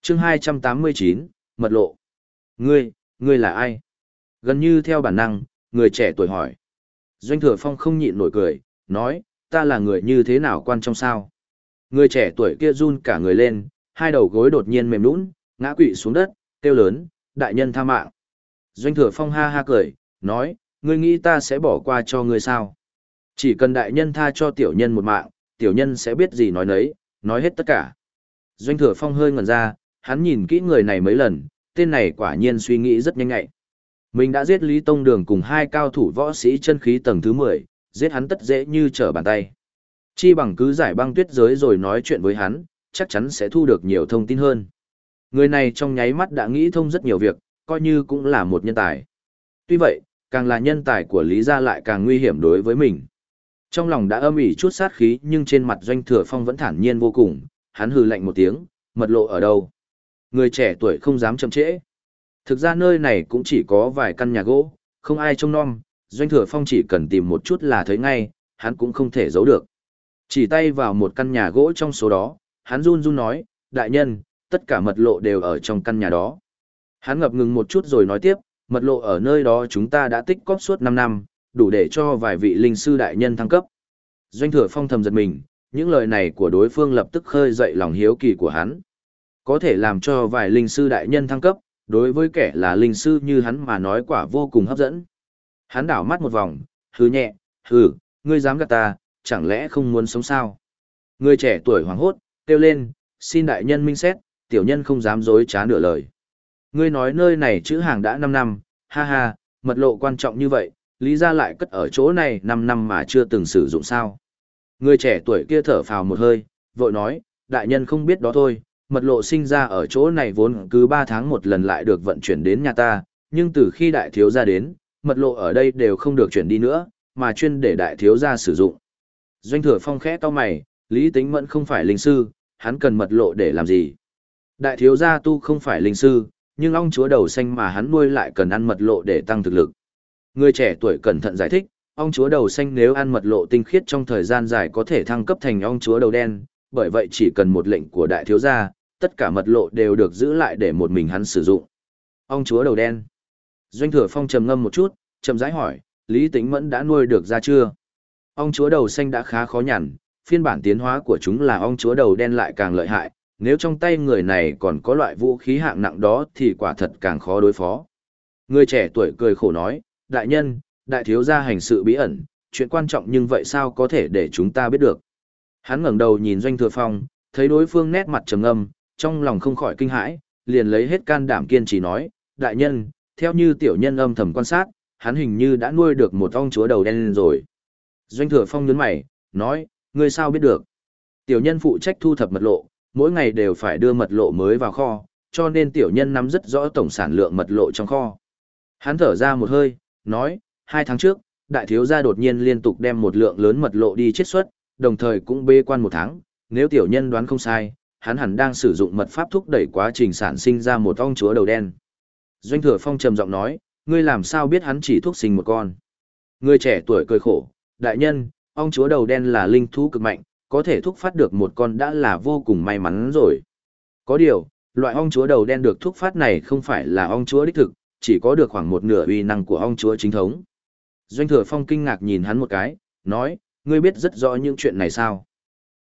chương 289, Mật lộ. Ngươi, ngươi là ai? Gần như theo bản năng, người trẻ tuổi hỏi. Doanh thừa phong không nhịn nổi cười, nói, ta là người như thế nào quan trọng sao? Người trẻ tuổi kia run cả người lên, hai đầu gối đột nhiên mềm nũng, ngã quỵ xuống đất, kêu lớn, đại nhân tha mạng. Doanh thừa phong ha ha cười, nói, ngươi nghĩ ta sẽ bỏ qua cho ngươi sao? Chỉ cần đại nhân tha cho tiểu nhân một mạng, tiểu nhân sẽ biết gì nói nấy, nói hết tất cả. Doanh thừa phong hơi ngẩn ra, hắn nhìn kỹ người này mấy lần, tên này quả nhiên suy nghĩ rất nhanh ngại. Mình đã giết Lý Tông Đường cùng hai cao thủ võ sĩ chân khí tầng thứ 10, giết hắn tất dễ như trở bàn tay. Chi bằng cứ giải băng tuyết giới rồi nói chuyện với hắn, chắc chắn sẽ thu được nhiều thông tin hơn. Người này trong nháy mắt đã nghĩ thông rất nhiều việc, coi như cũng là một nhân tài. Tuy vậy, càng là nhân tài của Lý Gia lại càng nguy hiểm đối với mình. Trong lòng đã âm ỉ chút sát khí nhưng trên mặt doanh thừa phong vẫn thản nhiên vô cùng, hắn hừ lạnh một tiếng, mật lộ ở đâu. Người trẻ tuổi không dám chậm trễ. Thực ra nơi này cũng chỉ có vài căn nhà gỗ, không ai trông nom, doanh thừa phong chỉ cần tìm một chút là thấy ngay, hắn cũng không thể giấu được. Chỉ tay vào một căn nhà gỗ trong số đó, hắn run run nói, đại nhân, tất cả mật lộ đều ở trong căn nhà đó. Hắn ngập ngừng một chút rồi nói tiếp, mật lộ ở nơi đó chúng ta đã tích cóp suốt 5 năm, đủ để cho vài vị linh sư đại nhân thăng cấp. Doanh thừa phong thầm giật mình, những lời này của đối phương lập tức khơi dậy lòng hiếu kỳ của hắn. Có thể làm cho vài linh sư đại nhân thăng cấp, đối với kẻ là linh sư như hắn mà nói quả vô cùng hấp dẫn. Hắn đảo mắt một vòng, hừ nhẹ, hừ, ngươi dám gạt ta, chẳng lẽ không muốn sống sao? Người trẻ tuổi hoảng hốt, kêu lên, xin đại nhân minh xét, tiểu nhân không dám dối trá nửa lời. Ngươi nói nơi này chữ hàng đã 5 năm, ha ha, mật lộ quan trọng như vậy, lý ra lại cất ở chỗ này 5 năm mà chưa từng sử dụng sao. Người trẻ tuổi kia thở phào một hơi, vội nói, đại nhân không biết đó thôi, mật lộ sinh ra ở chỗ này vốn cứ 3 tháng một lần lại được vận chuyển đến nhà ta, nhưng từ khi đại thiếu gia đến, mật lộ ở đây đều không được chuyển đi nữa, mà chuyên để đại thiếu gia sử dụng. Doanh thừa phong khẽ to mày, lý tính mẫn không phải linh sư, hắn cần mật lộ để làm gì? Đại thiếu gia tu không phải linh sư, nhưng ong chúa đầu xanh mà hắn nuôi lại cần ăn mật lộ để tăng thực lực. Người trẻ tuổi cẩn thận giải thích, ong chúa đầu xanh nếu ăn mật lộ tinh khiết trong thời gian dài có thể thăng cấp thành ong chúa đầu đen, bởi vậy chỉ cần một lệnh của đại thiếu gia, tất cả mật lộ đều được giữ lại để một mình hắn sử dụng. Ong chúa đầu đen. Doanh thừa phong trầm ngâm một chút, chậm rãi hỏi, Lý Tĩnh Mẫn đã nuôi được ra chưa? Ong chúa đầu xanh đã khá khó nhằn, phiên bản tiến hóa của chúng là ong chúa đầu đen lại càng lợi hại, nếu trong tay người này còn có loại vũ khí hạng nặng đó thì quả thật càng khó đối phó. Người trẻ tuổi cười khổ nói, đại nhân, đại thiếu gia hành sự bí ẩn, chuyện quan trọng nhưng vậy sao có thể để chúng ta biết được. Hắn ngẩng đầu nhìn doanh thừa phong, thấy đối phương nét mặt trầm ngâm, trong lòng không khỏi kinh hãi, liền lấy hết can đảm kiên trì nói, đại nhân, theo như tiểu nhân âm thầm quan sát, hắn hình như đã nuôi được một ong chúa đầu đen rồi. Doanh thừa phong nhấn mày, nói, ngươi sao biết được. Tiểu nhân phụ trách thu thập mật lộ, mỗi ngày đều phải đưa mật lộ mới vào kho, cho nên tiểu nhân nắm rất rõ tổng sản lượng mật lộ trong kho. Hắn thở ra một hơi, nói, hai tháng trước, đại thiếu gia đột nhiên liên tục đem một lượng lớn mật lộ đi chiết xuất, đồng thời cũng bê quan một tháng, nếu tiểu nhân đoán không sai, hắn hẳn đang sử dụng mật pháp thúc đẩy quá trình sản sinh ra một ong chúa đầu đen. Doanh thừa phong trầm giọng nói, ngươi làm sao biết hắn chỉ thuốc sinh một con. Người trẻ tuổi cười khổ, đại nhân, ong chúa đầu đen là linh thú cực mạnh, có thể thúc phát được một con đã là vô cùng may mắn rồi. Có điều, loại ong chúa đầu đen được thúc phát này không phải là ong chúa đích thực, chỉ có được khoảng một nửa uy năng của ong chúa chính thống. Doanh thừa phong kinh ngạc nhìn hắn một cái, nói, ngươi biết rất rõ những chuyện này sao?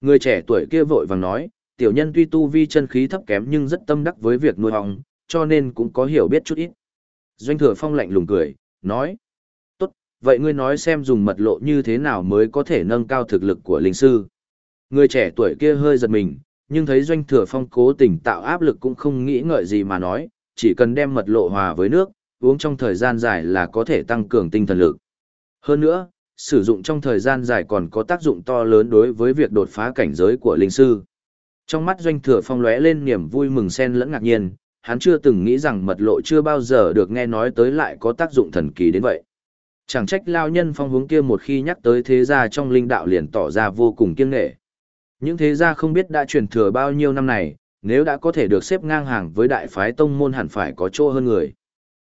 Người trẻ tuổi kia vội vàng nói, tiểu nhân tuy tu vi chân khí thấp kém nhưng rất tâm đắc với việc nuôi ong, cho nên cũng có hiểu biết chút ít. Doanh thừa phong lạnh lùng cười, nói, tốt, vậy ngươi nói xem dùng mật lộ như thế nào mới có thể nâng cao thực lực của linh sư. Người trẻ tuổi kia hơi giật mình, nhưng thấy doanh thừa phong cố tình tạo áp lực cũng không nghĩ ngợi gì mà nói, chỉ cần đem mật lộ hòa với nước, uống trong thời gian dài là có thể tăng cường tinh thần lực. Hơn nữa, sử dụng trong thời gian dài còn có tác dụng to lớn đối với việc đột phá cảnh giới của linh sư. Trong mắt doanh thừa phong lóe lên niềm vui mừng xen lẫn ngạc nhiên, hắn chưa từng nghĩ rằng mật lộ chưa bao giờ được nghe nói tới lại có tác dụng thần kỳ đến vậy. Chẳng trách lao nhân phong hướng kia một khi nhắc tới thế gia trong linh đạo liền tỏ ra vô cùng kiêng nghệ. Những thế gia không biết đã truyền thừa bao nhiêu năm này, nếu đã có thể được xếp ngang hàng với đại phái tông môn hẳn phải có chỗ hơn người.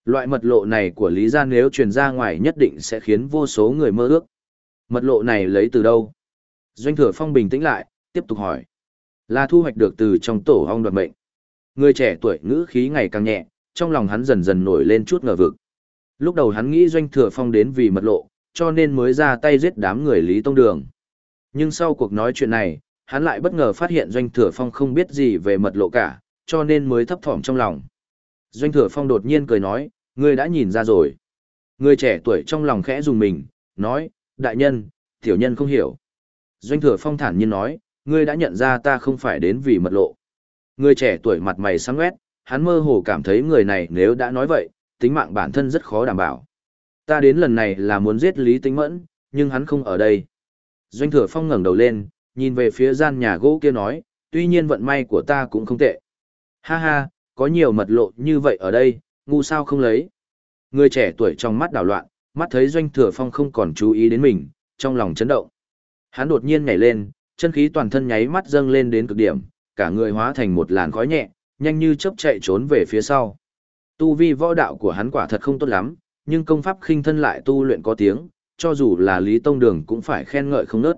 Loại mật lộ này của Lý Gia nếu truyền ra ngoài nhất định sẽ khiến vô số người mơ ước. Mật lộ này lấy từ đâu? Doanh thừa phong bình tĩnh lại, tiếp tục hỏi. Là thu hoạch được từ trong tổ ong đoạt mệnh. Người trẻ tuổi ngữ khí ngày càng nhẹ, trong lòng hắn dần dần nổi lên chút ngờ vực. Lúc đầu hắn nghĩ doanh thừa phong đến vì mật lộ, cho nên mới ra tay giết đám người Lý Tông Đường. Nhưng sau cuộc nói chuyện này, hắn lại bất ngờ phát hiện doanh thừa phong không biết gì về mật lộ cả, cho nên mới thấp thỏm trong lòng. Doanh thừa phong đột nhiên cười nói, ngươi đã nhìn ra rồi. Người trẻ tuổi trong lòng khẽ dùng mình, nói, đại nhân, tiểu nhân không hiểu. Doanh thừa phong thản nhiên nói, ngươi đã nhận ra ta không phải đến vì mật lộ. Người trẻ tuổi mặt mày sáng quét, hắn mơ hồ cảm thấy người này nếu đã nói vậy, tính mạng bản thân rất khó đảm bảo. Ta đến lần này là muốn giết Lý Tĩnh Mẫn, nhưng hắn không ở đây. Doanh thừa phong ngẩng đầu lên, nhìn về phía gian nhà gỗ kia nói, tuy nhiên vận may của ta cũng không tệ. Ha ha, có nhiều mật lộ như vậy ở đây, ngu sao không lấy. Người trẻ tuổi trong mắt đảo loạn, mắt thấy doanh thừa phong không còn chú ý đến mình, trong lòng chấn động. Hắn đột nhiên nhảy lên, chân khí toàn thân nháy mắt dâng lên đến cực điểm, cả người hóa thành một làn khói nhẹ, nhanh như chớp chạy trốn về phía sau. Tu vi võ đạo của hắn quả thật không tốt lắm, nhưng công pháp khinh thân lại tu luyện có tiếng, cho dù là Lý Tông Đường cũng phải khen ngợi không nớt.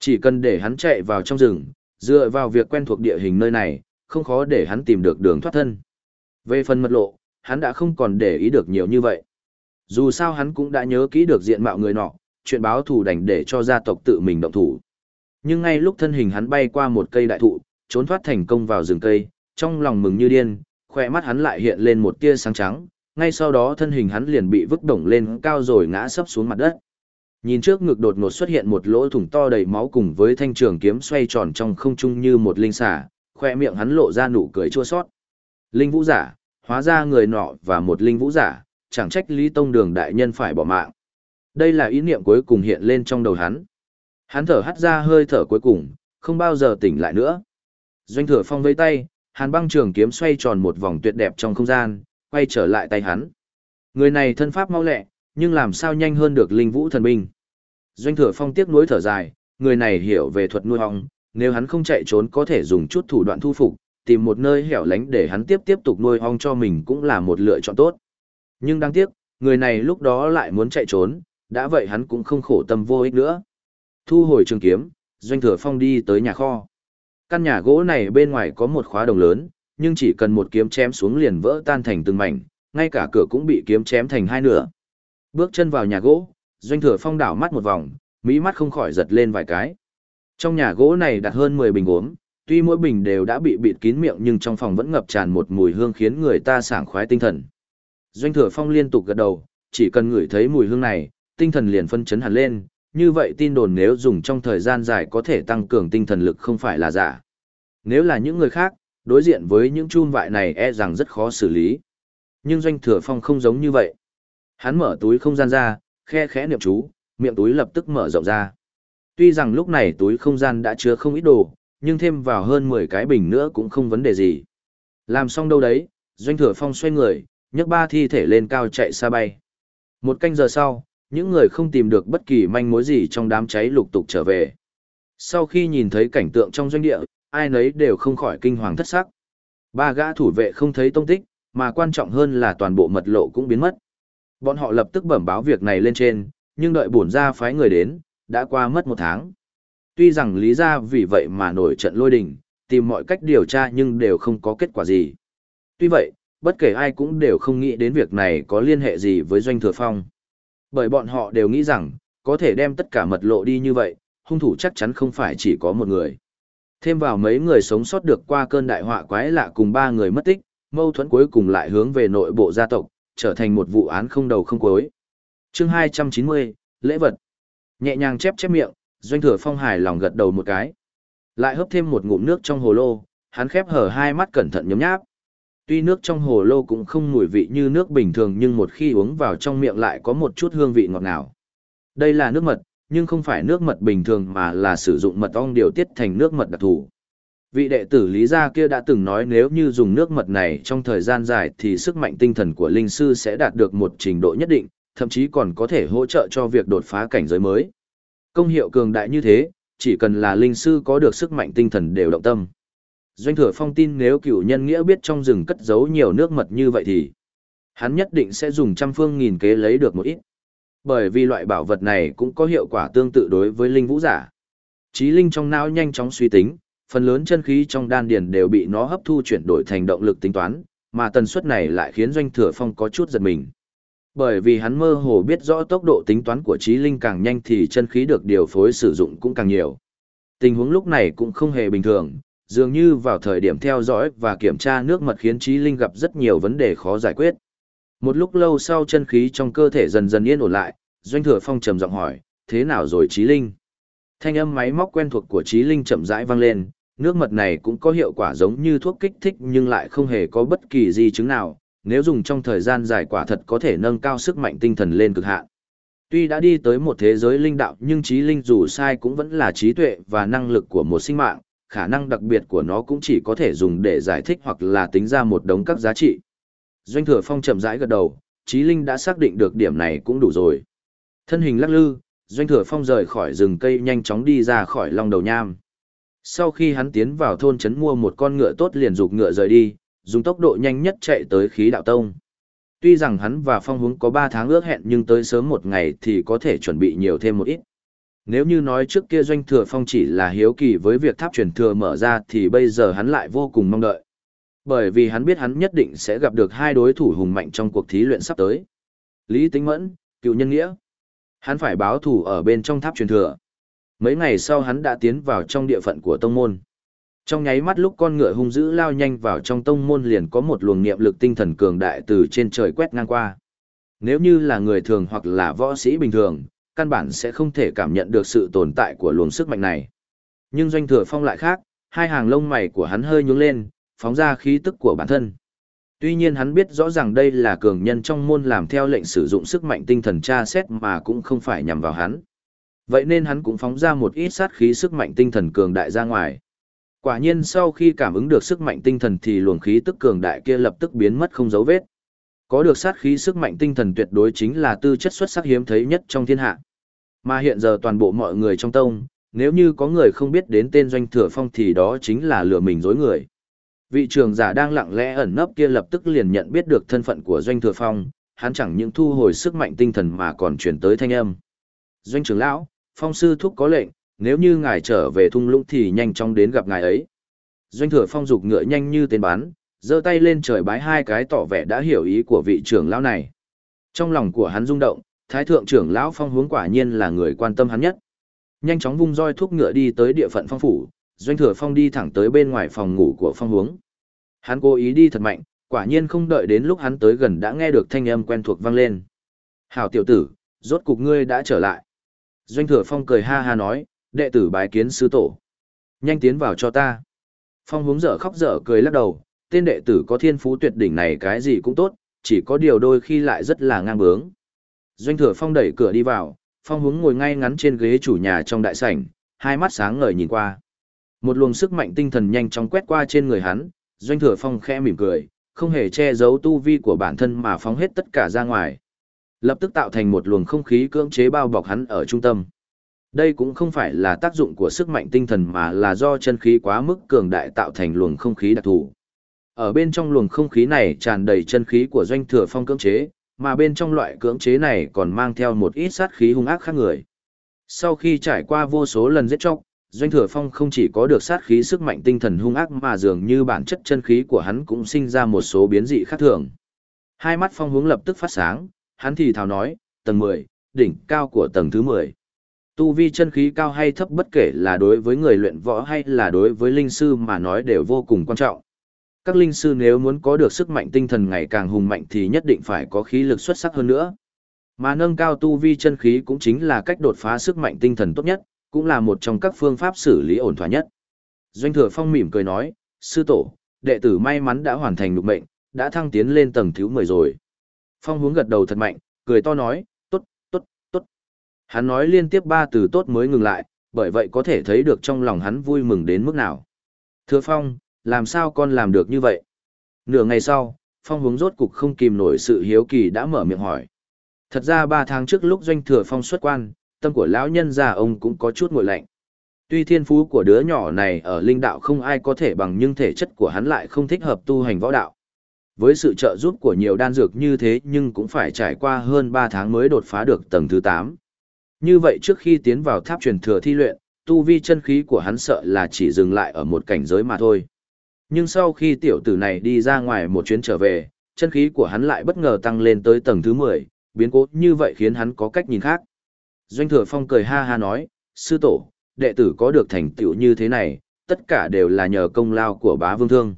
Chỉ cần để hắn chạy vào trong rừng, dựa vào việc quen thuộc địa hình nơi này, không khó để hắn tìm được đường thoát thân. Về phần mật lộ, hắn đã không còn để ý được nhiều như vậy. Dù sao hắn cũng đã nhớ kỹ được diện mạo người nọ, chuyện báo thù đành để cho gia tộc tự mình động thủ. Nhưng ngay lúc thân hình hắn bay qua một cây đại thụ, trốn thoát thành công vào rừng cây, trong lòng mừng như điên, khỏe mắt hắn lại hiện lên một tia sáng trắng, ngay sau đó thân hình hắn liền bị vứt đổng lên cao rồi ngã sấp xuống mặt đất. Nhìn trước ngực đột ngột xuất hiện một lỗ thủng to đầy máu cùng với thanh trường kiếm xoay tròn trong không trung như một linh xà, khoe miệng hắn lộ ra nụ cười chua sót. Linh vũ giả, hóa ra người nọ và một linh vũ giả, chẳng trách Lý Tông Đường đại nhân phải bỏ mạng. Đây là ý niệm cuối cùng hiện lên trong đầu hắn. Hắn thở hắt ra hơi thở cuối cùng, không bao giờ tỉnh lại nữa. Doanh thừa phong vây tay, hàn băng trường kiếm xoay tròn một vòng tuyệt đẹp trong không gian, quay trở lại tay hắn. Người này thân pháp mau lẹ, nhưng làm sao nhanh hơn được linh vũ thần binh. Doanh thừa phong tiếc nuối thở dài, người này hiểu về thuật nuôi ong, nếu hắn không chạy trốn có thể dùng chút thủ đoạn thu phục, tìm một nơi hẻo lánh để hắn tiếp tiếp tục nuôi ong cho mình cũng là một lựa chọn tốt. Nhưng đáng tiếc, người này lúc đó lại muốn chạy trốn, đã vậy hắn cũng không khổ tâm vô ích nữa. Thu hồi trường kiếm, doanh thừa phong đi tới nhà kho. Căn nhà gỗ này bên ngoài có một khóa đồng lớn, nhưng chỉ cần một kiếm chém xuống liền vỡ tan thành từng mảnh, ngay cả cửa cũng bị kiếm chém thành hai nửa. Bước chân vào nhà gỗ, doanh thừa phong đảo mắt một vòng, mỹ mắt không khỏi giật lên vài cái. Trong nhà gỗ này đặt hơn 10 bình uống, tuy mỗi bình đều đã bị bịt kín miệng nhưng trong phòng vẫn ngập tràn một mùi hương khiến người ta sảng khoái tinh thần. Doanh thừa phong liên tục gật đầu, chỉ cần ngửi thấy mùi hương này, tinh thần liền phân chấn hẳn lên, như vậy tin đồn nếu dùng trong thời gian dài có thể tăng cường tinh thần lực không phải là giả. Nếu là những người khác, đối diện với những chun vại này e rằng rất khó xử lý. Nhưng doanh thừa phong không giống như vậy. Hắn mở túi không gian ra, khe khẽ niệm chú, miệng túi lập tức mở rộng ra. Tuy rằng lúc này túi không gian đã chứa không ít đồ, nhưng thêm vào hơn 10 cái bình nữa cũng không vấn đề gì. Làm xong đâu đấy, doanh thừa phong xoay người, nhấc ba thi thể lên cao chạy xa bay. Một canh giờ sau, những người không tìm được bất kỳ manh mối gì trong đám cháy lục tục trở về. Sau khi nhìn thấy cảnh tượng trong doanh địa, ai nấy đều không khỏi kinh hoàng thất sắc. Ba gã thủ vệ không thấy tông tích, mà quan trọng hơn là toàn bộ mật lộ cũng biến mất. Bọn họ lập tức bẩm báo việc này lên trên, nhưng đợi bổn ra phái người đến, đã qua mất một tháng. Tuy rằng lý ra vì vậy mà nổi trận lôi đình, tìm mọi cách điều tra nhưng đều không có kết quả gì. Tuy vậy, bất kể ai cũng đều không nghĩ đến việc này có liên hệ gì với doanh thừa phong. Bởi bọn họ đều nghĩ rằng, có thể đem tất cả mật lộ đi như vậy, hung thủ chắc chắn không phải chỉ có một người. Thêm vào mấy người sống sót được qua cơn đại họa quái lạ cùng ba người mất tích, mâu thuẫn cuối cùng lại hướng về nội bộ gia tộc, trở thành một vụ án không đầu không cuối. Chương 290, lễ vật. Nhẹ nhàng chép chép miệng, Doanh Thừa Phong hài lòng gật đầu một cái. Lại hấp thêm một ngụm nước trong hồ lô, hắn khép hở hai mắt cẩn thận nhấm nháp. Tuy nước trong hồ lô cũng không mùi vị như nước bình thường nhưng một khi uống vào trong miệng lại có một chút hương vị ngọt ngào. Đây là nước mật, nhưng không phải nước mật bình thường mà là sử dụng mật ong điều tiết thành nước mật đặc thù. Vị đệ tử Lý Gia kia đã từng nói nếu như dùng nước mật này trong thời gian dài thì sức mạnh tinh thần của linh sư sẽ đạt được một trình độ nhất định, thậm chí còn có thể hỗ trợ cho việc đột phá cảnh giới mới. Công hiệu cường đại như thế, chỉ cần là linh sư có được sức mạnh tinh thần đều động tâm. Doanh thừa phong tin nếu cựu nhân nghĩa biết trong rừng cất giấu nhiều nước mật như vậy thì Hắn nhất định sẽ dùng trăm phương nghìn kế lấy được một ít. Bởi vì loại bảo vật này cũng có hiệu quả tương tự đối với linh vũ giả. Chí linh trong não nhanh chóng suy tính, phần lớn chân khí trong đan điền đều bị nó hấp thu chuyển đổi thành động lực tính toán, mà tần suất này lại khiến doanh thừa phong có chút giật mình. Bởi vì hắn mơ hồ biết rõ tốc độ tính toán của trí linh càng nhanh thì chân khí được điều phối sử dụng cũng càng nhiều. Tình huống lúc này cũng không hề bình thường, dường như vào thời điểm theo dõi và kiểm tra nước mật khiến trí linh gặp rất nhiều vấn đề khó giải quyết. Một lúc lâu sau chân khí trong cơ thể dần dần yên ổn lại, doanh thừa phong trầm giọng hỏi, thế nào rồi trí linh? Thanh âm máy móc quen thuộc của trí linh chậm rãi vang lên, nước mật này cũng có hiệu quả giống như thuốc kích thích nhưng lại không hề có bất kỳ di chứng nào, nếu dùng trong thời gian dài quả thật có thể nâng cao sức mạnh tinh thần lên cực hạn. Tuy đã đi tới một thế giới linh đạo nhưng trí linh dù sai cũng vẫn là trí tuệ và năng lực của một sinh mạng, khả năng đặc biệt của nó cũng chỉ có thể dùng để giải thích hoặc là tính ra một đống các giá trị. Doanh thừa phong chậm rãi gật đầu, Chí linh đã xác định được điểm này cũng đủ rồi. Thân hình lắc lư, doanh thừa phong rời khỏi rừng cây nhanh chóng đi ra khỏi lòng đầu nham. Sau khi hắn tiến vào thôn trấn mua một con ngựa tốt liền dục ngựa rời đi, dùng tốc độ nhanh nhất chạy tới khí đạo tông. Tuy rằng hắn và phong hướng có 3 tháng ước hẹn nhưng tới sớm một ngày thì có thể chuẩn bị nhiều thêm một ít. Nếu như nói trước kia doanh thừa phong chỉ là hiếu kỳ với việc tháp truyền thừa mở ra thì bây giờ hắn lại vô cùng mong đợi. Bởi vì hắn biết hắn nhất định sẽ gặp được hai đối thủ hùng mạnh trong cuộc thí luyện sắp tới. Lý Tính Mẫn, cựu nhân nghĩa. Hắn phải báo thủ ở bên trong tháp truyền thừa. Mấy ngày sau hắn đã tiến vào trong địa phận của tông môn. Trong nháy mắt lúc con ngựa hung dữ lao nhanh vào trong tông môn liền có một luồng niệm lực tinh thần cường đại từ trên trời quét ngang qua. Nếu như là người thường hoặc là võ sĩ bình thường, căn bản sẽ không thể cảm nhận được sự tồn tại của luồng sức mạnh này. Nhưng doanh thừa phong lại khác, hai hàng lông mày của hắn hơi nhướng lên, phóng ra khí tức của bản thân. Tuy nhiên hắn biết rõ ràng đây là cường nhân trong môn làm theo lệnh sử dụng sức mạnh tinh thần tra xét mà cũng không phải nhằm vào hắn. Vậy nên hắn cũng phóng ra một ít sát khí sức mạnh tinh thần cường đại ra ngoài. Quả nhiên sau khi cảm ứng được sức mạnh tinh thần thì luồng khí tức cường đại kia lập tức biến mất không dấu vết. Có được sát khí sức mạnh tinh thần tuyệt đối chính là tư chất xuất sắc hiếm thấy nhất trong thiên hạ. Mà hiện giờ toàn bộ mọi người trong tông, nếu như có người không biết đến tên doanh thừa phong thì đó chính là lừa mình dối người. Vị trưởng giả đang lặng lẽ ẩn nấp kia lập tức liền nhận biết được thân phận của doanh thừa phong, hắn chẳng những thu hồi sức mạnh tinh thần mà còn chuyển tới thanh âm. Doanh trưởng lão, phong sư thúc có lệnh, nếu như ngài trở về thung lũng thì nhanh chóng đến gặp ngài ấy. Doanh thừa phong dục ngựa nhanh như tên bắn, giơ tay lên trời bái hai cái tỏ vẻ đã hiểu ý của vị trưởng lão này. Trong lòng của hắn rung động, thái thượng trưởng lão phong hướng quả nhiên là người quan tâm hắn nhất. Nhanh chóng vung roi thuốc ngựa đi tới địa phận phong phủ, doanh thừa phong đi thẳng tới bên ngoài phòng ngủ của phong hướng. Hắn cố ý đi thật mạnh, quả nhiên không đợi đến lúc hắn tới gần đã nghe được thanh âm quen thuộc vang lên. Hảo tiểu tử, rốt cục ngươi đã trở lại. Doanh thừa phong cười ha ha nói, đệ tử bái kiến sư tổ. Nhanh tiến vào cho ta. Phong hướng dở khóc dở cười lắc đầu, tên đệ tử có thiên phú tuyệt đỉnh này cái gì cũng tốt, chỉ có điều đôi khi lại rất là ngang bướng. Doanh thừa phong đẩy cửa đi vào, phong hướng ngồi ngay ngắn trên ghế chủ nhà trong đại sảnh, hai mắt sáng ngời nhìn qua. Một luồng sức mạnh tinh thần nhanh chóng quét qua trên người hắn, doanh thừa phong khẽ mỉm cười, không hề che giấu tu vi của bản thân mà phóng hết tất cả ra ngoài. Lập tức tạo thành một luồng không khí cưỡng chế bao bọc hắn ở trung tâm. Đây cũng không phải là tác dụng của sức mạnh tinh thần mà là do chân khí quá mức cường đại tạo thành luồng không khí đặc thù. Ở bên trong luồng không khí này tràn đầy chân khí của doanh thừa phong cưỡng chế, mà bên trong loại cưỡng chế này còn mang theo một ít sát khí hung ác khác người. Sau khi trải qua vô số lần giết chóc, doanh thừa phong không chỉ có được sát khí sức mạnh tinh thần hung ác mà dường như bản chất chân khí của hắn cũng sinh ra một số biến dị khác thường. Hai mắt phong hướng lập tức phát sáng, hắn thì thào nói, tầng 10, đỉnh cao của tầng thứ 10. Tu vi chân khí cao hay thấp bất kể là đối với người luyện võ hay là đối với linh sư mà nói đều vô cùng quan trọng. Các linh sư nếu muốn có được sức mạnh tinh thần ngày càng hùng mạnh thì nhất định phải có khí lực xuất sắc hơn nữa. Mà nâng cao tu vi chân khí cũng chính là cách đột phá sức mạnh tinh thần tốt nhất, cũng là một trong các phương pháp xử lý ổn thỏa nhất. Doanh thừa phong mỉm cười nói, sư tổ, đệ tử may mắn đã hoàn thành lục mệnh, đã thăng tiến lên tầng thứ 10 rồi. Phong hướng gật đầu thật mạnh, cười to nói, Tốt, tốt, tốt. Hắn nói liên tiếp ba từ tốt mới ngừng lại, bởi vậy có thể thấy được trong lòng hắn vui mừng đến mức nào. Thưa Phong, làm sao con làm được như vậy? Nửa ngày sau, Phong hướng rốt cục không kìm nổi sự hiếu kỳ đã mở miệng hỏi. Thật ra ba tháng trước lúc doanh thừa Phong xuất quan, tâm của lão nhân già ông cũng có chút nguội lạnh. Tuy thiên phú của đứa nhỏ này ở linh đạo không ai có thể bằng nhưng thể chất của hắn lại không thích hợp tu hành võ đạo. với sự trợ giúp của nhiều đan dược như thế nhưng cũng phải trải qua hơn 3 tháng mới đột phá được tầng thứ 8. Như vậy trước khi tiến vào tháp truyền thừa thi luyện, tu vi chân khí của hắn sợ là chỉ dừng lại ở một cảnh giới mà thôi. Nhưng sau khi tiểu tử này đi ra ngoài một chuyến trở về, chân khí của hắn lại bất ngờ tăng lên tới tầng thứ 10, biến cố như vậy khiến hắn có cách nhìn khác. Doanh thừa phong cười ha ha nói, sư tổ, đệ tử có được thành tựu như thế này, tất cả đều là nhờ công lao của bá vương thương.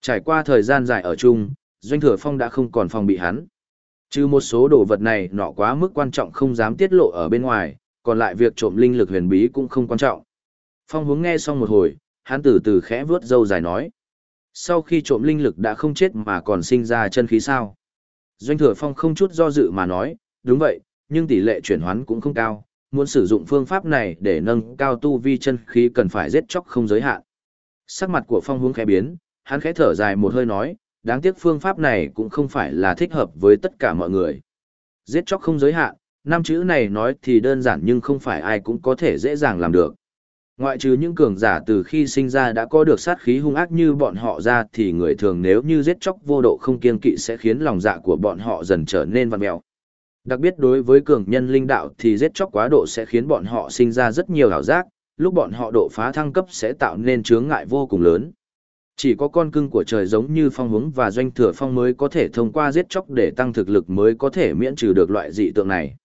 Trải qua thời gian dài ở chung, Doanh thừa phong đã không còn phòng bị hắn. Trừ một số đồ vật này nọ quá mức quan trọng không dám tiết lộ ở bên ngoài, còn lại việc trộm linh lực huyền bí cũng không quan trọng. Phong hướng nghe xong một hồi, hắn từ từ khẽ vướt dâu dài nói. Sau khi trộm linh lực đã không chết mà còn sinh ra chân khí sao? Doanh thừa phong không chút do dự mà nói, đúng vậy, nhưng tỷ lệ chuyển hoán cũng không cao, muốn sử dụng phương pháp này để nâng cao tu vi chân khí cần phải giết chóc không giới hạn. Sắc mặt của phong hướng khẽ biến, hắn khẽ thở dài một hơi nói, đáng tiếc phương pháp này cũng không phải là thích hợp với tất cả mọi người. Giết chóc không giới hạn, năm chữ này nói thì đơn giản nhưng không phải ai cũng có thể dễ dàng làm được. Ngoại trừ những cường giả từ khi sinh ra đã có được sát khí hung ác như bọn họ ra thì người thường nếu như giết chóc vô độ không kiên kỵ sẽ khiến lòng dạ của bọn họ dần trở nên văn mèo. Đặc biệt đối với cường nhân linh đạo thì giết chóc quá độ sẽ khiến bọn họ sinh ra rất nhiều ảo giác, lúc bọn họ độ phá thăng cấp sẽ tạo nên chướng ngại vô cùng lớn. Chỉ có con cưng của trời giống như phong hướng và doanh thừa phong mới có thể thông qua giết chóc để tăng thực lực mới có thể miễn trừ được loại dị tượng này.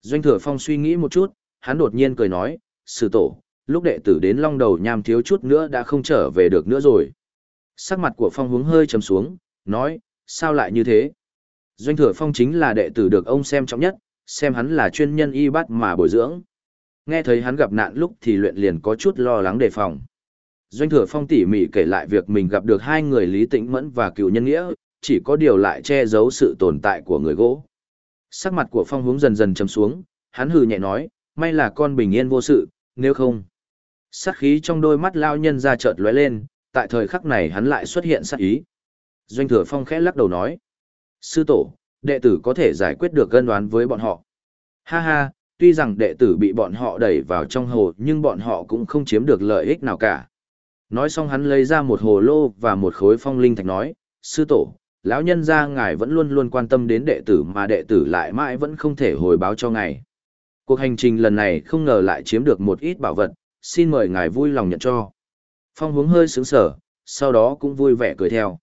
Doanh thừa phong suy nghĩ một chút, hắn đột nhiên cười nói, sư tổ, lúc đệ tử đến long đầu nham thiếu chút nữa đã không trở về được nữa rồi. Sắc mặt của phong hướng hơi trầm xuống, nói, sao lại như thế? Doanh thừa phong chính là đệ tử được ông xem trọng nhất, xem hắn là chuyên nhân y bát mà bồi dưỡng. Nghe thấy hắn gặp nạn lúc thì luyện liền có chút lo lắng đề phòng. Doanh thừa phong tỉ mỉ kể lại việc mình gặp được hai người Lý Tĩnh Mẫn và cựu nhân nghĩa, chỉ có điều lại che giấu sự tồn tại của người gỗ. Sắc mặt của phong hướng dần dần chấm xuống, hắn hừ nhẹ nói, may là con bình yên vô sự, nếu không. Sát khí trong đôi mắt lao nhân ra chợt lóe lên, tại thời khắc này hắn lại xuất hiện sát ý. Doanh thừa phong khẽ lắc đầu nói, sư tổ, đệ tử có thể giải quyết được gân đoán với bọn họ. Ha ha, tuy rằng đệ tử bị bọn họ đẩy vào trong hồ nhưng bọn họ cũng không chiếm được lợi ích nào cả. Nói xong hắn lấy ra một hồ lô và một khối phong linh thạch nói, sư tổ, lão nhân gia ngài vẫn luôn luôn quan tâm đến đệ tử mà đệ tử lại mãi vẫn không thể hồi báo cho ngài. Cuộc hành trình lần này không ngờ lại chiếm được một ít bảo vật, xin mời ngài vui lòng nhận cho. Phong hướng hơi sướng sở, sau đó cũng vui vẻ cười theo.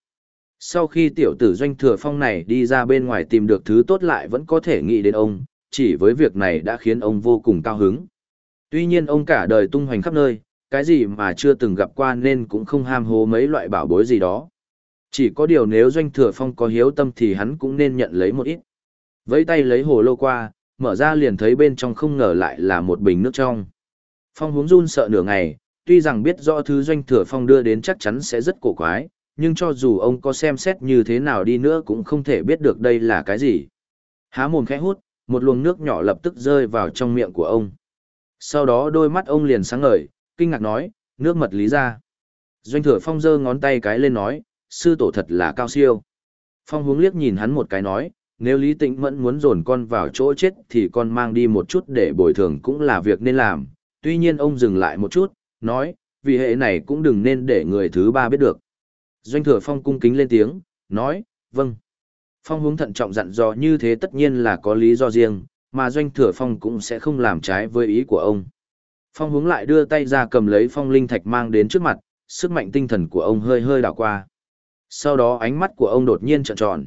Sau khi tiểu tử doanh thừa phong này đi ra bên ngoài tìm được thứ tốt lại vẫn có thể nghĩ đến ông, chỉ với việc này đã khiến ông vô cùng cao hứng. Tuy nhiên ông cả đời tung hoành khắp nơi, cái gì mà chưa từng gặp qua nên cũng không ham hố mấy loại bảo bối gì đó. Chỉ có điều nếu doanh thừa phong có hiếu tâm thì hắn cũng nên nhận lấy một ít. Vẫy tay lấy hồ lô qua, mở ra liền thấy bên trong không ngờ lại là một bình nước trong. Phong Huống run sợ nửa ngày, tuy rằng biết rõ thứ doanh thừa phong đưa đến chắc chắn sẽ rất cổ quái, nhưng cho dù ông có xem xét như thế nào đi nữa cũng không thể biết được đây là cái gì. Há mồm khẽ hút, một luồng nước nhỏ lập tức rơi vào trong miệng của ông. Sau đó đôi mắt ông liền sáng ngời, kinh ngạc nói, nước mật lý ra. Doanh thừa phong giơ ngón tay cái lên nói, sư tổ thật là cao siêu. Phong hướng liếc nhìn hắn một cái nói, nếu Lý Tĩnh Mẫn muốn dồn con vào chỗ chết thì con mang đi một chút để bồi thường cũng là việc nên làm. Tuy nhiên ông dừng lại một chút, nói, vì hệ này cũng đừng nên để người thứ ba biết được. Doanh thừa phong cung kính lên tiếng, nói, vâng. Phong hướng thận trọng dặn dò như thế tất nhiên là có lý do riêng, mà doanh thừa phong cũng sẽ không làm trái với ý của ông. Phong hướng lại đưa tay ra cầm lấy phong linh thạch mang đến trước mặt, sức mạnh tinh thần của ông hơi hơi đảo qua. Sau đó ánh mắt của ông đột nhiên trợn tròn.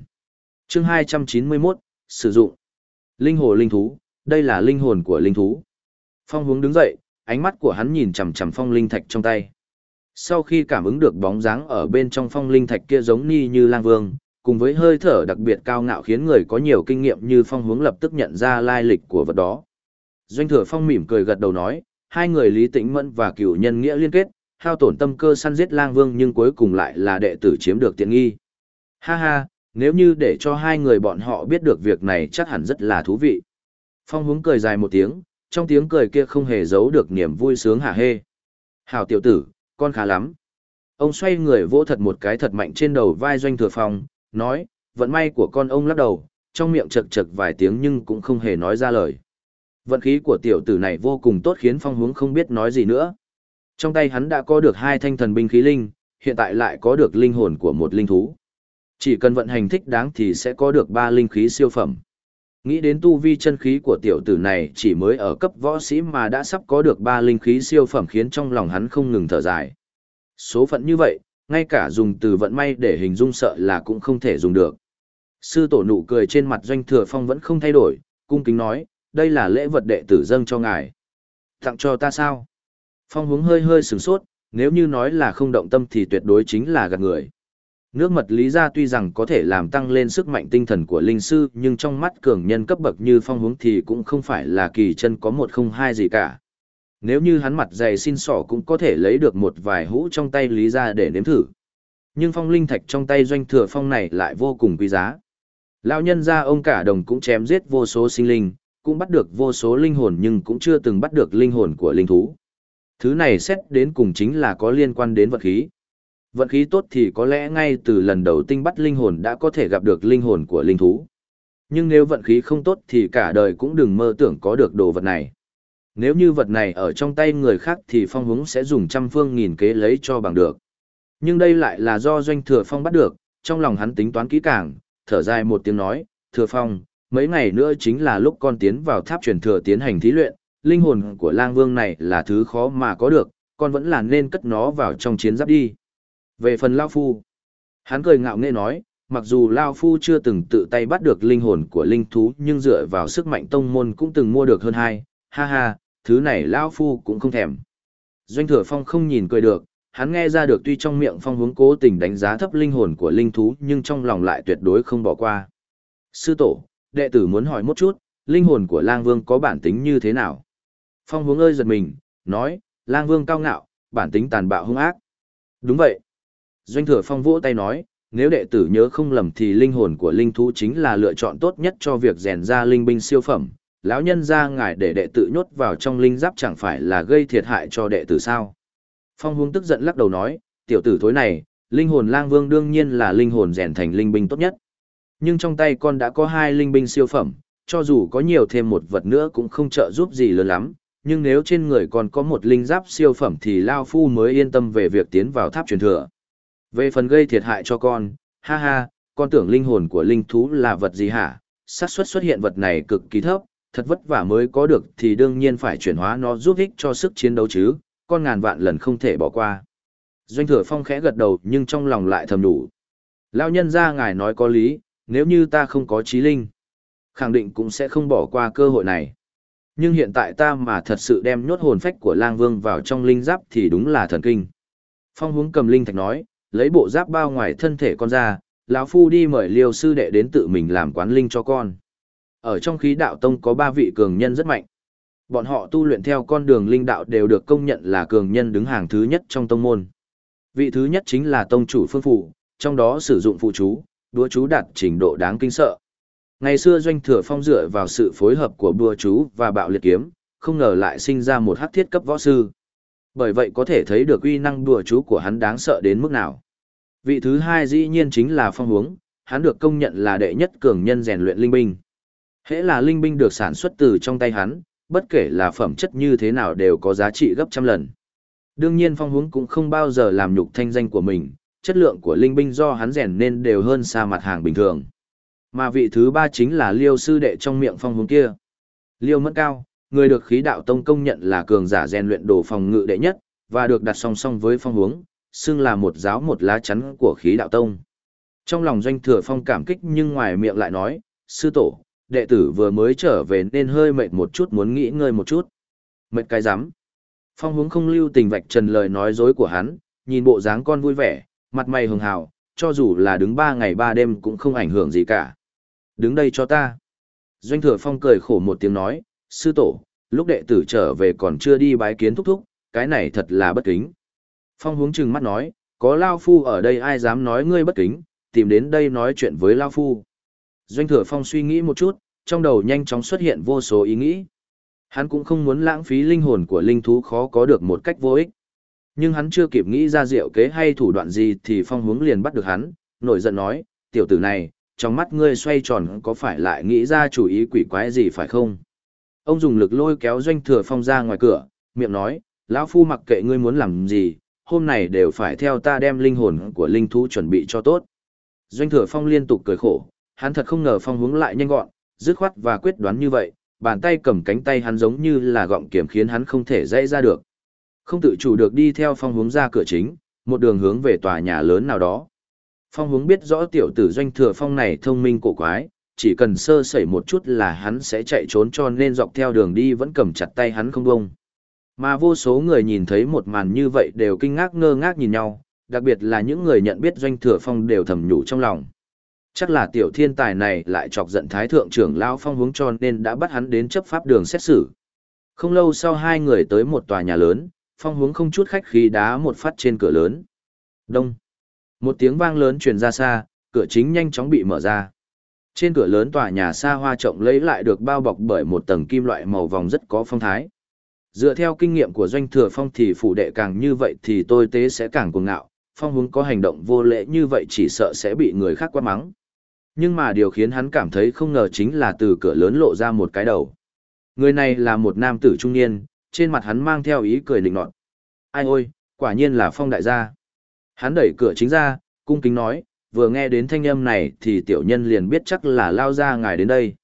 Chương 291, sử dụng. Linh hồ linh thú, đây là linh hồn của linh thú. Phong hướng đứng dậy, ánh mắt của hắn nhìn chằm chằm phong linh thạch trong tay. Sau khi cảm ứng được bóng dáng ở bên trong phong linh thạch kia giống ni như lang vương, cùng với hơi thở đặc biệt cao ngạo khiến người có nhiều kinh nghiệm như phong hướng lập tức nhận ra lai lịch của vật đó. Doanh thừa phong mỉm cười gật đầu nói, hai người Lý Tĩnh Mẫn và cựu nhân nghĩa liên kết, hao tổn tâm cơ săn giết lang vương nhưng cuối cùng lại là đệ tử chiếm được tiện nghi. Ha ha, nếu như để cho hai người bọn họ biết được việc này chắc hẳn rất là thú vị. Phong hướng cười dài một tiếng, trong tiếng cười kia không hề giấu được niềm vui sướng hả hê. Hảo tiểu tử, con khá lắm. Ông xoay người vỗ thật một cái thật mạnh trên đầu vai doanh thừa phong, nói, vận may của con ông lắc đầu, trong miệng chật chật vài tiếng nhưng cũng không hề nói ra lời. Vận khí của tiểu tử này vô cùng tốt khiến phong hướng không biết nói gì nữa. Trong tay hắn đã có được hai thanh thần binh khí linh, hiện tại lại có được linh hồn của một linh thú. Chỉ cần vận hành thích đáng thì sẽ có được ba linh khí siêu phẩm. Nghĩ đến tu vi chân khí của tiểu tử này chỉ mới ở cấp võ sĩ mà đã sắp có được ba linh khí siêu phẩm khiến trong lòng hắn không ngừng thở dài. Số phận như vậy, ngay cả dùng từ vận may để hình dung sợ là cũng không thể dùng được. Sư tổ nụ cười trên mặt doanh thừa phong vẫn không thay đổi, cung kính nói, đây là lễ vật đệ tử dâng cho ngài. Tặng cho ta sao? Phong hướng hơi hơi sửng sốt, nếu như nói là không động tâm thì tuyệt đối chính là gạt người. Nước mật lý ra tuy rằng có thể làm tăng lên sức mạnh tinh thần của linh sư nhưng trong mắt cường nhân cấp bậc như phong hướng thì cũng không phải là kỳ chân có một không hai gì cả. Nếu như hắn mặt dày xin sỏ cũng có thể lấy được một vài hũ trong tay lý ra để nếm thử. Nhưng phong linh thạch trong tay doanh thừa phong này lại vô cùng quý giá. Lão nhân gia ông cả đồng cũng chém giết vô số sinh linh, cũng bắt được vô số linh hồn nhưng cũng chưa từng bắt được linh hồn của linh thú. Thứ này xét đến cùng chính là có liên quan đến vật khí. Vận khí tốt thì có lẽ ngay từ lần đầu tinh bắt linh hồn đã có thể gặp được linh hồn của linh thú. Nhưng nếu vận khí không tốt thì cả đời cũng đừng mơ tưởng có được đồ vật này. Nếu như vật này ở trong tay người khác thì phong húng sẽ dùng trăm phương nghìn kế lấy cho bằng được. Nhưng đây lại là do doanh thừa phong bắt được, trong lòng hắn tính toán kỹ càng, thở dài một tiếng nói, thừa phong, mấy ngày nữa chính là lúc con tiến vào tháp truyền thừa tiến hành thí luyện, linh hồn của lang vương này là thứ khó mà có được, con vẫn là nên cất nó vào trong chiến giáp đi. Về phần Lao Phu, hắn cười ngạo nghễ nói, mặc dù Lao Phu chưa từng tự tay bắt được linh hồn của linh thú nhưng dựa vào sức mạnh tông môn cũng từng mua được hơn hai, ha ha, thứ này Lao Phu cũng không thèm. Doanh thừa phong không nhìn cười được, hắn nghe ra được tuy trong miệng phong hướng cố tình đánh giá thấp linh hồn của linh thú nhưng trong lòng lại tuyệt đối không bỏ qua. Sư tổ, đệ tử muốn hỏi một chút, linh hồn của lang vương có bản tính như thế nào? Phong hướng ơi giật mình, nói, lang vương cao ngạo, bản tính tàn bạo hung ác. Đúng vậy. Doanh thừa phong vỗ tay nói, nếu đệ tử nhớ không lầm thì linh hồn của linh thú chính là lựa chọn tốt nhất cho việc rèn ra linh binh siêu phẩm. Lão nhân ra ngài để đệ tử nhốt vào trong linh giáp chẳng phải là gây thiệt hại cho đệ tử sao. Phong hướng tức giận lắc đầu nói, tiểu tử thối này, linh hồn lang vương đương nhiên là linh hồn rèn thành linh binh tốt nhất. Nhưng trong tay con đã có hai linh binh siêu phẩm, cho dù có nhiều thêm một vật nữa cũng không trợ giúp gì lớn lắm, nhưng nếu trên người còn có một linh giáp siêu phẩm thì Lao Phu mới yên tâm về việc tiến vào tháp truyền thừa. Về phần gây thiệt hại cho con, ha ha, con tưởng linh hồn của linh thú là vật gì hả? xác suất xuất hiện vật này cực kỳ thấp, thật vất vả mới có được thì đương nhiên phải chuyển hóa nó giúp ích cho sức chiến đấu chứ, con ngàn vạn lần không thể bỏ qua. Doanh thừa phong khẽ gật đầu nhưng trong lòng lại thầm đủ. Lao nhân ra ngài nói có lý, nếu như ta không có trí linh, khẳng định cũng sẽ không bỏ qua cơ hội này. Nhưng hiện tại ta mà thật sự đem nhốt hồn phách của lang vương vào trong linh giáp thì đúng là thần kinh. Phong hướng cầm linh thạch nói, lấy bộ giáp bao ngoài thân thể con ra, lão phu đi mời liêu sư đệ đến tự mình làm quán linh cho con. Ở trong khí đạo tông có ba vị cường nhân rất mạnh. Bọn họ tu luyện theo con đường linh đạo đều được công nhận là cường nhân đứng hàng thứ nhất trong tông môn. Vị thứ nhất chính là tông chủ phương phụ, trong đó sử dụng phụ chú, đúa chú đạt trình độ đáng kinh sợ. Ngày xưa doanh thừa phong dựa vào sự phối hợp của đúa chú và bạo liệt kiếm, không ngờ lại sinh ra một hắc thiết cấp võ sư. Bởi vậy có thể thấy được uy năng đùa chú của hắn đáng sợ đến mức nào. Vị thứ hai dĩ nhiên chính là phong hướng, hắn được công nhận là đệ nhất cường nhân rèn luyện linh binh. Hễ là linh binh được sản xuất từ trong tay hắn, bất kể là phẩm chất như thế nào đều có giá trị gấp trăm lần. Đương nhiên phong hướng cũng không bao giờ làm nhục thanh danh của mình, chất lượng của linh binh do hắn rèn nên đều hơn xa mặt hàng bình thường. Mà vị thứ ba chính là liêu sư đệ trong miệng phong hướng kia. Liêu mất cao, người được khí đạo tông công nhận là cường giả rèn luyện đồ phòng ngự đệ nhất, và được đặt song song với phong hướng, xưng là một giáo một lá chắn của khí đạo tông. Trong lòng doanh thừa phong cảm kích nhưng ngoài miệng lại nói, sư tổ, đệ tử vừa mới trở về nên hơi mệt một chút muốn nghỉ ngơi một chút. Mệt cái rắm Phong hướng không lưu tình vạch trần lời nói dối của hắn, nhìn bộ dáng con vui vẻ, mặt mày hường hào, cho dù là đứng ba ngày ba đêm cũng không ảnh hưởng gì cả. Đứng đây cho ta. Doanh thừa phong cười khổ một tiếng nói, sư tổ, lúc đệ tử trở về còn chưa đi bái kiến thúc thúc, cái này thật là bất kính. Phong hướng chừng mắt nói, có Lao Phu ở đây ai dám nói ngươi bất kính, tìm đến đây nói chuyện với Lao Phu. Doanh thừa phong suy nghĩ một chút, trong đầu nhanh chóng xuất hiện vô số ý nghĩ. Hắn cũng không muốn lãng phí linh hồn của linh thú khó có được một cách vô ích. Nhưng hắn chưa kịp nghĩ ra diệu kế hay thủ đoạn gì thì phong hướng liền bắt được hắn, nổi giận nói, tiểu tử này, trong mắt ngươi xoay tròn có phải lại nghĩ ra chủ ý quỷ quái gì phải không? Ông dùng lực lôi kéo doanh thừa phong ra ngoài cửa, miệng nói, lão phu mặc kệ ngươi muốn làm gì, hôm này đều phải theo ta đem linh hồn của linh thú chuẩn bị cho tốt. Doanh thừa phong liên tục cười khổ, hắn thật không ngờ phong hướng lại nhanh gọn, dứt khoát và quyết đoán như vậy, bàn tay cầm cánh tay hắn giống như là gọng kiểm khiến hắn không thể dãy ra được. Không tự chủ được đi theo phong hướng ra cửa chính, một đường hướng về tòa nhà lớn nào đó. Phong hướng biết rõ tiểu tử doanh thừa phong này thông minh cổ quái, chỉ cần sơ sẩy một chút là hắn sẽ chạy trốn cho nên dọc theo đường đi vẫn cầm chặt tay hắn không bông. Mà vô số người nhìn thấy một màn như vậy đều kinh ngác ngơ ngác nhìn nhau, đặc biệt là những người nhận biết doanh thừa phong đều thầm nhủ trong lòng. Chắc là tiểu thiên tài này lại chọc giận thái thượng trưởng lão phong hướng cho nên đã bắt hắn đến chấp pháp đường xét xử. Không lâu sau hai người tới một tòa nhà lớn, phong hướng không chút khách khí đá một phát trên cửa lớn. Đông. Một tiếng vang lớn truyền ra xa, cửa chính nhanh chóng bị mở ra. Trên cửa lớn tòa nhà xa hoa trọng lấy lại được bao bọc bởi một tầng kim loại màu vòng rất có phong thái. Dựa theo kinh nghiệm của doanh thừa phong thì phủ đệ càng như vậy thì tôi tế sẽ càng cuồng ngạo, phong hướng có hành động vô lễ như vậy chỉ sợ sẽ bị người khác quát mắng. Nhưng mà điều khiến hắn cảm thấy không ngờ chính là từ cửa lớn lộ ra một cái đầu. Người này là một nam tử trung niên, trên mặt hắn mang theo ý cười định nọt. Ai ôi, quả nhiên là phong đại gia. Hắn đẩy cửa chính ra, cung kính nói, vừa nghe đến thanh âm này thì tiểu nhân liền biết chắc là lao ra ngài đến đây.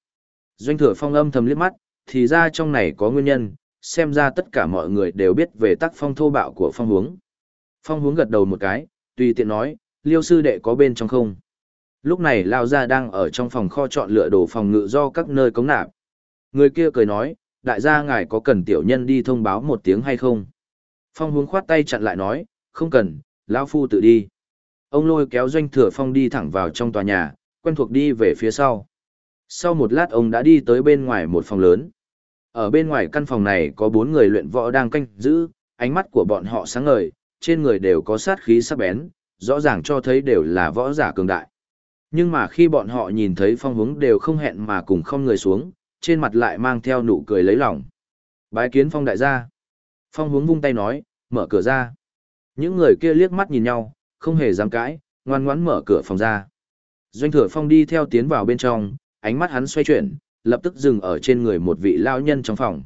Doanh thừa phong âm thầm liếc mắt, thì ra trong này có nguyên nhân, xem ra tất cả mọi người đều biết về tác phong thô bạo của phong hướng. Phong hướng gật đầu một cái, tùy tiện nói, liêu sư đệ có bên trong không. Lúc này lao ra đang ở trong phòng kho chọn lựa đồ phòng ngự do các nơi cống nạp. Người kia cười nói, đại gia ngài có cần tiểu nhân đi thông báo một tiếng hay không? Phong hướng khoát tay chặn lại nói, không cần, lão phu tự đi. Ông lôi kéo doanh thừa phong đi thẳng vào trong tòa nhà, quen thuộc đi về phía sau. Sau một lát ông đã đi tới bên ngoài một phòng lớn. Ở bên ngoài căn phòng này có bốn người luyện võ đang canh giữ, ánh mắt của bọn họ sáng ngời, trên người đều có sát khí sắc bén, rõ ràng cho thấy đều là võ giả cường đại. Nhưng mà khi bọn họ nhìn thấy phong hướng đều không hẹn mà cùng không người xuống, trên mặt lại mang theo nụ cười lấy lòng. Bái kiến phong đại gia. Phong hướng vung tay nói, mở cửa ra. Những người kia liếc mắt nhìn nhau, không hề dám cãi, ngoan ngoãn mở cửa phòng ra. Doanh thừa phong đi theo tiến vào bên trong, ánh mắt hắn xoay chuyển, lập tức dừng ở trên người một vị lao nhân trong phòng.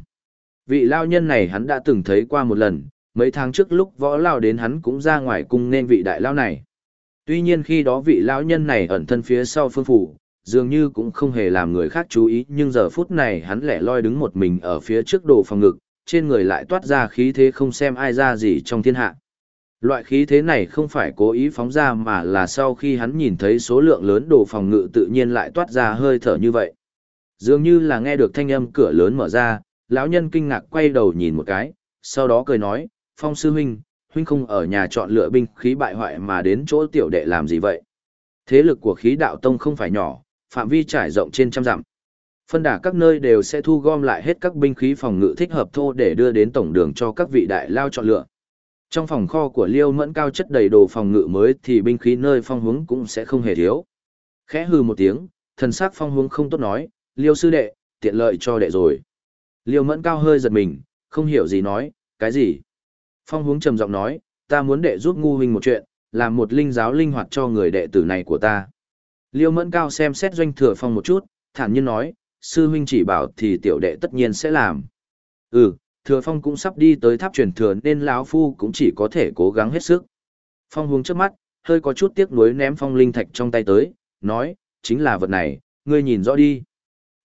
Vị lao nhân này hắn đã từng thấy qua một lần, mấy tháng trước lúc võ lao đến hắn cũng ra ngoài cung nên vị đại lao này. Tuy nhiên khi đó vị lão nhân này ẩn thân phía sau phương phủ, dường như cũng không hề làm người khác chú ý nhưng giờ phút này hắn lẻ loi đứng một mình ở phía trước đồ phòng ngực, trên người lại toát ra khí thế không xem ai ra gì trong thiên hạ. Loại khí thế này không phải cố ý phóng ra mà là sau khi hắn nhìn thấy số lượng lớn đồ phòng ngự tự nhiên lại toát ra hơi thở như vậy. Dường như là nghe được thanh âm cửa lớn mở ra, lão nhân kinh ngạc quay đầu nhìn một cái, sau đó cười nói, Phong sư huynh, huynh không ở nhà chọn lựa binh khí bại hoại mà đến chỗ tiểu đệ làm gì vậy? Thế lực của khí đạo tông không phải nhỏ, phạm vi trải rộng trên trăm dặm. Phân đả các nơi đều sẽ thu gom lại hết các binh khí phòng ngự thích hợp thô để đưa đến tổng đường cho các vị đại lao chọn lựa. Trong phòng kho của Liêu Mẫn cao chất đầy đồ phòng ngự mới thì binh khí nơi phong hướng cũng sẽ không hề thiếu. Khẽ hừ một tiếng, thần sắc phong hướng không tốt nói, Liêu sư đệ, tiện lợi cho đệ rồi. Liêu Mẫn cao hơi giật mình, không hiểu gì nói, cái gì? Phong hướng trầm giọng nói, ta muốn đệ giúp ngu huynh một chuyện, làm một linh giáo linh hoạt cho người đệ tử này của ta. Liêu Mẫn cao xem xét doanh thừa phong một chút, thản nhiên nói, sư huynh chỉ bảo thì tiểu đệ tất nhiên sẽ làm. Ừ, thừa phong cũng sắp đi tới tháp truyền thừa nên lão phu cũng chỉ có thể cố gắng hết sức. Phong hướng trước mắt, hơi có chút tiếc nuối ném phong linh thạch trong tay tới, nói, chính là vật này, ngươi nhìn rõ đi.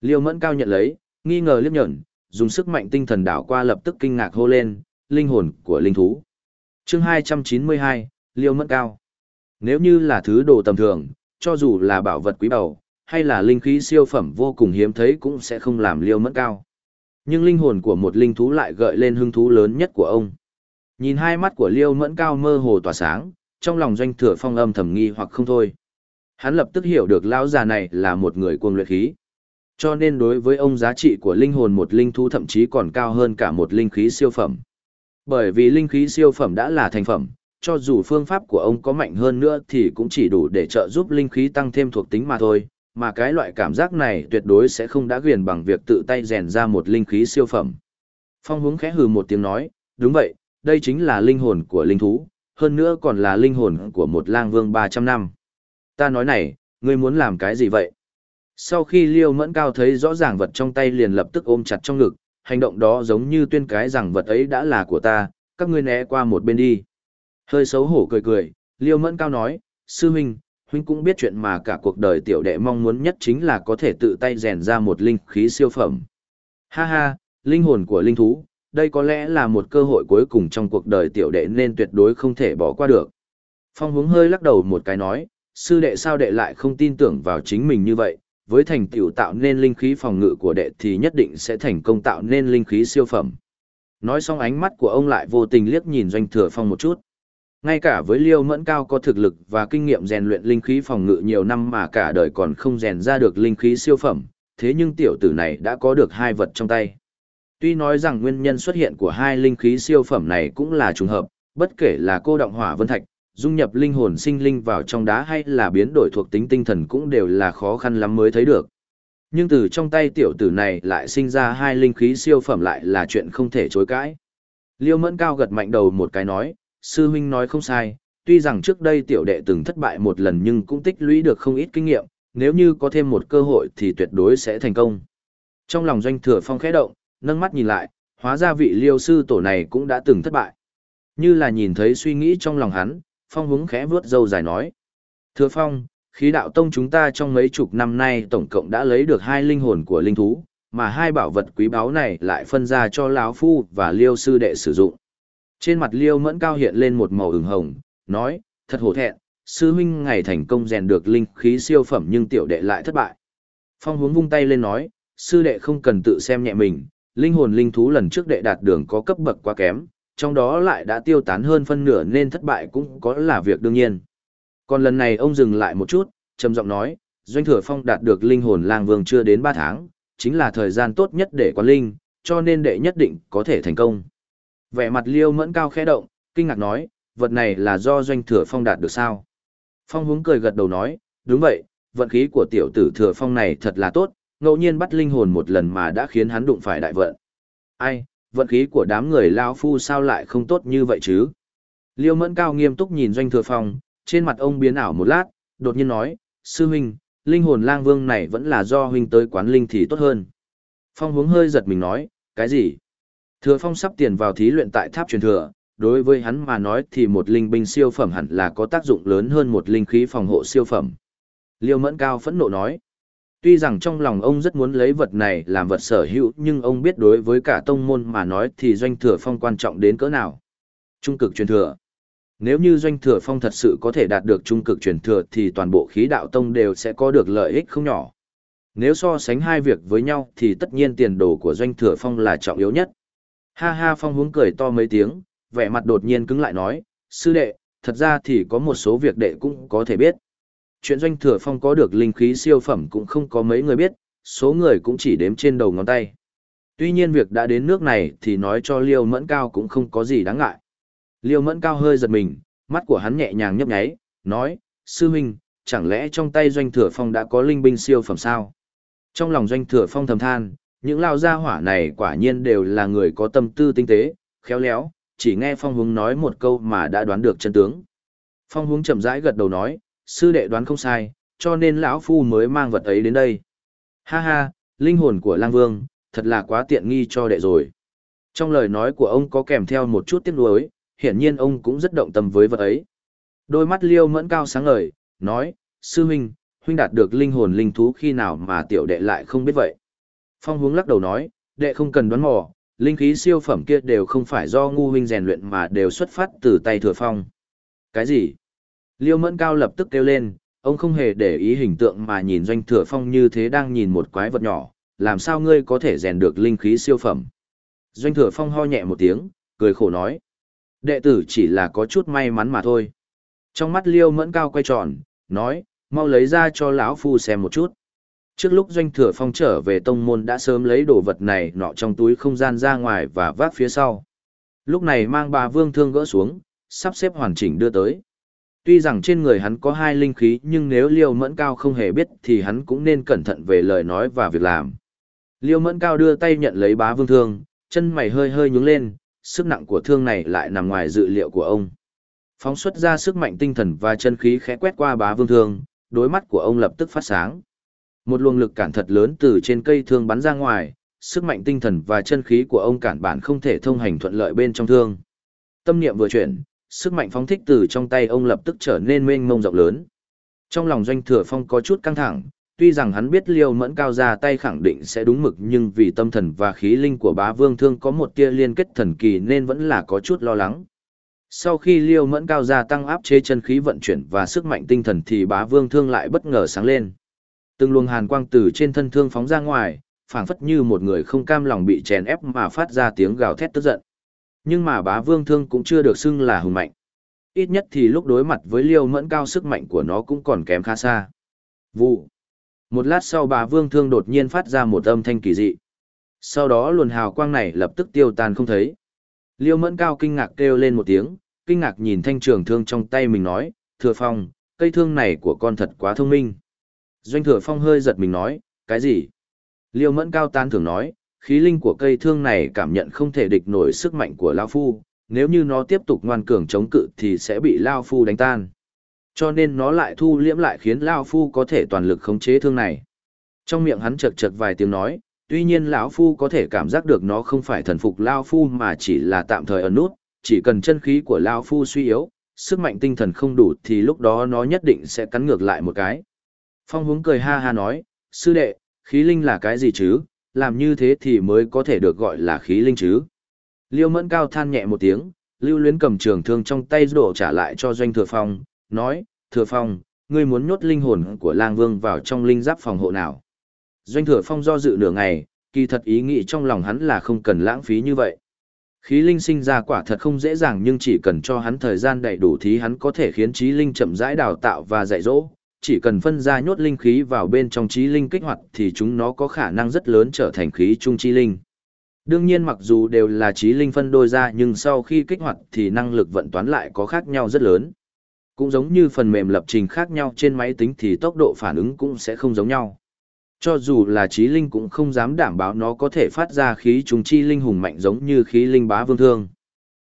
Liêu mẫn cao nhận lấy, nghi ngờ liếc nhởn dùng sức mạnh tinh thần đảo qua lập tức kinh ngạc hô lên, linh hồn của linh thú. chương 292, Liêu mẫn cao. Nếu như là thứ đồ tầm thường, cho dù là bảo vật quý báu, hay là linh khí siêu phẩm vô cùng hiếm thấy cũng sẽ không làm liêu mẫn cao. Nhưng linh hồn của một linh thú lại gợi lên hứng thú lớn nhất của ông. Nhìn hai mắt của liêu mẫn cao mơ hồ tỏa sáng, trong lòng doanh thừa phong âm thầm nghi hoặc không thôi. Hắn lập tức hiểu được lão già này là một người cuồng luyện khí. Cho nên đối với ông giá trị của linh hồn một linh thú thậm chí còn cao hơn cả một linh khí siêu phẩm. Bởi vì linh khí siêu phẩm đã là thành phẩm, cho dù phương pháp của ông có mạnh hơn nữa thì cũng chỉ đủ để trợ giúp linh khí tăng thêm thuộc tính mà thôi, mà cái loại cảm giác này tuyệt đối sẽ không đã ghiền bằng việc tự tay rèn ra một linh khí siêu phẩm. Phong hướng khẽ hừ một tiếng nói, đúng vậy, đây chính là linh hồn của linh thú, hơn nữa còn là linh hồn của một lang vương 300 năm. Ta nói này, ngươi muốn làm cái gì vậy? Sau khi Liêu Mẫn Cao thấy rõ ràng vật trong tay liền lập tức ôm chặt trong ngực, hành động đó giống như tuyên cái rằng vật ấy đã là của ta, các ngươi né qua một bên đi. Hơi xấu hổ cười cười, Liêu Mẫn Cao nói, sư huynh, huynh cũng biết chuyện mà cả cuộc đời tiểu đệ mong muốn nhất chính là có thể tự tay rèn ra một linh khí siêu phẩm. Ha ha, linh hồn của linh thú, đây có lẽ là một cơ hội cuối cùng trong cuộc đời tiểu đệ nên tuyệt đối không thể bỏ qua được. Phong hướng hơi lắc đầu một cái nói, sư đệ sao đệ lại không tin tưởng vào chính mình như vậy, với thành tựu tạo nên linh khí phòng ngự của đệ thì nhất định sẽ thành công tạo nên linh khí siêu phẩm. Nói xong ánh mắt của ông lại vô tình liếc nhìn doanh thừa phong một chút. Ngay cả với liêu mẫn cao có thực lực và kinh nghiệm rèn luyện linh khí phòng ngự nhiều năm mà cả đời còn không rèn ra được linh khí siêu phẩm, thế nhưng tiểu tử này đã có được hai vật trong tay. Tuy nói rằng nguyên nhân xuất hiện của hai linh khí siêu phẩm này cũng là trùng hợp, bất kể là cô động hỏa vân thạch, dung nhập linh hồn sinh linh vào trong đá hay là biến đổi thuộc tính tinh thần cũng đều là khó khăn lắm mới thấy được. Nhưng từ trong tay tiểu tử này lại sinh ra hai linh khí siêu phẩm lại là chuyện không thể chối cãi. Liêu mẫn cao gật mạnh đầu một cái nói, sư huynh nói không sai, tuy rằng trước đây tiểu đệ từng thất bại một lần nhưng cũng tích lũy được không ít kinh nghiệm, nếu như có thêm một cơ hội thì tuyệt đối sẽ thành công. Trong lòng doanh thừa phong khẽ động, nâng mắt nhìn lại, hóa ra vị liêu sư tổ này cũng đã từng thất bại. Như là nhìn thấy suy nghĩ trong lòng hắn, phong húng khẽ vướt dâu dài nói. Thừa phong, khí đạo tông chúng ta trong mấy chục năm nay tổng cộng đã lấy được hai linh hồn của linh thú, mà hai bảo vật quý báu này lại phân ra cho lão phu và liêu sư đệ sử dụng. Trên mặt liêu mẫn cao hiện lên một màu ửng hồng, nói, thật hổ thẹn, sư huynh ngày thành công rèn được linh khí siêu phẩm nhưng tiểu đệ lại thất bại. Phong hướng vung tay lên nói, sư đệ không cần tự xem nhẹ mình, linh hồn linh thú lần trước đệ đạt đường có cấp bậc quá kém, trong đó lại đã tiêu tán hơn phân nửa nên thất bại cũng có là việc đương nhiên. Còn lần này ông dừng lại một chút, trầm giọng nói, Doanh Thừa Phong đạt được linh hồn lang vương chưa đến 3 tháng, chính là thời gian tốt nhất để quán linh, cho nên đệ nhất định có thể thành công. Vẻ mặt Liêu Mẫn cao khẽ động, kinh ngạc nói, vật này là do Doanh Thừa Phong đạt được sao? Phong hướng cười gật đầu nói, đúng vậy, vận khí của tiểu tử Thừa Phong này thật là tốt, ngẫu nhiên bắt linh hồn một lần mà đã khiến hắn đụng phải đại vận. Ai, vận khí của đám người lao phu sao lại không tốt như vậy chứ? Liêu Mẫn cao nghiêm túc nhìn Doanh Thừa Phong, trên mặt ông biến ảo một lát, đột nhiên nói, sư huynh, linh hồn lang vương này vẫn là do huynh tới quán linh thì tốt hơn. Phong hướng hơi giật mình nói, cái gì? Thừa phong sắp tiền vào thí luyện tại tháp truyền thừa, đối với hắn mà nói thì một linh binh siêu phẩm hẳn là có tác dụng lớn hơn một linh khí phòng hộ siêu phẩm. Liêu mẫn cao phẫn nộ nói, tuy rằng trong lòng ông rất muốn lấy vật này làm vật sở hữu nhưng ông biết đối với cả tông môn mà nói thì doanh thừa phong quan trọng đến cỡ nào. Trung cực truyền thừa. Nếu như doanh thừa phong thật sự có thể đạt được trung cực truyền thừa thì toàn bộ khí đạo tông đều sẽ có được lợi ích không nhỏ. Nếu so sánh hai việc với nhau thì tất nhiên tiền đồ của doanh thừa phong là trọng yếu nhất. Ha ha phong hướng cười to mấy tiếng, vẻ mặt đột nhiên cứng lại nói, sư đệ, thật ra thì có một số việc đệ cũng có thể biết. Chuyện doanh thừa phong có được linh khí siêu phẩm cũng không có mấy người biết, số người cũng chỉ đếm trên đầu ngón tay. Tuy nhiên việc đã đến nước này thì nói cho Liêu Mẫn Cao cũng không có gì đáng ngại. Liêu mẫn cao hơi giật mình, mắt của hắn nhẹ nhàng nhấp nháy, nói, sư huynh, chẳng lẽ trong tay doanh thừa phong đã có linh binh siêu phẩm sao? Trong lòng doanh thừa phong thầm than, những lao gia hỏa này quả nhiên đều là người có tâm tư tinh tế, khéo léo, chỉ nghe phong Húng nói một câu mà đã đoán được chân tướng. Phong Húng chậm rãi gật đầu nói, sư đệ đoán không sai, cho nên lão phu mới mang vật ấy đến đây. Ha ha, linh hồn của lang vương, thật là quá tiện nghi cho đệ rồi. Trong lời nói của ông có kèm theo một chút tiếc nuối, hiển nhiên ông cũng rất động tâm với vật ấy. Đôi mắt liêu mẫn cao sáng ngời, nói, sư huynh, huynh đạt được linh hồn linh thú khi nào mà tiểu đệ lại không biết vậy. Phong hướng lắc đầu nói, đệ không cần đoán mò, linh khí siêu phẩm kia đều không phải do ngu huynh rèn luyện mà đều xuất phát từ tay thừa phong. Cái gì? Liêu mẫn cao lập tức kêu lên, ông không hề để ý hình tượng mà nhìn doanh thừa phong như thế đang nhìn một quái vật nhỏ, làm sao ngươi có thể rèn được linh khí siêu phẩm. Doanh thừa phong ho nhẹ một tiếng, cười khổ nói. Đệ tử chỉ là có chút may mắn mà thôi. Trong mắt liêu mẫn cao quay tròn, nói, mau lấy ra cho lão phu xem một chút. Trước lúc doanh thừa phong trở về tông môn đã sớm lấy đồ vật này nọ trong túi không gian ra ngoài và vác phía sau. Lúc này mang bà vương thương gỡ xuống, sắp xếp hoàn chỉnh đưa tới. Tuy rằng trên người hắn có hai linh khí nhưng nếu liêu mẫn cao không hề biết thì hắn cũng nên cẩn thận về lời nói và việc làm. Liêu mẫn cao đưa tay nhận lấy bá vương thương, chân mày hơi hơi nhướng lên, sức nặng của thương này lại nằm ngoài dự liệu của ông. Phóng xuất ra sức mạnh tinh thần và chân khí khẽ quét qua bá vương thương, đối mắt của ông lập tức phát sáng. Một luồng lực cản thật lớn từ trên cây thương bắn ra ngoài, sức mạnh tinh thần và chân khí của ông cản bản không thể thông hành thuận lợi bên trong thương. Tâm niệm vừa chuyển, sức mạnh phóng thích từ trong tay ông lập tức trở nên mênh mông rộng lớn. Trong lòng doanh thừa phong có chút căng thẳng, tuy rằng hắn biết liêu mẫn cao ra tay khẳng định sẽ đúng mực nhưng vì tâm thần và khí linh của bá vương thương có một tia liên kết thần kỳ nên vẫn là có chút lo lắng. Sau khi liêu mẫn cao ra tăng áp chế chân khí vận chuyển và sức mạnh tinh thần thì bá vương thương lại bất ngờ sáng lên. Từng luồng hàn quang từ trên thân thương phóng ra ngoài, phảng phất như một người không cam lòng bị chèn ép mà phát ra tiếng gào thét tức giận. Nhưng mà bá vương thương cũng chưa được xưng là hùng mạnh. Ít nhất thì lúc đối mặt với liêu mẫn cao sức mạnh của nó cũng còn kém khá xa. Vụ. Một lát sau bá vương thương đột nhiên phát ra một âm thanh kỳ dị. Sau đó luồn hào quang này lập tức tiêu tan không thấy. Liêu mẫn cao kinh ngạc kêu lên một tiếng, kinh ngạc nhìn thanh trường thương trong tay mình nói, thừa phong, cây thương này của con thật quá thông minh. Doanh thừa phong hơi giật mình nói, cái gì? Liêu mẫn cao tan thường nói, khí linh của cây thương này cảm nhận không thể địch nổi sức mạnh của Lao Phu, nếu như nó tiếp tục ngoan cường chống cự thì sẽ bị Lao Phu đánh tan. Cho nên nó lại thu liễm lại khiến Lao Phu có thể toàn lực khống chế thương này. Trong miệng hắn chật chật vài tiếng nói, tuy nhiên lão Phu có thể cảm giác được nó không phải thần phục Lao Phu mà chỉ là tạm thời ẩn nút, chỉ cần chân khí của Lao Phu suy yếu, sức mạnh tinh thần không đủ thì lúc đó nó nhất định sẽ cắn ngược lại một cái. Phong hướng cười ha ha nói, sư đệ, khí linh là cái gì chứ, làm như thế thì mới có thể được gọi là khí linh chứ. Liêu mẫn cao than nhẹ một tiếng, lưu luyến cầm trường thương trong tay đổ trả lại cho doanh thừa phong, nói, thừa phong, ngươi muốn nhốt linh hồn của lang vương vào trong linh giáp phòng hộ nào. Doanh thừa phong do dự nửa ngày, kỳ thật ý nghĩ trong lòng hắn là không cần lãng phí như vậy. Khí linh sinh ra quả thật không dễ dàng nhưng chỉ cần cho hắn thời gian đầy đủ thì hắn có thể khiến trí linh chậm rãi đào tạo và dạy dỗ, chỉ cần phân ra nhốt linh khí vào bên trong trí linh kích hoạt thì chúng nó có khả năng rất lớn trở thành khí trung chi linh. Đương nhiên mặc dù đều là trí linh phân đôi ra nhưng sau khi kích hoạt thì năng lực vận toán lại có khác nhau rất lớn. Cũng giống như phần mềm lập trình khác nhau trên máy tính thì tốc độ phản ứng cũng sẽ không giống nhau. Cho dù là trí linh cũng không dám đảm bảo nó có thể phát ra khí trùng chi linh hùng mạnh giống như khí linh bá vương thương.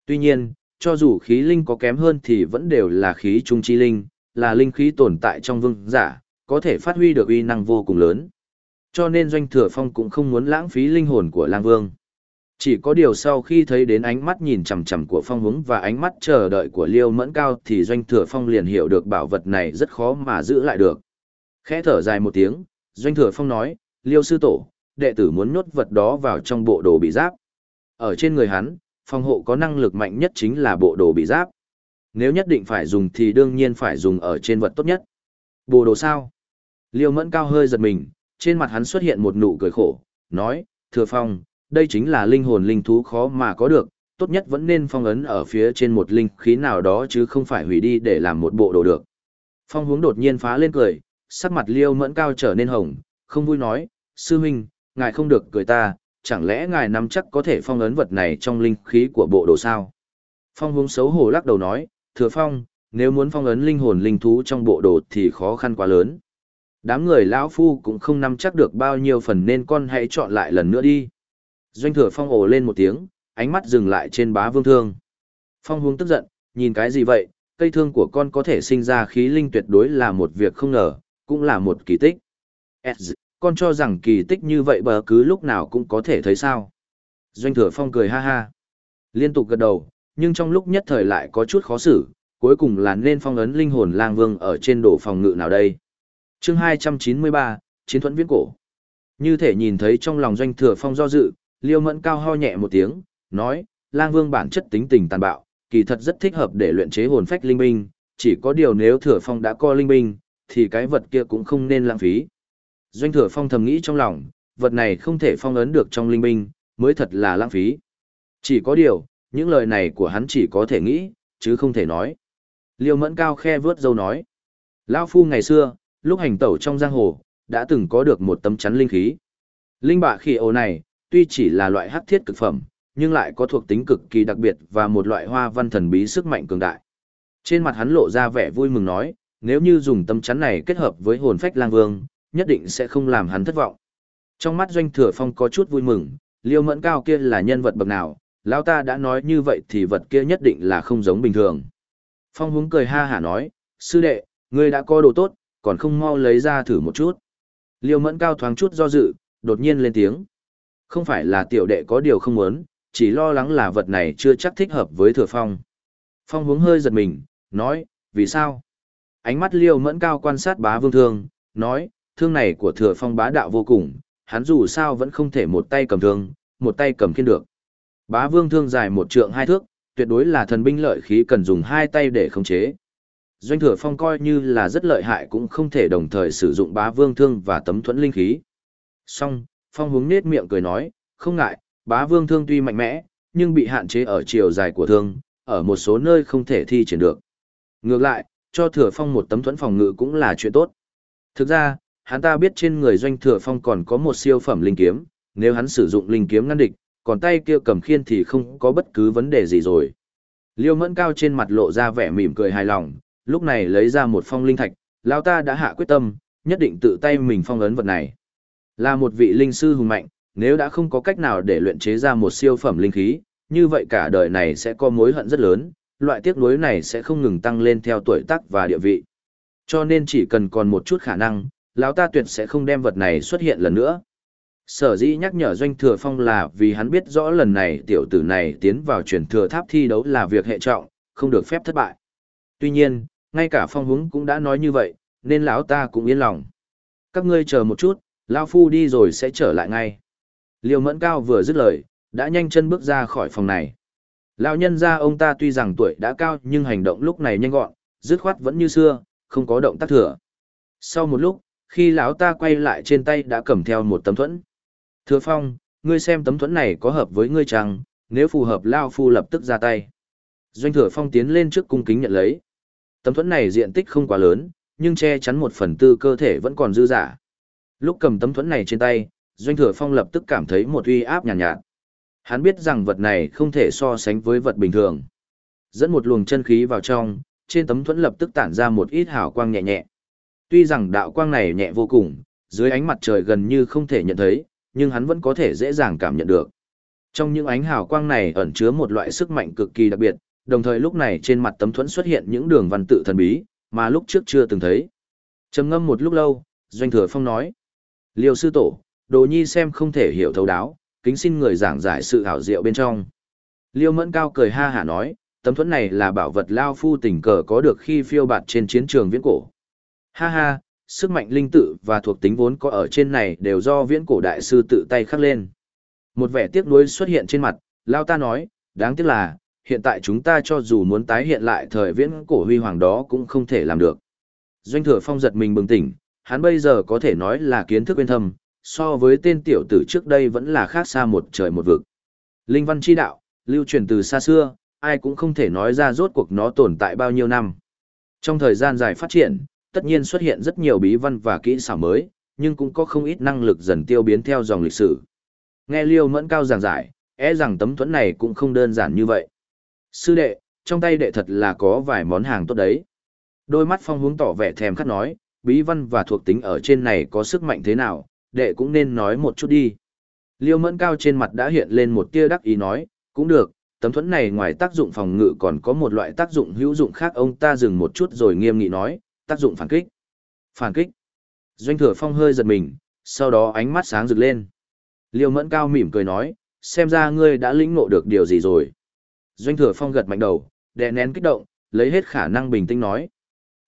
Tuy nhiên, cho dù khí linh có kém hơn thì vẫn đều là khí trung chi linh, là linh khí tồn tại trong vương giả, có thể phát huy được uy năng vô cùng lớn. Cho nên Doanh Thừa Phong cũng không muốn lãng phí linh hồn của lang vương. Chỉ có điều sau khi thấy đến ánh mắt nhìn chằm chằm của Phong Hướng và ánh mắt chờ đợi của Liêu Mẫn Cao thì Doanh Thừa Phong liền hiểu được bảo vật này rất khó mà giữ lại được. Khẽ thở dài một tiếng, Doanh Thừa Phong nói, Liêu Sư Tổ, đệ tử muốn nhốt vật đó vào trong bộ đồ bị giáp. Ở trên người hắn, phòng hộ có năng lực mạnh nhất chính là bộ đồ bị giáp. Nếu nhất định phải dùng thì đương nhiên phải dùng ở trên vật tốt nhất. Bộ đồ sao? Liêu Mẫn Cao hơi giật mình, trên mặt hắn xuất hiện một nụ cười khổ, nói, Thừa Phong, đây chính là linh hồn linh thú khó mà có được, tốt nhất vẫn nên phong ấn ở phía trên một linh khí nào đó chứ không phải hủy đi để làm một bộ đồ được. Phong hướng đột nhiên phá lên cười, sắc mặt liêu mẫn cao trở nên hồng, không vui nói, sư huynh, ngài không được cười ta, chẳng lẽ ngài nắm chắc có thể phong ấn vật này trong linh khí của bộ đồ sao? Phong hướng xấu hổ lắc đầu nói, thừa phong, nếu muốn phong ấn linh hồn linh thú trong bộ đồ thì khó khăn quá lớn. Đám người lão phu cũng không nắm chắc được bao nhiêu phần nên con hãy chọn lại lần nữa đi. Doanh thừa phong ồ lên một tiếng, ánh mắt dừng lại trên bá vương thương. Phong hướng tức giận, nhìn cái gì vậy, cây thương của con có thể sinh ra khí linh tuyệt đối là một việc không ngờ, cũng là một kỳ tích. S, con cho rằng kỳ tích như vậy bờ cứ lúc nào cũng có thể thấy sao. Doanh thừa phong cười ha ha. Liên tục gật đầu, nhưng trong lúc nhất thời lại có chút khó xử, cuối cùng là nên phong ấn linh hồn lang vương ở trên đổ phòng ngự nào đây. chương 293, Chiến thuẫn viễn cổ. Như thể nhìn thấy trong lòng doanh thừa phong do dự, liêu mẫn cao ho nhẹ một tiếng, nói, lang vương bản chất tính tình tàn bạo, kỳ thật rất thích hợp để luyện chế hồn phách linh binh, chỉ có điều nếu thừa phong đã co linh binh, thì cái vật kia cũng không nên lãng phí. Doanh thừa phong thầm nghĩ trong lòng, vật này không thể phong ấn được trong linh binh, mới thật là lãng phí. Chỉ có điều, những lời này của hắn chỉ có thể nghĩ, chứ không thể nói. Liêu mẫn cao khe vướt dâu nói. Lao phu ngày xưa, lúc hành tẩu trong giang hồ, đã từng có được một tấm chắn linh khí. Linh bạ khí ồ này, tuy chỉ là loại hắc thiết cực phẩm, nhưng lại có thuộc tính cực kỳ đặc biệt và một loại hoa văn thần bí sức mạnh cường đại. Trên mặt hắn lộ ra vẻ vui mừng nói, nếu như dùng tấm chắn này kết hợp với hồn phách lang vương, nhất định sẽ không làm hắn thất vọng. Trong mắt doanh thừa phong có chút vui mừng, liêu mẫn cao kia là nhân vật bậc nào, lão ta đã nói như vậy thì vật kia nhất định là không giống bình thường. Phong hướng cười ha hả nói, sư đệ, ngươi đã có đồ tốt, còn không mau lấy ra thử một chút. Liêu mẫn cao thoáng chút do dự, đột nhiên lên tiếng. Không phải là tiểu đệ có điều không muốn, chỉ lo lắng là vật này chưa chắc thích hợp với thừa phong. Phong hướng hơi giật mình, nói, vì sao? Ánh mắt liêu mẫn cao quan sát bá vương thương, nói, thương này của thừa phong bá đạo vô cùng, hắn dù sao vẫn không thể một tay cầm thương, một tay cầm khiên được. Bá vương thương dài một trượng hai thước, tuyệt đối là thần binh lợi khí cần dùng hai tay để khống chế. Doanh thừa phong coi như là rất lợi hại cũng không thể đồng thời sử dụng bá vương thương và tấm thuẫn linh khí. Song, phong hướng nết miệng cười nói, không ngại, bá vương thương tuy mạnh mẽ, nhưng bị hạn chế ở chiều dài của thương, ở một số nơi không thể thi triển được. Ngược lại, cho thừa phong một tấm thuẫn phòng ngự cũng là chuyện tốt. Thực ra, hắn ta biết trên người doanh thừa phong còn có một siêu phẩm linh kiếm, nếu hắn sử dụng linh kiếm ngăn địch, còn tay kia cầm khiên thì không có bất cứ vấn đề gì rồi. Liêu mẫn cao trên mặt lộ ra vẻ mỉm cười hài lòng, lúc này lấy ra một phong linh thạch, lão ta đã hạ quyết tâm, nhất định tự tay mình phong ấn vật này. Là một vị linh sư hùng mạnh, nếu đã không có cách nào để luyện chế ra một siêu phẩm linh khí, như vậy cả đời này sẽ có mối hận rất lớn, loại tiếc nuối này sẽ không ngừng tăng lên theo tuổi tác và địa vị. Cho nên chỉ cần còn một chút khả năng, lão ta tuyệt sẽ không đem vật này xuất hiện lần nữa. Sở dĩ nhắc nhở Doanh Thừa Phong là vì hắn biết rõ lần này tiểu tử này tiến vào truyền thừa tháp thi đấu là việc hệ trọng, không được phép thất bại. Tuy nhiên, ngay cả Phong Húng cũng đã nói như vậy, nên lão ta cũng yên lòng. Các ngươi chờ một chút, lão phu đi rồi sẽ trở lại ngay. Liêu Mẫn Cao vừa dứt lời, đã nhanh chân bước ra khỏi phòng này. Lão nhân gia ông ta tuy rằng tuổi đã cao nhưng hành động lúc này nhanh gọn, dứt khoát vẫn như xưa, không có động tác thừa. Sau một lúc, khi lão ta quay lại trên tay đã cầm theo một tấm thuẫn. Thừa Phong, ngươi xem tấm thuẫn này có hợp với ngươi chăng, nếu phù hợp Lao Phu lập tức ra tay. Doanh Thừa Phong tiến lên trước cung kính nhận lấy. Tấm thuẫn này diện tích không quá lớn, nhưng che chắn một phần tư cơ thể vẫn còn dư giả. Lúc cầm tấm thuẫn này trên tay, Doanh Thừa Phong lập tức cảm thấy một uy áp nhàn nhạt, nhạt. Hắn biết rằng vật này không thể so sánh với vật bình thường. Dẫn một luồng chân khí vào trong, trên tấm thuẫn lập tức tản ra một ít hào quang nhẹ nhẹ. Tuy rằng đạo quang này nhẹ vô cùng, dưới ánh mặt trời gần như không thể nhận thấy, nhưng hắn vẫn có thể dễ dàng cảm nhận được. Trong những ánh hào quang này ẩn chứa một loại sức mạnh cực kỳ đặc biệt, đồng thời lúc này trên mặt tấm thuẫn xuất hiện những đường văn tự thần bí, mà lúc trước chưa từng thấy. Trầm ngâm một lúc lâu, Doanh Thừa Phong nói: "Liêu sư tổ, Đồ Nhi xem không thể hiểu thấu đáo, kính xin người giảng giải sự hảo diệu bên trong." Liêu Mẫn Cao cười ha hả nói: "Tấm thuẫn này là bảo vật lao phu tình cờ có được khi phiêu bạt trên chiến trường viễn cổ." Ha ha, sức mạnh linh tự và thuộc tính vốn có ở trên này đều do viễn cổ đại sư tự tay khắc lên. Một vẻ tiếc nuối xuất hiện trên mặt, Lao ta nói, đáng tiếc là, hiện tại chúng ta cho dù muốn tái hiện lại thời viễn cổ huy hoàng đó cũng không thể làm được. Doanh thừa phong giật mình bừng tỉnh, hắn bây giờ có thể nói là kiến thức bên thâm, so với tên tiểu tử trước đây vẫn là khác xa một trời một vực. Linh văn chi đạo, lưu truyền từ xa xưa, ai cũng không thể nói ra rốt cuộc nó tồn tại bao nhiêu năm. Trong thời gian dài phát triển, tất nhiên xuất hiện rất nhiều bí văn và kỹ xảo mới, nhưng cũng có không ít năng lực dần tiêu biến theo dòng lịch sử. Nghe Liêu Mẫn Cao giảng giải, e rằng tấm thuẫn này cũng không đơn giản như vậy. Sư đệ, trong tay đệ thật là có vài món hàng tốt đấy. Đôi mắt phong hướng tỏ vẻ thèm khát nói, bí văn và thuộc tính ở trên này có sức mạnh thế nào, đệ cũng nên nói một chút đi. Liêu Mẫn Cao trên mặt đã hiện lên một tia đắc ý nói, cũng được, tấm thuẫn này ngoài tác dụng phòng ngự còn có một loại tác dụng hữu dụng khác ông ta dừng một chút rồi nghiêm nghị nói, tác dụng phản kích. Phản kích. Doanh thừa phong hơi giật mình, sau đó ánh mắt sáng rực lên. Liêu mẫn cao mỉm cười nói, xem ra ngươi đã lĩnh ngộ được điều gì rồi. Doanh thừa phong gật mạnh đầu, đè nén kích động, lấy hết khả năng bình tĩnh nói.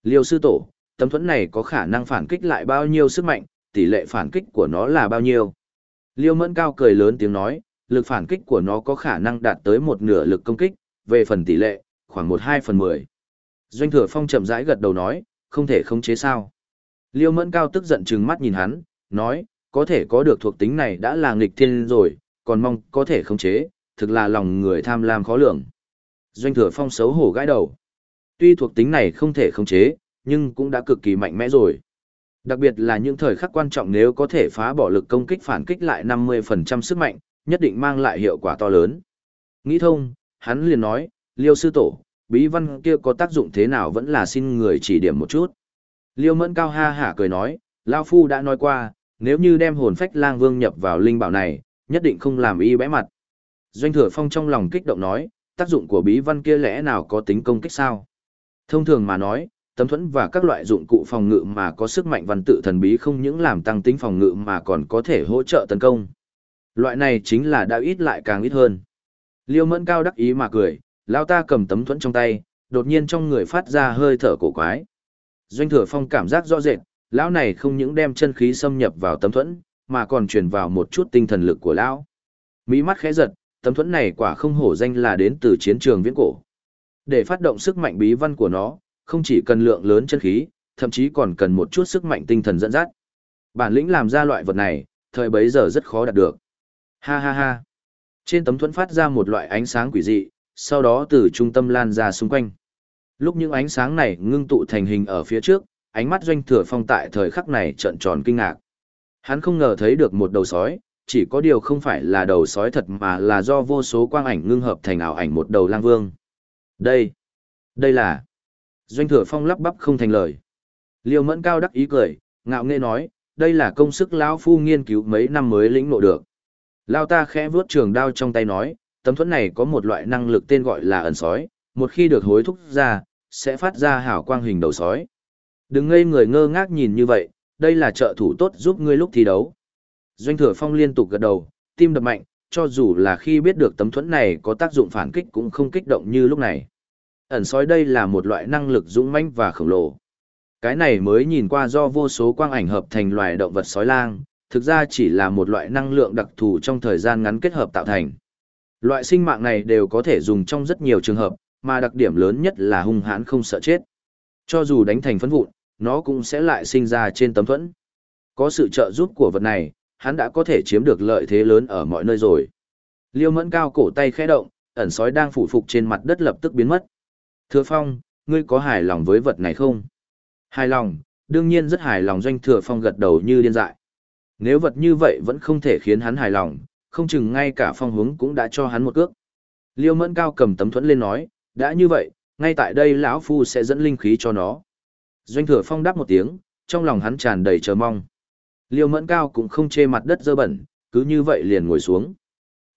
Liêu sư tổ, tấm thuẫn này có khả năng phản kích lại bao nhiêu sức mạnh, tỷ lệ phản kích của nó là bao nhiêu. Liêu mẫn cao cười lớn tiếng nói, lực phản kích của nó có khả năng đạt tới một nửa lực công kích, về phần tỷ lệ, khoảng một hai phần mười. Doanh thừa phong chậm rãi gật đầu nói, không thể khống chế sao. Liêu mẫn cao tức giận trừng mắt nhìn hắn, nói, có thể có được thuộc tính này đã là nghịch thiên rồi, còn mong có thể khống chế, thực là lòng người tham lam khó lường. Doanh thừa phong xấu hổ gãi đầu. Tuy thuộc tính này không thể khống chế, nhưng cũng đã cực kỳ mạnh mẽ rồi. Đặc biệt là những thời khắc quan trọng nếu có thể phá bỏ lực công kích phản kích lại 50% sức mạnh, nhất định mang lại hiệu quả to lớn. Nghĩ thông, hắn liền nói, Liêu sư tổ, bí văn kia có tác dụng thế nào vẫn là xin người chỉ điểm một chút. Liêu mẫn cao ha hả cười nói, Lao Phu đã nói qua, nếu như đem hồn phách lang vương nhập vào linh bảo này, nhất định không làm y bẽ mặt. Doanh thừa phong trong lòng kích động nói, tác dụng của bí văn kia lẽ nào có tính công kích sao? Thông thường mà nói, tấm thuẫn và các loại dụng cụ phòng ngự mà có sức mạnh văn tự thần bí không những làm tăng tính phòng ngự mà còn có thể hỗ trợ tấn công. Loại này chính là đã ít lại càng ít hơn. Liêu mẫn cao đắc ý mà cười, Lao ta cầm tấm thuẫn trong tay, đột nhiên trong người phát ra hơi thở cổ quái. Doanh thừa phong cảm giác rõ rệt, lão này không những đem chân khí xâm nhập vào tấm thuẫn, mà còn truyền vào một chút tinh thần lực của lão. Mỹ mắt khẽ giật, tấm thuẫn này quả không hổ danh là đến từ chiến trường viễn cổ. Để phát động sức mạnh bí văn của nó, không chỉ cần lượng lớn chân khí, thậm chí còn cần một chút sức mạnh tinh thần dẫn dắt. Bản lĩnh làm ra loại vật này, thời bấy giờ rất khó đạt được. Ha ha ha. Trên tấm thuẫn phát ra một loại ánh sáng quỷ dị, sau đó từ trung tâm lan ra xung quanh. Lúc những ánh sáng này ngưng tụ thành hình ở phía trước, ánh mắt doanh thừa phong tại thời khắc này trợn tròn kinh ngạc. Hắn không ngờ thấy được một đầu sói, chỉ có điều không phải là đầu sói thật mà là do vô số quang ảnh ngưng hợp thành ảo ảnh một đầu lang vương. Đây, đây là... Doanh thừa phong lắp bắp không thành lời. Liêu mẫn cao đắc ý cười, ngạo nghễ nói, đây là công sức lão phu nghiên cứu mấy năm mới lĩnh ngộ được. Lao ta khẽ vuốt trường đao trong tay nói, tấm thuẫn này có một loại năng lực tên gọi là ẩn sói, một khi được hối thúc ra, sẽ phát ra hào quang hình đầu sói. Đừng ngây người ngơ ngác nhìn như vậy, đây là trợ thủ tốt giúp ngươi lúc thi đấu. Doanh thừa phong liên tục gật đầu, tim đập mạnh, cho dù là khi biết được tấm thuẫn này có tác dụng phản kích cũng không kích động như lúc này. Ẩn sói đây là một loại năng lực dũng mãnh và khổng lồ. Cái này mới nhìn qua do vô số quang ảnh hợp thành loài động vật sói lang, thực ra chỉ là một loại năng lượng đặc thù trong thời gian ngắn kết hợp tạo thành. Loại sinh mạng này đều có thể dùng trong rất nhiều trường hợp, mà đặc điểm lớn nhất là hung hãn không sợ chết. Cho dù đánh thành phấn vụn, nó cũng sẽ lại sinh ra trên tấm thuẫn. Có sự trợ giúp của vật này, hắn đã có thể chiếm được lợi thế lớn ở mọi nơi rồi. Liêu mẫn cao cổ tay khẽ động, ẩn sói đang phủ phục trên mặt đất lập tức biến mất. Thừa Phong, ngươi có hài lòng với vật này không? Hài lòng, đương nhiên rất hài lòng doanh thừa phong gật đầu như điên dại. Nếu vật như vậy vẫn không thể khiến hắn hài lòng, không chừng ngay cả phong hướng cũng đã cho hắn một cước. Liêu mẫn cao cầm tấm thuẫn lên nói, đã như vậy, ngay tại đây lão phu sẽ dẫn linh khí cho nó. Doanh thừa phong đáp một tiếng, trong lòng hắn tràn đầy chờ mong. Liêu mẫn cao cũng không chê mặt đất dơ bẩn, cứ như vậy liền ngồi xuống.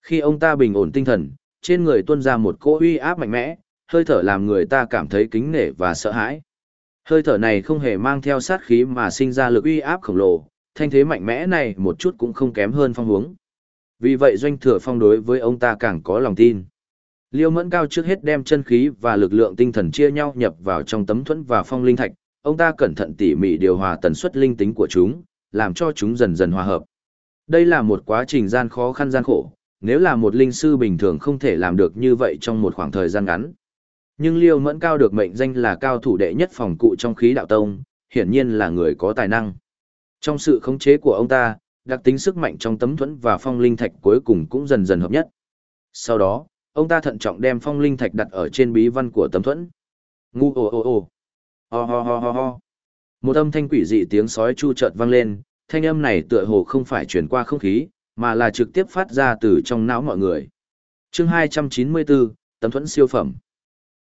Khi ông ta bình ổn tinh thần, trên người tuôn ra một cỗ uy áp mạnh mẽ, hơi thở làm người ta cảm thấy kính nể và sợ hãi. Hơi thở này không hề mang theo sát khí mà sinh ra lực uy áp khổng lồ, thanh thế mạnh mẽ này một chút cũng không kém hơn phong hướng. Vì vậy doanh thừa phong đối với ông ta càng có lòng tin. Liêu mẫn cao trước hết đem chân khí và lực lượng tinh thần chia nhau nhập vào trong tấm thuẫn và phong linh thạch, ông ta cẩn thận tỉ mỉ điều hòa tần suất linh tính của chúng, làm cho chúng dần dần hòa hợp. Đây là một quá trình gian khó khăn gian khổ, nếu là một linh sư bình thường không thể làm được như vậy trong một khoảng thời gian ngắn. Nhưng Liêu Mẫn Cao được mệnh danh là cao thủ đệ nhất phòng cụ trong khí đạo tông, hiển nhiên là người có tài năng. Trong sự khống chế của ông ta, đặc tính sức mạnh trong tấm thuẫn và phong linh thạch cuối cùng cũng dần dần hợp nhất. Sau đó, ông ta thận trọng đem phong linh thạch đặt ở trên bí văn của tấm thuẫn. Ngu ồ ồ ồ. Ho ho ho ho ho. Một âm thanh quỷ dị tiếng sói chu chợt vang lên, thanh âm này tựa hồ không phải truyền qua không khí, mà là trực tiếp phát ra từ trong não mọi người. Chương 294, tấm thuẫn siêu phẩm.